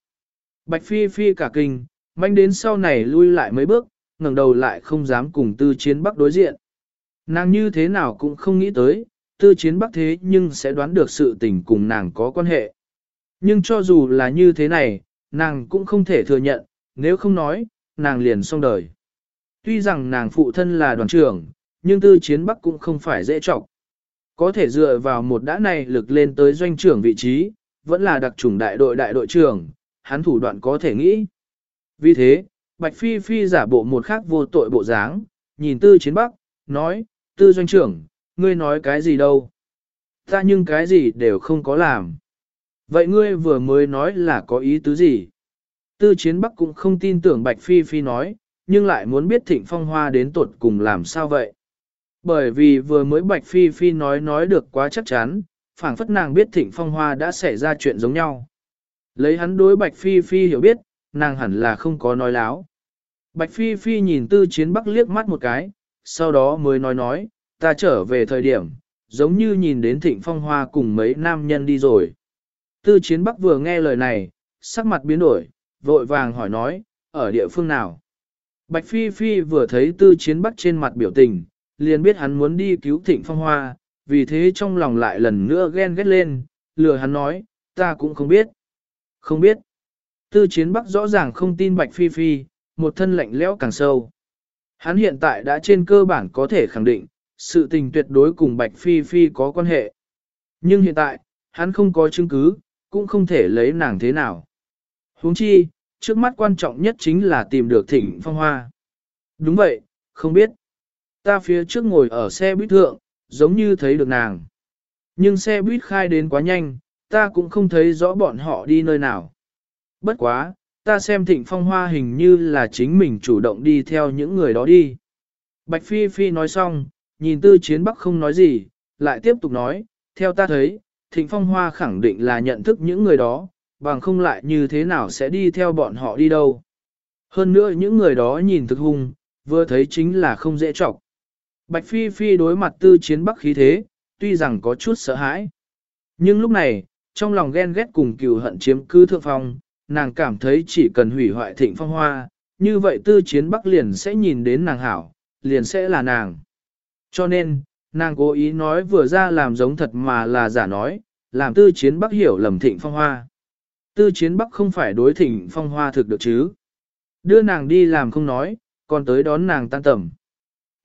Bạch Phi Phi cả kinh, manh đến sau này lui lại mấy bước, ngẩng đầu lại không dám cùng tư chiến bắc đối diện. Nàng như thế nào cũng không nghĩ tới, tư chiến bắc thế nhưng sẽ đoán được sự tình cùng nàng có quan hệ. Nhưng cho dù là như thế này, nàng cũng không thể thừa nhận, nếu không nói, nàng liền xong đời. Tuy rằng nàng phụ thân là đoàn trưởng, nhưng tư chiến bắc cũng không phải dễ trọng. Có thể dựa vào một đã này lực lên tới doanh trưởng vị trí, vẫn là đặc chủng đại đội đại đội trưởng, hắn thủ đoạn có thể nghĩ. Vì thế, Bạch Phi Phi giả bộ một khác vô tội bộ dáng, nhìn tư chiến bắc, nói, tư doanh trưởng, ngươi nói cái gì đâu? Ta nhưng cái gì đều không có làm. Vậy ngươi vừa mới nói là có ý tứ gì? Tư chiến bắc cũng không tin tưởng Bạch Phi Phi nói, nhưng lại muốn biết thịnh phong hoa đến tuột cùng làm sao vậy. Bởi vì vừa mới Bạch Phi Phi nói nói được quá chắc chắn, phảng phất nàng biết thịnh phong hoa đã xảy ra chuyện giống nhau. Lấy hắn đối Bạch Phi Phi hiểu biết, nàng hẳn là không có nói láo. Bạch Phi Phi nhìn tư chiến bắc liếc mắt một cái, sau đó mới nói nói, ta trở về thời điểm, giống như nhìn đến thịnh phong hoa cùng mấy nam nhân đi rồi. Tư chiến bắc vừa nghe lời này, sắc mặt biến đổi, vội vàng hỏi nói, ở địa phương nào. Bạch Phi Phi vừa thấy tư chiến bắc trên mặt biểu tình, liền biết hắn muốn đi cứu thịnh phong hoa, vì thế trong lòng lại lần nữa ghen ghét lên, lừa hắn nói, ta cũng không biết. Không biết. Tư chiến bắc rõ ràng không tin Bạch Phi Phi, một thân lạnh lẽo càng sâu. Hắn hiện tại đã trên cơ bản có thể khẳng định, sự tình tuyệt đối cùng Bạch Phi Phi có quan hệ. Nhưng hiện tại, hắn không có chứng cứ, cũng không thể lấy nàng thế nào. huống chi, trước mắt quan trọng nhất chính là tìm được thịnh phong hoa. Đúng vậy, không biết. Ta phía trước ngồi ở xe buýt thượng, giống như thấy được nàng. Nhưng xe buýt khai đến quá nhanh, ta cũng không thấy rõ bọn họ đi nơi nào. Bất quá, ta xem thịnh phong hoa hình như là chính mình chủ động đi theo những người đó đi. Bạch Phi Phi nói xong, nhìn tư chiến bắc không nói gì, lại tiếp tục nói, theo ta thấy, thịnh phong hoa khẳng định là nhận thức những người đó, bằng không lại như thế nào sẽ đi theo bọn họ đi đâu. Hơn nữa những người đó nhìn thực hung, vừa thấy chính là không dễ chọc. Bạch Phi Phi đối mặt tư chiến bắc khí thế, tuy rằng có chút sợ hãi. Nhưng lúc này, trong lòng ghen ghét cùng cừu hận chiếm cứ thượng phong, nàng cảm thấy chỉ cần hủy hoại thịnh phong hoa, như vậy tư chiến bắc liền sẽ nhìn đến nàng hảo, liền sẽ là nàng. Cho nên, nàng cố ý nói vừa ra làm giống thật mà là giả nói, làm tư chiến bắc hiểu lầm thịnh phong hoa. Tư chiến bắc không phải đối thịnh phong hoa thực được chứ. Đưa nàng đi làm không nói, còn tới đón nàng tan tầm.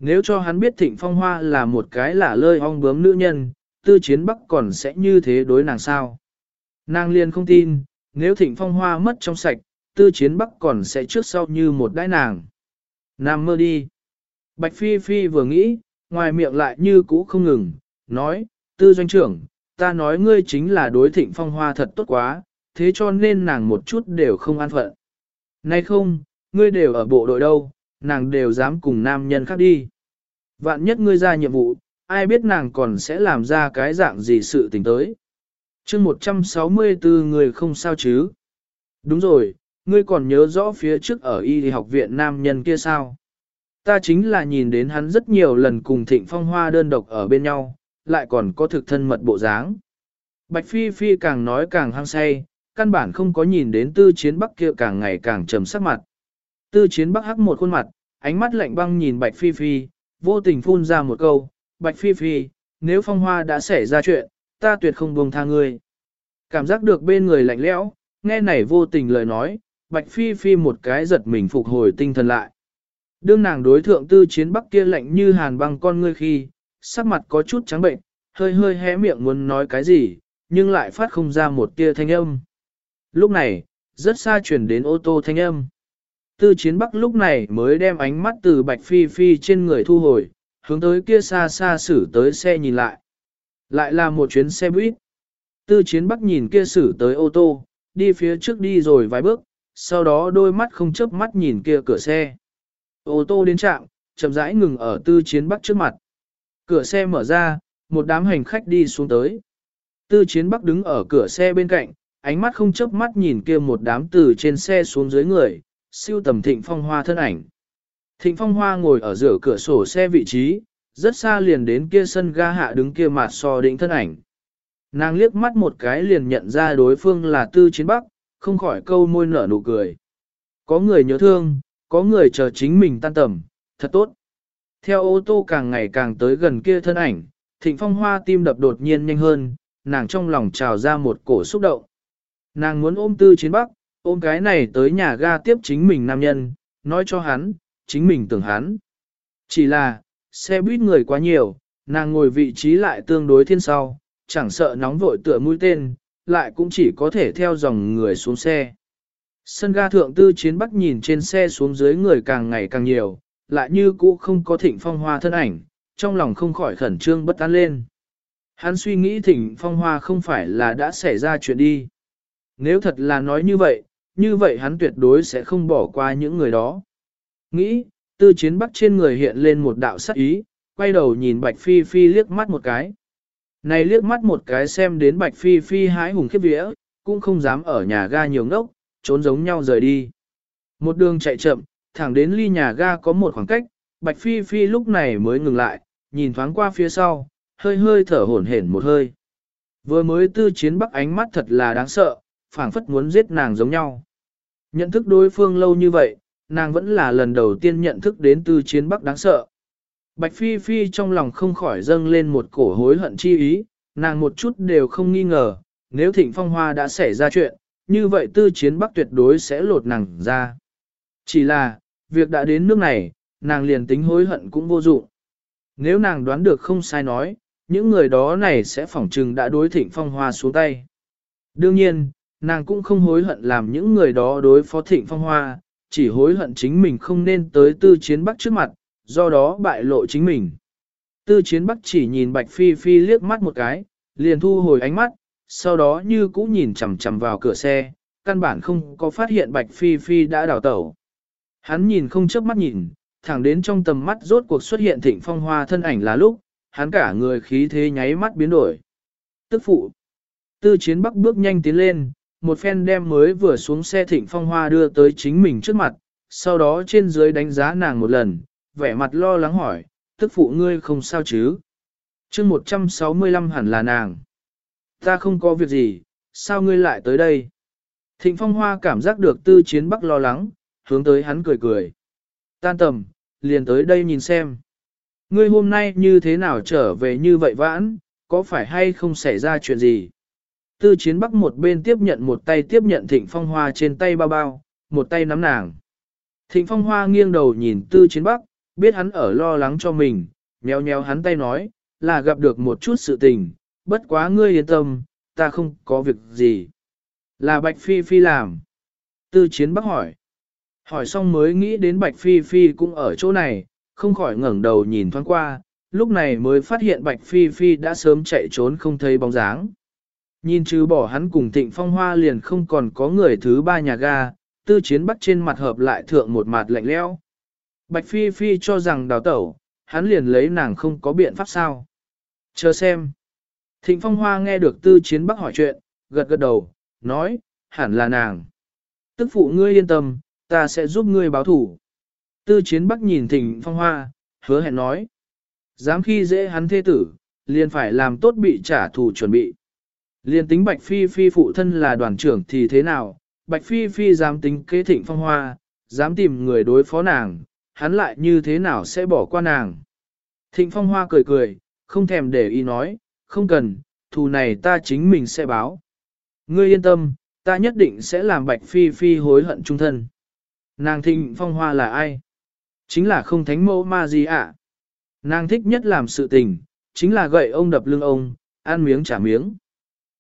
Nếu cho hắn biết thịnh phong hoa là một cái lả lơi ong bướm nữ nhân, tư chiến bắc còn sẽ như thế đối nàng sao? Nàng liền không tin, nếu thịnh phong hoa mất trong sạch, tư chiến bắc còn sẽ trước sau như một đái nàng. Nam mơ đi. Bạch Phi Phi vừa nghĩ, ngoài miệng lại như cũ không ngừng, nói, tư doanh trưởng, ta nói ngươi chính là đối thịnh phong hoa thật tốt quá, thế cho nên nàng một chút đều không an phận. Nay không, ngươi đều ở bộ đội đâu, nàng đều dám cùng nam nhân khác đi. Vạn nhất ngươi ra nhiệm vụ, ai biết nàng còn sẽ làm ra cái dạng gì sự tình tới. chương 164 người không sao chứ. Đúng rồi, ngươi còn nhớ rõ phía trước ở y học viện nam nhân kia sao. Ta chính là nhìn đến hắn rất nhiều lần cùng thịnh phong hoa đơn độc ở bên nhau, lại còn có thực thân mật bộ dáng. Bạch Phi Phi càng nói càng hăng say, căn bản không có nhìn đến tư chiến bắc kia càng ngày càng trầm sắc mặt. Tư chiến bắc hắc một khuôn mặt, ánh mắt lạnh băng nhìn Bạch Phi Phi, vô tình phun ra một câu, Bạch Phi Phi, nếu phong hoa đã xảy ra chuyện, ta tuyệt không buông tha ngươi. Cảm giác được bên người lạnh lẽo, nghe này vô tình lời nói, Bạch Phi Phi một cái giật mình phục hồi tinh thần lại. Đương nàng đối thượng tư chiến bắc kia lạnh như hàn băng con ngươi khi, sắc mặt có chút trắng bệnh, hơi hơi hé miệng muốn nói cái gì, nhưng lại phát không ra một tia thanh âm. Lúc này, rất xa chuyển đến ô tô thanh âm. Tư chiến bắc lúc này mới đem ánh mắt từ bạch phi phi trên người thu hồi, hướng tới kia xa xa xử tới xe nhìn lại. Lại là một chuyến xe buýt. Tư chiến bắc nhìn kia xử tới ô tô, đi phía trước đi rồi vài bước, sau đó đôi mắt không chớp mắt nhìn kia cửa xe. Ô tô đến trạm, chậm rãi ngừng ở tư chiến bắc trước mặt. Cửa xe mở ra, một đám hành khách đi xuống tới. Tư chiến bắc đứng ở cửa xe bên cạnh, ánh mắt không chớp mắt nhìn kia một đám từ trên xe xuống dưới người, siêu tầm thịnh phong hoa thân ảnh. Thịnh phong hoa ngồi ở giữa cửa sổ xe vị trí, rất xa liền đến kia sân ga hạ đứng kia mặt so đỉnh thân ảnh. Nàng liếc mắt một cái liền nhận ra đối phương là tư chiến bắc, không khỏi câu môi nở nụ cười. Có người nhớ thương, có người chờ chính mình tan tầm, thật tốt. Theo ô tô càng ngày càng tới gần kia thân ảnh, thịnh phong hoa tim đập đột nhiên nhanh hơn, nàng trong lòng trào ra một cổ xúc động. Nàng muốn ôm tư chiến bắc, ôm cái này tới nhà ga tiếp chính mình nam nhân, nói cho hắn, chính mình tưởng hắn. Chỉ là, xe buýt người quá nhiều, nàng ngồi vị trí lại tương đối thiên sau, chẳng sợ nóng vội tựa mũi tên, lại cũng chỉ có thể theo dòng người xuống xe. Sân ga thượng tư chiến bắc nhìn trên xe xuống dưới người càng ngày càng nhiều, lại như cũ không có thịnh phong hoa thân ảnh, trong lòng không khỏi khẩn trương bất an lên. Hắn suy nghĩ thịnh phong hoa không phải là đã xảy ra chuyện đi. Nếu thật là nói như vậy, như vậy hắn tuyệt đối sẽ không bỏ qua những người đó. Nghĩ, tư chiến bắc trên người hiện lên một đạo sắc ý, quay đầu nhìn Bạch Phi Phi liếc mắt một cái. Này liếc mắt một cái xem đến Bạch Phi Phi hái hùng khiếp vía, cũng không dám ở nhà ga nhiều ngốc, trốn giống nhau rời đi. Một đường chạy chậm, thẳng đến ly nhà ga có một khoảng cách, Bạch Phi Phi lúc này mới ngừng lại, nhìn thoáng qua phía sau, hơi hơi thở hổn hển một hơi. Vừa mới tư chiến bắc ánh mắt thật là đáng sợ, phảng phất muốn giết nàng giống nhau. Nhận thức đối phương lâu như vậy, nàng vẫn là lần đầu tiên nhận thức đến tư chiến bắc đáng sợ. Bạch Phi Phi trong lòng không khỏi dâng lên một cổ hối hận chi ý, nàng một chút đều không nghi ngờ, nếu thịnh phong hoa đã xảy ra chuyện, như vậy tư chiến bắc tuyệt đối sẽ lột nàng ra. Chỉ là, việc đã đến nước này, nàng liền tính hối hận cũng vô dụng. Nếu nàng đoán được không sai nói, những người đó này sẽ phỏng trừng đã đối thịnh phong hoa xuống tay. Đương nhiên, nàng cũng không hối hận làm những người đó đối phó thịnh phong hoa, chỉ hối hận chính mình không nên tới tư chiến bắc trước mặt, do đó bại lộ chính mình. Tư chiến bắc chỉ nhìn Bạch Phi Phi liếc mắt một cái, liền thu hồi ánh mắt, sau đó như cũ nhìn chằm chằm vào cửa xe, căn bản không có phát hiện Bạch Phi Phi đã đào tẩu. Hắn nhìn không chớp mắt nhìn, thẳng đến trong tầm mắt rốt cuộc xuất hiện thịnh phong hoa thân ảnh là lúc, hắn cả người khí thế nháy mắt biến đổi. Tức phụ. Tư chiến bắc bước nhanh tiến lên, một phen đem mới vừa xuống xe thịnh phong hoa đưa tới chính mình trước mặt, sau đó trên dưới đánh giá nàng một lần, vẻ mặt lo lắng hỏi, tức phụ ngươi không sao chứ? chương 165 hẳn là nàng. Ta không có việc gì, sao ngươi lại tới đây? Thịnh phong hoa cảm giác được tư chiến bắc lo lắng, hướng tới hắn cười cười. Tan tầm, liền tới đây nhìn xem. Ngươi hôm nay như thế nào trở về như vậy vãn, có phải hay không xảy ra chuyện gì? Tư chiến bắc một bên tiếp nhận một tay tiếp nhận thịnh phong hoa trên tay bao bao, một tay nắm nàng. Thịnh phong hoa nghiêng đầu nhìn tư chiến bắc, biết hắn ở lo lắng cho mình, nheo nheo hắn tay nói, là gặp được một chút sự tình, bất quá ngươi yên tâm, ta không có việc gì. Là Bạch Phi Phi làm. Tư chiến bắc hỏi. Hỏi xong mới nghĩ đến Bạch Phi Phi cũng ở chỗ này, không khỏi ngẩng đầu nhìn thoáng qua, lúc này mới phát hiện Bạch Phi Phi đã sớm chạy trốn không thấy bóng dáng. Nhìn trừ bỏ hắn cùng thịnh phong hoa liền không còn có người thứ ba nhà ga, tư chiến bắt trên mặt hợp lại thượng một mặt lạnh lẽo. Bạch Phi Phi cho rằng đào tẩu, hắn liền lấy nàng không có biện pháp sao. Chờ xem. Thịnh phong hoa nghe được tư chiến bắc hỏi chuyện, gật gật đầu, nói, hẳn là nàng. Tức phụ ngươi yên tâm, ta sẽ giúp ngươi báo thủ. Tư chiến bắc nhìn thịnh phong hoa, hứa hẹn nói. Dám khi dễ hắn thế tử, liền phải làm tốt bị trả thù chuẩn bị. Liên tính Bạch Phi Phi phụ thân là đoàn trưởng thì thế nào, Bạch Phi Phi dám tính kế thịnh phong hoa, dám tìm người đối phó nàng, hắn lại như thế nào sẽ bỏ qua nàng. Thịnh phong hoa cười cười, không thèm để ý nói, không cần, thù này ta chính mình sẽ báo. Ngươi yên tâm, ta nhất định sẽ làm Bạch Phi Phi hối hận trung thân. Nàng thịnh phong hoa là ai? Chính là không thánh mẫu ma gì ạ. Nàng thích nhất làm sự tình, chính là gậy ông đập lưng ông, ăn miếng trả miếng.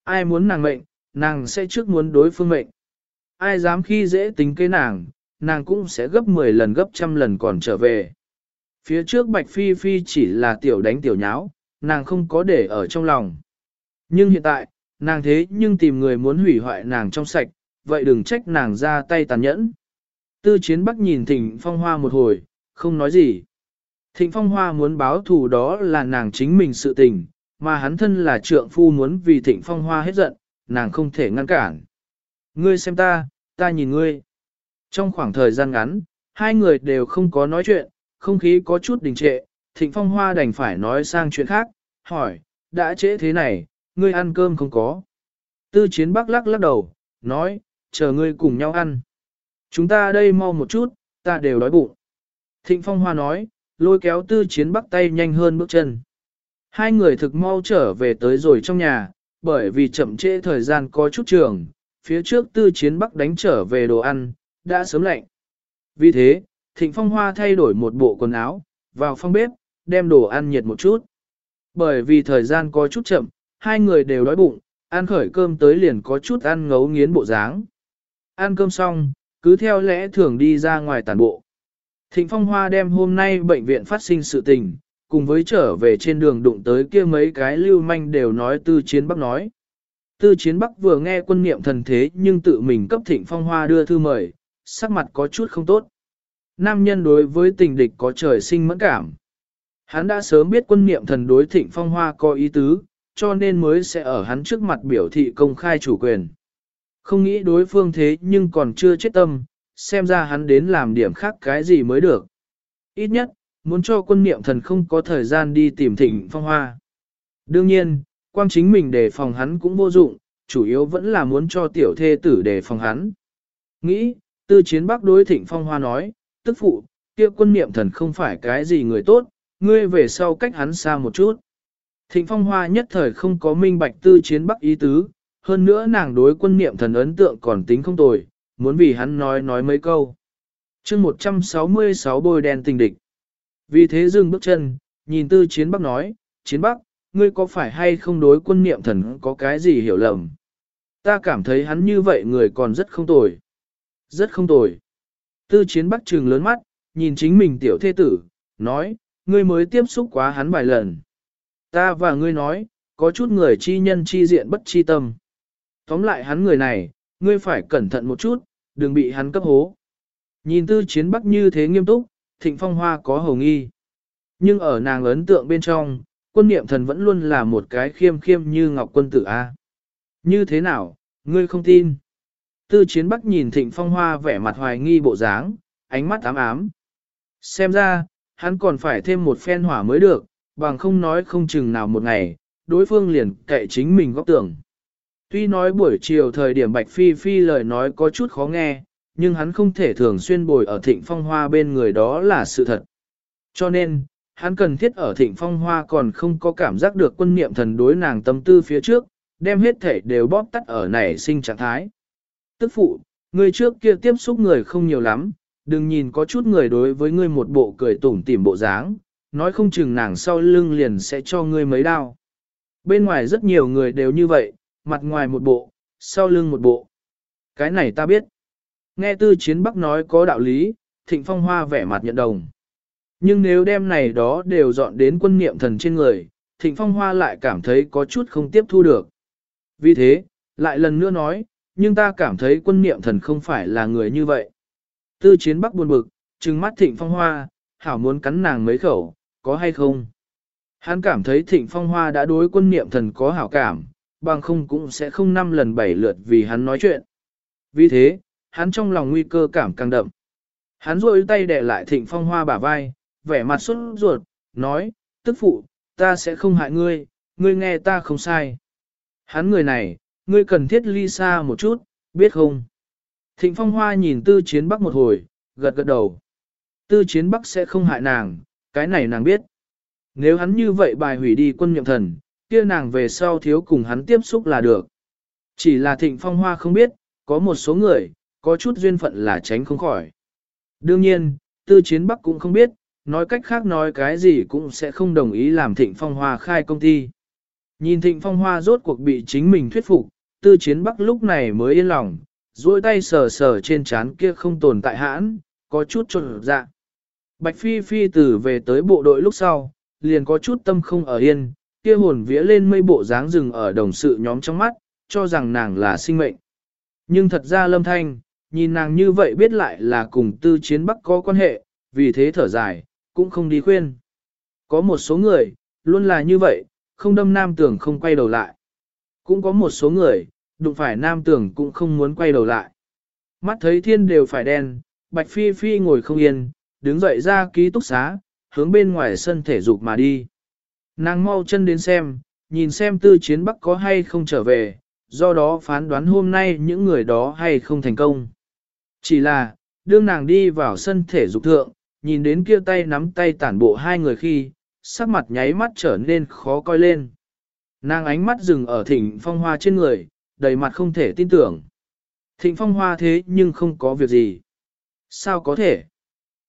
Ai muốn nàng mệnh, nàng sẽ trước muốn đối phương mệnh. Ai dám khi dễ tính kế nàng, nàng cũng sẽ gấp 10 lần gấp trăm lần còn trở về. Phía trước Bạch Phi Phi chỉ là tiểu đánh tiểu nháo, nàng không có để ở trong lòng. Nhưng hiện tại, nàng thế nhưng tìm người muốn hủy hoại nàng trong sạch, vậy đừng trách nàng ra tay tàn nhẫn. Tư chiến bắc nhìn thịnh phong hoa một hồi, không nói gì. Thịnh phong hoa muốn báo thù đó là nàng chính mình sự tình, mà hắn thân là trượng phu muốn vì thịnh phong hoa hết giận, nàng không thể ngăn cản. Ngươi xem ta, ta nhìn ngươi. Trong khoảng thời gian ngắn, hai người đều không có nói chuyện, không khí có chút đình trệ, thịnh phong hoa đành phải nói sang chuyện khác, hỏi, đã trễ thế này, ngươi ăn cơm không có. Tư chiến bắc lắc lắc đầu, nói, chờ ngươi cùng nhau ăn. Chúng ta đây mau một chút, ta đều đói bụng. Thịnh phong hoa nói, lôi kéo tư chiến bắc tay nhanh hơn bước chân. Hai người thực mau trở về tới rồi trong nhà, bởi vì chậm trễ thời gian có chút trường, phía trước tư chiến bắc đánh trở về đồ ăn, đã sớm lạnh. Vì thế, Thịnh Phong Hoa thay đổi một bộ quần áo, vào phòng bếp, đem đồ ăn nhiệt một chút. Bởi vì thời gian có chút chậm, hai người đều đói bụng, ăn khởi cơm tới liền có chút ăn ngấu nghiến bộ dáng. Ăn cơm xong, cứ theo lẽ thường đi ra ngoài tàn bộ. Thịnh Phong Hoa đem hôm nay bệnh viện phát sinh sự tình, cùng với trở về trên đường đụng tới kia mấy cái lưu manh đều nói tư chiến bắc nói. Tư chiến bắc vừa nghe quân niệm thần thế nhưng tự mình cấp thịnh phong hoa đưa thư mời, sắc mặt có chút không tốt. Nam nhân đối với tình địch có trời sinh mẫn cảm. Hắn đã sớm biết quân niệm thần đối thịnh phong hoa có ý tứ, cho nên mới sẽ ở hắn trước mặt biểu thị công khai chủ quyền. Không nghĩ đối phương thế nhưng còn chưa chết tâm, xem ra hắn đến làm điểm khác cái gì mới được. Ít nhất, muốn cho quân niệm thần không có thời gian đi tìm thịnh phong hoa. Đương nhiên, quang chính mình đề phòng hắn cũng vô dụng, chủ yếu vẫn là muốn cho tiểu thê tử đề phòng hắn. Nghĩ, Tư chiến bắc đối thịnh phong hoa nói, tức phụ, kia quân niệm thần không phải cái gì người tốt, ngươi về sau cách hắn xa một chút. Thịnh phong hoa nhất thời không có minh bạch tư chiến bắc ý tứ, hơn nữa nàng đối quân niệm thần ấn tượng còn tính không tồi, muốn vì hắn nói nói mấy câu. chương 166 bôi đen tình địch. Vì thế dừng bước chân, nhìn tư chiến bắc nói, chiến bắc, ngươi có phải hay không đối quân niệm thần có cái gì hiểu lầm? Ta cảm thấy hắn như vậy người còn rất không tồi. Rất không tồi. Tư chiến bắc trừng lớn mắt, nhìn chính mình tiểu thê tử, nói, ngươi mới tiếp xúc quá hắn vài lần. Ta và ngươi nói, có chút người chi nhân chi diện bất chi tâm. Tóm lại hắn người này, ngươi phải cẩn thận một chút, đừng bị hắn cấp hố. Nhìn tư chiến bắc như thế nghiêm túc, thịnh phong hoa có hầu nghi. Nhưng ở nàng ấn tượng bên trong, quân niệm thần vẫn luôn là một cái khiêm khiêm như ngọc quân tử A. Như thế nào, ngươi không tin? Tư chiến bắc nhìn thịnh phong hoa vẻ mặt hoài nghi bộ dáng, ánh mắt ám ám. Xem ra, hắn còn phải thêm một phen hỏa mới được, bằng không nói không chừng nào một ngày, đối phương liền kệ chính mình góc tưởng. Tuy nói buổi chiều thời điểm Bạch Phi Phi lời nói có chút khó nghe, nhưng hắn không thể thường xuyên bồi ở thịnh phong hoa bên người đó là sự thật. Cho nên, hắn cần thiết ở thịnh phong hoa còn không có cảm giác được quân niệm thần đối nàng tâm tư phía trước, đem hết thể đều bóp tắt ở nảy sinh trạng thái. Tức phụ, người trước kia tiếp xúc người không nhiều lắm, đừng nhìn có chút người đối với ngươi một bộ cười tủm tỉm bộ dáng, nói không chừng nàng sau lưng liền sẽ cho ngươi mấy đao. Bên ngoài rất nhiều người đều như vậy, mặt ngoài một bộ, sau lưng một bộ. Cái này ta biết. Nghe tư chiến bắc nói có đạo lý, thịnh phong hoa vẻ mặt nhận đồng. Nhưng nếu đem này đó đều dọn đến quân niệm thần trên người, thịnh phong hoa lại cảm thấy có chút không tiếp thu được. Vì thế, lại lần nữa nói, nhưng ta cảm thấy quân niệm thần không phải là người như vậy. Tư chiến bắc buồn bực, trừng mắt thịnh phong hoa, hảo muốn cắn nàng mấy khẩu, có hay không? Hắn cảm thấy thịnh phong hoa đã đối quân niệm thần có hảo cảm, bằng không cũng sẽ không năm lần bảy lượt vì hắn nói chuyện. Vì thế, hắn trong lòng nguy cơ cảm càng đậm. Hắn rôi tay để lại thịnh phong hoa bả vai, vẻ mặt xuất ruột, nói, tức phụ, ta sẽ không hại ngươi, ngươi nghe ta không sai. Hắn người này, ngươi cần thiết ly xa một chút, biết không? Thịnh phong hoa nhìn tư chiến bắc một hồi, gật gật đầu. Tư chiến bắc sẽ không hại nàng, cái này nàng biết. Nếu hắn như vậy bài hủy đi quân nhậm thần, kia nàng về sau thiếu cùng hắn tiếp xúc là được. Chỉ là thịnh phong hoa không biết, có một số người, có chút duyên phận là tránh không khỏi. Đương nhiên, tư chiến bắc cũng không biết, nói cách khác nói cái gì cũng sẽ không đồng ý làm thịnh phong hoa khai công ty. Nhìn thịnh phong hoa rốt cuộc bị chính mình thuyết phục, tư chiến bắc lúc này mới yên lòng, duỗi tay sờ sờ trên trán kia không tồn tại hãn, có chút trộn dạ. Bạch Phi Phi từ về tới bộ đội lúc sau, liền có chút tâm không ở yên, kia hồn vía lên mây bộ dáng rừng ở đồng sự nhóm trong mắt, cho rằng nàng là sinh mệnh. Nhưng thật ra lâm thanh, nhìn nàng như vậy biết lại là cùng tư chiến bắc có quan hệ, vì thế thở dài, cũng không đi khuyên. Có một số người, luôn là như vậy, không đâm nam tưởng không quay đầu lại. Cũng có một số người, đụng phải nam tưởng cũng không muốn quay đầu lại. Mắt thấy thiên đều phải đen, Bạch Phi Phi ngồi không yên, đứng dậy ra ký túc xá, hướng bên ngoài sân thể dục mà đi. Nàng mau chân đến xem, nhìn xem tư chiến bắc có hay không trở về, do đó phán đoán hôm nay những người đó hay không thành công. Chỉ là, đương nàng đi vào sân thể dục thượng, nhìn đến kia tay nắm tay tản bộ hai người khi, sắc mặt nháy mắt trở nên khó coi lên. Nàng ánh mắt dừng ở thịnh phong hoa trên người, đầy mặt không thể tin tưởng. Thịnh phong hoa thế nhưng không có việc gì. Sao có thể?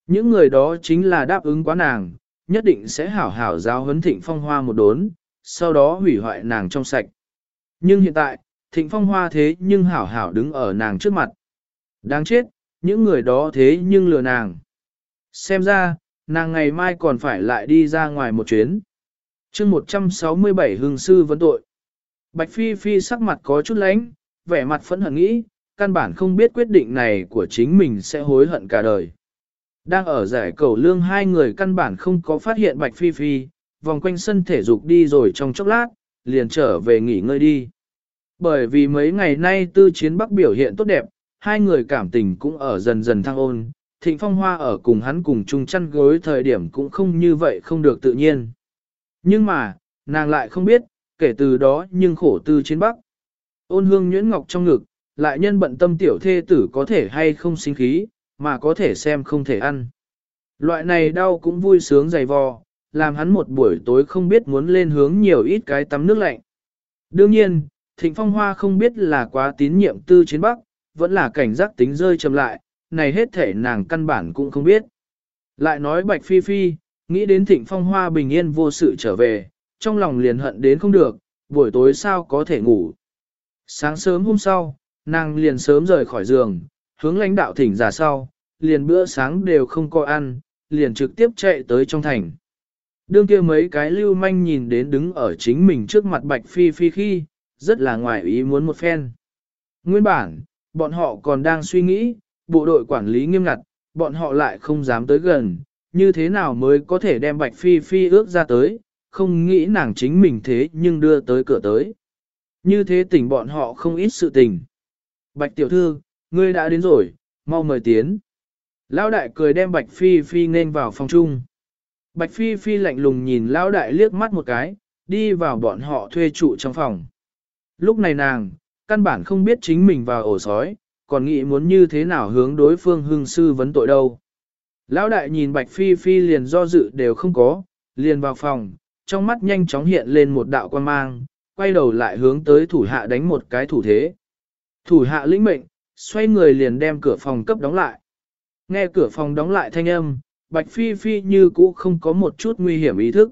Những người đó chính là đáp ứng quá nàng, nhất định sẽ hảo hảo giáo huấn thịnh phong hoa một đốn, sau đó hủy hoại nàng trong sạch. Nhưng hiện tại, thịnh phong hoa thế nhưng hảo hảo đứng ở nàng trước mặt. Đáng chết, những người đó thế nhưng lừa nàng. Xem ra, nàng ngày mai còn phải lại đi ra ngoài một chuyến. chương 167 hương sư vấn tội. Bạch Phi Phi sắc mặt có chút lánh, vẻ mặt phẫn hận nghĩ, căn bản không biết quyết định này của chính mình sẽ hối hận cả đời. Đang ở giải cầu lương hai người căn bản không có phát hiện Bạch Phi Phi, vòng quanh sân thể dục đi rồi trong chốc lát, liền trở về nghỉ ngơi đi. Bởi vì mấy ngày nay tư chiến bắc biểu hiện tốt đẹp, hai người cảm tình cũng ở dần dần thăng ôn, thịnh phong hoa ở cùng hắn cùng chung chăn gối thời điểm cũng không như vậy không được tự nhiên. Nhưng mà, nàng lại không biết, kể từ đó nhưng khổ tư chiến bắc. Ôn hương nhuyễn ngọc trong ngực, lại nhân bận tâm tiểu thê tử có thể hay không sinh khí, mà có thể xem không thể ăn. Loại này đau cũng vui sướng dày vò, làm hắn một buổi tối không biết muốn lên hướng nhiều ít cái tắm nước lạnh. Đương nhiên, Thịnh Phong Hoa không biết là quá tín nhiệm tư chiến bắc, vẫn là cảnh giác tính rơi chậm lại, này hết thể nàng căn bản cũng không biết. Lại nói Bạch Phi Phi, nghĩ đến Thịnh Phong Hoa bình yên vô sự trở về, trong lòng liền hận đến không được, buổi tối sao có thể ngủ. Sáng sớm hôm sau, nàng liền sớm rời khỏi giường, hướng lãnh đạo thỉnh giả sau, liền bữa sáng đều không có ăn, liền trực tiếp chạy tới trong thành. Đương kia mấy cái lưu manh nhìn đến đứng ở chính mình trước mặt Bạch Phi Phi khi, rất là ngoài ý muốn một phen. Nguyên bản, bọn họ còn đang suy nghĩ, bộ đội quản lý nghiêm ngặt, bọn họ lại không dám tới gần, như thế nào mới có thể đem Bạch Phi Phi ước ra tới, không nghĩ nàng chính mình thế nhưng đưa tới cửa tới. Như thế tỉnh bọn họ không ít sự tình. Bạch tiểu thư, ngươi đã đến rồi, mau mời tiến. Lão đại cười đem Bạch Phi Phi nên vào phòng chung. Bạch Phi Phi lạnh lùng nhìn Lão đại liếc mắt một cái, đi vào bọn họ thuê trụ trong phòng. Lúc này nàng, căn bản không biết chính mình vào ổ sói, còn nghĩ muốn như thế nào hướng đối phương hưng sư vấn tội đâu. Lão đại nhìn Bạch Phi Phi liền do dự đều không có, liền vào phòng, trong mắt nhanh chóng hiện lên một đạo quan mang, quay đầu lại hướng tới thủ hạ đánh một cái thủ thế. Thủ hạ lĩnh mệnh, xoay người liền đem cửa phòng cấp đóng lại. Nghe cửa phòng đóng lại thanh âm, Bạch Phi Phi như cũ không có một chút nguy hiểm ý thức.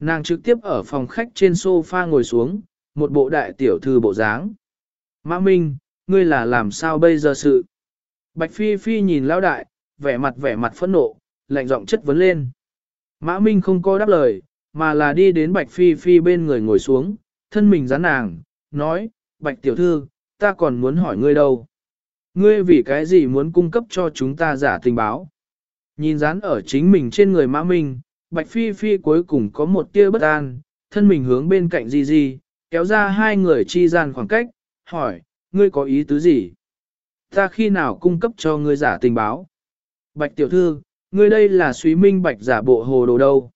Nàng trực tiếp ở phòng khách trên sofa ngồi xuống, một bộ đại tiểu thư bộ dáng. Mã Minh, ngươi là làm sao bây giờ sự? Bạch Phi Phi nhìn lão đại, vẻ mặt vẻ mặt phẫn nộ, lạnh giọng chất vấn lên. Mã Minh không có đáp lời, mà là đi đến Bạch Phi Phi bên người ngồi xuống, thân mình dán nàng, nói, Bạch tiểu thư, ta còn muốn hỏi ngươi đâu. Ngươi vì cái gì muốn cung cấp cho chúng ta giả tình báo? Nhìn dán ở chính mình trên người Mã Minh, Bạch Phi Phi cuối cùng có một tia bất an, thân mình hướng bên cạnh Di Di, kéo ra hai người chi gian khoảng cách, hỏi, ngươi có ý tứ gì? Ta khi nào cung cấp cho ngươi giả tình báo? Bạch tiểu thư, ngươi đây là suy minh bạch giả bộ hồ đồ đâu?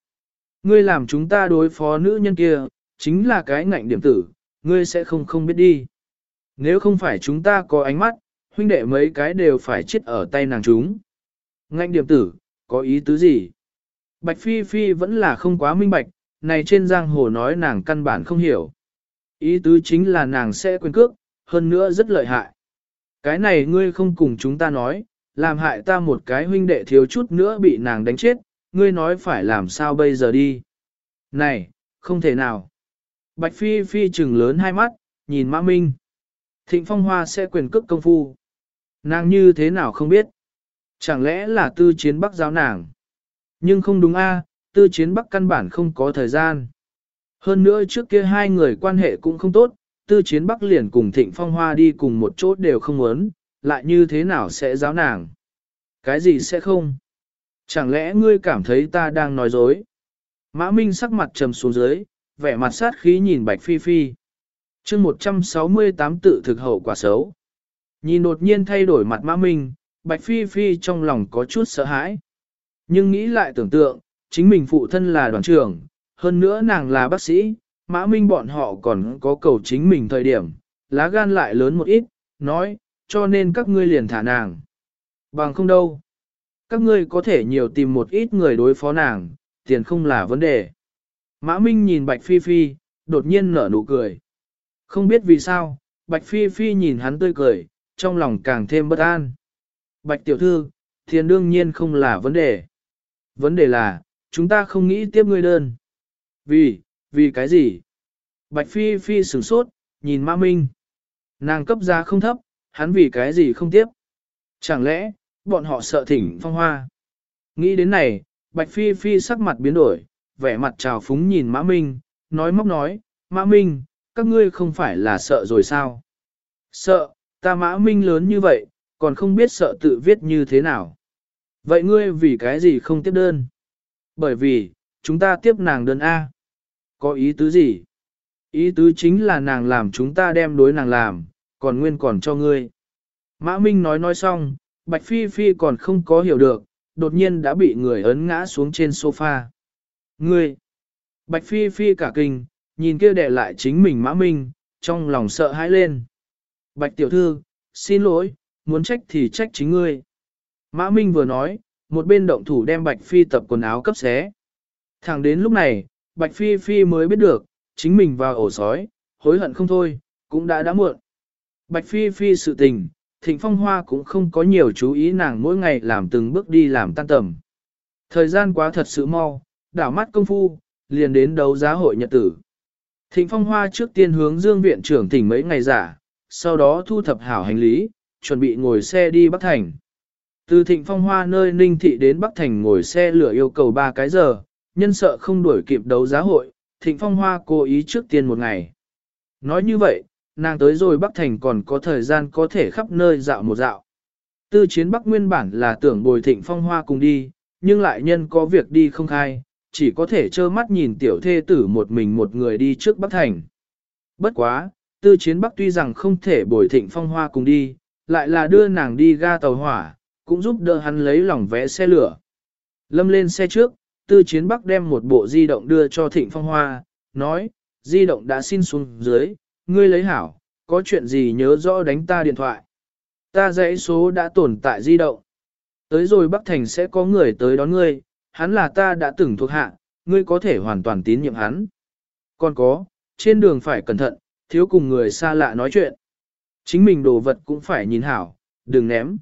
Ngươi làm chúng ta đối phó nữ nhân kia, chính là cái ngạnh điểm tử, ngươi sẽ không không biết đi. Nếu không phải chúng ta có ánh mắt, huynh đệ mấy cái đều phải chết ở tay nàng chúng. Ngạnh điểm tử, có ý tứ gì? Bạch Phi Phi vẫn là không quá minh bạch, này trên giang hồ nói nàng căn bản không hiểu. Ý tứ chính là nàng sẽ quên cước, hơn nữa rất lợi hại. Cái này ngươi không cùng chúng ta nói, làm hại ta một cái huynh đệ thiếu chút nữa bị nàng đánh chết, ngươi nói phải làm sao bây giờ đi. Này, không thể nào. Bạch Phi Phi trừng lớn hai mắt, nhìn Mã Minh. Thịnh Phong Hoa sẽ quyền cước công phu. Nàng như thế nào không biết. Chẳng lẽ là tư chiến bắc giáo nàng. Nhưng không đúng a, tư chiến bắc căn bản không có thời gian. Hơn nữa trước kia hai người quan hệ cũng không tốt, tư chiến bắc liền cùng thịnh phong hoa đi cùng một chỗ đều không muốn, lại như thế nào sẽ giáo nàng? Cái gì sẽ không? Chẳng lẽ ngươi cảm thấy ta đang nói dối? Mã Minh sắc mặt trầm xuống dưới, vẻ mặt sát khí nhìn Bạch Phi Phi. chương 168 tự thực hậu quả xấu. Nhìn đột nhiên thay đổi mặt Mã Minh, Bạch Phi Phi trong lòng có chút sợ hãi. Nhưng nghĩ lại tưởng tượng, chính mình phụ thân là đoàn trưởng, hơn nữa nàng là bác sĩ, Mã Minh bọn họ còn có cầu chính mình thời điểm, lá gan lại lớn một ít, nói, cho nên các ngươi liền thả nàng. Bằng không đâu. Các ngươi có thể nhiều tìm một ít người đối phó nàng, tiền không là vấn đề. Mã Minh nhìn Bạch Phi Phi, đột nhiên nở nụ cười. Không biết vì sao, Bạch Phi Phi nhìn hắn tươi cười, trong lòng càng thêm bất an. Bạch tiểu thư, tiền đương nhiên không là vấn đề. Vấn đề là, chúng ta không nghĩ tiếp ngươi đơn. Vì, vì cái gì? Bạch Phi Phi sửng sốt, nhìn Mã Minh. Nàng cấp giá không thấp, hắn vì cái gì không tiếp? Chẳng lẽ, bọn họ sợ thỉnh phong hoa? Nghĩ đến này, Bạch Phi Phi sắc mặt biến đổi, vẻ mặt trào phúng nhìn Mã Minh, nói móc nói, Mã Minh, các ngươi không phải là sợ rồi sao? Sợ, ta Mã Minh lớn như vậy, còn không biết sợ tự viết như thế nào. Vậy ngươi vì cái gì không tiếp đơn? Bởi vì, chúng ta tiếp nàng đơn A. Có ý tứ gì? Ý tứ chính là nàng làm chúng ta đem đối nàng làm, còn nguyên còn cho ngươi. Mã Minh nói nói xong, Bạch Phi Phi còn không có hiểu được, đột nhiên đã bị người ấn ngã xuống trên sofa. Ngươi! Bạch Phi Phi cả kinh, nhìn kia đẻ lại chính mình Mã Minh, trong lòng sợ hãi lên. Bạch tiểu thư, xin lỗi, muốn trách thì trách chính ngươi. Mã Minh vừa nói, một bên động thủ đem Bạch Phi tập quần áo cấp xé. Thẳng đến lúc này, Bạch Phi Phi mới biết được, chính mình vào ổ sói, hối hận không thôi, cũng đã đã muộn. Bạch Phi Phi sự tình, Thịnh Phong Hoa cũng không có nhiều chú ý nàng mỗi ngày làm từng bước đi làm tan tầm. Thời gian quá thật sự mau, đảo mắt công phu, liền đến đấu giá hội nhật tử. Thịnh Phong Hoa trước tiên hướng Dương viện trưởng tỉnh mấy ngày giả, sau đó thu thập hảo hành lý, chuẩn bị ngồi xe đi Bắc Thành. Từ Thịnh Phong Hoa nơi Ninh Thị đến Bắc Thành ngồi xe lửa yêu cầu 3 cái giờ, nhân sợ không đuổi kịp đấu giá hội, Thịnh Phong Hoa cố ý trước tiên một ngày. Nói như vậy, nàng tới rồi Bắc Thành còn có thời gian có thể khắp nơi dạo một dạo. Tư chiến Bắc nguyên bản là tưởng bồi Thịnh Phong Hoa cùng đi, nhưng lại nhân có việc đi không khai, chỉ có thể trơ mắt nhìn tiểu thê tử một mình một người đi trước Bắc Thành. Bất quá, tư chiến Bắc tuy rằng không thể bồi Thịnh Phong Hoa cùng đi, lại là đưa nàng đi ga tàu hỏa, cũng giúp đỡ hắn lấy lòng vẽ xe lửa. Lâm lên xe trước, tư chiến bắc đem một bộ di động đưa cho thịnh phong hoa, nói, di động đã xin xuống dưới, ngươi lấy hảo, có chuyện gì nhớ rõ đánh ta điện thoại. Ta dãy số đã tồn tại di động. Tới rồi Bắc Thành sẽ có người tới đón ngươi, hắn là ta đã từng thuộc hạ, ngươi có thể hoàn toàn tín nhiệm hắn. Còn có, trên đường phải cẩn thận, thiếu cùng người xa lạ nói chuyện. Chính mình đồ vật cũng phải nhìn hảo, đừng ném.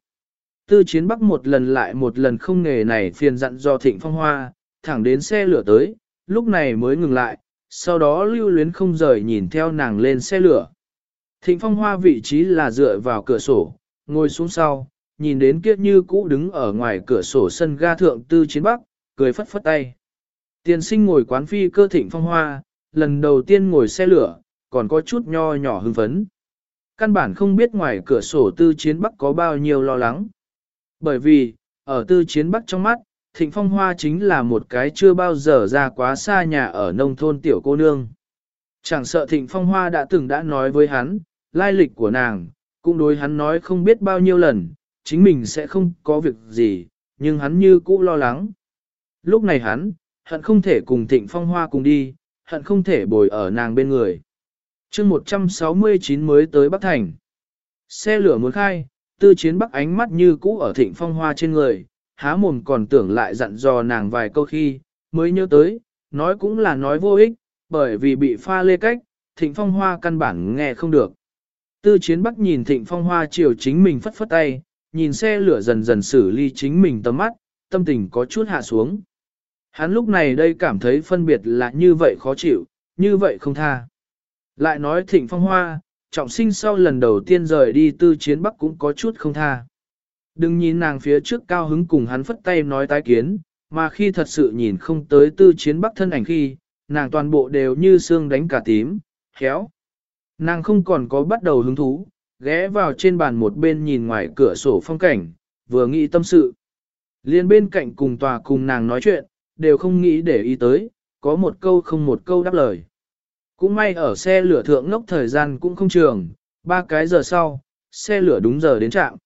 Tư chiến bắc một lần lại một lần không nghề này phiền dặn do thịnh phong hoa, thẳng đến xe lửa tới, lúc này mới ngừng lại, sau đó lưu luyến không rời nhìn theo nàng lên xe lửa. Thịnh phong hoa vị trí là dựa vào cửa sổ, ngồi xuống sau, nhìn đến kiếp như cũ đứng ở ngoài cửa sổ sân ga thượng tư chiến bắc, cười phất phất tay. Tiền sinh ngồi quán phi cơ thịnh phong hoa, lần đầu tiên ngồi xe lửa, còn có chút nho nhỏ hưng phấn. Căn bản không biết ngoài cửa sổ tư chiến bắc có bao nhiêu lo lắng. Bởi vì, ở tư chiến bắc trong mắt, Thịnh Phong Hoa chính là một cái chưa bao giờ ra quá xa nhà ở nông thôn tiểu cô nương. Chẳng sợ Thịnh Phong Hoa đã từng đã nói với hắn, lai lịch của nàng, cũng đối hắn nói không biết bao nhiêu lần, chính mình sẽ không có việc gì, nhưng hắn như cũ lo lắng. Lúc này hắn, hận không thể cùng Thịnh Phong Hoa cùng đi, hận không thể bồi ở nàng bên người. chương 169 mới tới Bắc Thành. Xe lửa muốn khai, tư chiến bắc ánh mắt như cũ ở thịnh phong hoa trên người, há mồm còn tưởng lại dặn dò nàng vài câu khi, mới nhớ tới, nói cũng là nói vô ích, bởi vì bị pha lê cách, thịnh phong hoa căn bản nghe không được. Tư chiến bắc nhìn thịnh phong hoa chiều chính mình phất phất tay, nhìn xe lửa dần dần xử ly chính mình tầm mắt, tâm tình có chút hạ xuống. Hắn lúc này đây cảm thấy phân biệt là như vậy khó chịu, như vậy không tha. Lại nói thịnh phong hoa, trọng sinh sau lần đầu tiên rời đi tư chiến bắc cũng có chút không tha. Đừng nhìn nàng phía trước cao hứng cùng hắn phất tay nói tái kiến, mà khi thật sự nhìn không tới tư chiến bắc thân ảnh khi, nàng toàn bộ đều như xương đánh cả tím, khéo. Nàng không còn có bắt đầu hứng thú, ghé vào trên bàn một bên nhìn ngoài cửa sổ phong cảnh, vừa nghĩ tâm sự. Liên bên cạnh cùng tòa cùng nàng nói chuyện, đều không nghĩ để ý tới, có một câu không một câu đáp lời. Cũng may ở xe lửa thượng ngốc thời gian cũng không trường, ba cái giờ sau, xe lửa đúng giờ đến trạm.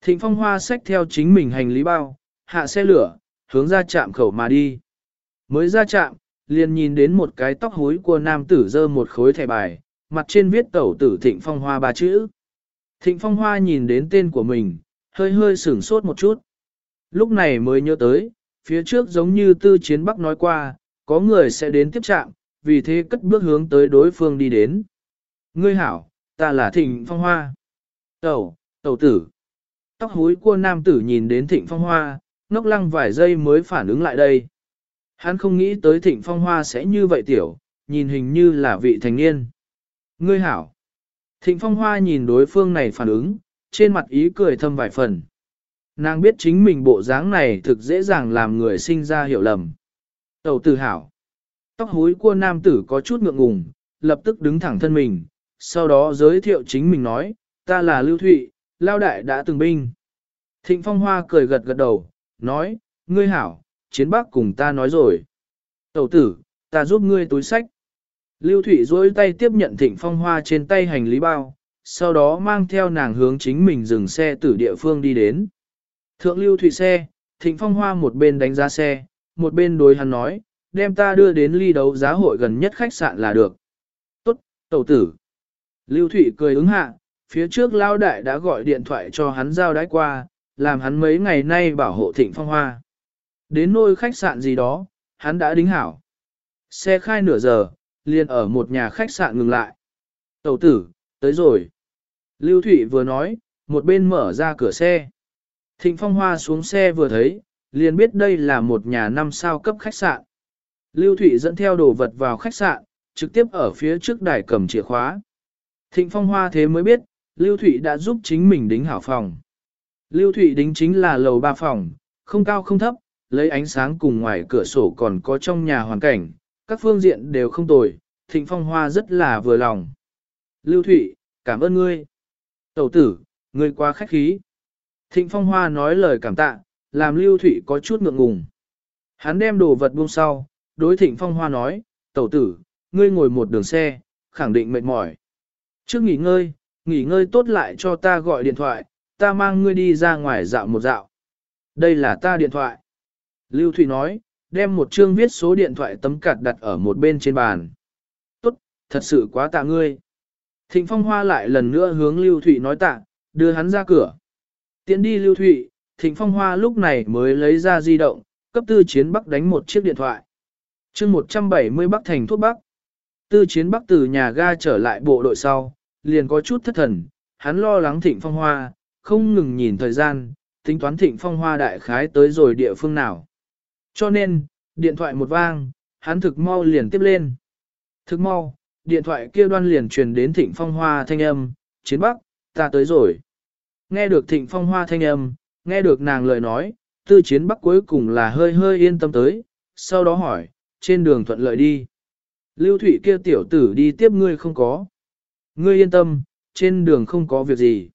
Thịnh phong hoa xách theo chính mình hành lý bao, hạ xe lửa, hướng ra trạm khẩu mà đi. Mới ra trạm, liền nhìn đến một cái tóc hối của nam tử dơ một khối thẻ bài, mặt trên viết tẩu tử thịnh phong hoa ba chữ. Thịnh phong hoa nhìn đến tên của mình, hơi hơi sửng sốt một chút. Lúc này mới nhớ tới, phía trước giống như tư chiến bắc nói qua, có người sẽ đến tiếp trạm, vì thế cất bước hướng tới đối phương đi đến. Ngươi hảo, ta là Thịnh Phong Hoa. Tẩu, tẩu tử. Tóc hối của nam tử nhìn đến Thịnh Phong Hoa, ngốc lăng vài giây mới phản ứng lại đây. Hắn không nghĩ tới Thịnh Phong Hoa sẽ như vậy tiểu, nhìn hình như là vị thành niên. Ngươi hảo. Thịnh Phong Hoa nhìn đối phương này phản ứng, trên mặt ý cười thâm vài phần. Nàng biết chính mình bộ dáng này thực dễ dàng làm người sinh ra hiểu lầm. Tẩu tử hảo. Tóc hối của nam tử có chút ngượng ngùng, lập tức đứng thẳng thân mình, sau đó giới thiệu chính mình nói, ta là Lưu Thụy, Lao Đại đã từng binh. Thịnh Phong Hoa cười gật gật đầu, nói, ngươi hảo, chiến bác cùng ta nói rồi. Tẩu tử, ta giúp ngươi túi sách. Lưu Thụy dối tay tiếp nhận Thịnh Phong Hoa trên tay hành lý bao, sau đó mang theo nàng hướng chính mình dừng xe từ địa phương đi đến. Thượng Lưu Thụy xe, Thịnh Phong Hoa một bên đánh giá xe, một bên đối hắn nói, đem ta đưa đến ly đấu giá hội gần nhất khách sạn là được. Tốt, tẩu tử. Lưu Thụy cười ứng hạ, phía trước lao đại đã gọi điện thoại cho hắn giao đái qua, làm hắn mấy ngày nay bảo hộ thịnh phong hoa. Đến nôi khách sạn gì đó, hắn đã đính hảo. Xe khai nửa giờ, liền ở một nhà khách sạn ngừng lại. Tẩu tử, tới rồi. Lưu Thụy vừa nói, một bên mở ra cửa xe. Thịnh Phong Hoa xuống xe vừa thấy, liền biết đây là một nhà năm sao cấp khách sạn. Lưu Thụy dẫn theo đồ vật vào khách sạn, trực tiếp ở phía trước đài cầm chìa khóa. Thịnh Phong Hoa thế mới biết, Lưu Thụy đã giúp chính mình đính hảo phòng. Lưu Thụy đính chính là lầu ba phòng, không cao không thấp, lấy ánh sáng cùng ngoài cửa sổ còn có trong nhà hoàn cảnh, các phương diện đều không tồi, Thịnh Phong Hoa rất là vừa lòng. Lưu Thụy, cảm ơn ngươi. Tẩu tử, ngươi quá khách khí. Thịnh Phong Hoa nói lời cảm tạ, làm Lưu Thụy có chút ngượng ngùng. Hắn đem đồ vật buông sau, đối Thịnh Phong Hoa nói, tẩu tử, ngươi ngồi một đường xe, khẳng định mệt mỏi. Trước nghỉ ngơi, nghỉ ngơi tốt lại cho ta gọi điện thoại, ta mang ngươi đi ra ngoài dạo một dạo. Đây là ta điện thoại. Lưu Thủy nói, đem một chương viết số điện thoại tấm cạt đặt ở một bên trên bàn. Tốt, thật sự quá tạ ngươi. Thịnh Phong Hoa lại lần nữa hướng Lưu Thụy nói tạ, đưa hắn ra cửa. Tiến đi Lưu Thụy, Thịnh Phong Hoa lúc này mới lấy ra di động, cấp tư chiến Bắc đánh một chiếc điện thoại. chương 170 Bắc thành thuốc Bắc. Tư chiến Bắc từ nhà ga trở lại bộ đội sau, liền có chút thất thần, hắn lo lắng Thịnh Phong Hoa, không ngừng nhìn thời gian, tính toán Thịnh Phong Hoa đại khái tới rồi địa phương nào. Cho nên, điện thoại một vang, hắn thực mau liền tiếp lên. Thực mau, điện thoại kia đoan liền truyền đến Thịnh Phong Hoa thanh âm, chiến Bắc, ta tới rồi. Nghe được Thịnh Phong Hoa thanh âm, nghe được nàng lời nói, tư chiến Bắc cuối cùng là hơi hơi yên tâm tới, sau đó hỏi, trên đường thuận lợi đi. Lưu Thụy kia tiểu tử đi tiếp ngươi không có. Ngươi yên tâm, trên đường không có việc gì.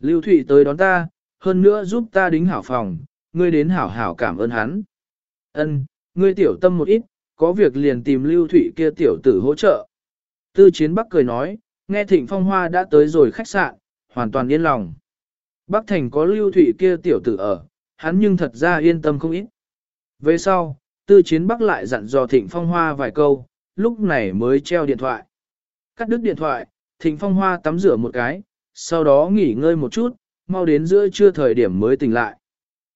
Lưu Thụy tới đón ta, hơn nữa giúp ta đính hảo phòng, ngươi đến hảo hảo cảm ơn hắn. Ân, ngươi tiểu tâm một ít, có việc liền tìm Lưu Thụy kia tiểu tử hỗ trợ. Tư Chiến Bắc cười nói, nghe Thịnh Phong Hoa đã tới rồi khách sạn, hoàn toàn yên lòng. Bắc Thành có Lưu Thụy kia tiểu tử ở, hắn nhưng thật ra yên tâm không ít. Về sau, Tư Chiến Bắc lại dặn dò Thịnh Phong Hoa vài câu, lúc này mới treo điện thoại. Cắt đứt điện thoại, Thịnh Phong Hoa tắm rửa một cái, sau đó nghỉ ngơi một chút, mau đến giữa trưa thời điểm mới tỉnh lại.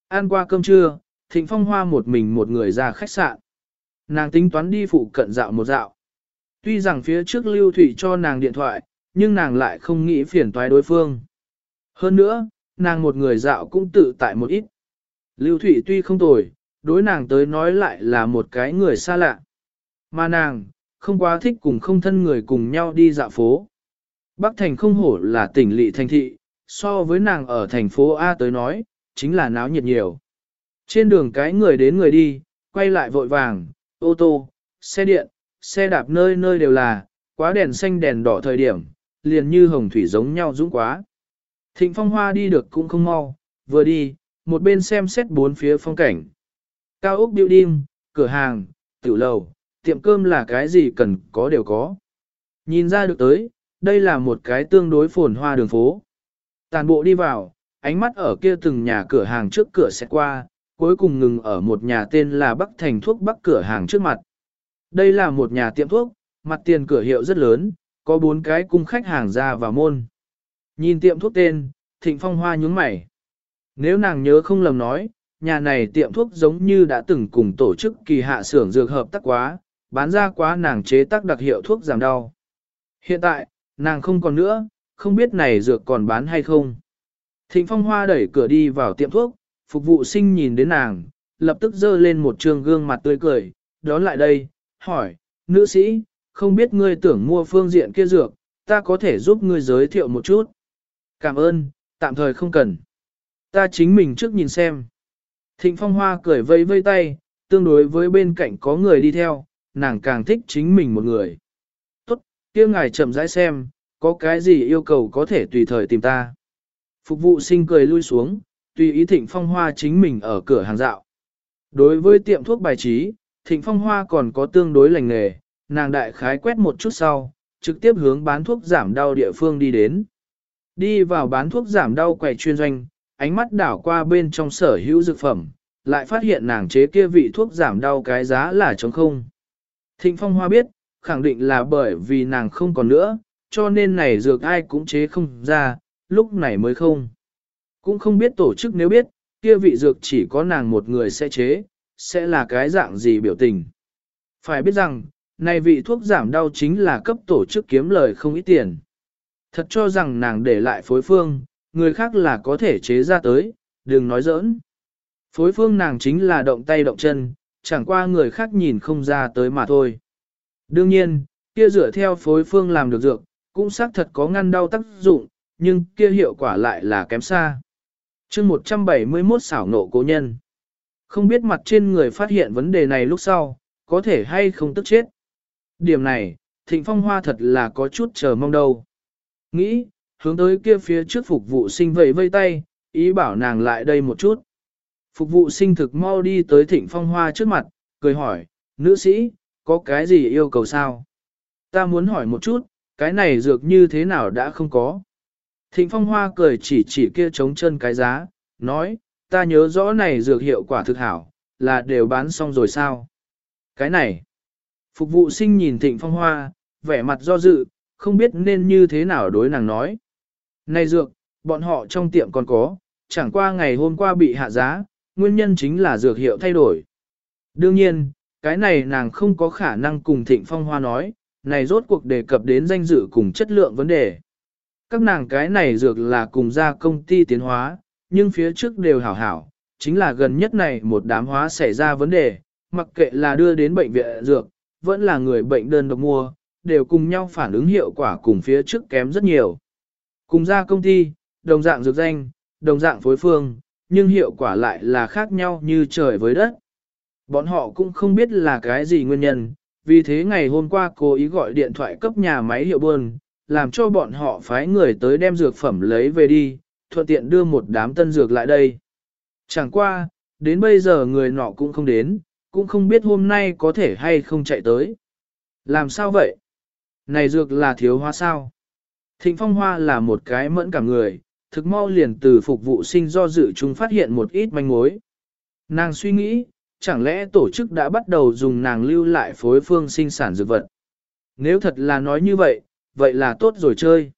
Ăn qua cơm trưa, Thịnh Phong Hoa một mình một người ra khách sạn. Nàng tính toán đi phụ cận dạo một dạo. Tuy rằng phía trước Lưu Thủy cho nàng điện thoại, nhưng nàng lại không nghĩ phiền toái đối phương. Hơn nữa, nàng một người dạo cũng tự tại một ít. Lưu Thủy tuy không tồi, đối nàng tới nói lại là một cái người xa lạ. Mà nàng, không quá thích cùng không thân người cùng nhau đi dạo phố. Bắc Thành không hổ là tỉnh lỵ thành thị, so với nàng ở thành phố A tới nói, chính là náo nhiệt nhiều. Trên đường cái người đến người đi, quay lại vội vàng, ô tô, xe điện, xe đạp nơi nơi đều là, quá đèn xanh đèn đỏ thời điểm, liền như hồng thủy giống nhau dũng quá. Thịnh phong hoa đi được cũng không mau, vừa đi, một bên xem xét bốn phía phong cảnh. Cao ốc building, cửa hàng, tiểu lầu, tiệm cơm là cái gì cần có đều có. Nhìn ra được tới, đây là một cái tương đối phồn hoa đường phố. Tàn bộ đi vào, ánh mắt ở kia từng nhà cửa hàng trước cửa sẽ qua, cuối cùng ngừng ở một nhà tên là Bắc Thành Thuốc Bắc cửa hàng trước mặt. Đây là một nhà tiệm thuốc, mặt tiền cửa hiệu rất lớn, có bốn cái cung khách hàng ra vào môn. Nhìn tiệm thuốc tên, Thịnh Phong Hoa nhướng mày. Nếu nàng nhớ không lầm nói, nhà này tiệm thuốc giống như đã từng cùng tổ chức kỳ hạ xưởng dược hợp tác quá, bán ra quá nàng chế tác đặc hiệu thuốc giảm đau. Hiện tại, nàng không còn nữa, không biết này dược còn bán hay không. Thịnh Phong Hoa đẩy cửa đi vào tiệm thuốc, phục vụ sinh nhìn đến nàng, lập tức dơ lên một trường gương mặt tươi cười, đón lại đây, hỏi, nữ sĩ, không biết ngươi tưởng mua phương diện kia dược, ta có thể giúp ngươi giới thiệu một chút. Cảm ơn, tạm thời không cần. Ta chính mình trước nhìn xem. Thịnh Phong Hoa cười vây vây tay, tương đối với bên cạnh có người đi theo, nàng càng thích chính mình một người. Kia ngài chậm rãi xem, có cái gì yêu cầu có thể tùy thời tìm ta. Phục vụ sinh cười lui xuống, tùy ý Thịnh Phong Hoa chính mình ở cửa hàng dạo. Đối với tiệm thuốc bài trí, Thịnh Phong Hoa còn có tương đối lành nghề, nàng đại khái quét một chút sau, trực tiếp hướng bán thuốc giảm đau địa phương đi đến. Đi vào bán thuốc giảm đau quầy chuyên doanh, ánh mắt đảo qua bên trong sở hữu dược phẩm, lại phát hiện nàng chế kia vị thuốc giảm đau cái giá là trống không. Thịnh Phong Hoa biết, khẳng định là bởi vì nàng không còn nữa, cho nên này dược ai cũng chế không ra, lúc này mới không. Cũng không biết tổ chức nếu biết, kia vị dược chỉ có nàng một người sẽ chế, sẽ là cái dạng gì biểu tình. Phải biết rằng, này vị thuốc giảm đau chính là cấp tổ chức kiếm lời không ít tiền. Thật cho rằng nàng để lại phối phương, người khác là có thể chế ra tới, đừng nói giỡn. Phối phương nàng chính là động tay động chân, chẳng qua người khác nhìn không ra tới mà thôi. Đương nhiên, kia dựa theo phối phương làm được dược, cũng xác thật có ngăn đau tác dụng, nhưng kia hiệu quả lại là kém xa. chương 171 xảo nộ cố nhân. Không biết mặt trên người phát hiện vấn đề này lúc sau, có thể hay không tức chết. Điểm này, thịnh phong hoa thật là có chút chờ mong đâu. Nghĩ, hướng tới kia phía trước phục vụ sinh vẫy vây tay, ý bảo nàng lại đây một chút. Phục vụ sinh thực mau đi tới thịnh phong hoa trước mặt, cười hỏi, nữ sĩ, có cái gì yêu cầu sao? Ta muốn hỏi một chút, cái này dược như thế nào đã không có? Thịnh phong hoa cười chỉ chỉ kia trống chân cái giá, nói, ta nhớ rõ này dược hiệu quả thực hảo, là đều bán xong rồi sao? Cái này, phục vụ sinh nhìn thịnh phong hoa, vẻ mặt do dự, không biết nên như thế nào đối nàng nói. Này dược, bọn họ trong tiệm còn có, chẳng qua ngày hôm qua bị hạ giá, nguyên nhân chính là dược hiệu thay đổi. Đương nhiên, cái này nàng không có khả năng cùng thịnh phong hoa nói, này rốt cuộc đề cập đến danh dự cùng chất lượng vấn đề. Các nàng cái này dược là cùng ra công ty tiến hóa, nhưng phía trước đều hảo hảo, chính là gần nhất này một đám hóa xảy ra vấn đề, mặc kệ là đưa đến bệnh viện dược, vẫn là người bệnh đơn độc mua, đều cùng nhau phản ứng hiệu quả cùng phía trước kém rất nhiều. Cùng ra công ty, đồng dạng dược danh, đồng dạng phối phương, nhưng hiệu quả lại là khác nhau như trời với đất. Bọn họ cũng không biết là cái gì nguyên nhân, vì thế ngày hôm qua cố ý gọi điện thoại cấp nhà máy hiệu buôn, làm cho bọn họ phái người tới đem dược phẩm lấy về đi, thuận tiện đưa một đám tân dược lại đây. Chẳng qua, đến bây giờ người nọ cũng không đến, cũng không biết hôm nay có thể hay không chạy tới. Làm sao vậy? Này dược là thiếu hoa sao? Thịnh Phong Hoa là một cái mẫn cảm người, thực mau liền từ phục vụ sinh do dự chúng phát hiện một ít manh mối. Nàng suy nghĩ, chẳng lẽ tổ chức đã bắt đầu dùng nàng lưu lại phối phương sinh sản dược vật. Nếu thật là nói như vậy, vậy là tốt rồi chơi.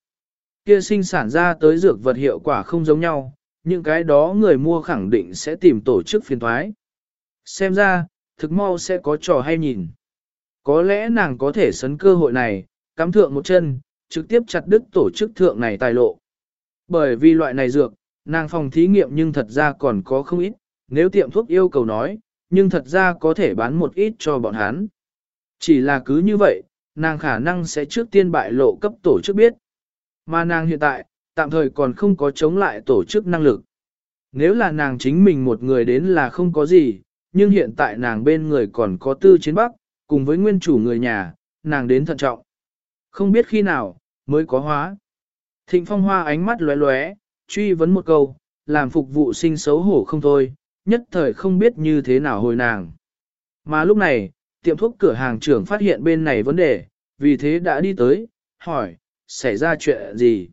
Kia sinh sản ra tới dược vật hiệu quả không giống nhau, những cái đó người mua khẳng định sẽ tìm tổ chức phiền thoái. Xem ra, thực mau sẽ có trò hay nhìn. Có lẽ nàng có thể sấn cơ hội này, cắm thượng một chân, trực tiếp chặt đứt tổ chức thượng này tài lộ. Bởi vì loại này dược, nàng phòng thí nghiệm nhưng thật ra còn có không ít, nếu tiệm thuốc yêu cầu nói, nhưng thật ra có thể bán một ít cho bọn hắn. Chỉ là cứ như vậy, nàng khả năng sẽ trước tiên bại lộ cấp tổ chức biết. Mà nàng hiện tại, tạm thời còn không có chống lại tổ chức năng lực. Nếu là nàng chính mình một người đến là không có gì, nhưng hiện tại nàng bên người còn có tư chiến bắc, cùng với nguyên chủ người nhà, nàng đến thận trọng. Không biết khi nào, mới có hóa. Thịnh phong hoa ánh mắt lóe lóe, truy vấn một câu, làm phục vụ sinh xấu hổ không thôi, nhất thời không biết như thế nào hồi nàng. Mà lúc này, tiệm thuốc cửa hàng trưởng phát hiện bên này vấn đề, vì thế đã đi tới, hỏi, xảy ra chuyện gì?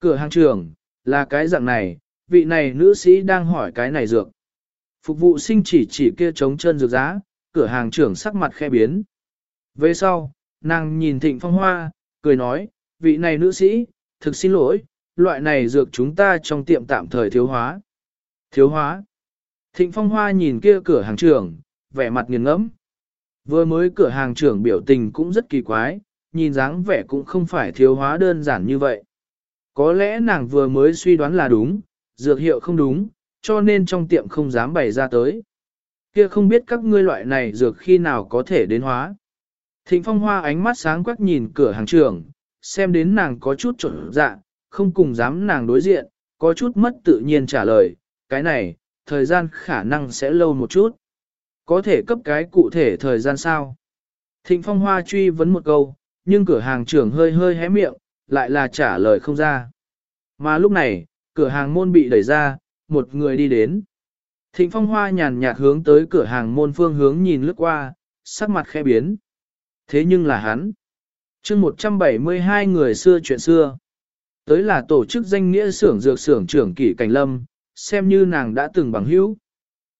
Cửa hàng trưởng, là cái dạng này, vị này nữ sĩ đang hỏi cái này dược. Phục vụ sinh chỉ chỉ kia trống chân dược giá, cửa hàng trưởng sắc mặt khe biến. Về sau, nàng nhìn thịnh phong hoa, cười nói, vị này nữ sĩ, thực xin lỗi, loại này dược chúng ta trong tiệm tạm thời thiếu hóa. Thiếu hóa. Thịnh phong hoa nhìn kia cửa hàng trưởng, vẻ mặt nghiền ngẫm. Vừa mới cửa hàng trưởng biểu tình cũng rất kỳ quái, nhìn dáng vẻ cũng không phải thiếu hóa đơn giản như vậy. Có lẽ nàng vừa mới suy đoán là đúng, dược hiệu không đúng, cho nên trong tiệm không dám bày ra tới. Kia không biết các ngươi loại này dược khi nào có thể đến hóa. Thịnh phong hoa ánh mắt sáng quắc nhìn cửa hàng trưởng, xem đến nàng có chút trở dạ, không cùng dám nàng đối diện, có chút mất tự nhiên trả lời, cái này, thời gian khả năng sẽ lâu một chút. Có thể cấp cái cụ thể thời gian sao? Thịnh phong hoa truy vấn một câu, nhưng cửa hàng trưởng hơi hơi hé miệng, lại là trả lời không ra. Mà lúc này, cửa hàng môn bị đẩy ra, một người đi đến. Thịnh phong hoa nhàn nhạt hướng tới cửa hàng môn phương hướng nhìn lướt qua, sắc mặt khẽ biến. Thế nhưng là hắn. chương 172 người xưa chuyện xưa. Tới là tổ chức danh nghĩa xưởng dược xưởng trưởng kỷ cảnh lâm, xem như nàng đã từng bằng hữu.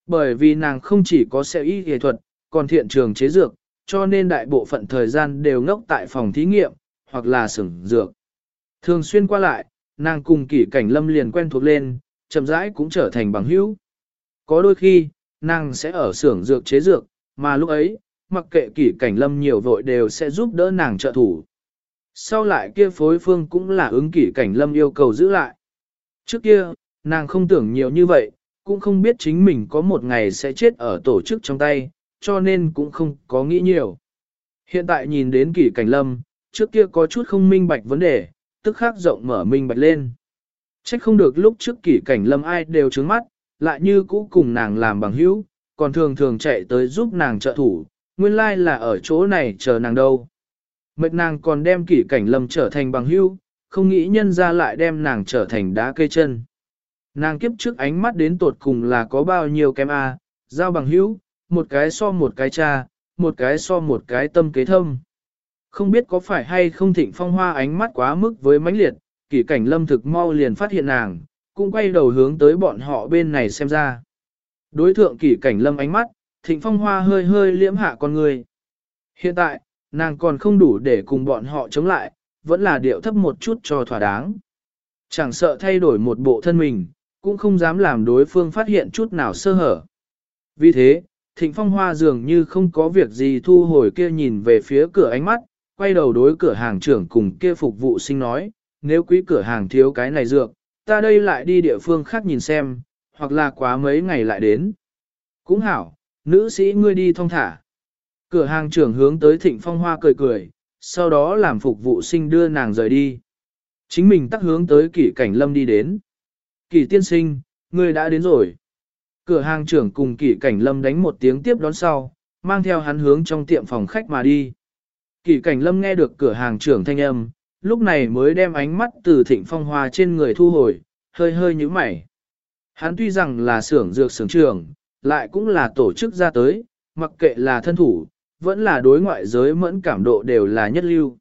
Bởi vì nàng không chỉ có xe y y thuật, còn thiện trường chế dược, cho nên đại bộ phận thời gian đều ngốc tại phòng thí nghiệm, hoặc là xưởng dược. Thường xuyên qua lại, nàng cùng kỷ cảnh lâm liền quen thuộc lên, chậm rãi cũng trở thành bằng hữu. Có đôi khi, nàng sẽ ở xưởng dược chế dược, mà lúc ấy, mặc kệ kỷ cảnh lâm nhiều vội đều sẽ giúp đỡ nàng trợ thủ. Sau lại kia phối phương cũng là ứng kỷ cảnh lâm yêu cầu giữ lại. Trước kia, nàng không tưởng nhiều như vậy, cũng không biết chính mình có một ngày sẽ chết ở tổ chức trong tay, cho nên cũng không có nghĩ nhiều. Hiện tại nhìn đến kỷ cảnh lâm, trước kia có chút không minh bạch vấn đề, tức khắc rộng mở minh bạch lên. Trách không được lúc trước kỷ cảnh lâm ai đều trướng mắt, lại như cũ cùng nàng làm bằng hữu, còn thường thường chạy tới giúp nàng trợ thủ, nguyên lai like là ở chỗ này chờ nàng đâu. Mệt nàng còn đem kỷ cảnh lâm trở thành bằng hữu, không nghĩ nhân ra lại đem nàng trở thành đá cây chân. Nàng kiếp trước ánh mắt đến tột cùng là có bao nhiêu kém a, giao bằng hữu, một cái so một cái cha, một cái so một cái tâm kế thâm. Không biết có phải hay không thịnh phong hoa ánh mắt quá mức với mãnh liệt, kỷ cảnh lâm thực mau liền phát hiện nàng, cũng quay đầu hướng tới bọn họ bên này xem ra. Đối thượng kỷ cảnh lâm ánh mắt, thịnh phong hoa hơi hơi liễm hạ con người. Hiện tại, nàng còn không đủ để cùng bọn họ chống lại, vẫn là điệu thấp một chút cho thỏa đáng. Chẳng sợ thay đổi một bộ thân mình, cũng không dám làm đối phương phát hiện chút nào sơ hở. Vì thế, thịnh phong hoa dường như không có việc gì thu hồi kia nhìn về phía cửa ánh mắt, quay đầu đối cửa hàng trưởng cùng kia phục vụ sinh nói, nếu quý cửa hàng thiếu cái này dược, ta đây lại đi địa phương khác nhìn xem, hoặc là quá mấy ngày lại đến. Cũng hảo, nữ sĩ ngươi đi thong thả. Cửa hàng trưởng hướng tới thịnh phong hoa cười cười, sau đó làm phục vụ sinh đưa nàng rời đi. Chính mình tắt hướng tới kỷ cảnh lâm đi đến. Kỳ tiên sinh, ngươi đã đến rồi. Cửa hàng trưởng cùng kỳ cảnh lâm đánh một tiếng tiếp đón sau, mang theo hắn hướng trong tiệm phòng khách mà đi. Kỳ cảnh lâm nghe được cửa hàng trưởng thanh âm, lúc này mới đem ánh mắt từ thịnh phong hoa trên người thu hồi, hơi hơi như mày. Hắn tuy rằng là xưởng dược xưởng trưởng, lại cũng là tổ chức ra tới, mặc kệ là thân thủ, vẫn là đối ngoại giới mẫn cảm độ đều là nhất lưu.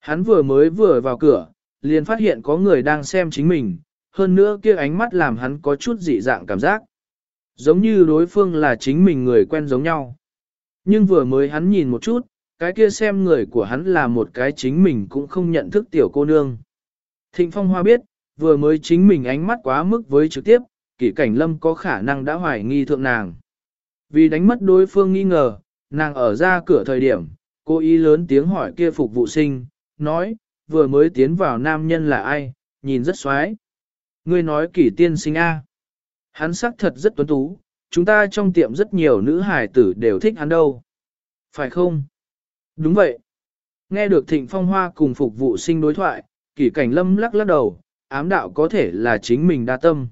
Hắn vừa mới vừa vào cửa, liền phát hiện có người đang xem chính mình, hơn nữa kia ánh mắt làm hắn có chút dị dạng cảm giác. Giống như đối phương là chính mình người quen giống nhau. Nhưng vừa mới hắn nhìn một chút, cái kia xem người của hắn là một cái chính mình cũng không nhận thức tiểu cô nương. Thịnh Phong Hoa biết, vừa mới chính mình ánh mắt quá mức với trực tiếp, kỷ cảnh lâm có khả năng đã hoài nghi thượng nàng. Vì đánh mất đối phương nghi ngờ, nàng ở ra cửa thời điểm, cô ý lớn tiếng hỏi kia phục vụ sinh, nói, vừa mới tiến vào nam nhân là ai, nhìn rất xoái. Ngươi nói kỷ tiên sinh A. Hắn sắc thật rất tuấn tú, chúng ta trong tiệm rất nhiều nữ hài tử đều thích hắn đâu. Phải không? Đúng vậy. Nghe được thịnh phong hoa cùng phục vụ sinh đối thoại, kỷ cảnh lâm lắc lắc đầu, ám đạo có thể là chính mình đa tâm.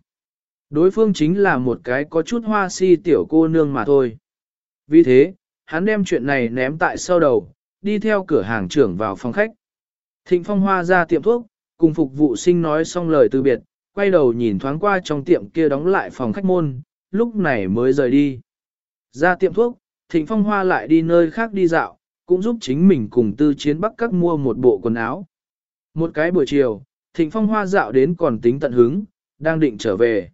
Đối phương chính là một cái có chút hoa si tiểu cô nương mà thôi. Vì thế, hắn đem chuyện này ném tại sau đầu, đi theo cửa hàng trưởng vào phòng khách. Thịnh phong hoa ra tiệm thuốc, cùng phục vụ sinh nói xong lời từ biệt, quay đầu nhìn thoáng qua trong tiệm kia đóng lại phòng khách môn, lúc này mới rời đi. Ra tiệm thuốc, thịnh phong hoa lại đi nơi khác đi dạo, cũng giúp chính mình cùng tư chiến bắc các mua một bộ quần áo. Một cái buổi chiều, thịnh phong hoa dạo đến còn tính tận hứng, đang định trở về.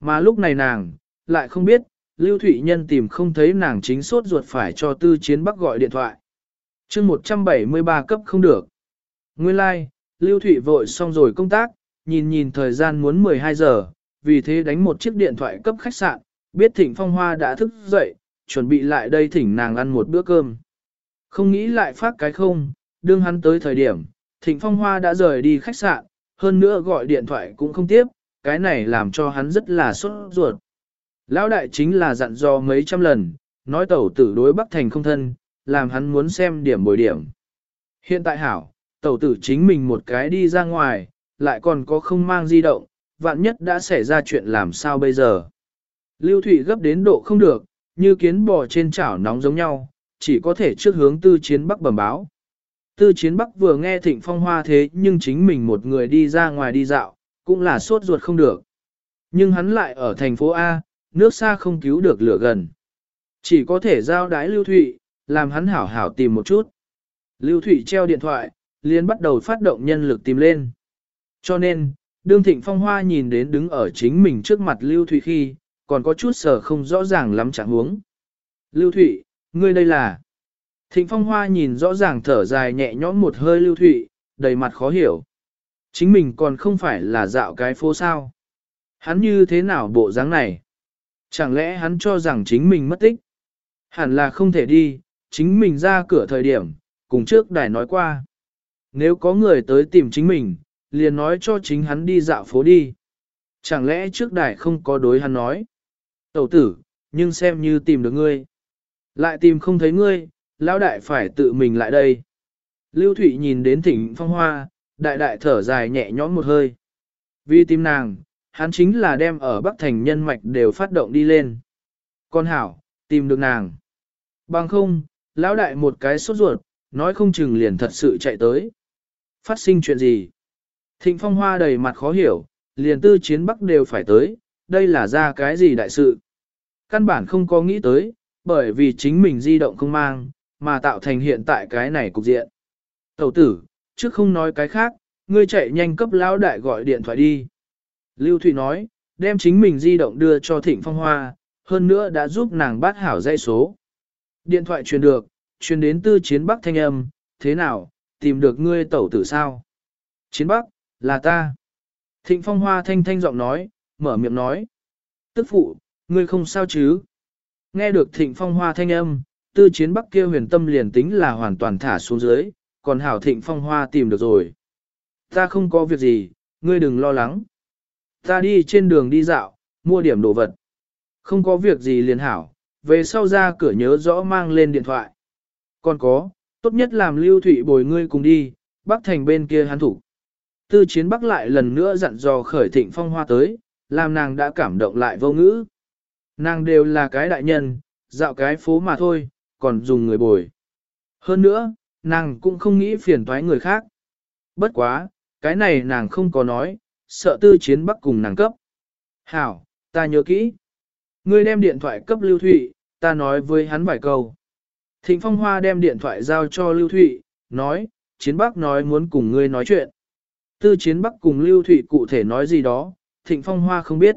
Mà lúc này nàng, lại không biết, Lưu Thụy Nhân tìm không thấy nàng chính sốt ruột phải cho tư chiến bắc gọi điện thoại. chương 173 cấp không được. Nguyên lai, like, Lưu Thụy vội xong rồi công tác, nhìn nhìn thời gian muốn 12 giờ, vì thế đánh một chiếc điện thoại cấp khách sạn, biết Thịnh Phong Hoa đã thức dậy, chuẩn bị lại đây thỉnh nàng ăn một bữa cơm. Không nghĩ lại phát cái không, đương hắn tới thời điểm, Thịnh Phong Hoa đã rời đi khách sạn, hơn nữa gọi điện thoại cũng không tiếp, cái này làm cho hắn rất là sốt ruột. Lão đại chính là dặn dò mấy trăm lần, nói tẩu tử đối Bắc Thành không thân, làm hắn muốn xem điểm bồi điểm. Hiện tại hảo, tẩu tử chính mình một cái đi ra ngoài, lại còn có không mang di động, vạn nhất đã xảy ra chuyện làm sao bây giờ. Lưu Thụy gấp đến độ không được, như kiến bò trên chảo nóng giống nhau, chỉ có thể trước hướng tư chiến bắc bẩm báo. Tư chiến bắc vừa nghe thịnh phong hoa thế nhưng chính mình một người đi ra ngoài đi dạo, cũng là sốt ruột không được. Nhưng hắn lại ở thành phố A, nước xa không cứu được lửa gần. Chỉ có thể giao đái Lưu Thụy, làm hắn hảo hảo tìm một chút. Lưu Thụy treo điện thoại, liền bắt đầu phát động nhân lực tìm lên. Cho nên, đương thịnh phong hoa nhìn đến đứng ở chính mình trước mặt Lưu Thụy khi, còn có chút sở không rõ ràng lắm chẳng huống. Lưu Thụy, ngươi đây là... Thịnh Phong Hoa nhìn rõ ràng thở dài nhẹ nhõm một hơi lưu thụy, đầy mặt khó hiểu. Chính mình còn không phải là dạo cái phố sao. Hắn như thế nào bộ dáng này? Chẳng lẽ hắn cho rằng chính mình mất tích? Hẳn là không thể đi, chính mình ra cửa thời điểm, cùng trước đài nói qua. Nếu có người tới tìm chính mình, liền nói cho chính hắn đi dạo phố đi. Chẳng lẽ trước đại không có đối hắn nói? Tẩu tử, nhưng xem như tìm được ngươi. Lại tìm không thấy ngươi, lão đại phải tự mình lại đây. Lưu Thụy nhìn đến thỉnh phong hoa, đại đại thở dài nhẹ nhõm một hơi. Vì tìm nàng, hắn chính là đem ở Bắc Thành nhân mạch đều phát động đi lên. Con hảo, tìm được nàng. Bằng không, lão đại một cái sốt ruột, nói không chừng liền thật sự chạy tới. Phát sinh chuyện gì? Thịnh phong hoa đầy mặt khó hiểu, liền tư chiến Bắc đều phải tới, đây là ra cái gì đại sự? Căn bản không có nghĩ tới, bởi vì chính mình di động không mang, mà tạo thành hiện tại cái này cục diện. Tẩu tử, trước không nói cái khác, ngươi chạy nhanh cấp lão đại gọi điện thoại đi. Lưu Thụy nói, đem chính mình di động đưa cho Thịnh Phong Hoa, hơn nữa đã giúp nàng bắt hảo dây số. Điện thoại truyền được, truyền đến tư chiến bắc thanh âm, thế nào, tìm được ngươi tẩu tử sao? Chiến bắc, là ta. Thịnh Phong Hoa thanh thanh giọng nói, mở miệng nói. Tức phụ, ngươi không sao chứ? Nghe được Thịnh Phong Hoa thanh âm, tư chiến bắc kia huyền tâm liền tính là hoàn toàn thả xuống dưới, còn hảo Thịnh Phong Hoa tìm được rồi. Ta không có việc gì, ngươi đừng lo lắng. Ta đi trên đường đi dạo, mua điểm đồ vật. Không có việc gì liền hảo, về sau ra cửa nhớ rõ mang lên điện thoại. Còn có, tốt nhất làm lưu thủy bồi ngươi cùng đi, bắc thành bên kia hắn thủ. Tư chiến bắc lại lần nữa dặn dò khởi thịnh phong hoa tới, làm nàng đã cảm động lại vô ngữ. Nàng đều là cái đại nhân, dạo cái phố mà thôi, còn dùng người bồi. Hơn nữa, nàng cũng không nghĩ phiền toái người khác. Bất quá, cái này nàng không có nói, sợ tư chiến bắc cùng nàng cấp. Hảo, ta nhớ kỹ. Ngươi đem điện thoại cấp Lưu Thụy, ta nói với hắn vài câu. Thịnh Phong Hoa đem điện thoại giao cho Lưu Thụy, nói, Chiến Bắc nói muốn cùng ngươi nói chuyện. Tư Chiến Bắc cùng Lưu Thụy cụ thể nói gì đó, Thịnh Phong Hoa không biết.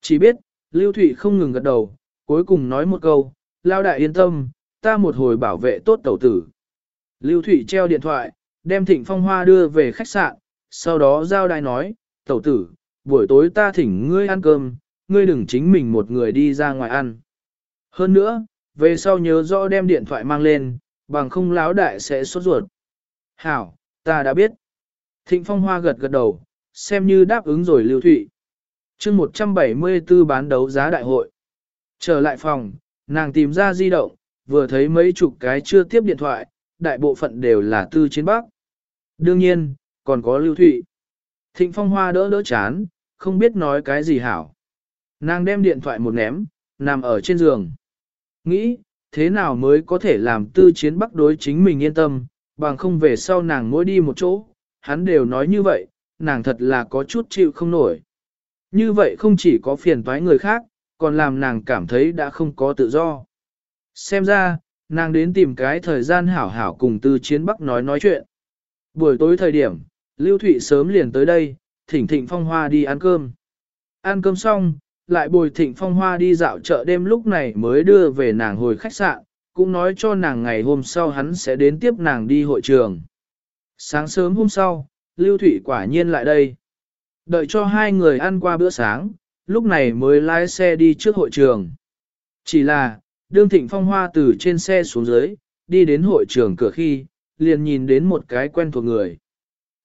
Chỉ biết, Lưu Thụy không ngừng gật đầu, cuối cùng nói một câu, lao đại yên tâm, ta một hồi bảo vệ tốt tẩu tử. Lưu Thụy treo điện thoại, đem Thịnh Phong Hoa đưa về khách sạn, sau đó giao đại nói, tẩu tử, buổi tối ta thỉnh ngươi ăn cơm, ngươi đừng chính mình một người đi ra ngoài ăn. Hơn nữa, về sau nhớ rõ đem điện thoại mang lên, bằng không láo đại sẽ sốt ruột. Hảo, ta đã biết. Thịnh Phong Hoa gật gật đầu, xem như đáp ứng rồi lưu thụy. chương 174 bán đấu giá đại hội. Trở lại phòng, nàng tìm ra di động, vừa thấy mấy chục cái chưa tiếp điện thoại, đại bộ phận đều là tư chiến bắc. Đương nhiên, còn có lưu thụy. Thịnh Phong Hoa đỡ đỡ chán, không biết nói cái gì hảo. Nàng đem điện thoại một ném, nằm ở trên giường. Nghĩ, thế nào mới có thể làm tư chiến bắc đối chính mình yên tâm, bằng không về sau nàng mỗi đi một chỗ, hắn đều nói như vậy, nàng thật là có chút chịu không nổi. Như vậy không chỉ có phiền toái người khác, còn làm nàng cảm thấy đã không có tự do. Xem ra, nàng đến tìm cái thời gian hảo hảo cùng tư chiến bắc nói nói chuyện. Buổi tối thời điểm, Lưu Thụy sớm liền tới đây, thỉnh thịnh phong hoa đi ăn cơm. Ăn cơm xong, lại bồi thịnh phong hoa đi dạo chợ đêm lúc này mới đưa về nàng hồi khách sạn, cũng nói cho nàng ngày hôm sau hắn sẽ đến tiếp nàng đi hội trường. Sáng sớm hôm sau, Lưu Thụy quả nhiên lại đây. Đợi cho hai người ăn qua bữa sáng, lúc này mới lái xe đi trước hội trường. Chỉ là, đương thịnh phong hoa từ trên xe xuống dưới, đi đến hội trường cửa khi, liền nhìn đến một cái quen thuộc người.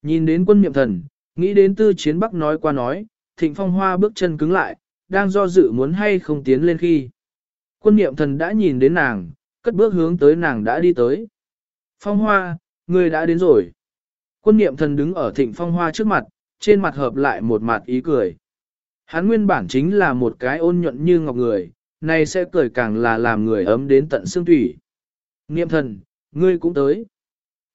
Nhìn đến quân Niệm thần, nghĩ đến tư chiến bắc nói qua nói, thịnh phong hoa bước chân cứng lại, đang do dự muốn hay không tiến lên khi. Quân niệm thần đã nhìn đến nàng, cất bước hướng tới nàng đã đi tới. Phong hoa, người đã đến rồi. Quân niệm thần đứng ở thịnh phong hoa trước mặt, trên mặt hợp lại một mặt ý cười. Hắn nguyên bản chính là một cái ôn nhuận như ngọc người, này sẽ cười càng là làm người ấm đến tận xương thủy. Niệm thần, ngươi cũng tới.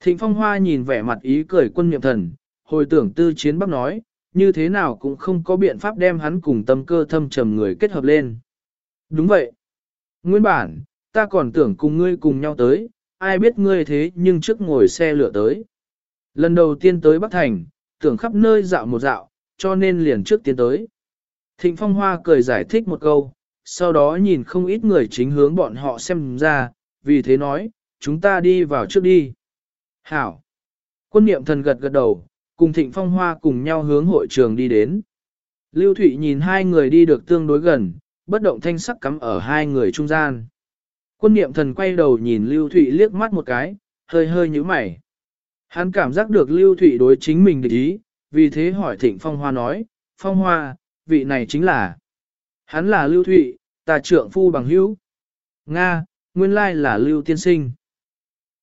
Thịnh phong hoa nhìn vẻ mặt ý cười quân niệm thần, hồi tưởng tư chiến bắc nói, như thế nào cũng không có biện pháp đem hắn cùng tâm cơ thâm trầm người kết hợp lên. Đúng vậy. Nguyên bản, ta còn tưởng cùng ngươi cùng nhau tới, ai biết ngươi thế nhưng trước ngồi xe lửa tới. Lần đầu tiên tới Bắc Thành, tưởng khắp nơi dạo một dạo, cho nên liền trước tiên tới. Thịnh Phong Hoa cười giải thích một câu, sau đó nhìn không ít người chính hướng bọn họ xem ra, vì thế nói, chúng ta đi vào trước đi. Hảo. Quân niệm thần gật gật đầu, cùng thịnh phong hoa cùng nhau hướng hội trường đi đến. Lưu Thụy nhìn hai người đi được tương đối gần, bất động thanh sắc cắm ở hai người trung gian. Quân niệm thần quay đầu nhìn Lưu Thụy liếc mắt một cái, hơi hơi nhíu mày. Hắn cảm giác được Lưu Thụy đối chính mình địch ý, vì thế hỏi Thịnh Phong Hoa nói, Phong Hoa, vị này chính là. Hắn là Lưu Thụy, ta trượng phu bằng hữu. Nga, nguyên lai là Lưu Tiên Sinh.